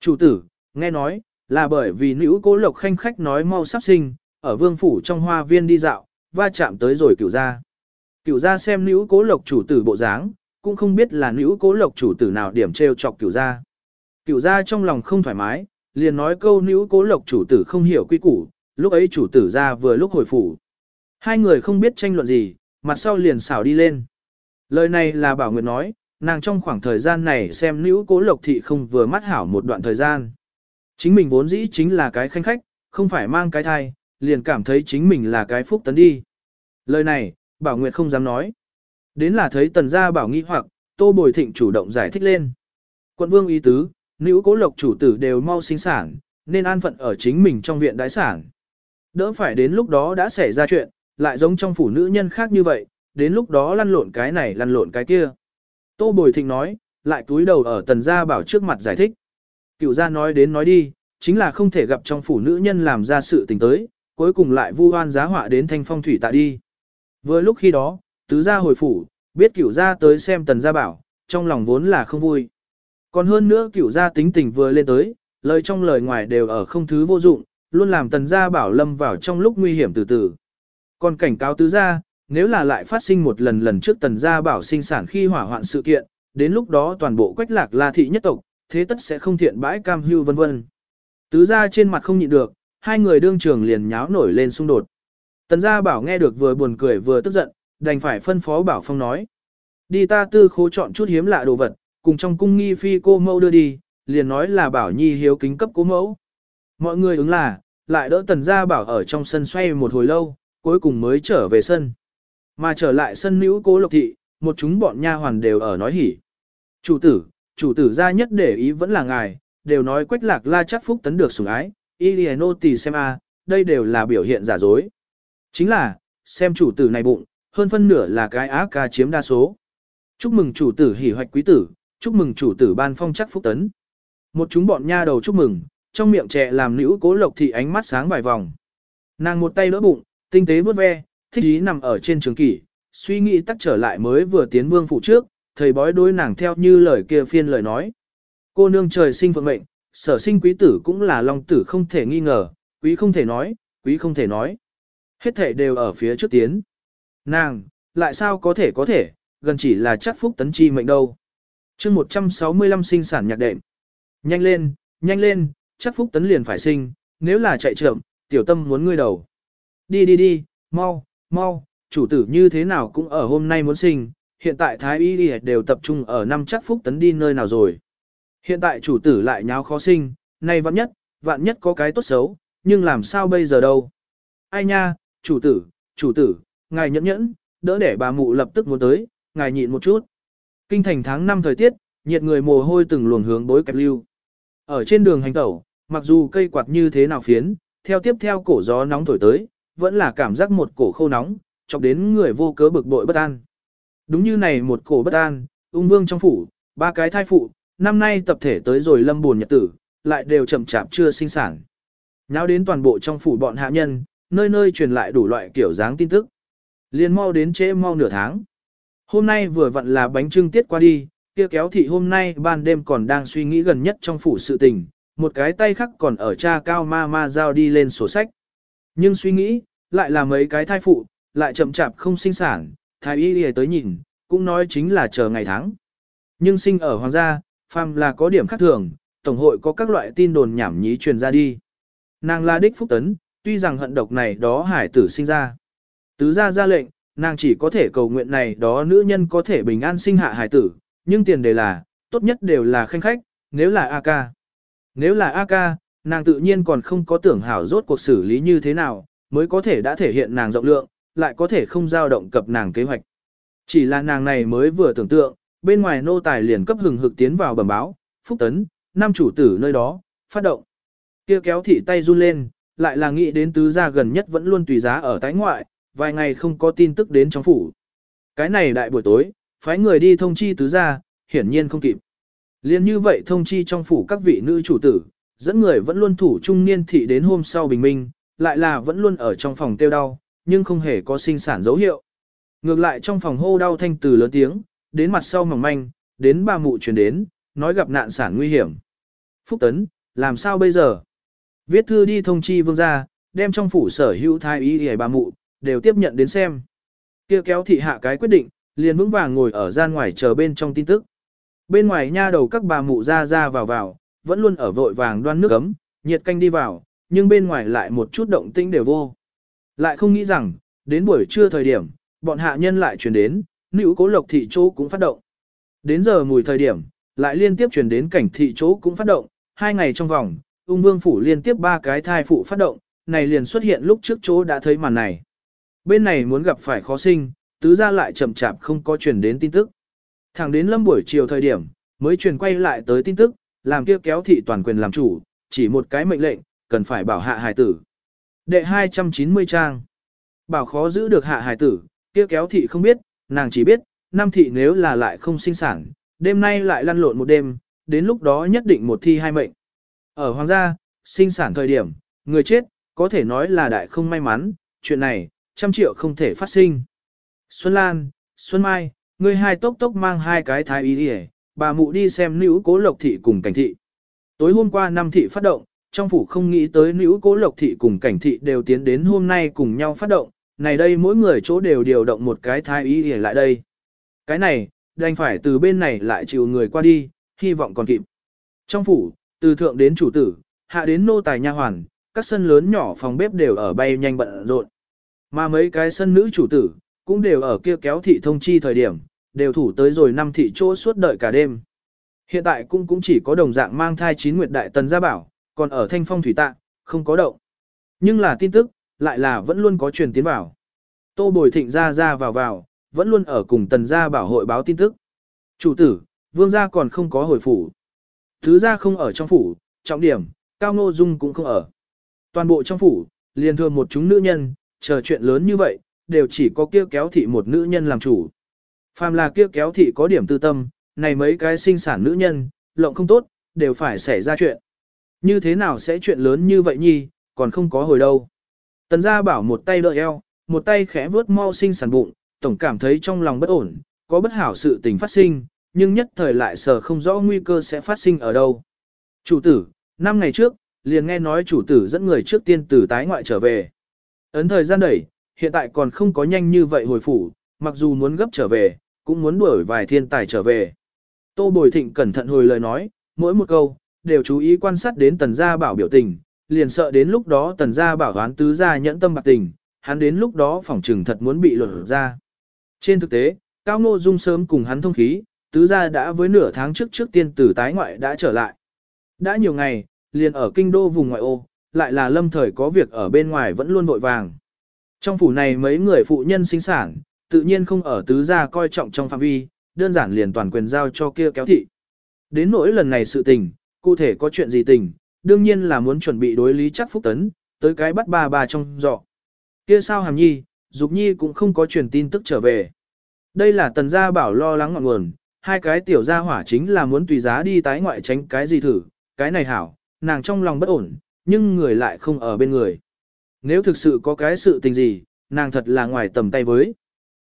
A: Chủ tử, nghe nói, là bởi vì nữ cố lộc khanh khách nói mau sắp sinh, ở vương phủ trong hoa viên đi dạo, va chạm tới rồi cửu gia. Cửu gia xem nữ cố lộc chủ tử bộ dáng, cũng không biết là nữ cố lộc chủ tử nào điểm trêu chọc cửu gia. Cửu gia trong lòng không thoải mái, liền nói câu nữ cố lộc chủ tử không hiểu quy củ, lúc ấy chủ tử ra vừa lúc hồi phủ. Hai người không biết tranh luận gì, mặt sau liền xảo đi lên. Lời này là Bảo Nguyệt nói, nàng trong khoảng thời gian này xem nữ cố lộc thị không vừa mắt hảo một đoạn thời gian. Chính mình vốn dĩ chính là cái khanh khách, không phải mang cái thai, liền cảm thấy chính mình là cái phúc tấn đi. Lời này, Bảo Nguyệt không dám nói. Đến là thấy tần gia bảo nghi hoặc, tô bồi thịnh chủ động giải thích lên. Quận vương ý tứ, nữ cố lộc chủ tử đều mau sinh sản, nên an phận ở chính mình trong viện đái sản. Đỡ phải đến lúc đó đã xảy ra chuyện, lại giống trong phủ nữ nhân khác như vậy, đến lúc đó lăn lộn cái này lăn lộn cái kia. Tô Bồi Thịnh nói, lại túi đầu ở tần gia bảo trước mặt giải thích. Cựu gia nói đến nói đi, chính là không thể gặp trong phủ nữ nhân làm ra sự tình tới, cuối cùng lại vu oan giá họa đến thanh phong thủy tạ đi. Vừa lúc khi đó, tứ gia hồi phủ, biết cửu gia tới xem tần gia bảo, trong lòng vốn là không vui. Còn hơn nữa cửu gia tính tình vừa lên tới, lời trong lời ngoài đều ở không thứ vô dụng, luôn làm tần gia bảo lâm vào trong lúc nguy hiểm từ từ. Còn cảnh cáo tứ gia, nếu là lại phát sinh một lần lần trước tần gia bảo sinh sản khi hỏa hoạn sự kiện, đến lúc đó toàn bộ quách lạc la thị nhất tộc, thế tất sẽ không thiện bãi cam hưu vân vân. Tứ gia trên mặt không nhịn được, hai người đương trường liền nháo nổi lên xung đột. Tần gia bảo nghe được vừa buồn cười vừa tức giận, đành phải phân phó bảo phong nói. Đi ta tư khố chọn chút hiếm lạ đồ vật, cùng trong cung nghi phi cô mẫu đưa đi, liền nói là bảo nhi hiếu kính cấp cô mẫu. Mọi người ứng là, lại đỡ tần gia bảo ở trong sân xoay một hồi lâu, cuối cùng mới trở về sân. Mà trở lại sân nữ cố lộc thị, một chúng bọn nha hoàn đều ở nói hỉ. Chủ tử, chủ tử gia nhất để ý vẫn là ngài, đều nói quách lạc la chắc phúc tấn được sủng ái, Iliano tì xem a, đây đều là biểu hiện giả dối. Chính là, xem chủ tử này bụng, hơn phân nửa là cái á ca chiếm đa số. Chúc mừng chủ tử hỉ hoạch quý tử, chúc mừng chủ tử ban phong chắc phúc tấn. Một chúng bọn nha đầu chúc mừng, trong miệng trẻ làm nữ cố lộc thị ánh mắt sáng vài vòng. Nàng một tay đỡ bụng, tinh tế vớt ve, thích ý nằm ở trên trường kỷ, suy nghĩ tắt trở lại mới vừa tiến vương phủ trước, thầy bói đối nàng theo như lời kia phiên lời nói. Cô nương trời sinh phận mệnh, sở sinh quý tử cũng là long tử không thể nghi ngờ, quý không thể nói, quý không thể nói. Hết thể đều ở phía trước tiến. Nàng, lại sao có thể có thể, gần chỉ là chắc phúc tấn chi mệnh đâu. chương 165 sinh sản nhạc đệm. Nhanh lên, nhanh lên, chắc phúc tấn liền phải sinh, nếu là chạy trộm, tiểu tâm muốn ngươi đầu. Đi đi đi, mau, mau, chủ tử như thế nào cũng ở hôm nay muốn sinh, hiện tại Thái Y đều tập trung ở năm chắc phúc tấn đi nơi nào rồi. Hiện tại chủ tử lại nháo khó sinh, nay vạn nhất, vạn nhất có cái tốt xấu, nhưng làm sao bây giờ đâu. Ai nha, chủ tử, chủ tử, ngài nhẫn nhẫn, đỡ để bà mụ lập tức muốn tới, ngài nhịn một chút. Kinh thành tháng 5 thời tiết, nhiệt người mồ hôi từng luồng hướng bối kẹp lưu. Ở trên đường hành tẩu, mặc dù cây quạt như thế nào phiến, theo tiếp theo cổ gió nóng thổi tới, vẫn là cảm giác một cổ khô nóng, chọc đến người vô cớ bực bội bất an. Đúng như này một cổ bất an, ung vương trong phủ, ba cái thai phụ, năm nay tập thể tới rồi lâm buồn nhật tử, lại đều chậm chạp chưa sinh sản. Nháo đến toàn bộ trong phủ bọn hạ nhân, nơi nơi truyền lại đủ loại kiểu dáng tin tức. Liên mau đến trễ mau nửa tháng. Hôm nay vừa vặn là bánh trưng tiết qua đi, kia kéo thị hôm nay ban đêm còn đang suy nghĩ gần nhất trong phủ sự tình, một cái tay khác còn ở cha cao ma ma giao đi lên sổ sách. Nhưng suy nghĩ, lại là mấy cái thai phụ, lại chậm chạp không sinh sản, thái y đi tới nhìn, cũng nói chính là chờ ngày tháng. Nhưng sinh ở hoàng gia, phàm là có điểm khác thường, tổng hội có các loại tin đồn nhảm nhí truyền ra đi. Nàng là đích phúc tấn, tuy rằng hận độc này đó hải tử sinh ra. Tứ gia ra lệnh, nàng chỉ có thể cầu nguyện này đó nữ nhân có thể bình an sinh hạ hải tử, nhưng tiền đề là, tốt nhất đều là khanh khách, nếu là A ca. Nếu là A ca, nàng tự nhiên còn không có tưởng hảo rốt cuộc xử lý như thế nào, mới có thể đã thể hiện nàng rộng lượng, lại có thể không dao động cập nàng kế hoạch. Chỉ là nàng này mới vừa tưởng tượng, bên ngoài nô tài liền cấp hừng hực tiến vào bẩm báo, phúc tấn, năm chủ tử nơi đó, phát động. kia kéo thị tay run lên, lại là nghĩ đến tứ gia gần nhất vẫn luôn tùy giá ở tái ngoại, vài ngày không có tin tức đến trong phủ. Cái này đại buổi tối, phái người đi thông chi tứ gia, hiển nhiên không kịp. Liên như vậy thông chi trong phủ các vị nữ chủ tử, dẫn người vẫn luôn thủ trung niên thị đến hôm sau bình minh, lại là vẫn luôn ở trong phòng tiêu đau, nhưng không hề có sinh sản dấu hiệu. Ngược lại trong phòng hô đau thanh từ lớn tiếng, đến mặt sau mỏng manh, đến ba mụ chuyển đến, nói gặp nạn sản nguy hiểm. Phúc Tấn, làm sao bây giờ? Viết thư đi thông chi vương gia, đem trong phủ sở hữu thái y hề bà mụ, đều tiếp nhận đến xem. kia kéo thị hạ cái quyết định, liền vững vàng ngồi ở gian ngoài chờ bên trong tin tức. Bên ngoài nha đầu các bà mụ ra ra vào vào, vẫn luôn ở vội vàng đoan nước ấm, nhiệt canh đi vào, nhưng bên ngoài lại một chút động tĩnh đều vô. Lại không nghĩ rằng, đến buổi trưa thời điểm, bọn hạ nhân lại chuyển đến, nữ cố lộc thị chỗ cũng phát động. Đến giờ mùi thời điểm, lại liên tiếp chuyển đến cảnh thị chỗ cũng phát động, hai ngày trong vòng, ung vương phủ liên tiếp ba cái thai phụ phát động, này liền xuất hiện lúc trước chỗ đã thấy màn này. Bên này muốn gặp phải khó sinh, tứ ra lại chậm chạp không có chuyển đến tin tức. Thẳng đến lâm buổi chiều thời điểm, mới truyền quay lại tới tin tức, làm kia kéo thị toàn quyền làm chủ, chỉ một cái mệnh lệnh, cần phải bảo hạ hài tử. Đệ 290 trang. Bảo khó giữ được hạ hài tử, kia kéo thị không biết, nàng chỉ biết, năm thị nếu là lại không sinh sản, đêm nay lại lăn lộn một đêm, đến lúc đó nhất định một thi hai mệnh. Ở hoàng gia, sinh sản thời điểm, người chết, có thể nói là đại không may mắn, chuyện này, trăm triệu không thể phát sinh. Xuân Lan, Xuân Mai, ngươi hai tốc tốc mang hai cái thái y đi bà mụ đi xem nữ cố lộc thị cùng cảnh thị. Tối hôm qua năm thị phát động, trong phủ không nghĩ tới nữ cố lộc thị cùng cảnh thị đều tiến đến hôm nay cùng nhau phát động, này đây mỗi người chỗ đều điều động một cái thái y để lại đây. Cái này, đành phải từ bên này lại chịu người qua đi, hy vọng còn kịp. Trong phủ, từ thượng đến chủ tử, hạ đến nô tài nha hoàn, các sân lớn nhỏ phòng bếp đều ở bay nhanh bận rộn. Mà mấy cái sân nữ chủ tử, cũng đều ở kia kéo thị thông chi thời điểm, đều thủ tới rồi năm thị chỗ suốt đợi cả đêm. Hiện tại cũng cũng chỉ có đồng dạng mang thai chín nguyệt đại tần gia bảo, còn ở thanh phong thủy tạ, không có động. Nhưng là tin tức, lại là vẫn luôn có truyền tiến vào. Tô bồi thịnh ra ra vào vào, vẫn luôn ở cùng tần gia bảo hội báo tin tức. Chủ tử, vương gia còn không có hồi phủ. Thứ gia không ở trong phủ, trọng điểm, cao ngô dung cũng không ở. Toàn bộ trong phủ, liền thường một chúng nữ nhân, chờ chuyện lớn như vậy, đều chỉ có kia kéo thị một nữ nhân làm chủ. Phàm là kia kéo thị có điểm tư tâm, này mấy cái sinh sản nữ nhân, lộng không tốt, đều phải xảy ra chuyện. Như thế nào sẽ chuyện lớn như vậy nhi, còn không có hồi đâu. Tần gia bảo một tay đỡ eo, một tay khẽ vớt mau sinh sản bụng, tổng cảm thấy trong lòng bất ổn, có bất hảo sự tình phát sinh, nhưng nhất thời lại sợ không rõ nguy cơ sẽ phát sinh ở đâu. Chủ tử, năm ngày trước, liền nghe nói chủ tử dẫn người trước tiên từ tái ngoại trở về. Ấn thời gian đẩy, hiện tại còn không có nhanh như vậy hồi phủ, mặc dù muốn gấp trở về, cũng muốn đuổi vài thiên tài trở về. Tô Bồi Thịnh cẩn thận hồi lời nói, mỗi một câu, đều chú ý quan sát đến tần gia bảo biểu tình, liền sợ đến lúc đó tần gia bảo đoán tứ gia nhẫn tâm bạc tình, hắn đến lúc đó phỏng trừng thật muốn bị lột ra. Trên thực tế, Cao Ngô Dung sớm cùng hắn thông khí, tứ gia đã với nửa tháng trước trước tiên tử tái ngoại đã trở lại. Đã nhiều ngày, liền ở kinh đô vùng ngoại ô, lại là lâm thời có việc ở bên ngoài vẫn luôn vội vàng. Trong phủ này mấy người phụ nhân sinh sản, tự nhiên không ở tứ gia coi trọng trong phạm vi, đơn giản liền toàn quyền giao cho kia kéo thị. Đến nỗi lần này sự tình, cụ thể có chuyện gì tình, đương nhiên là muốn chuẩn bị đối lý chắc phúc tấn, tới cái bắt bà bà trong dọ. Kia sao hàm nhi, dục nhi cũng không có truyền tin tức trở về. Đây là tần gia bảo lo lắng ngọn nguồn, hai cái tiểu gia hỏa chính là muốn tùy giá đi tái ngoại tránh cái gì thử, cái này hảo, nàng trong lòng bất ổn, nhưng người lại không ở bên người. Nếu thực sự có cái sự tình gì, nàng thật là ngoài tầm tay với.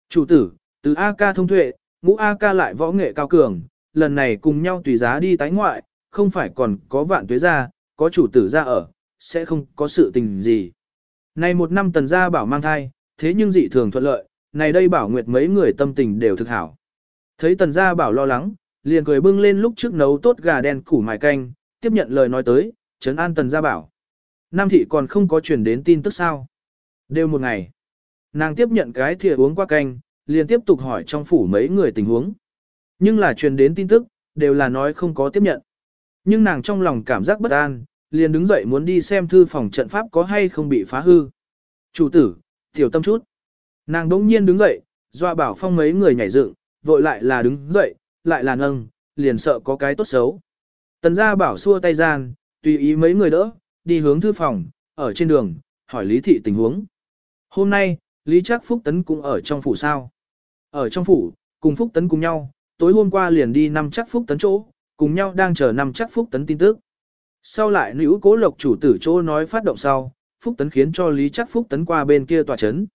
A: Chủ tử, từ A ca thông tuệ, ngũ A ca lại võ nghệ cao cường, lần này cùng nhau tùy giá đi tái ngoại, không phải còn có vạn tuế ra, có chủ tử ra ở, sẽ không có sự tình gì. Này một năm tần gia bảo mang thai, thế nhưng dị thường thuận lợi, này đây bảo nguyệt mấy người tâm tình đều thực hảo. Thấy tần gia bảo lo lắng, liền cười bưng lên lúc trước nấu tốt gà đen củ mài canh, tiếp nhận lời nói tới, trấn an tần gia bảo. Nam thị còn không có truyền đến tin tức sao. Đều một ngày. Nàng tiếp nhận cái thìa uống qua canh, liền tiếp tục hỏi trong phủ mấy người tình huống. Nhưng là truyền đến tin tức, đều là nói không có tiếp nhận. Nhưng nàng trong lòng cảm giác bất an, liền đứng dậy muốn đi xem thư phòng trận pháp có hay không bị phá hư. Chủ tử, tiểu tâm chút. Nàng đỗng nhiên đứng dậy, doa bảo phong mấy người nhảy dựng, vội lại là đứng dậy, lại là nâng, liền sợ có cái tốt xấu. Tần gia bảo xua tay gian, tùy ý mấy người đỡ, đi hướng thư phòng, ở trên đường, hỏi Lý Thị tình huống. Hôm nay, Lý Trác Phúc Tấn cũng ở trong phủ sao. Ở trong phủ, cùng Phúc Tấn cùng nhau, tối hôm qua liền đi năm chắc Phúc Tấn chỗ, cùng nhau đang chờ năm chắc Phúc Tấn tin tức. Sau lại nữ cố lộc chủ tử chỗ nói phát động sau, Phúc Tấn khiến cho Lý Trác Phúc Tấn qua bên kia tòa chấn.